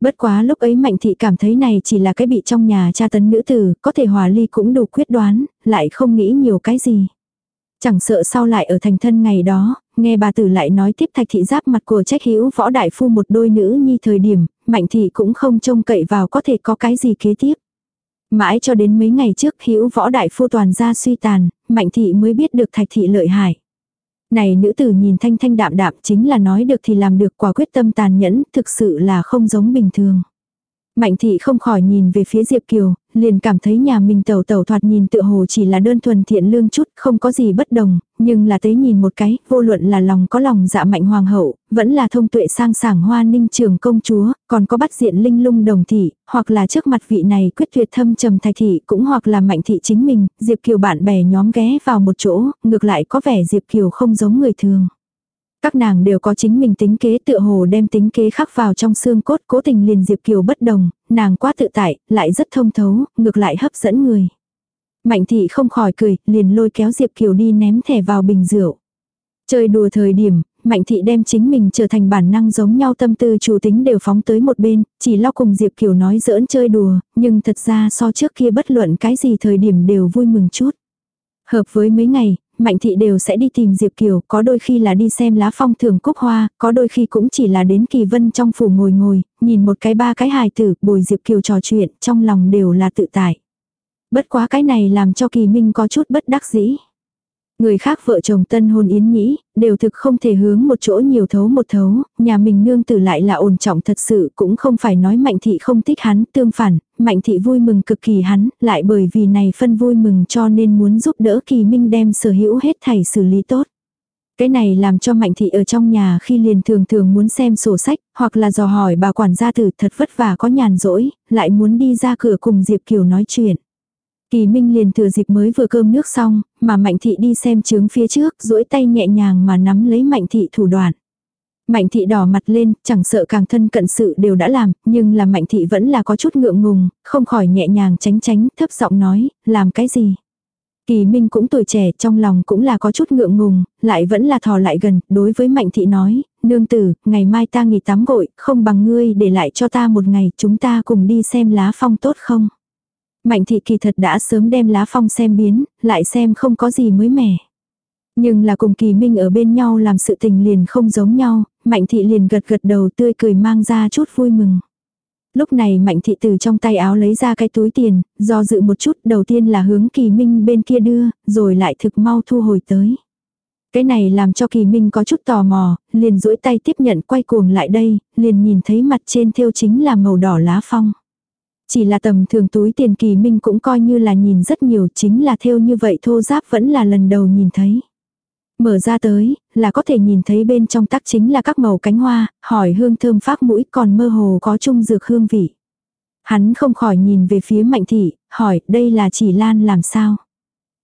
Bất quá lúc ấy mạnh thị cảm thấy này chỉ là cái bị trong nhà cha tấn nữ tử, có thể hòa ly cũng đủ quyết đoán, lại không nghĩ nhiều cái gì. Chẳng sợ sau lại ở thành thân ngày đó, nghe bà tử lại nói tiếp thạch thị giáp mặt của trách hữu võ đại phu một đôi nữ nhi thời điểm, mạnh thị cũng không trông cậy vào có thể có cái gì kế tiếp. Mãi cho đến mấy ngày trước hữu võ đại phu toàn ra suy tàn, mạnh thị mới biết được thạch thị lợi hại. Này nữ tử nhìn thanh thanh đạm đạm chính là nói được thì làm được quả quyết tâm tàn nhẫn, thực sự là không giống bình thường. Mạnh thị không khỏi nhìn về phía Diệp Kiều, liền cảm thấy nhà mình tẩu tẩu thoạt nhìn tựa hồ chỉ là đơn thuần thiện lương chút, không có gì bất đồng, nhưng là tế nhìn một cái, vô luận là lòng có lòng dạ mạnh hoàng hậu, vẫn là thông tuệ sang sảng hoa ninh trường công chúa, còn có bắt diện linh lung đồng thị, hoặc là trước mặt vị này quyết tuyệt thâm trầm thạch thị, cũng hoặc là mạnh thị chính mình, Diệp Kiều bạn bè nhóm ghé vào một chỗ, ngược lại có vẻ Diệp Kiều không giống người thường. Các nàng đều có chính mình tính kế tựa hồ đem tính kế khắc vào trong xương cốt cố tình liền Diệp Kiều bất đồng, nàng quá tự tại, lại rất thông thấu, ngược lại hấp dẫn người. Mạnh thị không khỏi cười, liền lôi kéo Diệp Kiều đi ném thẻ vào bình rượu. Chơi đùa thời điểm, Mạnh thị đem chính mình trở thành bản năng giống nhau tâm tư chủ tính đều phóng tới một bên, chỉ lo cùng Diệp Kiều nói giỡn chơi đùa, nhưng thật ra so trước kia bất luận cái gì thời điểm đều vui mừng chút. Hợp với mấy ngày, Mạnh thị đều sẽ đi tìm Diệp Kiều, có đôi khi là đi xem lá phong thường cúc hoa, có đôi khi cũng chỉ là đến kỳ vân trong phủ ngồi ngồi, nhìn một cái ba cái hài tử, bồi Diệp Kiều trò chuyện, trong lòng đều là tự tại. Bất quá cái này làm cho kỳ minh có chút bất đắc dĩ. Người khác vợ chồng tân hôn yến nhĩ, đều thực không thể hướng một chỗ nhiều thấu một thấu, nhà mình nương tử lại là ổn trọng thật sự cũng không phải nói mạnh thị không thích hắn, tương phản, mạnh thị vui mừng cực kỳ hắn, lại bởi vì này phân vui mừng cho nên muốn giúp đỡ kỳ minh đem sở hữu hết thảy xử lý tốt. Cái này làm cho Mạnh Thị ở trong nhà khi liền thường thường muốn xem sổ sách, hoặc là dò hỏi bà quản gia tử thật vất vả có nhàn rỗi, lại muốn đi ra cửa cùng Diệp Kiều nói chuyện. Kỳ Minh liền thừa dịp mới vừa cơm nước xong, mà Mạnh Thị đi xem chướng phía trước, duỗi tay nhẹ nhàng mà nắm lấy Mạnh Thị thủ đoạn. Mạnh thị đỏ mặt lên, chẳng sợ càng thân cận sự đều đã làm, nhưng là mạnh thị vẫn là có chút ngượng ngùng, không khỏi nhẹ nhàng tránh tránh, thấp giọng nói, làm cái gì. Kỳ Minh cũng tuổi trẻ, trong lòng cũng là có chút ngượng ngùng, lại vẫn là thò lại gần, đối với Mạnh Thị nói, nương tử, ngày mai ta nghỉ tắm gội, không bằng ngươi để lại cho ta một ngày, chúng ta cùng đi xem lá phong tốt không. Mạnh thị kỳ thật đã sớm đem lá phong xem biến, lại xem không có gì mới mẻ. Nhưng là cùng kỳ minh ở bên nhau làm sự tình liền không giống nhau, mạnh thị liền gật gật đầu tươi cười mang ra chút vui mừng. Lúc này mạnh thị từ trong tay áo lấy ra cái túi tiền, do dự một chút đầu tiên là hướng kỳ minh bên kia đưa, rồi lại thực mau thu hồi tới. Cái này làm cho kỳ minh có chút tò mò, liền duỗi tay tiếp nhận quay cuồng lại đây, liền nhìn thấy mặt trên thêu chính là màu đỏ lá phong. Chỉ là tầm thường túi tiền kỳ minh cũng coi như là nhìn rất nhiều chính là theo như vậy thô giáp vẫn là lần đầu nhìn thấy. Mở ra tới, là có thể nhìn thấy bên trong tắc chính là các màu cánh hoa, hỏi hương thơm phát mũi còn mơ hồ có chung dược hương vị. Hắn không khỏi nhìn về phía mạnh thị, hỏi đây là chỉ lan làm sao.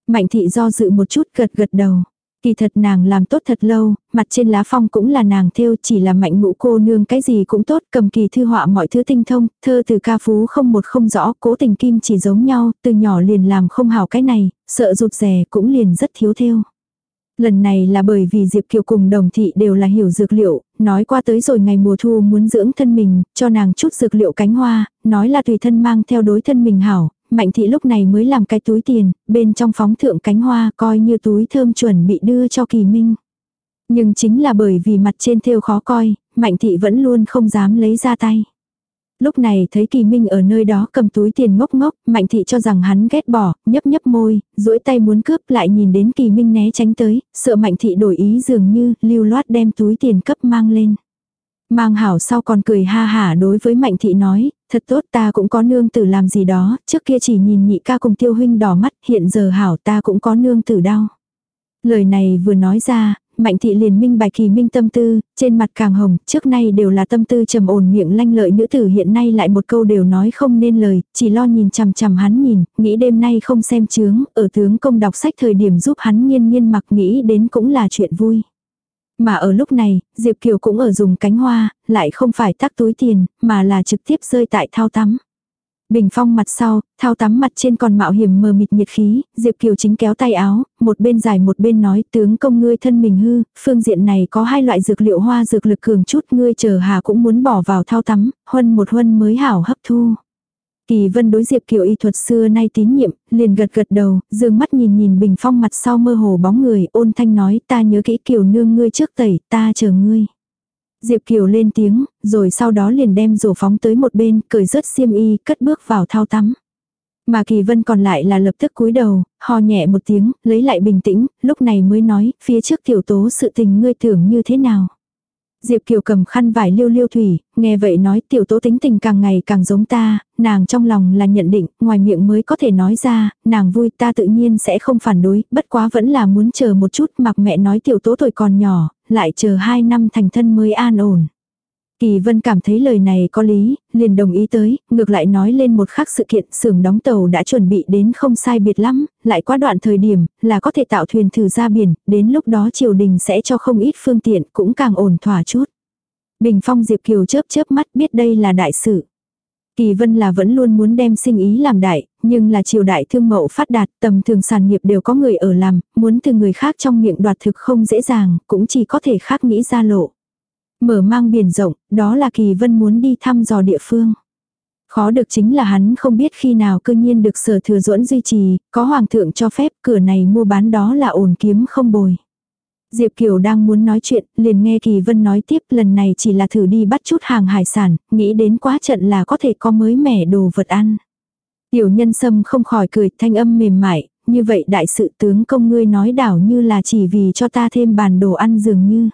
Mạnh thị do dự một chút gật gật đầu. Kỳ thật nàng làm tốt thật lâu, mặt trên lá phong cũng là nàng thêu chỉ là mạnh ngũ cô nương cái gì cũng tốt, cầm kỳ thư họa mọi thứ tinh thông, thơ từ ca phú không một không rõ, cố tình kim chỉ giống nhau, từ nhỏ liền làm không hảo cái này, sợ rụt rè cũng liền rất thiếu thêu. Lần này là bởi vì Diệp Kiều cùng đồng thị đều là hiểu dược liệu, nói qua tới rồi ngày mùa thu muốn dưỡng thân mình, cho nàng chút dược liệu cánh hoa, nói là tùy thân mang theo đối thân mình hảo, Mạnh thị lúc này mới làm cái túi tiền, bên trong phóng thượng cánh hoa coi như túi thơm chuẩn bị đưa cho kỳ minh. Nhưng chính là bởi vì mặt trên thêu khó coi, mạnh thị vẫn luôn không dám lấy ra tay. Lúc này thấy kỳ minh ở nơi đó cầm túi tiền ngốc ngốc, mạnh thị cho rằng hắn ghét bỏ, nhấp nhấp môi, duỗi tay muốn cướp lại nhìn đến kỳ minh né tránh tới, sợ mạnh thị đổi ý dường như lưu loát đem túi tiền cấp mang lên. Mang hảo sau còn cười ha hả đối với mạnh thị nói, thật tốt ta cũng có nương tử làm gì đó, trước kia chỉ nhìn nhị ca cùng tiêu huynh đỏ mắt, hiện giờ hảo ta cũng có nương tử đau. Lời này vừa nói ra, mạnh thị liền minh bài kỳ minh tâm tư, trên mặt càng hồng, trước nay đều là tâm tư trầm ổn miệng lanh lợi nữ tử hiện nay lại một câu đều nói không nên lời, chỉ lo nhìn chằm chằm hắn nhìn, nghĩ đêm nay không xem chướng, ở tướng công đọc sách thời điểm giúp hắn nghiên nghiên mặc nghĩ đến cũng là chuyện vui. Mà ở lúc này, Diệp Kiều cũng ở dùng cánh hoa, lại không phải tắc túi tiền, mà là trực tiếp rơi tại thao tắm. Bình phong mặt sau, thao tắm mặt trên còn mạo hiểm mờ mịt nhiệt khí, Diệp Kiều chính kéo tay áo, một bên dài một bên nói tướng công ngươi thân mình hư, phương diện này có hai loại dược liệu hoa dược lực cường chút ngươi chờ hà cũng muốn bỏ vào thao tắm, huân một huân mới hảo hấp thu. Kỳ vân đối Diệp Kiều y thuật xưa nay tín nhiệm, liền gật gật đầu, dương mắt nhìn nhìn bình phong mặt sau mơ hồ bóng người, ôn thanh nói ta nhớ kỹ Kiều nương ngươi trước tẩy, ta chờ ngươi. Diệp Kiều lên tiếng, rồi sau đó liền đem rổ phóng tới một bên, cởi rớt xiêm y, cất bước vào thao tắm. Mà Kỳ Vân còn lại là lập tức cúi đầu, ho nhẹ một tiếng, lấy lại bình tĩnh, lúc này mới nói, phía trước tiểu tố sự tình ngươi tưởng như thế nào. Diệp Kiều cầm khăn vải liêu liêu thủy, nghe vậy nói tiểu tố tính tình càng ngày càng giống ta, nàng trong lòng là nhận định, ngoài miệng mới có thể nói ra, nàng vui ta tự nhiên sẽ không phản đối, bất quá vẫn là muốn chờ một chút mặc mẹ nói tiểu tố tuổi còn nhỏ, lại chờ hai năm thành thân mới an ổn. Kỳ Vân cảm thấy lời này có lý, liền đồng ý tới, ngược lại nói lên một khắc sự kiện xưởng đóng tàu đã chuẩn bị đến không sai biệt lắm, lại quá đoạn thời điểm là có thể tạo thuyền thử ra biển, đến lúc đó triều đình sẽ cho không ít phương tiện cũng càng ổn thỏa chút. Bình Phong Diệp Kiều chớp chớp mắt biết đây là đại sự. Kỳ Vân là vẫn luôn muốn đem sinh ý làm đại, nhưng là triều đại thương mậu phát đạt, tầm thường sản nghiệp đều có người ở làm, muốn từ người khác trong miệng đoạt thực không dễ dàng, cũng chỉ có thể khác nghĩ ra lộ. Mở mang biển rộng, đó là Kỳ Vân muốn đi thăm dò địa phương. Khó được chính là hắn không biết khi nào cơ nhiên được sở thừa duẫn duy trì, có hoàng thượng cho phép cửa này mua bán đó là ổn kiếm không bồi. Diệp Kiều đang muốn nói chuyện, liền nghe Kỳ Vân nói tiếp lần này chỉ là thử đi bắt chút hàng hải sản, nghĩ đến quá trận là có thể có mới mẻ đồ vật ăn. Tiểu nhân sâm không khỏi cười thanh âm mềm mại, như vậy đại sự tướng công ngươi nói đảo như là chỉ vì cho ta thêm bàn đồ ăn dường như.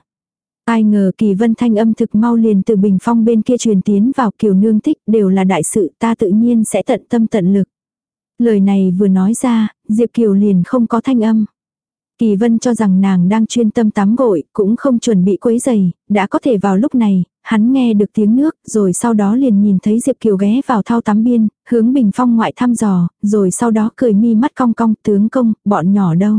Ai ngờ kỳ vân thanh âm thực mau liền từ bình phong bên kia truyền tiến vào kiều nương thích đều là đại sự ta tự nhiên sẽ tận tâm tận lực. Lời này vừa nói ra, Diệp Kiều liền không có thanh âm. Kỳ vân cho rằng nàng đang chuyên tâm tắm gội, cũng không chuẩn bị quấy giày, đã có thể vào lúc này, hắn nghe được tiếng nước, rồi sau đó liền nhìn thấy Diệp Kiều ghé vào thao tắm biên, hướng bình phong ngoại thăm dò, rồi sau đó cười mi mắt cong cong, tướng công, bọn nhỏ đâu.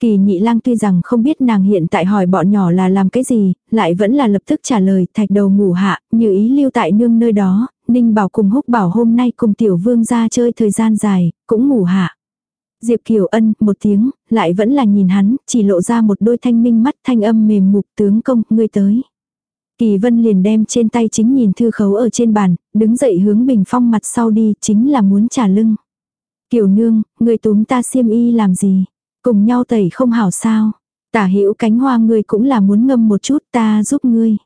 Kỳ nhị lang tuy rằng không biết nàng hiện tại hỏi bọn nhỏ là làm cái gì, lại vẫn là lập tức trả lời thạch đầu ngủ hạ, như ý lưu tại nương nơi đó, ninh bảo cùng húc bảo hôm nay cùng tiểu vương ra chơi thời gian dài, cũng ngủ hạ. Diệp Kiều ân một tiếng, lại vẫn là nhìn hắn, chỉ lộ ra một đôi thanh minh mắt thanh âm mềm mục tướng công, ngươi tới. Kỳ vân liền đem trên tay chính nhìn thư khấu ở trên bàn, đứng dậy hướng bình phong mặt sau đi, chính là muốn trả lưng. Kiều nương, người túm ta xiêm y làm gì? Cùng nhau tẩy không hảo sao. Tả hữu cánh hoa ngươi cũng là muốn ngâm một chút ta giúp ngươi.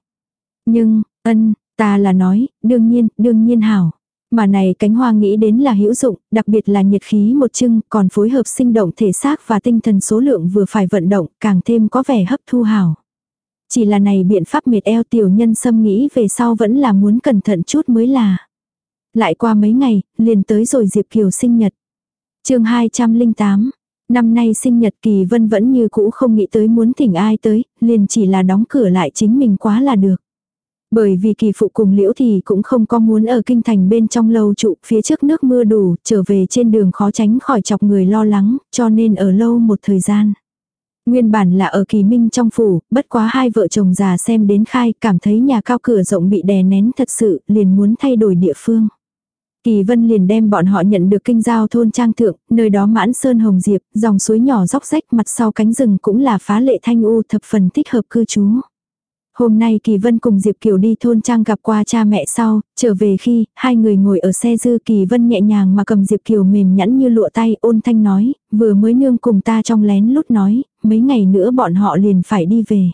Nhưng, ân, ta là nói, đương nhiên, đương nhiên hảo. Mà này cánh hoa nghĩ đến là hữu dụng, đặc biệt là nhiệt khí một chưng, còn phối hợp sinh động thể xác và tinh thần số lượng vừa phải vận động, càng thêm có vẻ hấp thu hảo. Chỉ là này biện pháp mệt eo tiểu nhân xâm nghĩ về sau vẫn là muốn cẩn thận chút mới là. Lại qua mấy ngày, liền tới rồi Diệp Kiều sinh nhật. chương 208, năm nay sinh nhật Kỳ Vân vẫn như cũ không nghĩ tới muốn thỉnh ai tới, liền chỉ là đóng cửa lại chính mình quá là được. Bởi vì kỳ phụ cùng liễu thì cũng không có muốn ở kinh thành bên trong lâu trụ, phía trước nước mưa đủ, trở về trên đường khó tránh khỏi chọc người lo lắng, cho nên ở lâu một thời gian. Nguyên bản là ở kỳ minh trong phủ, bất quá hai vợ chồng già xem đến khai, cảm thấy nhà cao cửa rộng bị đè nén thật sự, liền muốn thay đổi địa phương. Kỳ vân liền đem bọn họ nhận được kinh giao thôn trang thượng, nơi đó mãn sơn hồng diệp, dòng suối nhỏ róc rách mặt sau cánh rừng cũng là phá lệ thanh u thập phần thích hợp cư trú. Hôm nay Kỳ Vân cùng Diệp Kiều đi thôn trang gặp qua cha mẹ sau, trở về khi, hai người ngồi ở xe dư Kỳ Vân nhẹ nhàng mà cầm Diệp Kiều mềm nhẵn như lụa tay ôn thanh nói, vừa mới nương cùng ta trong lén lút nói, mấy ngày nữa bọn họ liền phải đi về.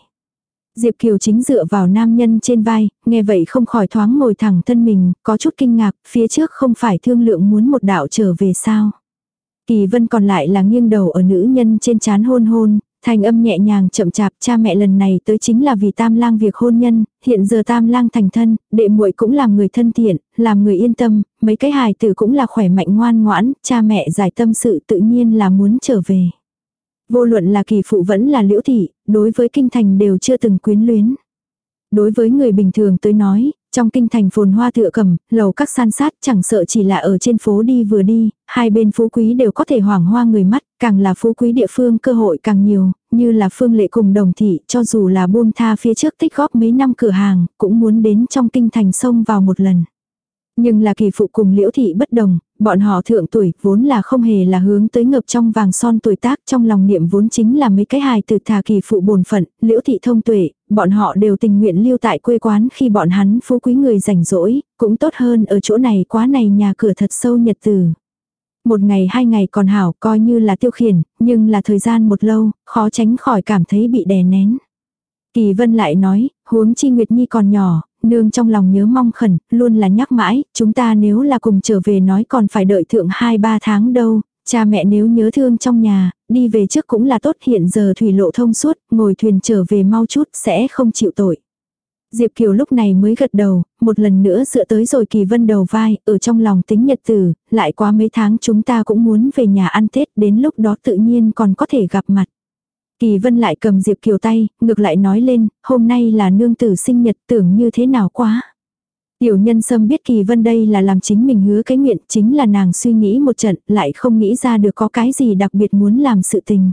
Diệp Kiều chính dựa vào nam nhân trên vai, nghe vậy không khỏi thoáng ngồi thẳng thân mình, có chút kinh ngạc, phía trước không phải thương lượng muốn một đạo trở về sao. Kỳ vân còn lại là nghiêng đầu ở nữ nhân trên chán hôn hôn, Thành âm nhẹ nhàng chậm chạp, cha mẹ lần này tới chính là vì tam lang việc hôn nhân, hiện giờ tam lang thành thân, đệ muội cũng làm người thân thiện, làm người yên tâm, mấy cái hài tử cũng là khỏe mạnh ngoan ngoãn, cha mẹ giải tâm sự tự nhiên là muốn trở về. Vô luận là kỳ phụ vẫn là liễu thị, đối với kinh thành đều chưa từng quyến luyến. Đối với người bình thường tới nói, trong kinh thành phồn hoa tựa cầm, lầu các san sát chẳng sợ chỉ là ở trên phố đi vừa đi, hai bên phú quý đều có thể hoảng hoa người mắt, càng là phú quý địa phương cơ hội càng nhiều, như là phương lệ cùng đồng thị, cho dù là buông tha phía trước tích góp mấy năm cửa hàng, cũng muốn đến trong kinh thành sông vào một lần. Nhưng là kỳ phụ cùng liễu thị bất đồng, bọn họ thượng tuổi vốn là không hề là hướng tới ngập trong vàng son tuổi tác trong lòng niệm vốn chính là mấy cái hài từ thà kỳ phụ bổn phận, liễu thị thông tuệ, bọn họ đều tình nguyện lưu tại quê quán khi bọn hắn phú quý người rảnh rỗi, cũng tốt hơn ở chỗ này quá này nhà cửa thật sâu nhật từ. Một ngày hai ngày còn hảo coi như là tiêu khiển, nhưng là thời gian một lâu, khó tránh khỏi cảm thấy bị đè nén. Kỳ vân lại nói, huống chi Nguyệt Nhi còn nhỏ, nương trong lòng nhớ mong khẩn, luôn là nhắc mãi, chúng ta nếu là cùng trở về nói còn phải đợi thượng 2-3 tháng đâu, cha mẹ nếu nhớ thương trong nhà, đi về trước cũng là tốt hiện giờ thủy lộ thông suốt, ngồi thuyền trở về mau chút sẽ không chịu tội. Diệp Kiều lúc này mới gật đầu, một lần nữa dựa tới rồi Kỳ Vân đầu vai, ở trong lòng tính nhật tử, lại qua mấy tháng chúng ta cũng muốn về nhà ăn Tết, đến lúc đó tự nhiên còn có thể gặp mặt. Kỳ Vân lại cầm Diệp Kiều tay, ngược lại nói lên, hôm nay là nương tử sinh nhật tưởng như thế nào quá. Tiểu nhân sâm biết Kỳ Vân đây là làm chính mình hứa cái nguyện, chính là nàng suy nghĩ một trận, lại không nghĩ ra được có cái gì đặc biệt muốn làm sự tình.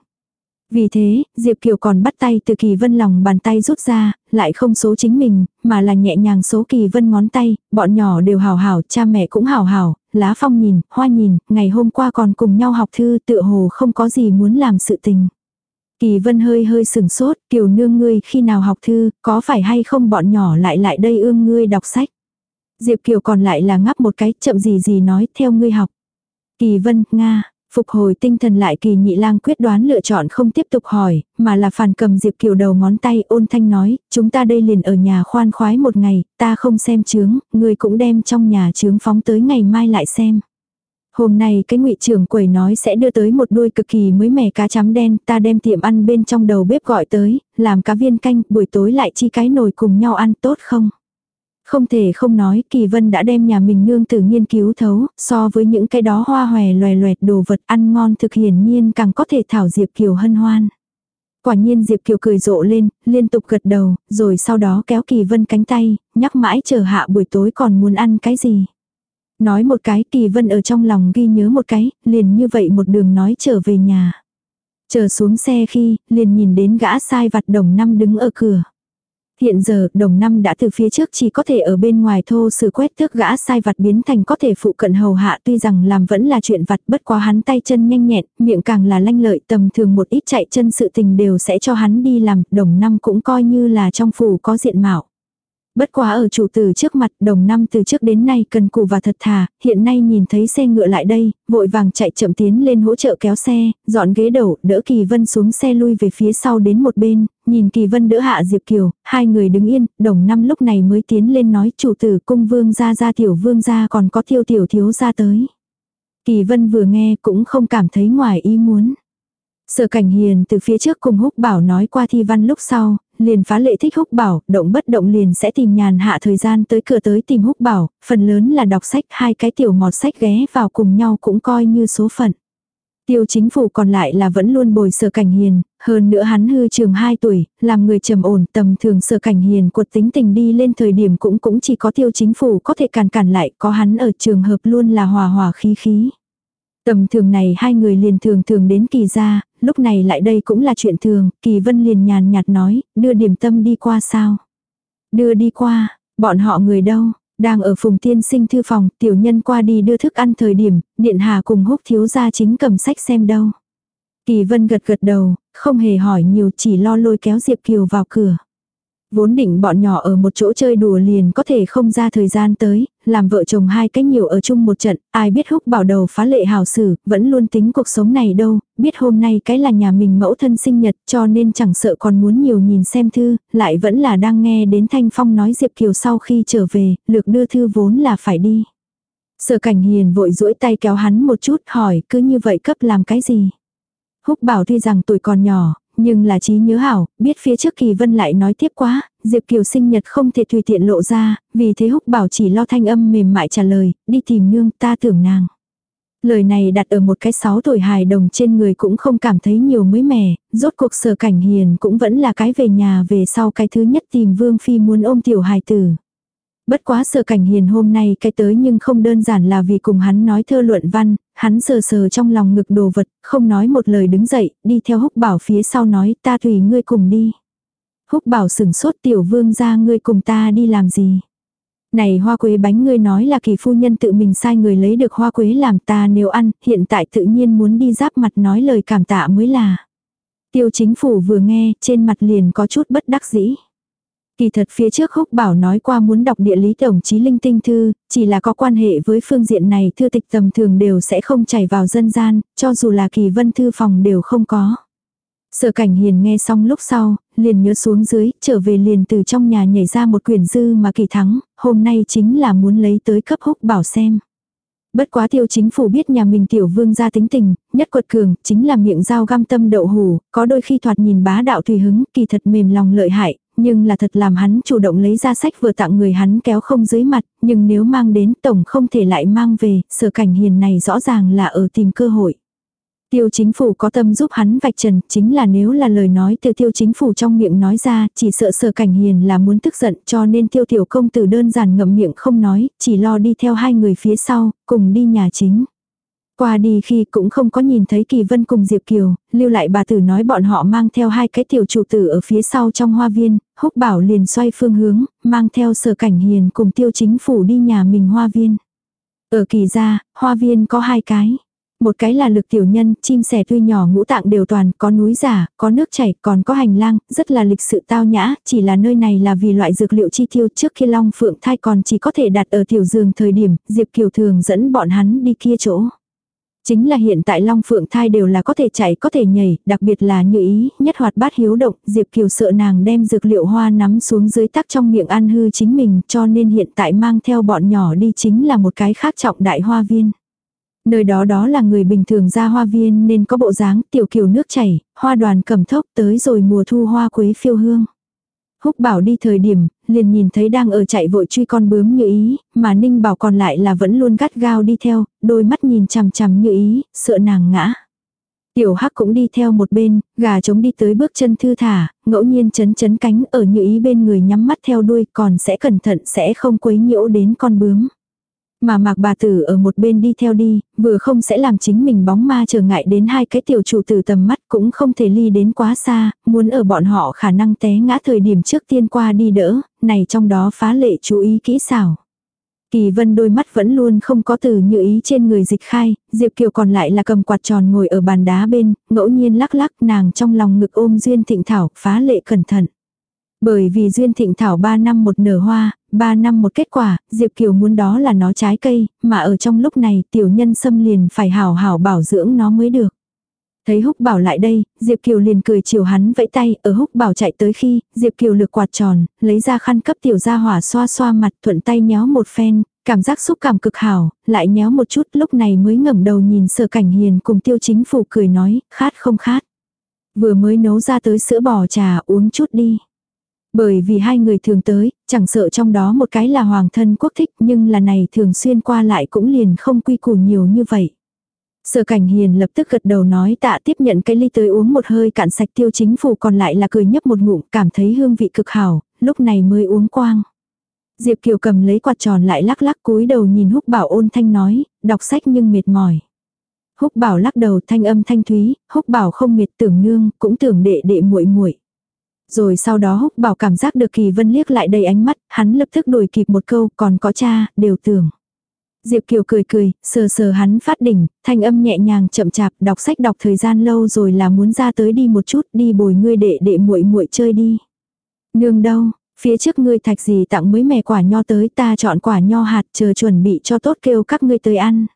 Vì thế, Diệp Kiều còn bắt tay từ Kỳ Vân lòng bàn tay rút ra, lại không số chính mình, mà là nhẹ nhàng số Kỳ Vân ngón tay, bọn nhỏ đều hào hảo, cha mẹ cũng hào hảo, lá phong nhìn, hoa nhìn, ngày hôm qua còn cùng nhau học thư tựa hồ không có gì muốn làm sự tình. Kỳ vân hơi hơi sừng sốt, kiều nương ngươi khi nào học thư, có phải hay không bọn nhỏ lại lại đây ương ngươi đọc sách. Diệp Kiều còn lại là ngắp một cái, chậm gì gì nói, theo ngươi học. Kỳ vân, Nga, phục hồi tinh thần lại kỳ nhị lang quyết đoán lựa chọn không tiếp tục hỏi, mà là phản cầm Diệp Kiều đầu ngón tay ôn thanh nói, chúng ta đây liền ở nhà khoan khoái một ngày, ta không xem chướng, ngươi cũng đem trong nhà chướng phóng tới ngày mai lại xem. Hôm nay cái ngụy trưởng quầy nói sẽ đưa tới một đuôi cực kỳ mới mẻ cá chấm đen, ta đem tiệm ăn bên trong đầu bếp gọi tới, làm cá viên canh, buổi tối lại chi cái nồi cùng nhau ăn tốt không? Không thể không nói, Kỳ Vân đã đem nhà mình nương tử nghiên cứu thấu, so với những cái đó hoa hòe loè loẹt đồ vật ăn ngon thực hiển nhiên càng có thể thảo Diệp Kiều hân hoan. Quả nhiên Diệp Kiều cười rộ lên, liên tục gật đầu, rồi sau đó kéo Kỳ Vân cánh tay, nhắc mãi chờ hạ buổi tối còn muốn ăn cái gì. Nói một cái kỳ vân ở trong lòng ghi nhớ một cái, liền như vậy một đường nói trở về nhà. Chờ xuống xe khi, liền nhìn đến gã sai vặt đồng năm đứng ở cửa. Hiện giờ, đồng năm đã từ phía trước chỉ có thể ở bên ngoài thô sự quét thước gã sai vặt biến thành có thể phụ cận hầu hạ tuy rằng làm vẫn là chuyện vặt bất quá hắn tay chân nhanh nhẹn, miệng càng là lanh lợi tầm thường một ít chạy chân sự tình đều sẽ cho hắn đi làm, đồng năm cũng coi như là trong phủ có diện mạo. Bất quá ở chủ tử trước mặt đồng năm từ trước đến nay cần cù và thật thà, hiện nay nhìn thấy xe ngựa lại đây, vội vàng chạy chậm tiến lên hỗ trợ kéo xe, dọn ghế đầu, đỡ Kỳ Vân xuống xe lui về phía sau đến một bên, nhìn Kỳ Vân đỡ hạ Diệp Kiều, hai người đứng yên, đồng năm lúc này mới tiến lên nói chủ tử cung vương ra ra tiểu vương ra còn có tiêu tiểu thiếu ra tới. Kỳ Vân vừa nghe cũng không cảm thấy ngoài ý muốn. Sở cảnh hiền từ phía trước cùng húc bảo nói qua thi văn lúc sau, liền phá lệ thích húc bảo, động bất động liền sẽ tìm nhàn hạ thời gian tới cửa tới tìm húc bảo, phần lớn là đọc sách, hai cái tiểu mọt sách ghé vào cùng nhau cũng coi như số phận. Tiêu chính phủ còn lại là vẫn luôn bồi sở cảnh hiền, hơn nữa hắn hư trường 2 tuổi, làm người trầm ổn tầm thường sở cảnh hiền cuộc tính tình đi lên thời điểm cũng cũng chỉ có tiêu chính phủ có thể cản cản lại, có hắn ở trường hợp luôn là hòa hòa khí khí. Tầm thường này hai người liền thường thường đến kỳ ra, lúc này lại đây cũng là chuyện thường, kỳ vân liền nhàn nhạt nói, đưa điểm tâm đi qua sao. Đưa đi qua, bọn họ người đâu, đang ở phùng tiên sinh thư phòng, tiểu nhân qua đi đưa thức ăn thời điểm, điện hà cùng húc thiếu gia chính cầm sách xem đâu. Kỳ vân gật gật đầu, không hề hỏi nhiều chỉ lo lôi kéo Diệp Kiều vào cửa. Vốn định bọn nhỏ ở một chỗ chơi đùa liền có thể không ra thời gian tới, làm vợ chồng hai cách nhiều ở chung một trận, ai biết húc bảo đầu phá lệ hào xử, vẫn luôn tính cuộc sống này đâu, biết hôm nay cái là nhà mình mẫu thân sinh nhật cho nên chẳng sợ còn muốn nhiều nhìn xem thư, lại vẫn là đang nghe đến Thanh Phong nói Diệp Kiều sau khi trở về, lược đưa thư vốn là phải đi. Sở cảnh hiền vội duỗi tay kéo hắn một chút hỏi cứ như vậy cấp làm cái gì. Húc bảo tuy rằng tuổi còn nhỏ, nhưng là trí nhớ hảo, biết phía trước kỳ vân lại nói tiếp quá, Diệp Kiều sinh nhật không thể tùy tiện lộ ra, vì thế húc bảo chỉ lo thanh âm mềm mại trả lời, đi tìm nương ta tưởng nàng. Lời này đặt ở một cái sáu tuổi hài đồng trên người cũng không cảm thấy nhiều mới mẻ, rốt cuộc sở cảnh hiền cũng vẫn là cái về nhà về sau cái thứ nhất tìm vương phi muốn ôm tiểu hài tử. Bất quá sở cảnh hiền hôm nay cái tới nhưng không đơn giản là vì cùng hắn nói thơ luận văn, hắn sờ sờ trong lòng ngực đồ vật, không nói một lời đứng dậy, đi theo húc bảo phía sau nói ta tùy ngươi cùng đi. Húc bảo sừng sốt tiểu vương ra ngươi cùng ta đi làm gì. Này hoa quế bánh ngươi nói là kỳ phu nhân tự mình sai người lấy được hoa quế làm ta nếu ăn, hiện tại tự nhiên muốn đi giáp mặt nói lời cảm tạ mới là. Tiêu chính phủ vừa nghe, trên mặt liền có chút bất đắc dĩ. Kỳ thật phía trước húc bảo nói qua muốn đọc địa lý tổng chí linh tinh thư, chỉ là có quan hệ với phương diện này thư tịch tầm thường đều sẽ không chảy vào dân gian, cho dù là kỳ vân thư phòng đều không có. Sở cảnh hiền nghe xong lúc sau, liền nhớ xuống dưới, trở về liền từ trong nhà nhảy ra một quyển dư mà kỳ thắng, hôm nay chính là muốn lấy tới cấp húc bảo xem. Bất quá tiêu chính phủ biết nhà mình tiểu vương gia tính tình, nhất quật cường, chính là miệng dao găm tâm đậu hủ, có đôi khi thoạt nhìn bá đạo tùy hứng, kỳ thật mềm lòng lợi hại, nhưng là thật làm hắn chủ động lấy ra sách vừa tặng người hắn kéo không dưới mặt, nhưng nếu mang đến tổng không thể lại mang về, sở cảnh hiền này rõ ràng là ở tìm cơ hội. Tiêu chính phủ có tâm giúp hắn vạch trần, chính là nếu là lời nói từ tiêu chính phủ trong miệng nói ra, chỉ sợ sở cảnh hiền là muốn tức giận cho nên tiêu tiểu công tử đơn giản ngậm miệng không nói, chỉ lo đi theo hai người phía sau, cùng đi nhà chính. Qua đi khi cũng không có nhìn thấy Kỳ Vân cùng Diệp Kiều, lưu lại bà tử nói bọn họ mang theo hai cái tiểu chủ tử ở phía sau trong hoa viên, húc bảo liền xoay phương hướng, mang theo sở cảnh hiền cùng tiêu chính phủ đi nhà mình hoa viên. Ở kỳ gia, hoa viên có hai cái. Một cái là lực tiểu nhân, chim sẻ tuy nhỏ ngũ tạng đều toàn, có núi giả, có nước chảy, còn có hành lang, rất là lịch sự tao nhã, chỉ là nơi này là vì loại dược liệu chi tiêu trước khi long phượng thai còn chỉ có thể đặt ở tiểu giường thời điểm, Diệp Kiều thường dẫn bọn hắn đi kia chỗ. Chính là hiện tại Long Phượng thai đều là có thể chạy có thể nhảy, đặc biệt là như ý, nhất hoạt bát hiếu động, Diệp Kiều sợ nàng đem dược liệu hoa nắm xuống dưới tắc trong miệng ăn hư chính mình cho nên hiện tại mang theo bọn nhỏ đi chính là một cái khác trọng đại hoa viên. Nơi đó đó là người bình thường ra hoa viên nên có bộ dáng tiểu kiều nước chảy, hoa đoàn cầm thốc tới rồi mùa thu hoa quế phiêu hương. Húc bảo đi thời điểm, liền nhìn thấy đang ở chạy vội truy con bướm như ý, mà Ninh bảo còn lại là vẫn luôn gắt gao đi theo, đôi mắt nhìn chằm chằm như ý, sợ nàng ngã. Tiểu hắc cũng đi theo một bên, gà trống đi tới bước chân thư thả, ngẫu nhiên chấn chấn cánh ở như ý bên người nhắm mắt theo đuôi còn sẽ cẩn thận sẽ không quấy nhiễu đến con bướm. Mà mạc bà tử ở một bên đi theo đi, vừa không sẽ làm chính mình bóng ma trở ngại đến hai cái tiểu chủ tử tầm mắt cũng không thể ly đến quá xa, muốn ở bọn họ khả năng té ngã thời điểm trước tiên qua đi đỡ, này trong đó phá lệ chú ý kỹ xảo. Kỳ vân đôi mắt vẫn luôn không có từ như ý trên người dịch khai, Diệp Kiều còn lại là cầm quạt tròn ngồi ở bàn đá bên, ngẫu nhiên lắc lắc nàng trong lòng ngực ôm duyên thịnh thảo, phá lệ cẩn thận. Bởi vì duyên thịnh thảo 3 năm một nở hoa, 3 năm một kết quả, Diệp Kiều muốn đó là nó trái cây, mà ở trong lúc này tiểu nhân xâm liền phải hảo hảo bảo dưỡng nó mới được. Thấy húc bảo lại đây, Diệp Kiều liền cười chiều hắn vẫy tay, ở húc bảo chạy tới khi, Diệp Kiều lực quạt tròn, lấy ra khăn cấp tiểu ra hỏa xoa xoa mặt thuận tay nhéo một phen, cảm giác xúc cảm cực hảo, lại nhéo một chút lúc này mới ngẩng đầu nhìn sở cảnh hiền cùng tiêu chính phủ cười nói, khát không khát. Vừa mới nấu ra tới sữa bò trà uống chút đi. Bởi vì hai người thường tới, chẳng sợ trong đó một cái là hoàng thân quốc thích nhưng là này thường xuyên qua lại cũng liền không quy củ nhiều như vậy. Sở cảnh hiền lập tức gật đầu nói tạ tiếp nhận cái ly tới uống một hơi cạn sạch tiêu chính phủ còn lại là cười nhấp một ngụm cảm thấy hương vị cực hảo, lúc này mới uống quang. Diệp Kiều cầm lấy quạt tròn lại lắc lắc cúi đầu nhìn húc bảo ôn thanh nói, đọc sách nhưng mệt mỏi. Húc bảo lắc đầu thanh âm thanh thúy, húc bảo không mệt tưởng nương, cũng tưởng đệ đệ muội muội. Rồi sau đó húc bảo cảm giác được kỳ vân liếc lại đầy ánh mắt, hắn lập tức đổi kịp một câu, còn có cha, đều tưởng. Diệp Kiều cười cười, sờ sờ hắn phát đỉnh, thanh âm nhẹ nhàng chậm chạp, đọc sách đọc thời gian lâu rồi là muốn ra tới đi một chút, đi bồi ngươi đệ đệ muội muội chơi đi. Nương đâu, phía trước ngươi thạch gì tặng mới mẻ quả nho tới ta chọn quả nho hạt chờ chuẩn bị cho tốt kêu các ngươi tới ăn.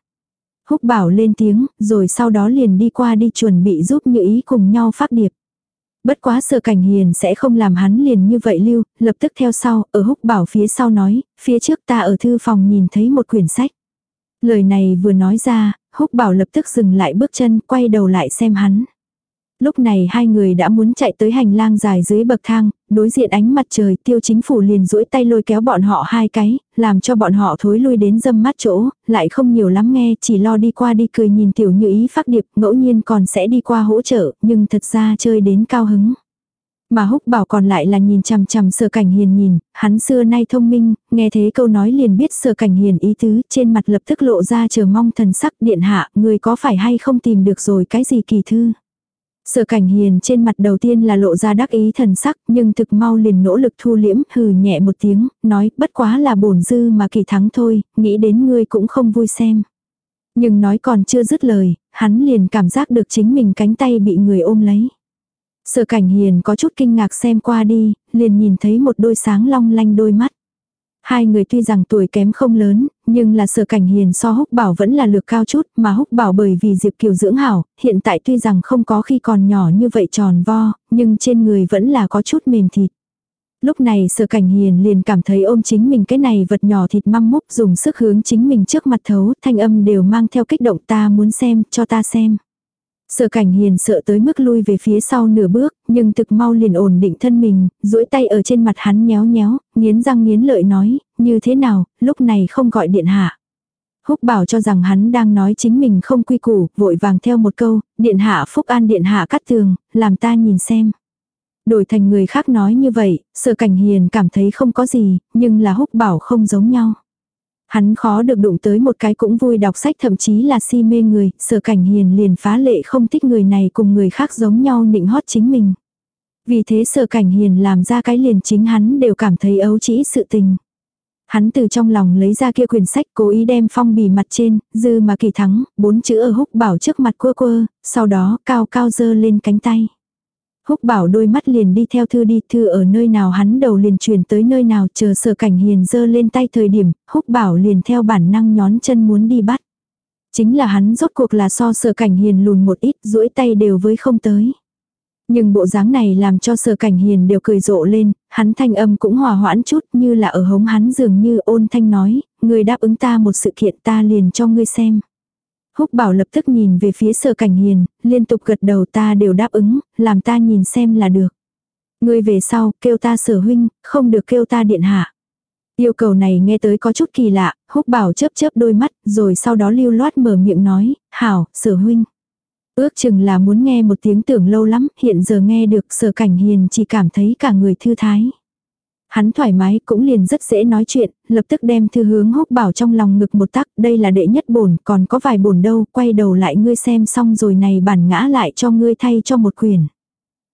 Húc bảo lên tiếng, rồi sau đó liền đi qua đi chuẩn bị giúp như ý cùng nhau phát điệp. Bất quá sở cảnh hiền sẽ không làm hắn liền như vậy lưu, lập tức theo sau, ở húc bảo phía sau nói, phía trước ta ở thư phòng nhìn thấy một quyển sách. Lời này vừa nói ra, húc bảo lập tức dừng lại bước chân, quay đầu lại xem hắn. Lúc này hai người đã muốn chạy tới hành lang dài dưới bậc thang, đối diện ánh mặt trời tiêu chính phủ liền duỗi tay lôi kéo bọn họ hai cái, làm cho bọn họ thối lui đến dâm mát chỗ, lại không nhiều lắm nghe, chỉ lo đi qua đi cười nhìn tiểu như ý phát điệp, ngẫu nhiên còn sẽ đi qua hỗ trợ, nhưng thật ra chơi đến cao hứng. Mà húc bảo còn lại là nhìn chằm chằm sở cảnh hiền nhìn, hắn xưa nay thông minh, nghe thế câu nói liền biết sở cảnh hiền ý tứ, trên mặt lập tức lộ ra chờ mong thần sắc điện hạ, người có phải hay không tìm được rồi cái gì kỳ thư. Sở cảnh hiền trên mặt đầu tiên là lộ ra đắc ý thần sắc, nhưng thực mau liền nỗ lực thu liễm, hừ nhẹ một tiếng, nói bất quá là bổn dư mà kỳ thắng thôi, nghĩ đến ngươi cũng không vui xem. Nhưng nói còn chưa dứt lời, hắn liền cảm giác được chính mình cánh tay bị người ôm lấy. Sở cảnh hiền có chút kinh ngạc xem qua đi, liền nhìn thấy một đôi sáng long lanh đôi mắt. Hai người tuy rằng tuổi kém không lớn, nhưng là sở cảnh hiền so húc bảo vẫn là lược cao chút, mà húc bảo bởi vì Diệp Kiều dưỡng hảo, hiện tại tuy rằng không có khi còn nhỏ như vậy tròn vo, nhưng trên người vẫn là có chút mềm thịt. Lúc này sở cảnh hiền liền cảm thấy ôm chính mình cái này vật nhỏ thịt măng múc dùng sức hướng chính mình trước mặt thấu, thanh âm đều mang theo kích động ta muốn xem, cho ta xem. Sở cảnh hiền sợ tới mức lui về phía sau nửa bước, nhưng thực mau liền ổn định thân mình, duỗi tay ở trên mặt hắn nhéo nhéo, nghiến răng nghiến lợi nói, như thế nào, lúc này không gọi điện hạ. Húc bảo cho rằng hắn đang nói chính mình không quy củ, vội vàng theo một câu, điện hạ phúc an điện hạ cắt tường, làm ta nhìn xem. Đổi thành người khác nói như vậy, sở cảnh hiền cảm thấy không có gì, nhưng là húc bảo không giống nhau. Hắn khó được đụng tới một cái cũng vui đọc sách thậm chí là si mê người, sở cảnh hiền liền phá lệ không thích người này cùng người khác giống nhau nịnh hót chính mình. Vì thế sở cảnh hiền làm ra cái liền chính hắn đều cảm thấy ấu trĩ sự tình. Hắn từ trong lòng lấy ra kia quyển sách cố ý đem phong bì mặt trên, dư mà kỳ thắng, bốn chữ ở húc bảo trước mặt quơ quơ, sau đó cao cao dơ lên cánh tay. Húc bảo đôi mắt liền đi theo thư đi, thư ở nơi nào hắn đầu liền truyền tới nơi nào chờ sở cảnh hiền dơ lên tay thời điểm, húc bảo liền theo bản năng nhón chân muốn đi bắt. Chính là hắn rốt cuộc là so sở cảnh hiền lùn một ít, duỗi tay đều với không tới. Nhưng bộ dáng này làm cho sở cảnh hiền đều cười rộ lên, hắn thanh âm cũng hòa hoãn chút như là ở hống hắn dường như ôn thanh nói, người đáp ứng ta một sự kiện ta liền cho ngươi xem. Húc bảo lập tức nhìn về phía sở cảnh hiền, liên tục gật đầu ta đều đáp ứng, làm ta nhìn xem là được. Ngươi về sau, kêu ta sở huynh, không được kêu ta điện hạ. Yêu cầu này nghe tới có chút kỳ lạ, húc bảo chớp chớp đôi mắt, rồi sau đó lưu loát mở miệng nói, hảo, sở huynh. Ước chừng là muốn nghe một tiếng tưởng lâu lắm, hiện giờ nghe được sở cảnh hiền chỉ cảm thấy cả người thư thái. Hắn thoải mái cũng liền rất dễ nói chuyện, lập tức đem thư hướng húc bảo trong lòng ngực một tắc, đây là đệ nhất bổn, còn có vài bổn đâu, quay đầu lại ngươi xem xong rồi này bản ngã lại cho ngươi thay cho một quyền.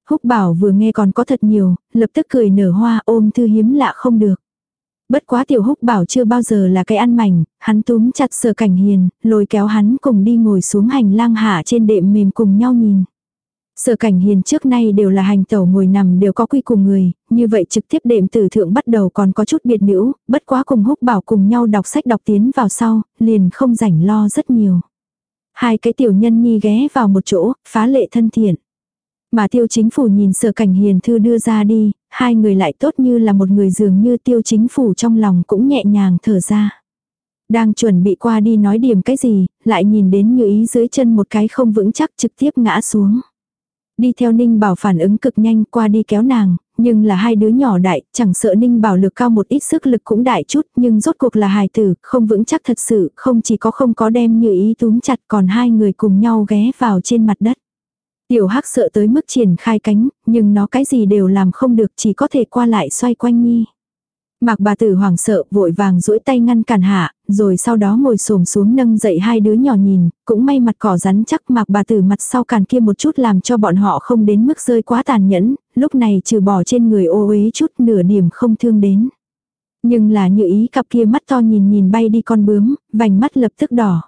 Húc bảo vừa nghe còn có thật nhiều, lập tức cười nở hoa ôm thư hiếm lạ không được. Bất quá tiểu húc bảo chưa bao giờ là cái ăn mảnh, hắn túm chặt sở cảnh hiền, lôi kéo hắn cùng đi ngồi xuống hành lang hạ trên đệm mềm cùng nhau nhìn. Sở cảnh hiền trước nay đều là hành tẩu ngồi nằm đều có quy cùng người, như vậy trực tiếp đệm tử thượng bắt đầu còn có chút biệt nữ, bất quá cùng húc bảo cùng nhau đọc sách đọc tiến vào sau, liền không rảnh lo rất nhiều. Hai cái tiểu nhân nhi ghé vào một chỗ, phá lệ thân thiện. Mà tiêu chính phủ nhìn sở cảnh hiền thư đưa ra đi, hai người lại tốt như là một người dường như tiêu chính phủ trong lòng cũng nhẹ nhàng thở ra. Đang chuẩn bị qua đi nói điểm cái gì, lại nhìn đến như ý dưới chân một cái không vững chắc trực tiếp ngã xuống. Đi theo Ninh Bảo phản ứng cực nhanh qua đi kéo nàng, nhưng là hai đứa nhỏ đại, chẳng sợ Ninh Bảo lực cao một ít sức lực cũng đại chút, nhưng rốt cuộc là hài tử, không vững chắc thật sự, không chỉ có không có đem như ý túm chặt còn hai người cùng nhau ghé vào trên mặt đất. Tiểu hắc sợ tới mức triển khai cánh, nhưng nó cái gì đều làm không được chỉ có thể qua lại xoay quanh nhi. Mạc bà tử hoảng sợ vội vàng duỗi tay ngăn cản hạ, rồi sau đó ngồi xổm xuống nâng dậy hai đứa nhỏ nhìn, cũng may mặt cỏ rắn chắc mạc bà tử mặt sau càn kia một chút làm cho bọn họ không đến mức rơi quá tàn nhẫn, lúc này trừ bỏ trên người ô uế chút nửa điểm không thương đến. Nhưng là như ý cặp kia mắt to nhìn nhìn bay đi con bướm, vành mắt lập tức đỏ.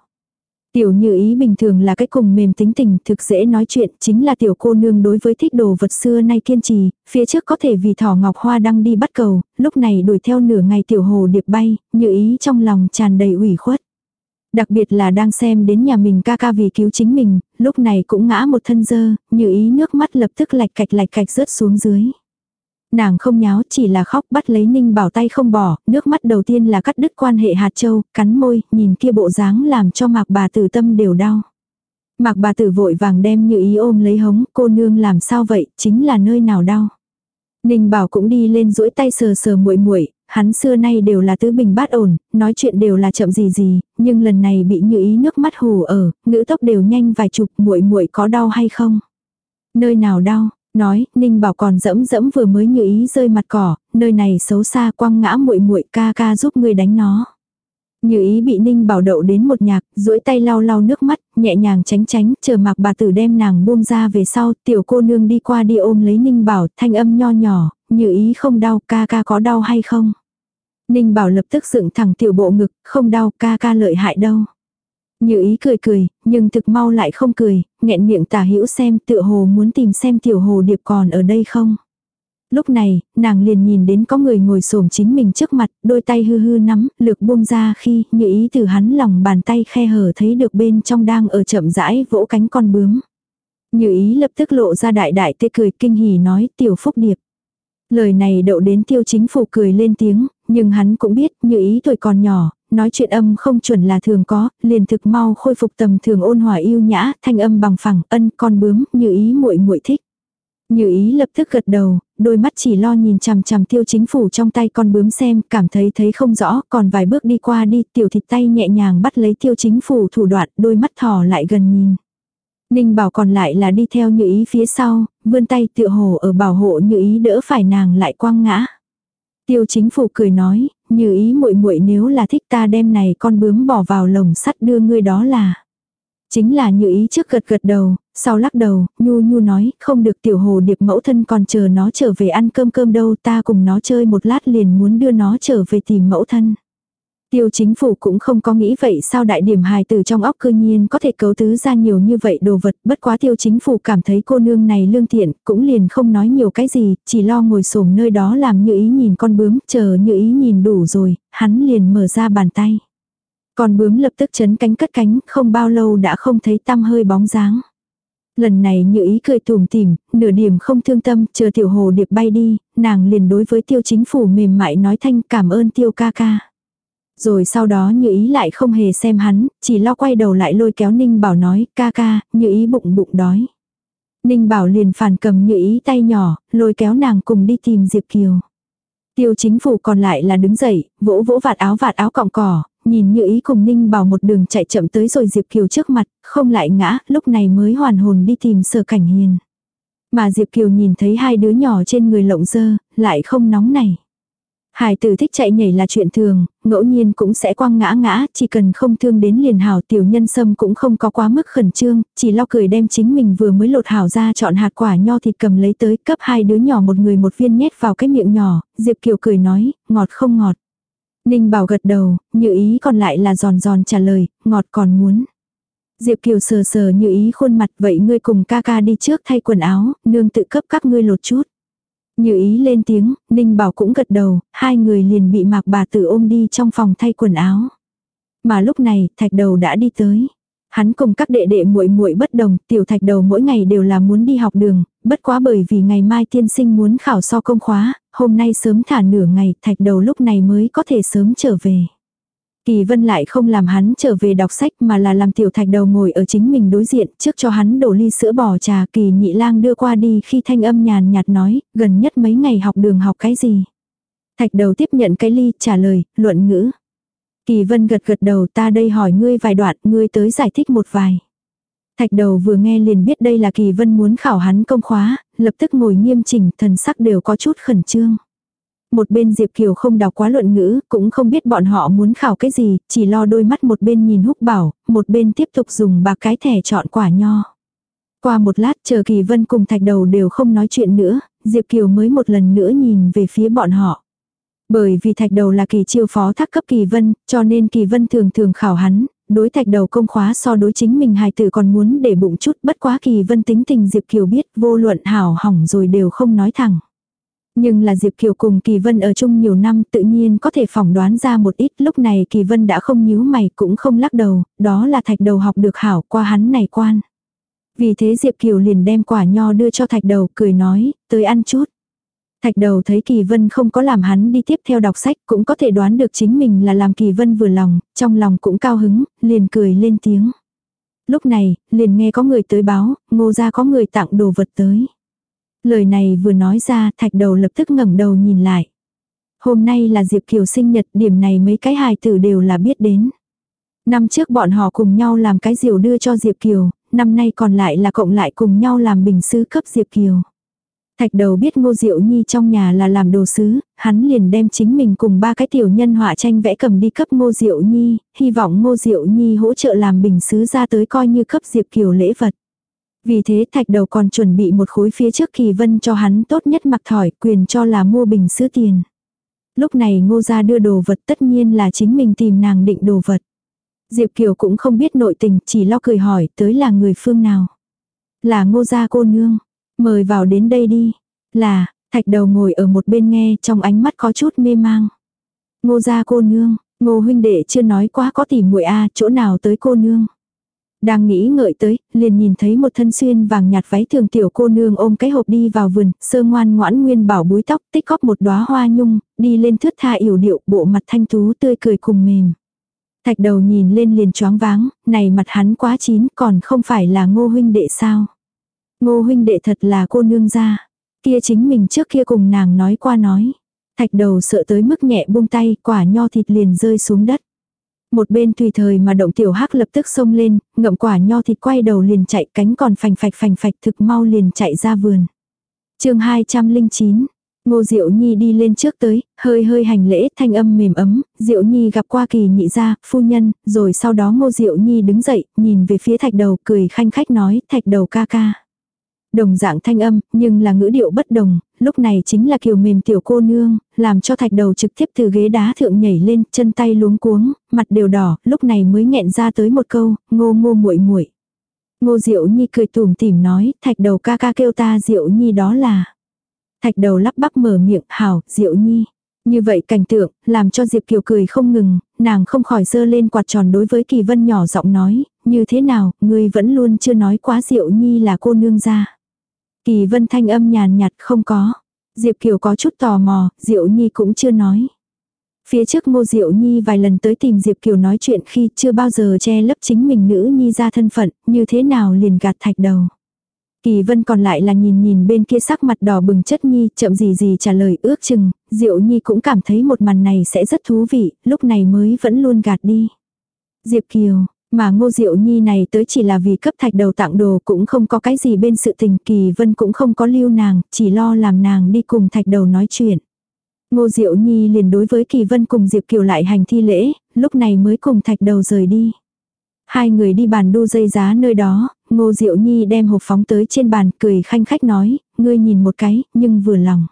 Tiểu như ý bình thường là cái cùng mềm tính tình, thực dễ nói chuyện, chính là tiểu cô nương đối với thích đồ vật xưa nay kiên trì, phía trước có thể vì thỏ ngọc hoa đang đi bắt cầu, lúc này đuổi theo nửa ngày tiểu hồ điệp bay, như ý trong lòng tràn đầy ủy khuất. Đặc biệt là đang xem đến nhà mình ca ca vì cứu chính mình, lúc này cũng ngã một thân dơ, như ý nước mắt lập tức lạch cạch lạch cạch rớt xuống dưới. Nàng không nháo chỉ là khóc bắt lấy Ninh Bảo tay không bỏ, nước mắt đầu tiên là cắt đứt quan hệ hạt châu, cắn môi, nhìn kia bộ dáng làm cho mạc bà tử tâm đều đau. Mạc bà tử vội vàng đem như ý ôm lấy hống, cô nương làm sao vậy, chính là nơi nào đau. Ninh Bảo cũng đi lên duỗi tay sờ sờ muội muội, hắn xưa nay đều là tứ bình bát ổn, nói chuyện đều là chậm gì gì, nhưng lần này bị như ý nước mắt hù ở, ngữ tốc đều nhanh vài chục, muội muội có đau hay không? Nơi nào đau? Nói, Ninh Bảo còn dẫm dẫm vừa mới như ý rơi mặt cỏ, nơi này xấu xa quăng ngã muội muội ca ca giúp người đánh nó. Như ý bị Ninh Bảo đậu đến một nhạc, duỗi tay lau lau nước mắt, nhẹ nhàng tránh tránh, chờ mặc bà tử đem nàng buông ra về sau, tiểu cô nương đi qua đi ôm lấy Ninh Bảo, thanh âm nho nhỏ, như ý không đau, ca ca có đau hay không? Ninh Bảo lập tức dựng thẳng tiểu bộ ngực, không đau, ca ca lợi hại đâu. Như ý cười cười, nhưng thực mau lại không cười, nghẹn miệng tả hữu xem tựa hồ muốn tìm xem tiểu hồ điệp còn ở đây không. Lúc này, nàng liền nhìn đến có người ngồi xổm chính mình trước mặt, đôi tay hư hư nắm, lược buông ra khi như ý từ hắn lòng bàn tay khe hở thấy được bên trong đang ở chậm rãi vỗ cánh con bướm. Như ý lập tức lộ ra đại đại tê cười kinh hỉ nói tiểu phúc điệp. Lời này đậu đến tiêu chính phủ cười lên tiếng, nhưng hắn cũng biết như ý tuổi còn nhỏ, nói chuyện âm không chuẩn là thường có, liền thực mau khôi phục tầm thường ôn hòa yêu nhã, thanh âm bằng phẳng, ân con bướm, như ý muội muội thích. Như ý lập tức gật đầu, đôi mắt chỉ lo nhìn chằm chằm tiêu chính phủ trong tay con bướm xem, cảm thấy thấy không rõ, còn vài bước đi qua đi, tiểu thịt tay nhẹ nhàng bắt lấy tiêu chính phủ thủ đoạn, đôi mắt thỏ lại gần nhìn. Ninh bảo còn lại là đi theo như ý phía sau, vươn tay tựa hồ ở bảo hộ như ý đỡ phải nàng lại quăng ngã. Tiêu chính phủ cười nói, như ý muội muội nếu là thích ta đem này con bướm bỏ vào lồng sắt đưa ngươi đó là. Chính là như ý trước gật gật đầu, sau lắc đầu, nhu nhu nói, không được tiểu hồ điệp mẫu thân còn chờ nó trở về ăn cơm cơm đâu ta cùng nó chơi một lát liền muốn đưa nó trở về tìm mẫu thân. Tiêu chính phủ cũng không có nghĩ vậy sao đại điểm hài từ trong óc cơ nhiên có thể cấu tứ ra nhiều như vậy đồ vật, bất quá tiêu chính phủ cảm thấy cô nương này lương thiện, cũng liền không nói nhiều cái gì, chỉ lo ngồi xổm nơi đó làm như ý nhìn con bướm, chờ như ý nhìn đủ rồi, hắn liền mở ra bàn tay. Con bướm lập tức chấn cánh cất cánh, không bao lâu đã không thấy tăm hơi bóng dáng. Lần này như ý cười tùm tìm, nửa điểm không thương tâm, chờ tiểu hồ điệp bay đi, nàng liền đối với tiêu chính phủ mềm mại nói thanh cảm ơn tiêu ca ca. Rồi sau đó như ý lại không hề xem hắn, chỉ lo quay đầu lại lôi kéo Ninh Bảo nói, ca ca, như ý bụng bụng đói. Ninh Bảo liền phản cầm như ý tay nhỏ, lôi kéo nàng cùng đi tìm Diệp Kiều. Tiêu chính phủ còn lại là đứng dậy, vỗ vỗ vạt áo vạt áo cọng cỏ, nhìn như ý cùng Ninh Bảo một đường chạy chậm tới rồi Diệp Kiều trước mặt, không lại ngã, lúc này mới hoàn hồn đi tìm sở cảnh hiền. Mà Diệp Kiều nhìn thấy hai đứa nhỏ trên người lộng dơ, lại không nóng này. Hải tử thích chạy nhảy là chuyện thường, ngẫu nhiên cũng sẽ quăng ngã ngã, chỉ cần không thương đến liền hảo tiểu nhân sâm cũng không có quá mức khẩn trương, chỉ lo cười đem chính mình vừa mới lột hảo ra chọn hạt quả nho thịt cầm lấy tới cấp hai đứa nhỏ một người một viên nhét vào cái miệng nhỏ, Diệp Kiều cười nói, ngọt không ngọt. Ninh bảo gật đầu, như ý còn lại là giòn giòn trả lời, ngọt còn muốn. Diệp Kiều sờ sờ như ý khuôn mặt vậy ngươi cùng ca ca đi trước thay quần áo, nương tự cấp các ngươi lột chút. Như ý lên tiếng, Ninh Bảo cũng gật đầu, hai người liền bị mạc bà tử ôm đi trong phòng thay quần áo. Mà lúc này, thạch đầu đã đi tới. Hắn cùng các đệ đệ muội muội bất đồng, tiểu thạch đầu mỗi ngày đều là muốn đi học đường, bất quá bởi vì ngày mai tiên sinh muốn khảo so công khóa, hôm nay sớm thả nửa ngày, thạch đầu lúc này mới có thể sớm trở về. Kỳ vân lại không làm hắn trở về đọc sách mà là làm tiểu thạch đầu ngồi ở chính mình đối diện trước cho hắn đổ ly sữa bò trà kỳ nhị lang đưa qua đi khi thanh âm nhàn nhạt nói, gần nhất mấy ngày học đường học cái gì. Thạch đầu tiếp nhận cái ly trả lời, luận ngữ. Kỳ vân gật gật đầu ta đây hỏi ngươi vài đoạn, ngươi tới giải thích một vài. Thạch đầu vừa nghe liền biết đây là kỳ vân muốn khảo hắn công khóa, lập tức ngồi nghiêm chỉnh, thần sắc đều có chút khẩn trương. Một bên Diệp Kiều không đọc quá luận ngữ, cũng không biết bọn họ muốn khảo cái gì, chỉ lo đôi mắt một bên nhìn húc bảo, một bên tiếp tục dùng bạc cái thẻ chọn quả nho. Qua một lát chờ Kỳ Vân cùng thạch đầu đều không nói chuyện nữa, Diệp Kiều mới một lần nữa nhìn về phía bọn họ. Bởi vì thạch đầu là kỳ chiêu phó thác cấp kỳ vân, cho nên kỳ vân thường thường khảo hắn, đối thạch đầu công khóa so đối chính mình hài tử còn muốn để bụng chút bất quá kỳ vân tính tình Diệp Kiều biết vô luận hảo hỏng rồi đều không nói thẳng. Nhưng là Diệp Kiều cùng Kỳ Vân ở chung nhiều năm tự nhiên có thể phỏng đoán ra một ít lúc này Kỳ Vân đã không nhíu mày cũng không lắc đầu, đó là thạch đầu học được hảo qua hắn này quan. Vì thế Diệp Kiều liền đem quả nho đưa cho thạch đầu cười nói, tới ăn chút. Thạch đầu thấy Kỳ Vân không có làm hắn đi tiếp theo đọc sách cũng có thể đoán được chính mình là làm Kỳ Vân vừa lòng, trong lòng cũng cao hứng, liền cười lên tiếng. Lúc này, liền nghe có người tới báo, ngô ra có người tặng đồ vật tới. Lời này vừa nói ra, thạch đầu lập tức ngẩng đầu nhìn lại. Hôm nay là Diệp Kiều sinh nhật, điểm này mấy cái hài tử đều là biết đến. Năm trước bọn họ cùng nhau làm cái diều đưa cho Diệp Kiều, năm nay còn lại là cộng lại cùng nhau làm bình sứ cấp Diệp Kiều. Thạch đầu biết ngô diệu nhi trong nhà là làm đồ sứ, hắn liền đem chính mình cùng ba cái tiểu nhân họa tranh vẽ cầm đi cấp ngô diệu nhi, hy vọng ngô diệu nhi hỗ trợ làm bình sứ ra tới coi như cấp Diệp Kiều lễ vật. Vì thế thạch đầu còn chuẩn bị một khối phía trước kỳ vân cho hắn tốt nhất mặc thỏi quyền cho là mua bình sứ tiền. Lúc này ngô ra đưa đồ vật tất nhiên là chính mình tìm nàng định đồ vật. Diệp Kiều cũng không biết nội tình chỉ lo cười hỏi tới là người phương nào. Là ngô gia cô nương. Mời vào đến đây đi. Là, thạch đầu ngồi ở một bên nghe trong ánh mắt có chút mê mang. Ngô gia cô nương, ngô huynh đệ chưa nói quá có tỉ muội a chỗ nào tới cô nương. Đang nghĩ ngợi tới, liền nhìn thấy một thân xuyên vàng nhạt váy thường tiểu cô nương ôm cái hộp đi vào vườn, sơ ngoan ngoãn nguyên bảo búi tóc, tích góp một đóa hoa nhung, đi lên thướt tha yểu điệu, bộ mặt thanh tú tươi cười cùng mềm. Thạch đầu nhìn lên liền choáng váng, này mặt hắn quá chín, còn không phải là ngô huynh đệ sao. Ngô huynh đệ thật là cô nương gia. Kia chính mình trước kia cùng nàng nói qua nói. Thạch đầu sợ tới mức nhẹ buông tay, quả nho thịt liền rơi xuống đất. Một bên tùy thời mà động tiểu hắc lập tức xông lên, ngậm quả nho thịt quay đầu liền chạy cánh còn phành phạch phành phạch thực mau liền chạy ra vườn. chương 209, Ngô Diệu Nhi đi lên trước tới, hơi hơi hành lễ, thanh âm mềm ấm, Diệu Nhi gặp qua kỳ nhị gia, phu nhân, rồi sau đó Ngô Diệu Nhi đứng dậy, nhìn về phía thạch đầu, cười khanh khách nói, thạch đầu ca ca. Đồng dạng thanh âm, nhưng là ngữ điệu bất đồng, lúc này chính là kiều mềm tiểu cô nương, làm cho thạch đầu trực tiếp từ ghế đá thượng nhảy lên, chân tay luống cuống, mặt đều đỏ, lúc này mới nghẹn ra tới một câu, ngô ngô muội muội. Ngô Diệu Nhi cười tủm tỉm nói, thạch đầu ca ca kêu ta Diệu Nhi đó là. Thạch đầu lắp bắp mở miệng, hảo, Diệu Nhi. Như vậy cảnh tượng, làm cho Diệp Kiều cười không ngừng, nàng không khỏi dơ lên quạt tròn đối với Kỳ Vân nhỏ giọng nói, như thế nào, ngươi vẫn luôn chưa nói quá Diệu Nhi là cô nương ra. Kỳ vân thanh âm nhàn nhạt không có. Diệp Kiều có chút tò mò, Diệu Nhi cũng chưa nói. Phía trước ngô Diệu Nhi vài lần tới tìm Diệp Kiều nói chuyện khi chưa bao giờ che lấp chính mình nữ Nhi ra thân phận, như thế nào liền gạt thạch đầu. Kỳ vân còn lại là nhìn nhìn bên kia sắc mặt đỏ bừng chất Nhi, chậm gì gì trả lời ước chừng, Diệu Nhi cũng cảm thấy một màn này sẽ rất thú vị, lúc này mới vẫn luôn gạt đi. Diệp Kiều, mà ngô diệu nhi này tới chỉ là vì cấp thạch đầu tặng đồ cũng không có cái gì bên sự tình kỳ vân cũng không có lưu nàng, chỉ lo làm nàng đi cùng thạch đầu nói chuyện. Ngô diệu nhi liền đối với kỳ vân cùng Diệp Kiều lại hành thi lễ, lúc này mới cùng thạch đầu rời đi. Hai người đi bàn đu dây giá nơi đó, ngô diệu nhi đem hộp phóng tới trên bàn cười khanh khách nói, ngươi nhìn một cái, nhưng vừa lòng.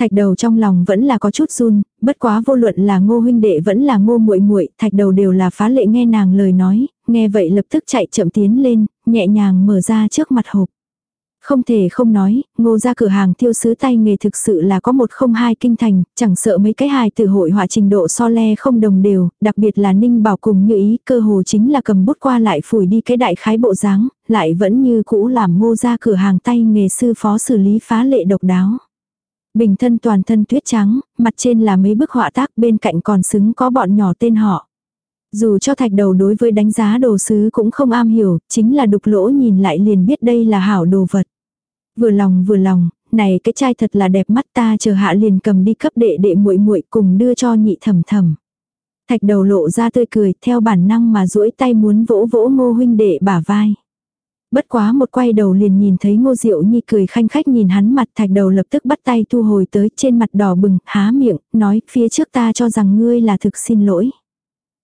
Thạch đầu trong lòng vẫn là có chút run, bất quá vô luận là ngô huynh đệ vẫn là ngô muội muội thạch đầu đều là phá lệ nghe nàng lời nói, nghe vậy lập tức chạy chậm tiến lên, nhẹ nhàng mở ra trước mặt hộp. Không thể không nói, ngô ra cửa hàng tiêu sứ tay nghề thực sự là có một không hai kinh thành, chẳng sợ mấy cái hài từ hội họa trình độ so le không đồng đều, đặc biệt là ninh bảo cùng như ý cơ hồ chính là cầm bút qua lại phủi đi cái đại khái bộ dáng, lại vẫn như cũ làm ngô ra cửa hàng tay nghề sư phó xử lý phá lệ độc đáo. Bình thân toàn thân tuyết trắng, mặt trên là mấy bức họa tác bên cạnh còn xứng có bọn nhỏ tên họ. Dù cho thạch đầu đối với đánh giá đồ sứ cũng không am hiểu, chính là đục lỗ nhìn lại liền biết đây là hảo đồ vật. Vừa lòng vừa lòng, này cái chai thật là đẹp mắt ta chờ hạ liền cầm đi cấp đệ đệ muội muội cùng đưa cho nhị thầm thầm. Thạch đầu lộ ra tươi cười theo bản năng mà duỗi tay muốn vỗ vỗ ngô huynh đệ bả vai. Bất quá một quay đầu liền nhìn thấy ngô diệu nhi cười khanh khách nhìn hắn mặt thạch đầu lập tức bắt tay thu hồi tới trên mặt đỏ bừng, há miệng, nói phía trước ta cho rằng ngươi là thực xin lỗi.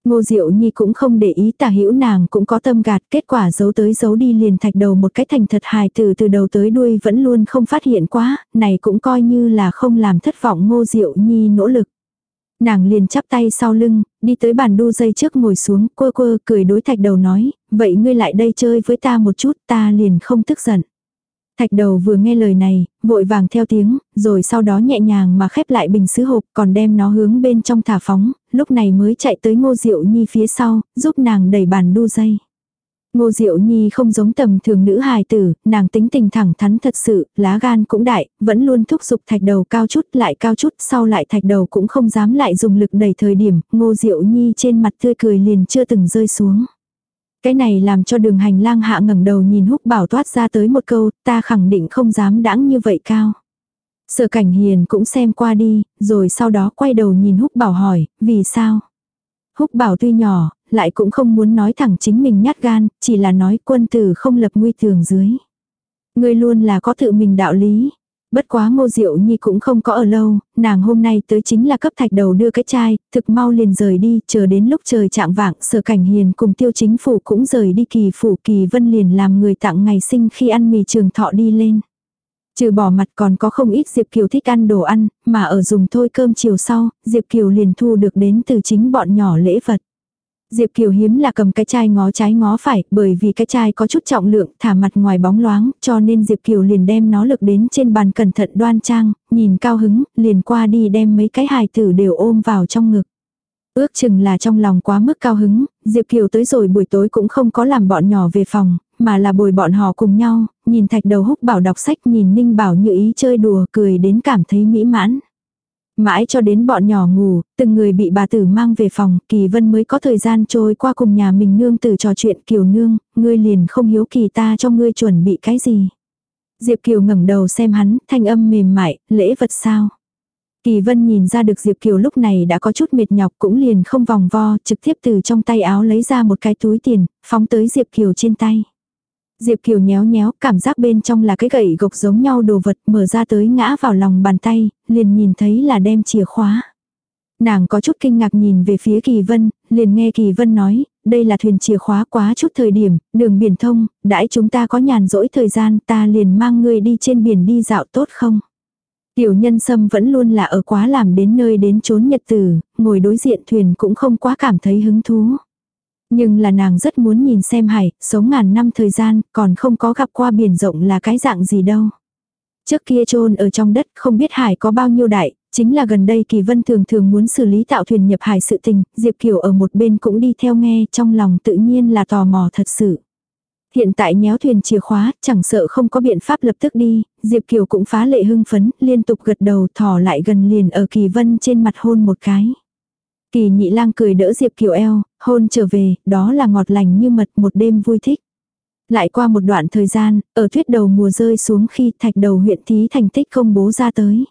Ngô Diệu Nhi cũng không để ý tả hữu nàng cũng có tâm gạt, kết quả giấu tới giấu đi liền thạch đầu một cái thành thật hài từ từ đầu tới đuôi vẫn luôn không phát hiện quá, này cũng coi như là không làm thất vọng Ngô Diệu Nhi nỗ lực. Nàng liền chắp tay sau lưng, đi tới bàn đu dây trước ngồi xuống, quơ quơ cười đối thạch đầu nói, vậy ngươi lại đây chơi với ta một chút, ta liền không tức giận. Thạch đầu vừa nghe lời này, vội vàng theo tiếng, rồi sau đó nhẹ nhàng mà khép lại bình sứ hộp còn đem nó hướng bên trong thả phóng, lúc này mới chạy tới ngô diệu nhi phía sau, giúp nàng đẩy bàn đu dây. Ngô Diệu Nhi không giống tầm thường nữ hài tử, nàng tính tình thẳng thắn thật sự, lá gan cũng đại, vẫn luôn thúc giục thạch đầu cao chút lại cao chút, sau lại thạch đầu cũng không dám lại dùng lực đẩy thời điểm, Ngô Diệu Nhi trên mặt tươi cười liền chưa từng rơi xuống. Cái này làm cho đường hành lang hạ ngẩng đầu nhìn húc bảo toát ra tới một câu, ta khẳng định không dám đãng như vậy cao. Sở cảnh hiền cũng xem qua đi, rồi sau đó quay đầu nhìn húc bảo hỏi, vì sao? Húc bảo tuy nhỏ, lại cũng không muốn nói thẳng chính mình nhát gan, chỉ là nói quân tử không lập nguy thường dưới. Ngươi luôn là có tự mình đạo lý. Bất quá ngô diệu nhi cũng không có ở lâu, nàng hôm nay tới chính là cấp thạch đầu đưa cái chai, thực mau liền rời đi, chờ đến lúc trời trạng vạng, sở cảnh hiền cùng tiêu chính phủ cũng rời đi kỳ phủ kỳ vân liền làm người tặng ngày sinh khi ăn mì trường thọ đi lên. Trừ bỏ mặt còn có không ít Diệp Kiều thích ăn đồ ăn, mà ở dùng thôi cơm chiều sau, Diệp Kiều liền thu được đến từ chính bọn nhỏ lễ vật. Diệp Kiều hiếm là cầm cái chai ngó trái ngó phải, bởi vì cái chai có chút trọng lượng, thả mặt ngoài bóng loáng, cho nên Diệp Kiều liền đem nó lực đến trên bàn cẩn thận đoan trang, nhìn cao hứng, liền qua đi đem mấy cái hài tử đều ôm vào trong ngực. Ước chừng là trong lòng quá mức cao hứng, Diệp Kiều tới rồi buổi tối cũng không có làm bọn nhỏ về phòng, mà là bồi bọn họ cùng nhau, nhìn thạch đầu húc bảo đọc sách nhìn ninh bảo như ý chơi đùa cười đến cảm thấy mỹ mãn. Mãi cho đến bọn nhỏ ngủ, từng người bị bà tử mang về phòng, Kỳ Vân mới có thời gian trôi qua cùng nhà mình nương tử trò chuyện Kiều nương, ngươi liền không hiếu kỳ ta cho ngươi chuẩn bị cái gì. Diệp Kiều ngẩng đầu xem hắn, thanh âm mềm mại, lễ vật sao. Kỳ Vân nhìn ra được Diệp Kiều lúc này đã có chút mệt nhọc cũng liền không vòng vo, trực tiếp từ trong tay áo lấy ra một cái túi tiền, phóng tới Diệp Kiều trên tay. Diệp Kiều nhéo nhéo, cảm giác bên trong là cái gậy gộc giống nhau đồ vật mở ra tới ngã vào lòng bàn tay, liền nhìn thấy là đem chìa khóa. Nàng có chút kinh ngạc nhìn về phía Kỳ Vân, liền nghe Kỳ Vân nói, đây là thuyền chìa khóa quá chút thời điểm, đường biển thông, đãi chúng ta có nhàn rỗi thời gian ta liền mang ngươi đi trên biển đi dạo tốt không? Tiểu nhân sâm vẫn luôn là ở quá làm đến nơi đến chốn nhật tử, ngồi đối diện thuyền cũng không quá cảm thấy hứng thú. Nhưng là nàng rất muốn nhìn xem hải, sống ngàn năm thời gian, còn không có gặp qua biển rộng là cái dạng gì đâu. Trước kia chôn ở trong đất không biết hải có bao nhiêu đại, chính là gần đây Kỳ Vân thường thường muốn xử lý tạo thuyền nhập hải sự tình, Diệp Kiều ở một bên cũng đi theo nghe, trong lòng tự nhiên là tò mò thật sự. Hiện tại nhéo thuyền chìa khóa, chẳng sợ không có biện pháp lập tức đi, Diệp Kiều cũng phá lệ hưng phấn, liên tục gật đầu thò lại gần liền ở Kỳ Vân trên mặt hôn một cái. Kỳ nhị lang cười đỡ Diệp Kiều eo, hôn trở về, đó là ngọt lành như mật một đêm vui thích. Lại qua một đoạn thời gian, ở tuyết đầu mùa rơi xuống khi thạch đầu huyện thí thành tích công bố ra tới.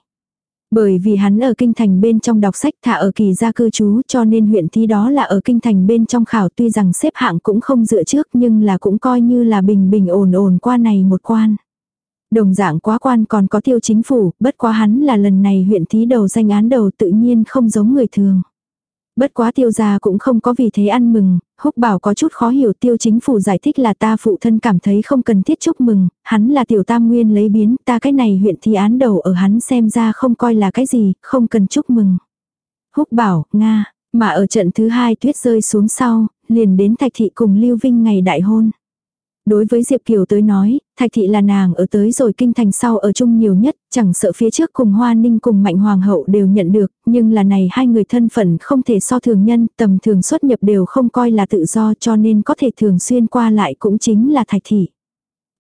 Bởi vì hắn ở kinh thành bên trong đọc sách thả ở kỳ gia cư trú cho nên huyện thí đó là ở kinh thành bên trong khảo tuy rằng xếp hạng cũng không dựa trước nhưng là cũng coi như là bình bình ổn ổn qua này một quan. Đồng dạng quá quan còn có tiêu chính phủ, bất quá hắn là lần này huyện thí đầu danh án đầu tự nhiên không giống người thường. Bất quá tiêu gia cũng không có vì thế ăn mừng, húc bảo có chút khó hiểu tiêu chính phủ giải thích là ta phụ thân cảm thấy không cần thiết chúc mừng, hắn là tiểu tam nguyên lấy biến, ta cái này huyện thi án đầu ở hắn xem ra không coi là cái gì, không cần chúc mừng. Húc bảo, Nga, mà ở trận thứ hai tuyết rơi xuống sau, liền đến thạch thị cùng Lưu Vinh ngày đại hôn. Đối với Diệp Kiều tới nói, Thạch Thị là nàng ở tới rồi kinh thành sau ở chung nhiều nhất, chẳng sợ phía trước cùng Hoa Ninh cùng Mạnh Hoàng hậu đều nhận được, nhưng là này hai người thân phận không thể so thường nhân, tầm thường xuất nhập đều không coi là tự do cho nên có thể thường xuyên qua lại cũng chính là Thạch Thị.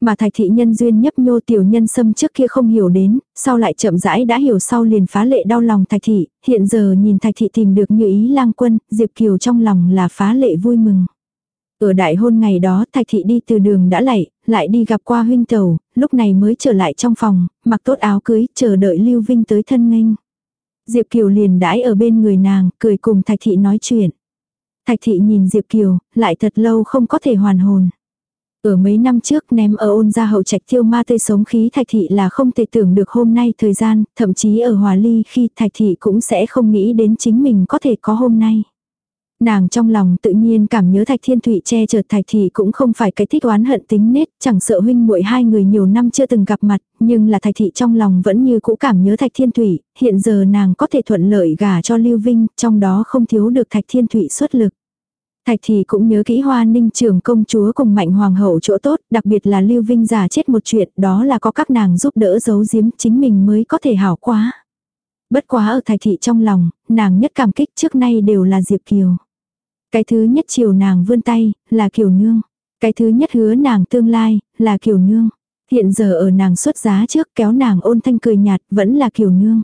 Mà thạch thị nhân duyên nhấp nhô tiểu nhân xâm trước kia không hiểu đến, sau lại chậm rãi đã hiểu sau liền phá lệ đau lòng thạch thị, hiện giờ nhìn thạch thị tìm được như ý lang quân, Diệp Kiều trong lòng là phá lệ vui mừng. Ở đại hôn ngày đó thạch thị đi từ đường đã lạy, lại đi gặp qua huynh tàu. lúc này mới trở lại trong phòng, mặc tốt áo cưới, chờ đợi Lưu Vinh tới thân nghênh. Diệp Kiều liền đãi ở bên người nàng, cười cùng thạch thị nói chuyện. Thạch thị nhìn Diệp Kiều, lại thật lâu không có thể hoàn hồn. Ở mấy năm trước ném ở ôn ra hậu trạch thiêu ma tươi sống khí thạch thị là không thể tưởng được hôm nay thời gian, thậm chí ở hòa ly khi thạch thị cũng sẽ không nghĩ đến chính mình có thể có hôm nay. Nàng trong lòng tự nhiên cảm nhớ Thạch Thiên Thụy che chở Thạch Thị cũng không phải cái thích oán hận tính nết, chẳng sợ huynh muội hai người nhiều năm chưa từng gặp mặt, nhưng là Thạch Thị trong lòng vẫn như cũ cảm nhớ Thạch Thiên Thụy, hiện giờ nàng có thể thuận lợi gả cho Lưu Vinh, trong đó không thiếu được Thạch Thiên Thụy xuất lực. Thạch thì cũng nhớ kỹ hoa ninh trưởng công chúa cùng mạnh hoàng hậu chỗ tốt, đặc biệt là Lưu Vinh giả chết một chuyện, đó là có các nàng giúp đỡ giấu giếm chính mình mới có thể hảo quá. Bất quá ở thạch thị trong lòng, nàng nhất cảm kích trước nay đều là Diệp Kiều. Cái thứ nhất chiều nàng vươn tay, là Kiều Nương. Cái thứ nhất hứa nàng tương lai, là Kiều Nương. Hiện giờ ở nàng xuất giá trước kéo nàng ôn thanh cười nhạt, vẫn là Kiều Nương.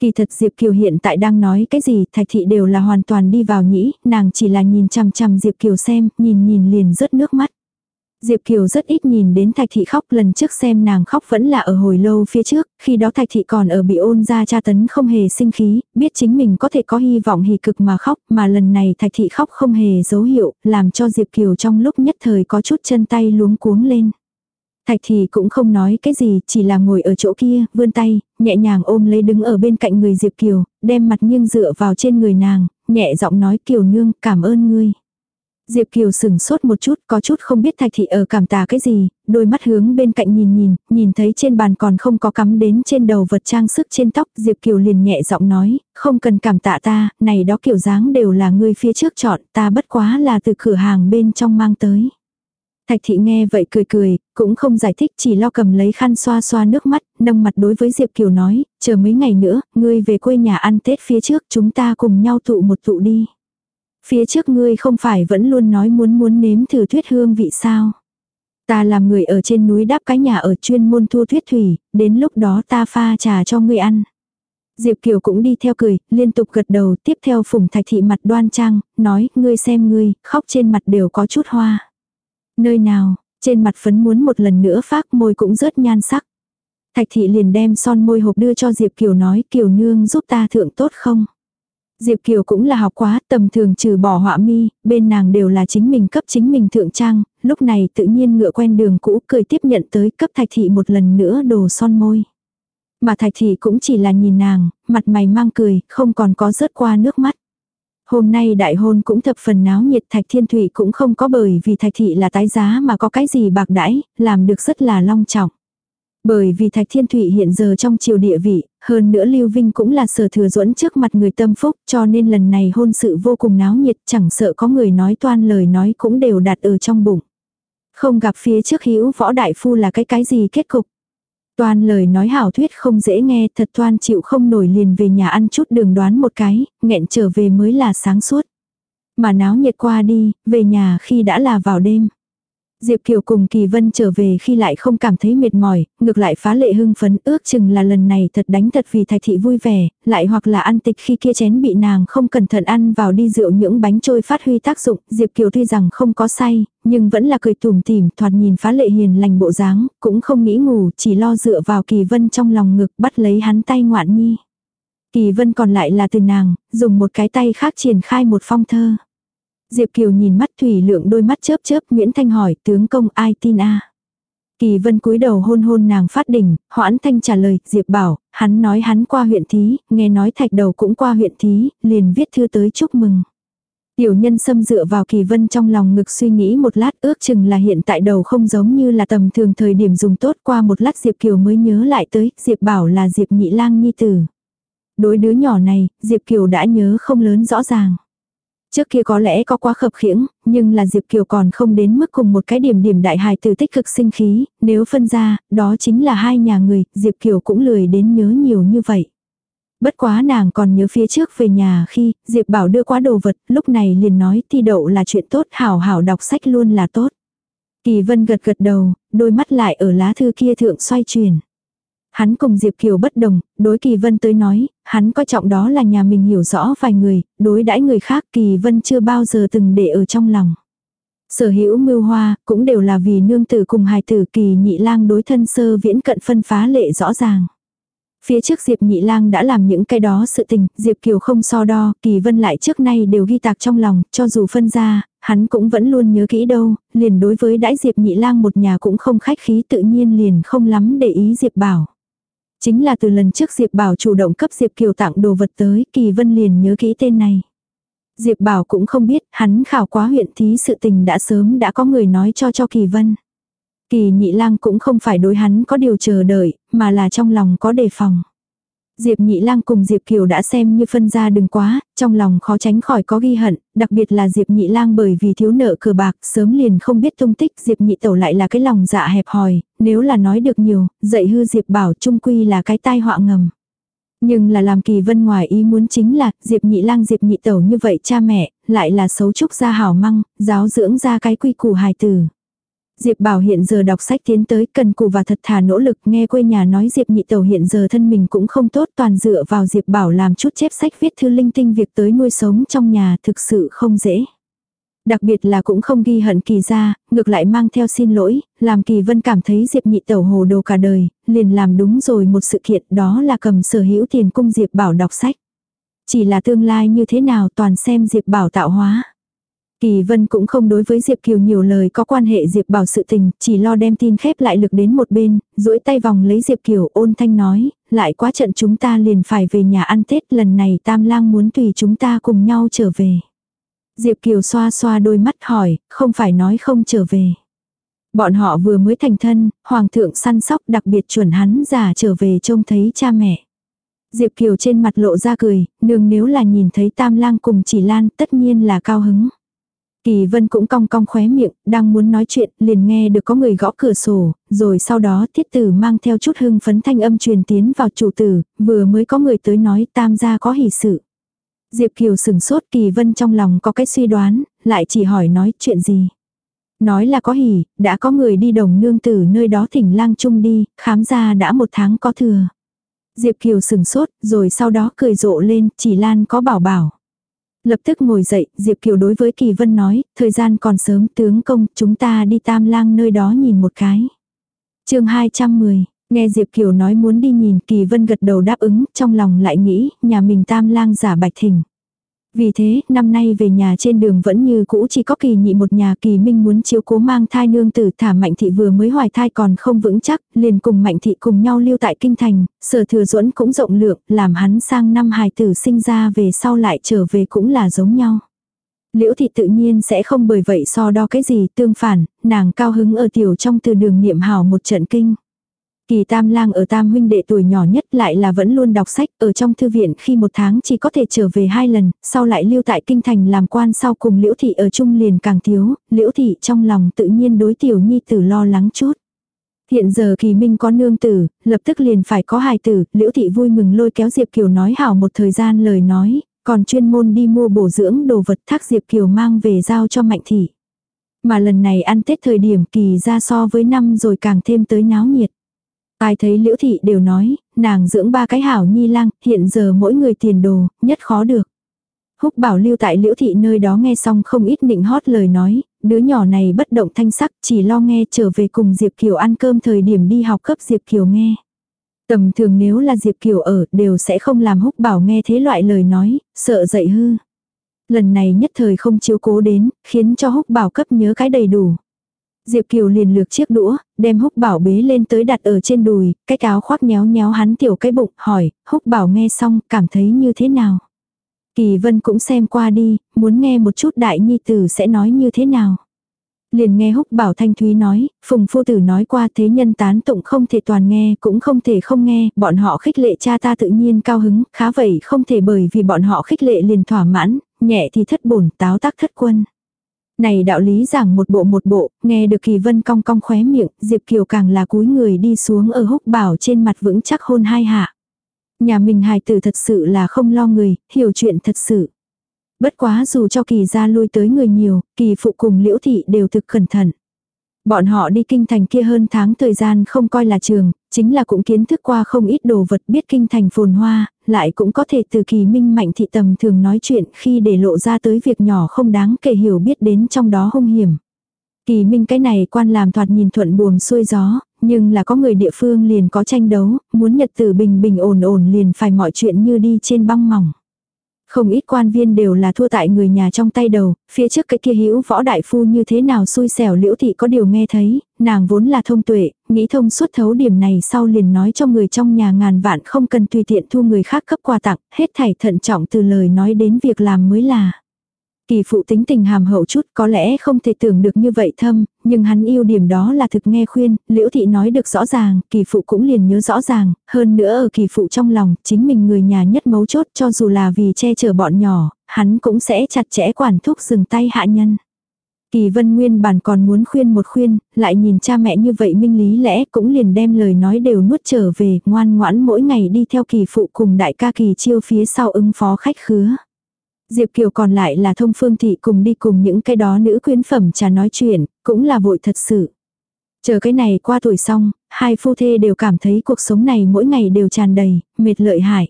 Kỳ thật Diệp Kiều hiện tại đang nói cái gì, Thạch Thị đều là hoàn toàn đi vào nhĩ, nàng chỉ là nhìn chằm chằm Diệp Kiều xem, nhìn nhìn liền rớt nước mắt. Diệp Kiều rất ít nhìn đến Thạch Thị khóc lần trước xem nàng khóc vẫn là ở hồi lâu phía trước, khi đó Thạch Thị còn ở bị ôn ra tra tấn không hề sinh khí, biết chính mình có thể có hy vọng hì cực mà khóc, mà lần này Thạch Thị khóc không hề dấu hiệu, làm cho Diệp Kiều trong lúc nhất thời có chút chân tay luống cuống lên. Thạch thì cũng không nói cái gì, chỉ là ngồi ở chỗ kia, vươn tay, nhẹ nhàng ôm lấy đứng ở bên cạnh người Diệp Kiều, đem mặt nghiêng dựa vào trên người nàng, nhẹ giọng nói Kiều nương, cảm ơn ngươi. Diệp Kiều sừng sốt một chút, có chút không biết Thạch Thị ở cảm tà cái gì, đôi mắt hướng bên cạnh nhìn nhìn, nhìn thấy trên bàn còn không có cắm đến trên đầu vật trang sức trên tóc, Diệp Kiều liền nhẹ giọng nói, không cần cảm tạ ta, này đó kiểu dáng đều là người phía trước chọn, ta bất quá là từ cửa hàng bên trong mang tới. Thạch thị nghe vậy cười cười, cũng không giải thích chỉ lo cầm lấy khăn xoa xoa nước mắt, nâng mặt đối với Diệp Kiều nói, chờ mấy ngày nữa, ngươi về quê nhà ăn Tết phía trước chúng ta cùng nhau tụ một tụ đi. Phía trước ngươi không phải vẫn luôn nói muốn muốn nếm thử thuyết hương vị sao. Ta làm người ở trên núi đáp cái nhà ở chuyên môn thu thuyết thủy, đến lúc đó ta pha trà cho ngươi ăn. Diệp Kiều cũng đi theo cười, liên tục gật đầu, tiếp theo phùng thạch thị mặt đoan trang, nói, ngươi xem ngươi, khóc trên mặt đều có chút hoa. Nơi nào, trên mặt phấn muốn một lần nữa phát môi cũng rớt nhan sắc. Thạch thị liền đem son môi hộp đưa cho Diệp Kiều nói Kiều nương giúp ta thượng tốt không. Diệp Kiều cũng là học quá, tầm thường trừ bỏ họa mi, bên nàng đều là chính mình cấp chính mình thượng trang, lúc này tự nhiên ngựa quen đường cũ cười tiếp nhận tới cấp thạch thị một lần nữa đồ son môi. Mà thạch thị cũng chỉ là nhìn nàng, mặt mày mang cười, không còn có rớt qua nước mắt. Hôm nay đại hôn cũng thập phần náo nhiệt Thạch Thiên Thụy cũng không có bởi vì Thạch Thị là tái giá mà có cái gì bạc đãi, làm được rất là long trọng. Bởi vì Thạch Thiên Thụy hiện giờ trong triều địa vị, hơn nữa Lưu Vinh cũng là sở thừa duẫn trước mặt người tâm phúc cho nên lần này hôn sự vô cùng náo nhiệt chẳng sợ có người nói toan lời nói cũng đều đặt ở trong bụng. Không gặp phía trước hữu võ đại phu là cái cái gì kết cục. Toan lời nói hảo thuyết không dễ nghe, thật toan chịu không nổi liền về nhà ăn chút đường đoán một cái, nghẹn trở về mới là sáng suốt. Mà náo nhiệt qua đi, về nhà khi đã là vào đêm. Diệp Kiều cùng Kỳ Vân trở về khi lại không cảm thấy mệt mỏi, ngược lại phá lệ hưng phấn ước chừng là lần này thật đánh thật vì thạch thị vui vẻ, lại hoặc là ăn tịch khi kia chén bị nàng không cẩn thận ăn vào đi rượu những bánh trôi phát huy tác dụng, Diệp Kiều tuy rằng không có say, nhưng vẫn là cười tủm tỉm thoạt nhìn phá lệ hiền lành bộ dáng, cũng không nghĩ ngủ, chỉ lo dựa vào Kỳ Vân trong lòng ngực bắt lấy hắn tay ngoạn nhi. Kỳ Vân còn lại là từ nàng, dùng một cái tay khác triển khai một phong thơ. Diệp Kiều nhìn mắt Thủy Lượng đôi mắt chớp chớp, Nguyễn Thanh hỏi, tướng công ai tin a? Kỳ Vân cúi đầu hôn hôn nàng phát đỉnh, Hoãn Thanh trả lời, Diệp bảo, hắn nói hắn qua huyện thí, nghe nói thạch đầu cũng qua huyện thí, liền viết thư tới chúc mừng. Tiểu nhân xâm dựa vào kỳ vân trong lòng ngực suy nghĩ một lát ước chừng là hiện tại đầu không giống như là tầm thường thời điểm dùng tốt qua một lát Diệp Kiều mới nhớ lại tới, Diệp bảo là Diệp nhị lang nhi tử. Đối đứa nhỏ này, Diệp Kiều đã nhớ không lớn rõ ràng. Trước kia có lẽ có quá khập khiễng, nhưng là Diệp Kiều còn không đến mức cùng một cái điểm điểm đại hài từ tích cực sinh khí, nếu phân ra, đó chính là hai nhà người, Diệp Kiều cũng lười đến nhớ nhiều như vậy. Bất quá nàng còn nhớ phía trước về nhà khi Diệp Bảo đưa quá đồ vật, lúc này liền nói thi đậu là chuyện tốt, hảo hảo đọc sách luôn là tốt. Kỳ Vân gật gật đầu, đôi mắt lại ở lá thư kia thượng xoay chuyển. Hắn cùng Diệp Kiều bất đồng, đối Kỳ Vân tới nói, hắn coi trọng đó là nhà mình hiểu rõ vài người, đối đãi người khác Kỳ Vân chưa bao giờ từng để ở trong lòng. Sở hữu mưu hoa, cũng đều là vì nương tử cùng hài tử kỳ nhị lang đối thân sơ viễn cận phân phá lệ rõ ràng. Phía trước Diệp Nhị Lang đã làm những cái đó sự tình, Diệp Kiều không so đo, Kỳ Vân lại trước nay đều ghi tạc trong lòng, cho dù phân ra, hắn cũng vẫn luôn nhớ kỹ đâu, liền đối với đãi Diệp Nhị Lang một nhà cũng không khách khí tự nhiên liền không lắm để ý Diệp Bảo. Chính là từ lần trước Diệp Bảo chủ động cấp Diệp Kiều tặng đồ vật tới, Kỳ Vân liền nhớ kỹ tên này. Diệp Bảo cũng không biết, hắn khảo quá huyện thí sự tình đã sớm đã có người nói cho cho Kỳ Vân. Kỳ nhị lang cũng không phải đối hắn có điều chờ đợi, mà là trong lòng có đề phòng. Diệp Nhị Lang cùng Diệp Kiều đã xem như phân ra đừng quá, trong lòng khó tránh khỏi có ghi hận, đặc biệt là Diệp Nhị Lang bởi vì thiếu nợ cờ bạc, sớm liền không biết tung tích, Diệp Nhị Tẩu lại là cái lòng dạ hẹp hòi, nếu là nói được nhiều, dạy hư Diệp Bảo trung quy là cái tai họa ngầm. Nhưng là làm kỳ vân ngoài ý muốn chính là, Diệp Nhị Lang Diệp Nhị Tẩu như vậy cha mẹ, lại là xấu trúc gia hảo măng, giáo dưỡng ra cái quy củ hài tử. Diệp Bảo hiện giờ đọc sách tiến tới cần cù và thật thà nỗ lực nghe quê nhà nói Diệp nhị tẩu hiện giờ thân mình cũng không tốt toàn dựa vào Diệp Bảo làm chút chép sách viết thư linh tinh việc tới nuôi sống trong nhà thực sự không dễ. Đặc biệt là cũng không ghi hận kỳ ra, ngược lại mang theo xin lỗi, làm kỳ vân cảm thấy Diệp nhị tẩu hồ đồ cả đời, liền làm đúng rồi một sự kiện đó là cầm sở hữu tiền cung Diệp Bảo đọc sách. Chỉ là tương lai như thế nào toàn xem Diệp Bảo tạo hóa. Kỳ Vân cũng không đối với Diệp Kiều nhiều lời có quan hệ Diệp Bảo sự tình, chỉ lo đem tin khép lại lực đến một bên, duỗi tay vòng lấy Diệp Kiều ôn thanh nói, lại quá trận chúng ta liền phải về nhà ăn Tết lần này Tam Lang muốn tùy chúng ta cùng nhau trở về. Diệp Kiều xoa xoa đôi mắt hỏi, không phải nói không trở về. Bọn họ vừa mới thành thân, Hoàng thượng săn sóc đặc biệt chuẩn hắn già trở về trông thấy cha mẹ. Diệp Kiều trên mặt lộ ra cười, nương nếu là nhìn thấy Tam Lang cùng chỉ Lan tất nhiên là cao hứng. Kỳ vân cũng cong cong khóe miệng, đang muốn nói chuyện, liền nghe được có người gõ cửa sổ, rồi sau đó thiết tử mang theo chút hưng phấn thanh âm truyền tiến vào chủ tử, vừa mới có người tới nói tam gia có hỷ sự. Diệp Kiều sừng sốt kỳ vân trong lòng có cái suy đoán, lại chỉ hỏi nói chuyện gì. Nói là có hỉ, đã có người đi đồng nương tử nơi đó thỉnh lang chung đi, khám ra đã một tháng có thừa. Diệp Kiều sừng sốt, rồi sau đó cười rộ lên, chỉ Lan có bảo bảo. Lập tức ngồi dậy, Diệp Kiều đối với Kỳ Vân nói, thời gian còn sớm tướng công, chúng ta đi tam lang nơi đó nhìn một cái. chương 210, nghe Diệp Kiều nói muốn đi nhìn Kỳ Vân gật đầu đáp ứng, trong lòng lại nghĩ, nhà mình tam lang giả bạch thỉnh. Vì thế, năm nay về nhà trên đường vẫn như cũ chỉ có kỳ nhị một nhà kỳ minh muốn chiếu cố mang thai nương tử thả mạnh thị vừa mới hoài thai còn không vững chắc, liền cùng mạnh thị cùng nhau lưu tại kinh thành, sở thừa duẫn cũng rộng lượng, làm hắn sang năm hài tử sinh ra về sau lại trở về cũng là giống nhau. Liễu thị tự nhiên sẽ không bởi vậy so đo cái gì tương phản, nàng cao hứng ở tiểu trong từ đường niệm hào một trận kinh. Kỳ tam lang ở tam huynh đệ tuổi nhỏ nhất lại là vẫn luôn đọc sách ở trong thư viện khi một tháng chỉ có thể trở về hai lần, sau lại lưu tại kinh thành làm quan sau cùng liễu thị ở chung liền càng thiếu, liễu thị trong lòng tự nhiên đối tiểu nhi tử lo lắng chút. Hiện giờ kỳ minh có nương tử, lập tức liền phải có hài tử, liễu thị vui mừng lôi kéo Diệp Kiều nói hảo một thời gian lời nói, còn chuyên môn đi mua bổ dưỡng đồ vật thác Diệp Kiều mang về giao cho mạnh thị. Mà lần này ăn Tết thời điểm kỳ ra so với năm rồi càng thêm tới náo nhiệt. Ai thấy liễu thị đều nói, nàng dưỡng ba cái hảo nhi lang, hiện giờ mỗi người tiền đồ, nhất khó được. Húc bảo lưu tại liễu thị nơi đó nghe xong không ít nịnh hót lời nói, đứa nhỏ này bất động thanh sắc chỉ lo nghe trở về cùng Diệp Kiều ăn cơm thời điểm đi học cấp Diệp Kiều nghe. Tầm thường nếu là Diệp Kiều ở đều sẽ không làm húc bảo nghe thế loại lời nói, sợ dậy hư. Lần này nhất thời không chiếu cố đến, khiến cho húc bảo cấp nhớ cái đầy đủ. Diệp Kiều liền lược chiếc đũa, đem húc bảo bế lên tới đặt ở trên đùi, cái áo khoác nhéo nhéo hắn tiểu cái bụng, hỏi, húc bảo nghe xong, cảm thấy như thế nào? Kỳ vân cũng xem qua đi, muốn nghe một chút đại nhi tử sẽ nói như thế nào? Liền nghe húc bảo thanh thúy nói, phùng phu tử nói qua thế nhân tán tụng không thể toàn nghe, cũng không thể không nghe, bọn họ khích lệ cha ta tự nhiên cao hứng, khá vậy không thể bởi vì bọn họ khích lệ liền thỏa mãn, nhẹ thì thất bổn, táo tác thất quân. Này đạo lý giảng một bộ một bộ, nghe được kỳ vân cong cong khóe miệng, Diệp Kiều càng là cúi người đi xuống ở húc bảo trên mặt vững chắc hôn hai hạ. Nhà mình hài tử thật sự là không lo người, hiểu chuyện thật sự. Bất quá dù cho kỳ ra lui tới người nhiều, kỳ phụ cùng liễu thị đều thực cẩn thận. Bọn họ đi kinh thành kia hơn tháng thời gian không coi là trường, chính là cũng kiến thức qua không ít đồ vật biết kinh thành phồn hoa, lại cũng có thể từ kỳ minh mạnh thị tầm thường nói chuyện khi để lộ ra tới việc nhỏ không đáng kể hiểu biết đến trong đó hung hiểm. Kỳ minh cái này quan làm thoạt nhìn thuận buồm xuôi gió, nhưng là có người địa phương liền có tranh đấu, muốn nhật tử bình bình ổn ổn liền phải mọi chuyện như đi trên băng mỏng. Không ít quan viên đều là thua tại người nhà trong tay đầu, phía trước cái kia hữu võ đại phu như thế nào xui xẻo liễu thị có điều nghe thấy, nàng vốn là thông tuệ, nghĩ thông suốt thấu điểm này sau liền nói cho người trong nhà ngàn vạn không cần tùy tiện thu người khác cấp quà tặng, hết thảy thận trọng từ lời nói đến việc làm mới là. Kỳ phụ tính tình hàm hậu chút có lẽ không thể tưởng được như vậy thâm, nhưng hắn yêu điểm đó là thực nghe khuyên, liễu thị nói được rõ ràng, kỳ phụ cũng liền nhớ rõ ràng, hơn nữa ở kỳ phụ trong lòng, chính mình người nhà nhất mấu chốt cho dù là vì che chở bọn nhỏ, hắn cũng sẽ chặt chẽ quản thúc dừng tay hạ nhân. Kỳ vân nguyên bản còn muốn khuyên một khuyên, lại nhìn cha mẹ như vậy minh lý lẽ cũng liền đem lời nói đều nuốt trở về, ngoan ngoãn mỗi ngày đi theo kỳ phụ cùng đại ca kỳ chiêu phía sau ứng phó khách khứa. Diệp Kiều còn lại là thông phương thị cùng đi cùng những cái đó nữ quyến phẩm trà nói chuyện, cũng là vội thật sự. Chờ cái này qua tuổi xong, hai phu thê đều cảm thấy cuộc sống này mỗi ngày đều tràn đầy, mệt lợi hại.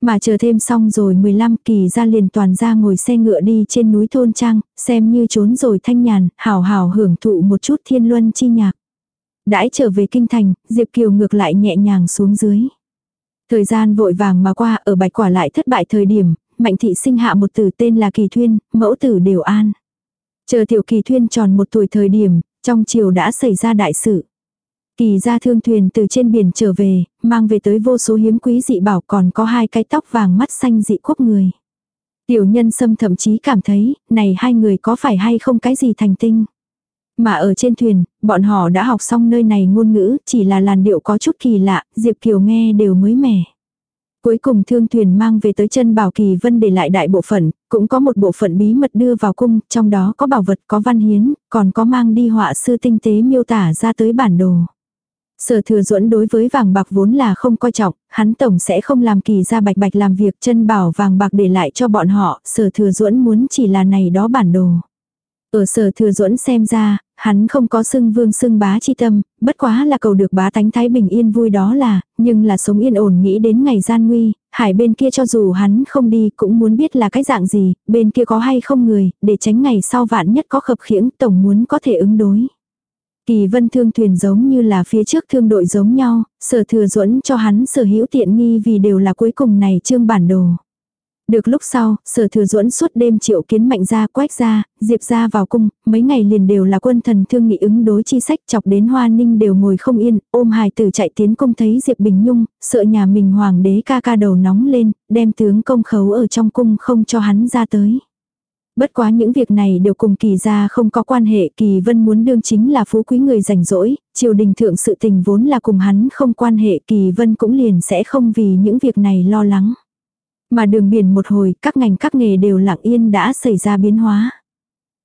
Mà chờ thêm xong rồi 15 kỳ ra liền toàn ra ngồi xe ngựa đi trên núi thôn trang, xem như trốn rồi thanh nhàn, hào hào hưởng thụ một chút thiên luân chi nhạc. Đãi trở về kinh thành, Diệp Kiều ngược lại nhẹ nhàng xuống dưới. Thời gian vội vàng mà qua ở bạch quả lại thất bại thời điểm, Mạnh thị sinh hạ một tử tên là Kỳ Thuyên, mẫu tử đều an. Chờ tiểu Kỳ Thuyên tròn một tuổi thời điểm, trong chiều đã xảy ra đại sự. Kỳ ra thương thuyền từ trên biển trở về, mang về tới vô số hiếm quý dị bảo còn có hai cái tóc vàng mắt xanh dị quốc người. Tiểu nhân sâm thậm chí cảm thấy, này hai người có phải hay không cái gì thành tinh. Mà ở trên thuyền, bọn họ đã học xong nơi này ngôn ngữ, chỉ là làn điệu có chút kỳ lạ, Diệp Kiều nghe đều mới mẻ. Cuối cùng thương thuyền mang về tới chân bảo kỳ vân để lại đại bộ phận, cũng có một bộ phận bí mật đưa vào cung, trong đó có bảo vật, có văn hiến, còn có mang đi họa sư tinh tế miêu tả ra tới bản đồ. Sở thừa duẫn đối với vàng bạc vốn là không coi trọng, hắn tổng sẽ không làm kỳ ra bạch bạch làm việc chân bảo vàng bạc để lại cho bọn họ, sở thừa duẫn muốn chỉ là này đó bản đồ. Ở sở thừa duẫn xem ra, hắn không có xưng vương xưng bá chi tâm, bất quá là cầu được bá tánh thái bình yên vui đó là, nhưng là sống yên ổn nghĩ đến ngày gian nguy, hải bên kia cho dù hắn không đi cũng muốn biết là cái dạng gì, bên kia có hay không người, để tránh ngày sau vạn nhất có khập khiễng tổng muốn có thể ứng đối. Kỳ vân thương thuyền giống như là phía trước thương đội giống nhau, sở thừa duẫn cho hắn sở hữu tiện nghi vì đều là cuối cùng này trương bản đồ. Được lúc sau, sở thừa duẫn suốt đêm triệu kiến mạnh ra quách ra, diệp ra vào cung, mấy ngày liền đều là quân thần thương nghị ứng đối chi sách chọc đến hoa ninh đều ngồi không yên, ôm hài tử chạy tiến cung thấy diệp bình nhung, sợ nhà mình hoàng đế ca ca đầu nóng lên, đem tướng công khấu ở trong cung không cho hắn ra tới. Bất quá những việc này đều cùng kỳ gia không có quan hệ, kỳ vân muốn đương chính là phú quý người rảnh rỗi, triều đình thượng sự tình vốn là cùng hắn không quan hệ, kỳ vân cũng liền sẽ không vì những việc này lo lắng. Mà đường biển một hồi, các ngành các nghề đều lặng yên đã xảy ra biến hóa.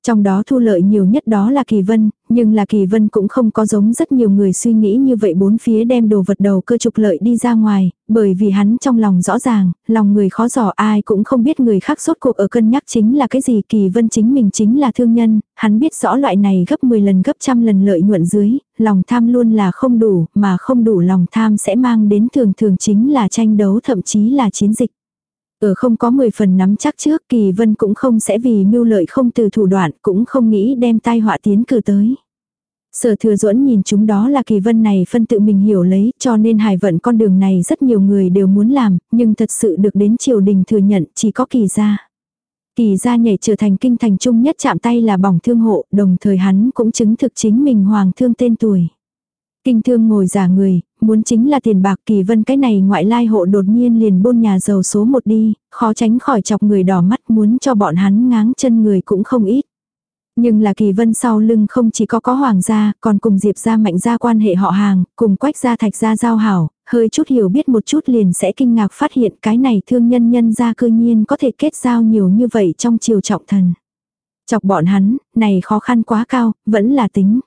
Trong đó thu lợi nhiều nhất đó là Kỳ Vân, nhưng là Kỳ Vân cũng không có giống rất nhiều người suy nghĩ như vậy bốn phía đem đồ vật đầu cơ trục lợi đi ra ngoài, bởi vì hắn trong lòng rõ ràng, lòng người khó dò ai cũng không biết người khác sốt cuộc ở cân nhắc chính là cái gì Kỳ Vân chính mình chính là thương nhân, hắn biết rõ loại này gấp 10 lần gấp trăm lần lợi nhuận dưới, lòng tham luôn là không đủ, mà không đủ lòng tham sẽ mang đến thường thường chính là tranh đấu thậm chí là chiến dịch. Ở không có 10 phần nắm chắc trước, kỳ vân cũng không sẽ vì mưu lợi không từ thủ đoạn, cũng không nghĩ đem tai họa tiến cử tới. Sở thừa duẫn nhìn chúng đó là kỳ vân này phân tự mình hiểu lấy, cho nên hài vận con đường này rất nhiều người đều muốn làm, nhưng thật sự được đến triều đình thừa nhận chỉ có kỳ gia. Kỳ gia nhảy trở thành kinh thành trung nhất chạm tay là bỏng thương hộ, đồng thời hắn cũng chứng thực chính mình hoàng thương tên tuổi. Kinh thương ngồi giả người, muốn chính là tiền bạc kỳ vân cái này ngoại lai hộ đột nhiên liền bôn nhà giàu số một đi, khó tránh khỏi chọc người đỏ mắt muốn cho bọn hắn ngáng chân người cũng không ít. Nhưng là kỳ vân sau lưng không chỉ có có hoàng gia, còn cùng diệp gia mạnh gia quan hệ họ hàng, cùng quách gia thạch gia giao hảo, hơi chút hiểu biết một chút liền sẽ kinh ngạc phát hiện cái này thương nhân nhân gia cư nhiên có thể kết giao nhiều như vậy trong chiều trọng thần. Chọc bọn hắn, này khó khăn quá cao, vẫn là tính.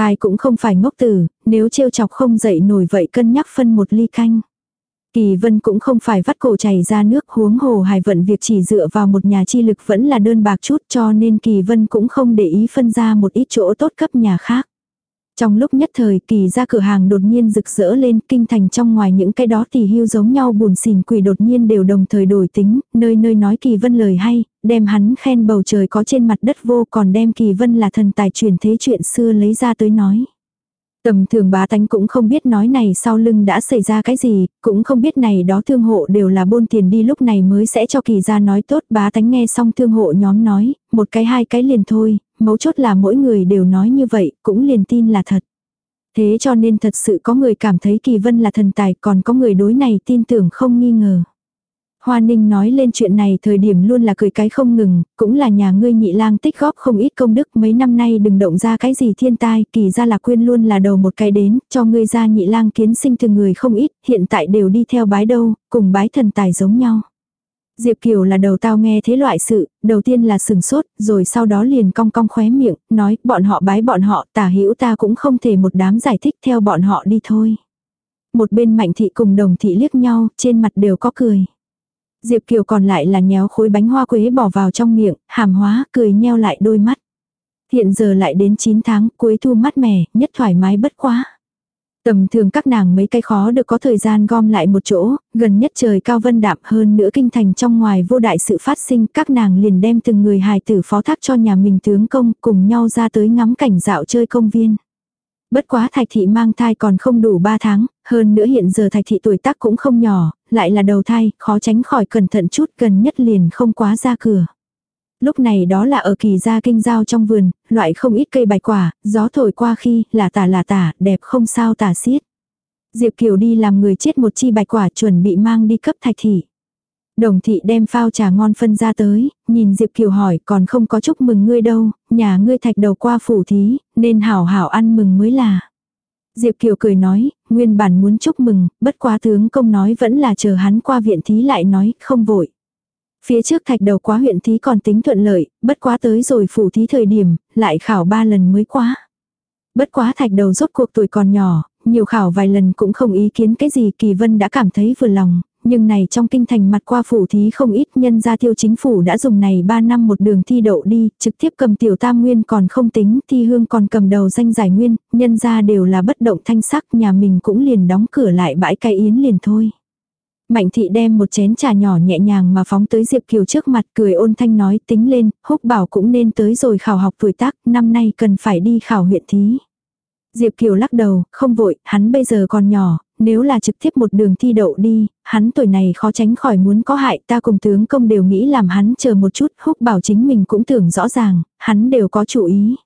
Ai cũng không phải ngốc tử, nếu trêu chọc không dậy nổi vậy cân nhắc phân một ly canh. Kỳ vân cũng không phải vắt cổ chảy ra nước huống hồ hài vận việc chỉ dựa vào một nhà chi lực vẫn là đơn bạc chút cho nên kỳ vân cũng không để ý phân ra một ít chỗ tốt cấp nhà khác. Trong lúc nhất thời kỳ ra cửa hàng đột nhiên rực rỡ lên kinh thành trong ngoài những cái đó tỷ hưu giống nhau buồn xỉn quỷ đột nhiên đều đồng thời đổi tính, nơi nơi nói kỳ vân lời hay, đem hắn khen bầu trời có trên mặt đất vô còn đem kỳ vân là thần tài truyền thế chuyện xưa lấy ra tới nói. Tầm thường bá tánh cũng không biết nói này sau lưng đã xảy ra cái gì, cũng không biết này đó thương hộ đều là bôn tiền đi lúc này mới sẽ cho kỳ ra nói tốt bá tánh nghe xong thương hộ nhóm nói, một cái hai cái liền thôi, mấu chốt là mỗi người đều nói như vậy, cũng liền tin là thật. Thế cho nên thật sự có người cảm thấy kỳ vân là thần tài còn có người đối này tin tưởng không nghi ngờ. Hoa Ninh nói lên chuyện này thời điểm luôn là cười cái không ngừng, cũng là nhà ngươi nhị lang tích góp không ít công đức mấy năm nay đừng động ra cái gì thiên tai, kỳ ra là quyên luôn là đầu một cái đến, cho ngươi ra nhị lang kiến sinh từ người không ít, hiện tại đều đi theo bái đâu, cùng bái thần tài giống nhau. Diệp Kiều là đầu tao nghe thế loại sự, đầu tiên là sừng sốt, rồi sau đó liền cong cong khóe miệng, nói bọn họ bái bọn họ, tả hữu ta cũng không thể một đám giải thích theo bọn họ đi thôi. Một bên mạnh thị cùng đồng thị liếc nhau, trên mặt đều có cười. Diệp Kiều còn lại là nhéo khối bánh hoa quế bỏ vào trong miệng, hàm hóa, cười nheo lại đôi mắt. Hiện giờ lại đến 9 tháng, cuối thu mát mẻ, nhất thoải mái bất quá. Tầm thường các nàng mấy cái khó được có thời gian gom lại một chỗ, gần nhất trời cao vân đạm hơn nữa kinh thành trong ngoài vô đại sự phát sinh, các nàng liền đem từng người hài tử phó thác cho nhà mình tướng công cùng nhau ra tới ngắm cảnh dạo chơi công viên. Bất quá thạch thị mang thai còn không đủ 3 tháng, hơn nữa hiện giờ thạch thị tuổi tác cũng không nhỏ, lại là đầu thai, khó tránh khỏi cẩn thận chút gần nhất liền không quá ra cửa. Lúc này đó là ở kỳ gia kinh giao trong vườn, loại không ít cây bạch quả, gió thổi qua khi là tả là tả, đẹp không sao tả xiết. Diệp Kiều đi làm người chết một chi bạch quả chuẩn bị mang đi cấp thạch thị. Đồng thị đem phao trà ngon phân ra tới, nhìn Diệp Kiều hỏi còn không có chúc mừng ngươi đâu, nhà ngươi thạch đầu qua phủ thí, nên hảo hảo ăn mừng mới là. Diệp Kiều cười nói, nguyên bản muốn chúc mừng, bất quá tướng công nói vẫn là chờ hắn qua viện thí lại nói, không vội. Phía trước thạch đầu quá huyện thí còn tính thuận lợi, bất quá tới rồi phủ thí thời điểm, lại khảo ba lần mới quá. Bất quá thạch đầu rốt cuộc tuổi còn nhỏ, nhiều khảo vài lần cũng không ý kiến cái gì kỳ vân đã cảm thấy vừa lòng, nhưng này trong kinh thành mặt qua phủ thí không ít nhân gia tiêu chính phủ đã dùng này 3 năm một đường thi đậu đi, trực tiếp cầm tiểu tam nguyên còn không tính, thi hương còn cầm đầu danh giải nguyên, nhân gia đều là bất động thanh sắc, nhà mình cũng liền đóng cửa lại bãi cây yến liền thôi. Mạnh thị đem một chén trà nhỏ nhẹ nhàng mà phóng tới Diệp Kiều trước mặt cười ôn thanh nói tính lên, húc bảo cũng nên tới rồi khảo học tuổi tác, năm nay cần phải đi khảo huyện thí. Diệp Kiều lắc đầu, không vội, hắn bây giờ còn nhỏ, nếu là trực tiếp một đường thi đậu đi, hắn tuổi này khó tránh khỏi muốn có hại ta cùng tướng công đều nghĩ làm hắn chờ một chút, húc bảo chính mình cũng tưởng rõ ràng, hắn đều có chủ ý.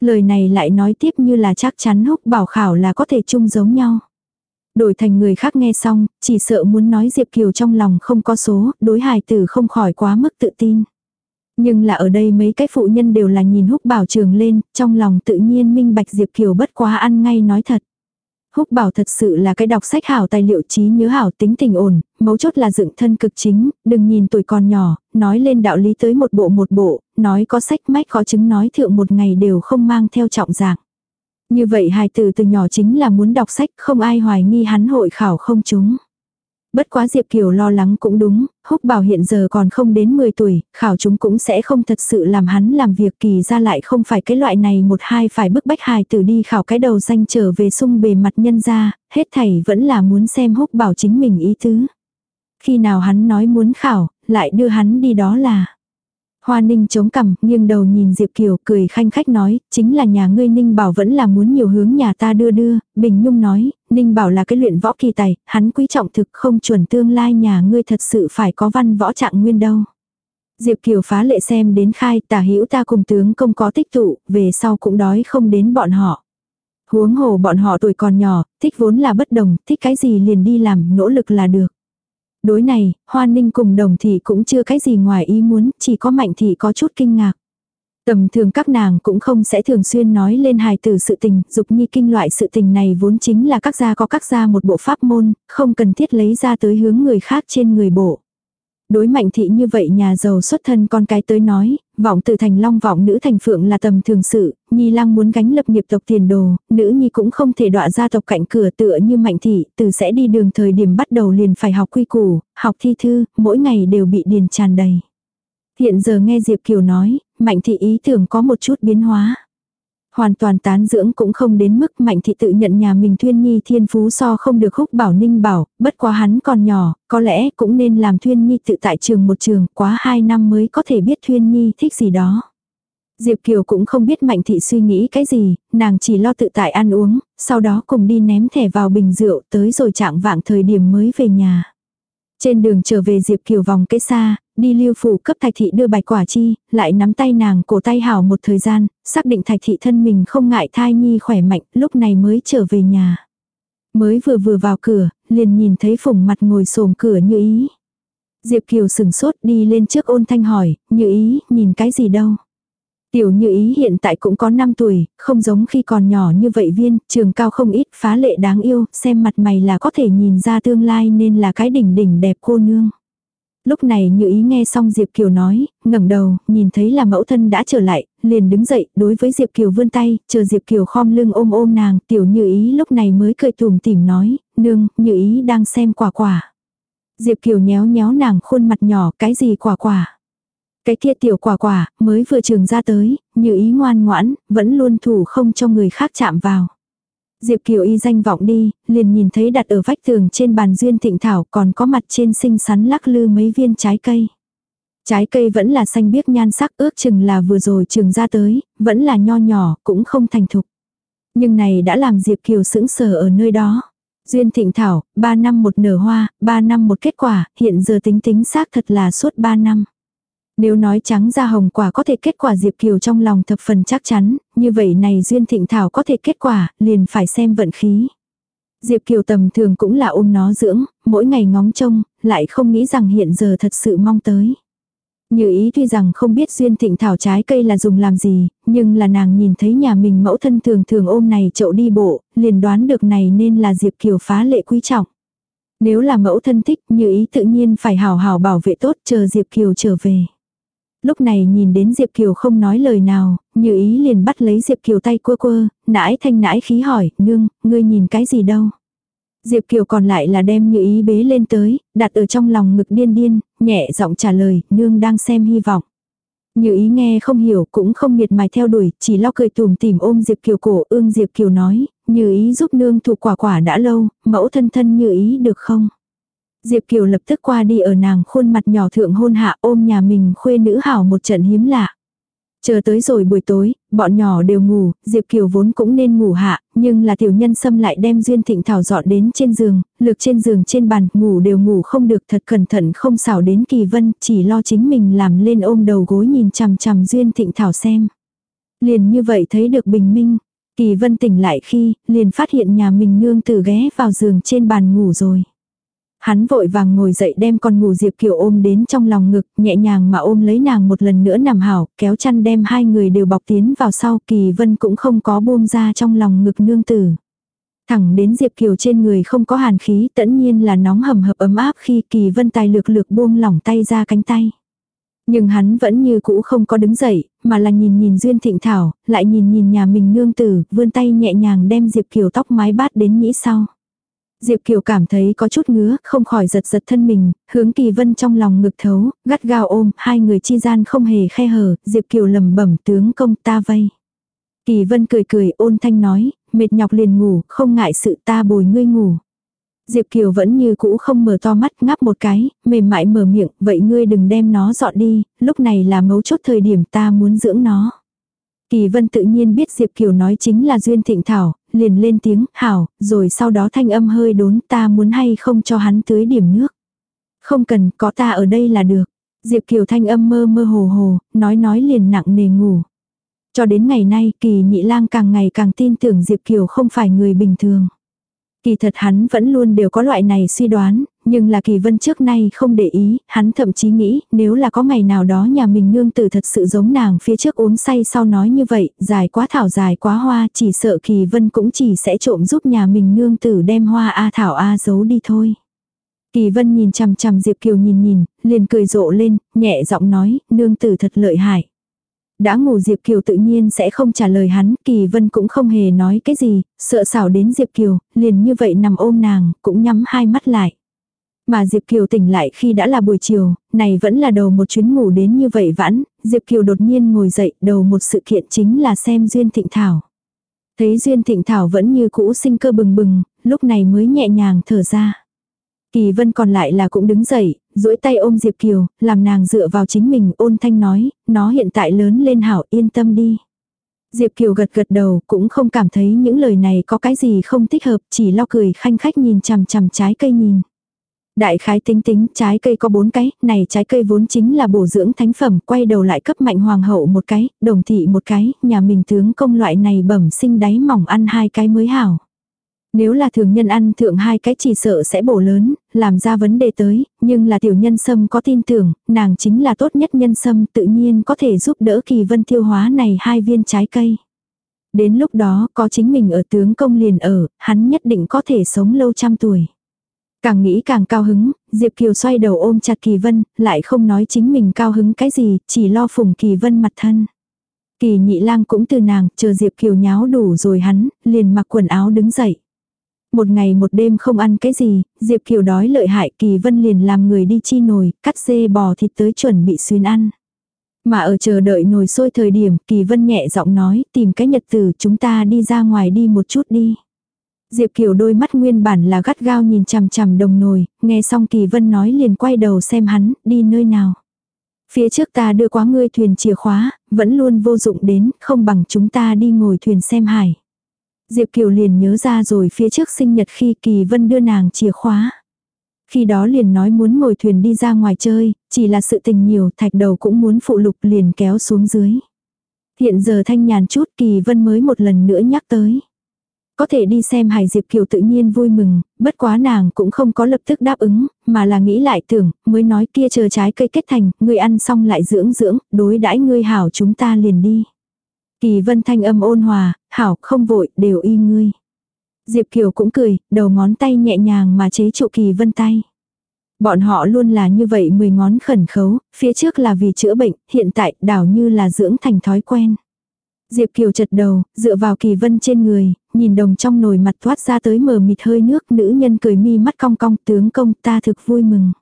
Lời này lại nói tiếp như là chắc chắn húc bảo khảo là có thể chung giống nhau. Đổi thành người khác nghe xong, chỉ sợ muốn nói Diệp Kiều trong lòng không có số, đối hài tử không khỏi quá mức tự tin. Nhưng là ở đây mấy cái phụ nhân đều là nhìn húc bảo trường lên, trong lòng tự nhiên minh bạch Diệp Kiều bất quá ăn ngay nói thật. Húc bảo thật sự là cái đọc sách hảo tài liệu trí nhớ hảo tính tình ổn, mấu chốt là dựng thân cực chính, đừng nhìn tuổi còn nhỏ, nói lên đạo lý tới một bộ một bộ, nói có sách mách khó chứng nói thượng một ngày đều không mang theo trọng dạng. Như vậy hài tử từ nhỏ chính là muốn đọc sách không ai hoài nghi hắn hội khảo không chúng. Bất quá Diệp Kiều lo lắng cũng đúng, húc bảo hiện giờ còn không đến 10 tuổi, khảo chúng cũng sẽ không thật sự làm hắn làm việc kỳ ra lại không phải cái loại này một hai phải bức bách hài tử đi khảo cái đầu danh trở về sung bề mặt nhân ra, hết thảy vẫn là muốn xem húc bảo chính mình ý tứ. Khi nào hắn nói muốn khảo, lại đưa hắn đi đó là. Hoa Ninh chống cằm, nghiêng đầu nhìn Diệp Kiều, cười khanh khách nói, chính là nhà ngươi Ninh Bảo vẫn là muốn nhiều hướng nhà ta đưa đưa, Bình Nhung nói, Ninh Bảo là cái luyện võ kỳ tài, hắn quý trọng thực không chuẩn tương lai nhà ngươi thật sự phải có văn võ trạng nguyên đâu. Diệp Kiều phá lệ xem đến khai tả hữu ta cùng tướng công có tích tụ, về sau cũng đói không đến bọn họ. Huống hồ bọn họ tuổi còn nhỏ, thích vốn là bất đồng, thích cái gì liền đi làm, nỗ lực là được. Đối này, Hoa Ninh cùng đồng thị cũng chưa cái gì ngoài ý muốn, chỉ có mạnh thị có chút kinh ngạc. Tầm thường các nàng cũng không sẽ thường xuyên nói lên hài tử sự tình, dục nhi kinh loại sự tình này vốn chính là các gia có các gia một bộ pháp môn, không cần thiết lấy ra tới hướng người khác trên người bộ. Đối mạnh thị như vậy nhà giàu xuất thân con cái tới nói, vọng từ thành long vọng nữ thành phượng là tầm thường sự, nhi lang muốn gánh lập nghiệp tộc tiền đồ, nữ nhi cũng không thể đọa ra tộc cạnh cửa tựa như mạnh thị, từ sẽ đi đường thời điểm bắt đầu liền phải học quy củ, học thi thư, mỗi ngày đều bị điền tràn đầy. Hiện giờ nghe Diệp Kiều nói, mạnh thị ý tưởng có một chút biến hóa. Hoàn toàn tán dưỡng cũng không đến mức mạnh thị tự nhận nhà mình thuyên nhi thiên phú so không được khúc bảo ninh bảo, bất quá hắn còn nhỏ, có lẽ cũng nên làm thuyên nhi tự tại trường một trường, quá hai năm mới có thể biết thuyên nhi thích gì đó. Diệp Kiều cũng không biết Mạnh Thị suy nghĩ cái gì, nàng chỉ lo tự tại ăn uống, sau đó cùng đi ném thẻ vào bình rượu tới rồi trạng vạng thời điểm mới về nhà. Trên đường trở về Diệp Kiều vòng cái xa, đi lưu phủ cấp Thạch Thị đưa bạch quả chi, lại nắm tay nàng cổ tay hảo một thời gian, xác định Thạch Thị thân mình không ngại thai nhi khỏe mạnh, lúc này mới trở về nhà. Mới vừa vừa vào cửa, liền nhìn thấy phùng mặt ngồi xổm cửa như ý. Diệp Kiều sừng sốt đi lên trước ôn thanh hỏi, như ý, nhìn cái gì đâu. Tiểu như ý hiện tại cũng có 5 tuổi, không giống khi còn nhỏ như vậy viên, trường cao không ít, phá lệ đáng yêu, xem mặt mày là có thể nhìn ra tương lai nên là cái đỉnh đỉnh đẹp cô nương. Lúc này như ý nghe xong Diệp Kiều nói, ngẩng đầu, nhìn thấy là mẫu thân đã trở lại, liền đứng dậy, đối với Diệp Kiều vươn tay, chờ Diệp Kiều khom lưng ôm ôm nàng, tiểu như ý lúc này mới cười tùm tìm nói, nương, như ý đang xem quả quả. Diệp Kiều nhéo nhéo nàng khuôn mặt nhỏ, cái gì quả quả. Cái kia tiểu quả quả, mới vừa trường ra tới, như ý ngoan ngoãn, vẫn luôn thủ không cho người khác chạm vào. Diệp Kiều y danh vọng đi, liền nhìn thấy đặt ở vách tường trên bàn duyên thịnh thảo còn có mặt trên xinh xắn lắc lư mấy viên trái cây. Trái cây vẫn là xanh biếc nhan sắc ước chừng là vừa rồi trường ra tới, vẫn là nho nhỏ, cũng không thành thục. Nhưng này đã làm Diệp Kiều sững sờ ở nơi đó. Duyên thịnh thảo, 3 năm một nở hoa, 3 năm một kết quả, hiện giờ tính tính xác thật là suốt 3 năm. Nếu nói trắng ra hồng quả có thể kết quả Diệp Kiều trong lòng thập phần chắc chắn, như vậy này duyên thịnh thảo có thể kết quả, liền phải xem vận khí. Diệp Kiều tầm thường cũng là ôm nó dưỡng, mỗi ngày ngóng trông, lại không nghĩ rằng hiện giờ thật sự mong tới. Như ý tuy rằng không biết duyên thịnh thảo trái cây là dùng làm gì, nhưng là nàng nhìn thấy nhà mình mẫu thân thường thường ôm này chậu đi bộ, liền đoán được này nên là Diệp Kiều phá lệ quý trọng. Nếu là mẫu thân thích, như ý tự nhiên phải hào hào bảo vệ tốt chờ Diệp Kiều trở về. Lúc này nhìn đến Diệp Kiều không nói lời nào, như ý liền bắt lấy Diệp Kiều tay quơ quơ, nãi thanh nãi khí hỏi, nương, ngươi nhìn cái gì đâu. Diệp Kiều còn lại là đem như ý bế lên tới, đặt ở trong lòng ngực điên điên, nhẹ giọng trả lời, nương đang xem hy vọng. Như ý nghe không hiểu cũng không miệt mài theo đuổi, chỉ lo cười tùm tìm ôm Diệp Kiều cổ ương Diệp Kiều nói, như ý giúp nương thủ quả quả đã lâu, mẫu thân thân như ý được không? Diệp Kiều lập tức qua đi ở nàng khuôn mặt nhỏ thượng hôn hạ ôm nhà mình khuê nữ hảo một trận hiếm lạ. Chờ tới rồi buổi tối, bọn nhỏ đều ngủ, Diệp Kiều vốn cũng nên ngủ hạ, nhưng là tiểu nhân xâm lại đem Duyên Thịnh Thảo dọn đến trên giường, lược trên giường trên bàn, ngủ đều ngủ không được thật cẩn thận không xảo đến Kỳ Vân, chỉ lo chính mình làm lên ôm đầu gối nhìn chằm chằm Duyên Thịnh Thảo xem. Liền như vậy thấy được bình minh, Kỳ Vân tỉnh lại khi, liền phát hiện nhà mình nương tử ghé vào giường trên bàn ngủ rồi. Hắn vội vàng ngồi dậy đem con ngủ Diệp Kiều ôm đến trong lòng ngực, nhẹ nhàng mà ôm lấy nàng một lần nữa nằm hảo, kéo chăn đem hai người đều bọc tiến vào sau, Kỳ Vân cũng không có buông ra trong lòng ngực nương tử. Thẳng đến Diệp Kiều trên người không có hàn khí, tẫn nhiên là nóng hầm hập ấm áp khi Kỳ Vân tài lược lược buông lỏng tay ra cánh tay. Nhưng hắn vẫn như cũ không có đứng dậy, mà là nhìn nhìn Duyên Thịnh Thảo, lại nhìn nhìn nhà mình nương tử, vươn tay nhẹ nhàng đem Diệp Kiều tóc mái bát đến nhĩ sau. Diệp Kiều cảm thấy có chút ngứa, không khỏi giật giật thân mình, hướng Kỳ Vân trong lòng ngực thấu, gắt gao ôm, hai người chi gian không hề khe hở, Diệp Kiều lầm bẩm tướng công ta vây. Kỳ Vân cười cười ôn thanh nói, mệt nhọc liền ngủ, không ngại sự ta bồi ngươi ngủ. Diệp Kiều vẫn như cũ không mở to mắt ngáp một cái, mềm mại mở miệng, vậy ngươi đừng đem nó dọn đi, lúc này là mấu chốt thời điểm ta muốn dưỡng nó. Kỳ Vân tự nhiên biết Diệp Kiều nói chính là Duyên Thịnh Thảo, liền lên tiếng, hảo, rồi sau đó thanh âm hơi đốn ta muốn hay không cho hắn tưới điểm nước. Không cần, có ta ở đây là được. Diệp Kiều thanh âm mơ mơ hồ hồ, nói nói liền nặng nề ngủ. Cho đến ngày nay, kỳ nhị lang càng ngày càng tin tưởng Diệp Kiều không phải người bình thường. Kỳ thật hắn vẫn luôn đều có loại này suy đoán, nhưng là kỳ vân trước nay không để ý, hắn thậm chí nghĩ nếu là có ngày nào đó nhà mình nương tử thật sự giống nàng phía trước uống say sau nói như vậy, dài quá thảo dài quá hoa, chỉ sợ kỳ vân cũng chỉ sẽ trộm giúp nhà mình nương tử đem hoa A thảo A giấu đi thôi. Kỳ vân nhìn chằm chằm Diệp Kiều nhìn nhìn, liền cười rộ lên, nhẹ giọng nói, nương tử thật lợi hại. Đã ngủ Diệp Kiều tự nhiên sẽ không trả lời hắn, Kỳ Vân cũng không hề nói cái gì, sợ xảo đến Diệp Kiều, liền như vậy nằm ôm nàng, cũng nhắm hai mắt lại. Mà Diệp Kiều tỉnh lại khi đã là buổi chiều, này vẫn là đầu một chuyến ngủ đến như vậy vãn, Diệp Kiều đột nhiên ngồi dậy, đầu một sự kiện chính là xem Duyên Thịnh Thảo. Thấy Duyên Thịnh Thảo vẫn như cũ sinh cơ bừng bừng, lúc này mới nhẹ nhàng thở ra. Kỳ Vân còn lại là cũng đứng dậy, duỗi tay ôm Diệp Kiều, làm nàng dựa vào chính mình ôn thanh nói, nó hiện tại lớn lên hảo yên tâm đi. Diệp Kiều gật gật đầu cũng không cảm thấy những lời này có cái gì không thích hợp, chỉ lo cười khanh khách nhìn chằm chằm trái cây nhìn. Đại khái tính tính, trái cây có bốn cái, này trái cây vốn chính là bổ dưỡng thánh phẩm, quay đầu lại cấp mạnh hoàng hậu một cái, đồng thị một cái, nhà mình tướng công loại này bẩm sinh đáy mỏng ăn hai cái mới hảo. Nếu là thường nhân ăn thượng hai cái chỉ sợ sẽ bổ lớn, làm ra vấn đề tới, nhưng là tiểu nhân sâm có tin tưởng, nàng chính là tốt nhất nhân sâm tự nhiên có thể giúp đỡ kỳ vân tiêu hóa này hai viên trái cây. Đến lúc đó có chính mình ở tướng công liền ở, hắn nhất định có thể sống lâu trăm tuổi. Càng nghĩ càng cao hứng, Diệp Kiều xoay đầu ôm chặt Kỳ Vân, lại không nói chính mình cao hứng cái gì, chỉ lo phùng Kỳ Vân mặt thân. Kỳ nhị lang cũng từ nàng, chờ Diệp Kiều nháo đủ rồi hắn, liền mặc quần áo đứng dậy. Một ngày một đêm không ăn cái gì, Diệp Kiều đói lợi hại Kỳ Vân liền làm người đi chi nồi, cắt dê bò thịt tới chuẩn bị xuyên ăn. Mà ở chờ đợi nồi sôi thời điểm, Kỳ Vân nhẹ giọng nói, tìm cái nhật tử chúng ta đi ra ngoài đi một chút đi. Diệp Kiều đôi mắt nguyên bản là gắt gao nhìn chằm chằm đồng nồi, nghe xong Kỳ Vân nói liền quay đầu xem hắn, đi nơi nào. Phía trước ta đưa quá ngươi thuyền chìa khóa, vẫn luôn vô dụng đến, không bằng chúng ta đi ngồi thuyền xem hải. Diệp Kiều liền nhớ ra rồi phía trước sinh nhật khi Kỳ Vân đưa nàng chìa khóa. Khi đó liền nói muốn ngồi thuyền đi ra ngoài chơi, chỉ là sự tình nhiều thạch đầu cũng muốn phụ lục liền kéo xuống dưới. Hiện giờ thanh nhàn chút Kỳ Vân mới một lần nữa nhắc tới. Có thể đi xem Hải Diệp Kiều tự nhiên vui mừng, bất quá nàng cũng không có lập tức đáp ứng, mà là nghĩ lại tưởng, mới nói kia chờ trái cây kết thành, ngươi ăn xong lại dưỡng dưỡng, đối đãi ngươi hảo chúng ta liền đi. Kỳ vân thanh âm ôn hòa, hảo không vội, đều y ngươi. Diệp Kiều cũng cười, đầu ngón tay nhẹ nhàng mà chế trụ kỳ vân tay. Bọn họ luôn là như vậy mười ngón khẩn khấu, phía trước là vì chữa bệnh, hiện tại đảo như là dưỡng thành thói quen. Diệp Kiều chật đầu, dựa vào kỳ vân trên người, nhìn đồng trong nồi mặt thoát ra tới mờ mịt hơi nước, nữ nhân cười mi mắt cong cong, tướng công ta thực vui mừng.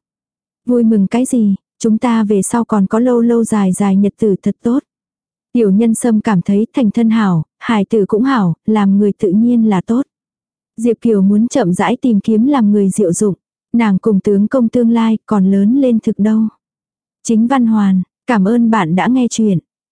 Vui mừng cái gì, chúng ta về sau còn có lâu lâu dài dài nhật tử thật tốt. Tiểu nhân sâm cảm thấy thành thân hảo, hài tử cũng hảo, làm người tự nhiên là tốt. Diệp Kiều muốn chậm rãi tìm kiếm làm người diệu dụng. Nàng cùng tướng công tương lai còn lớn lên thực đâu. Chính văn hoàn, cảm ơn bạn đã nghe chuyện.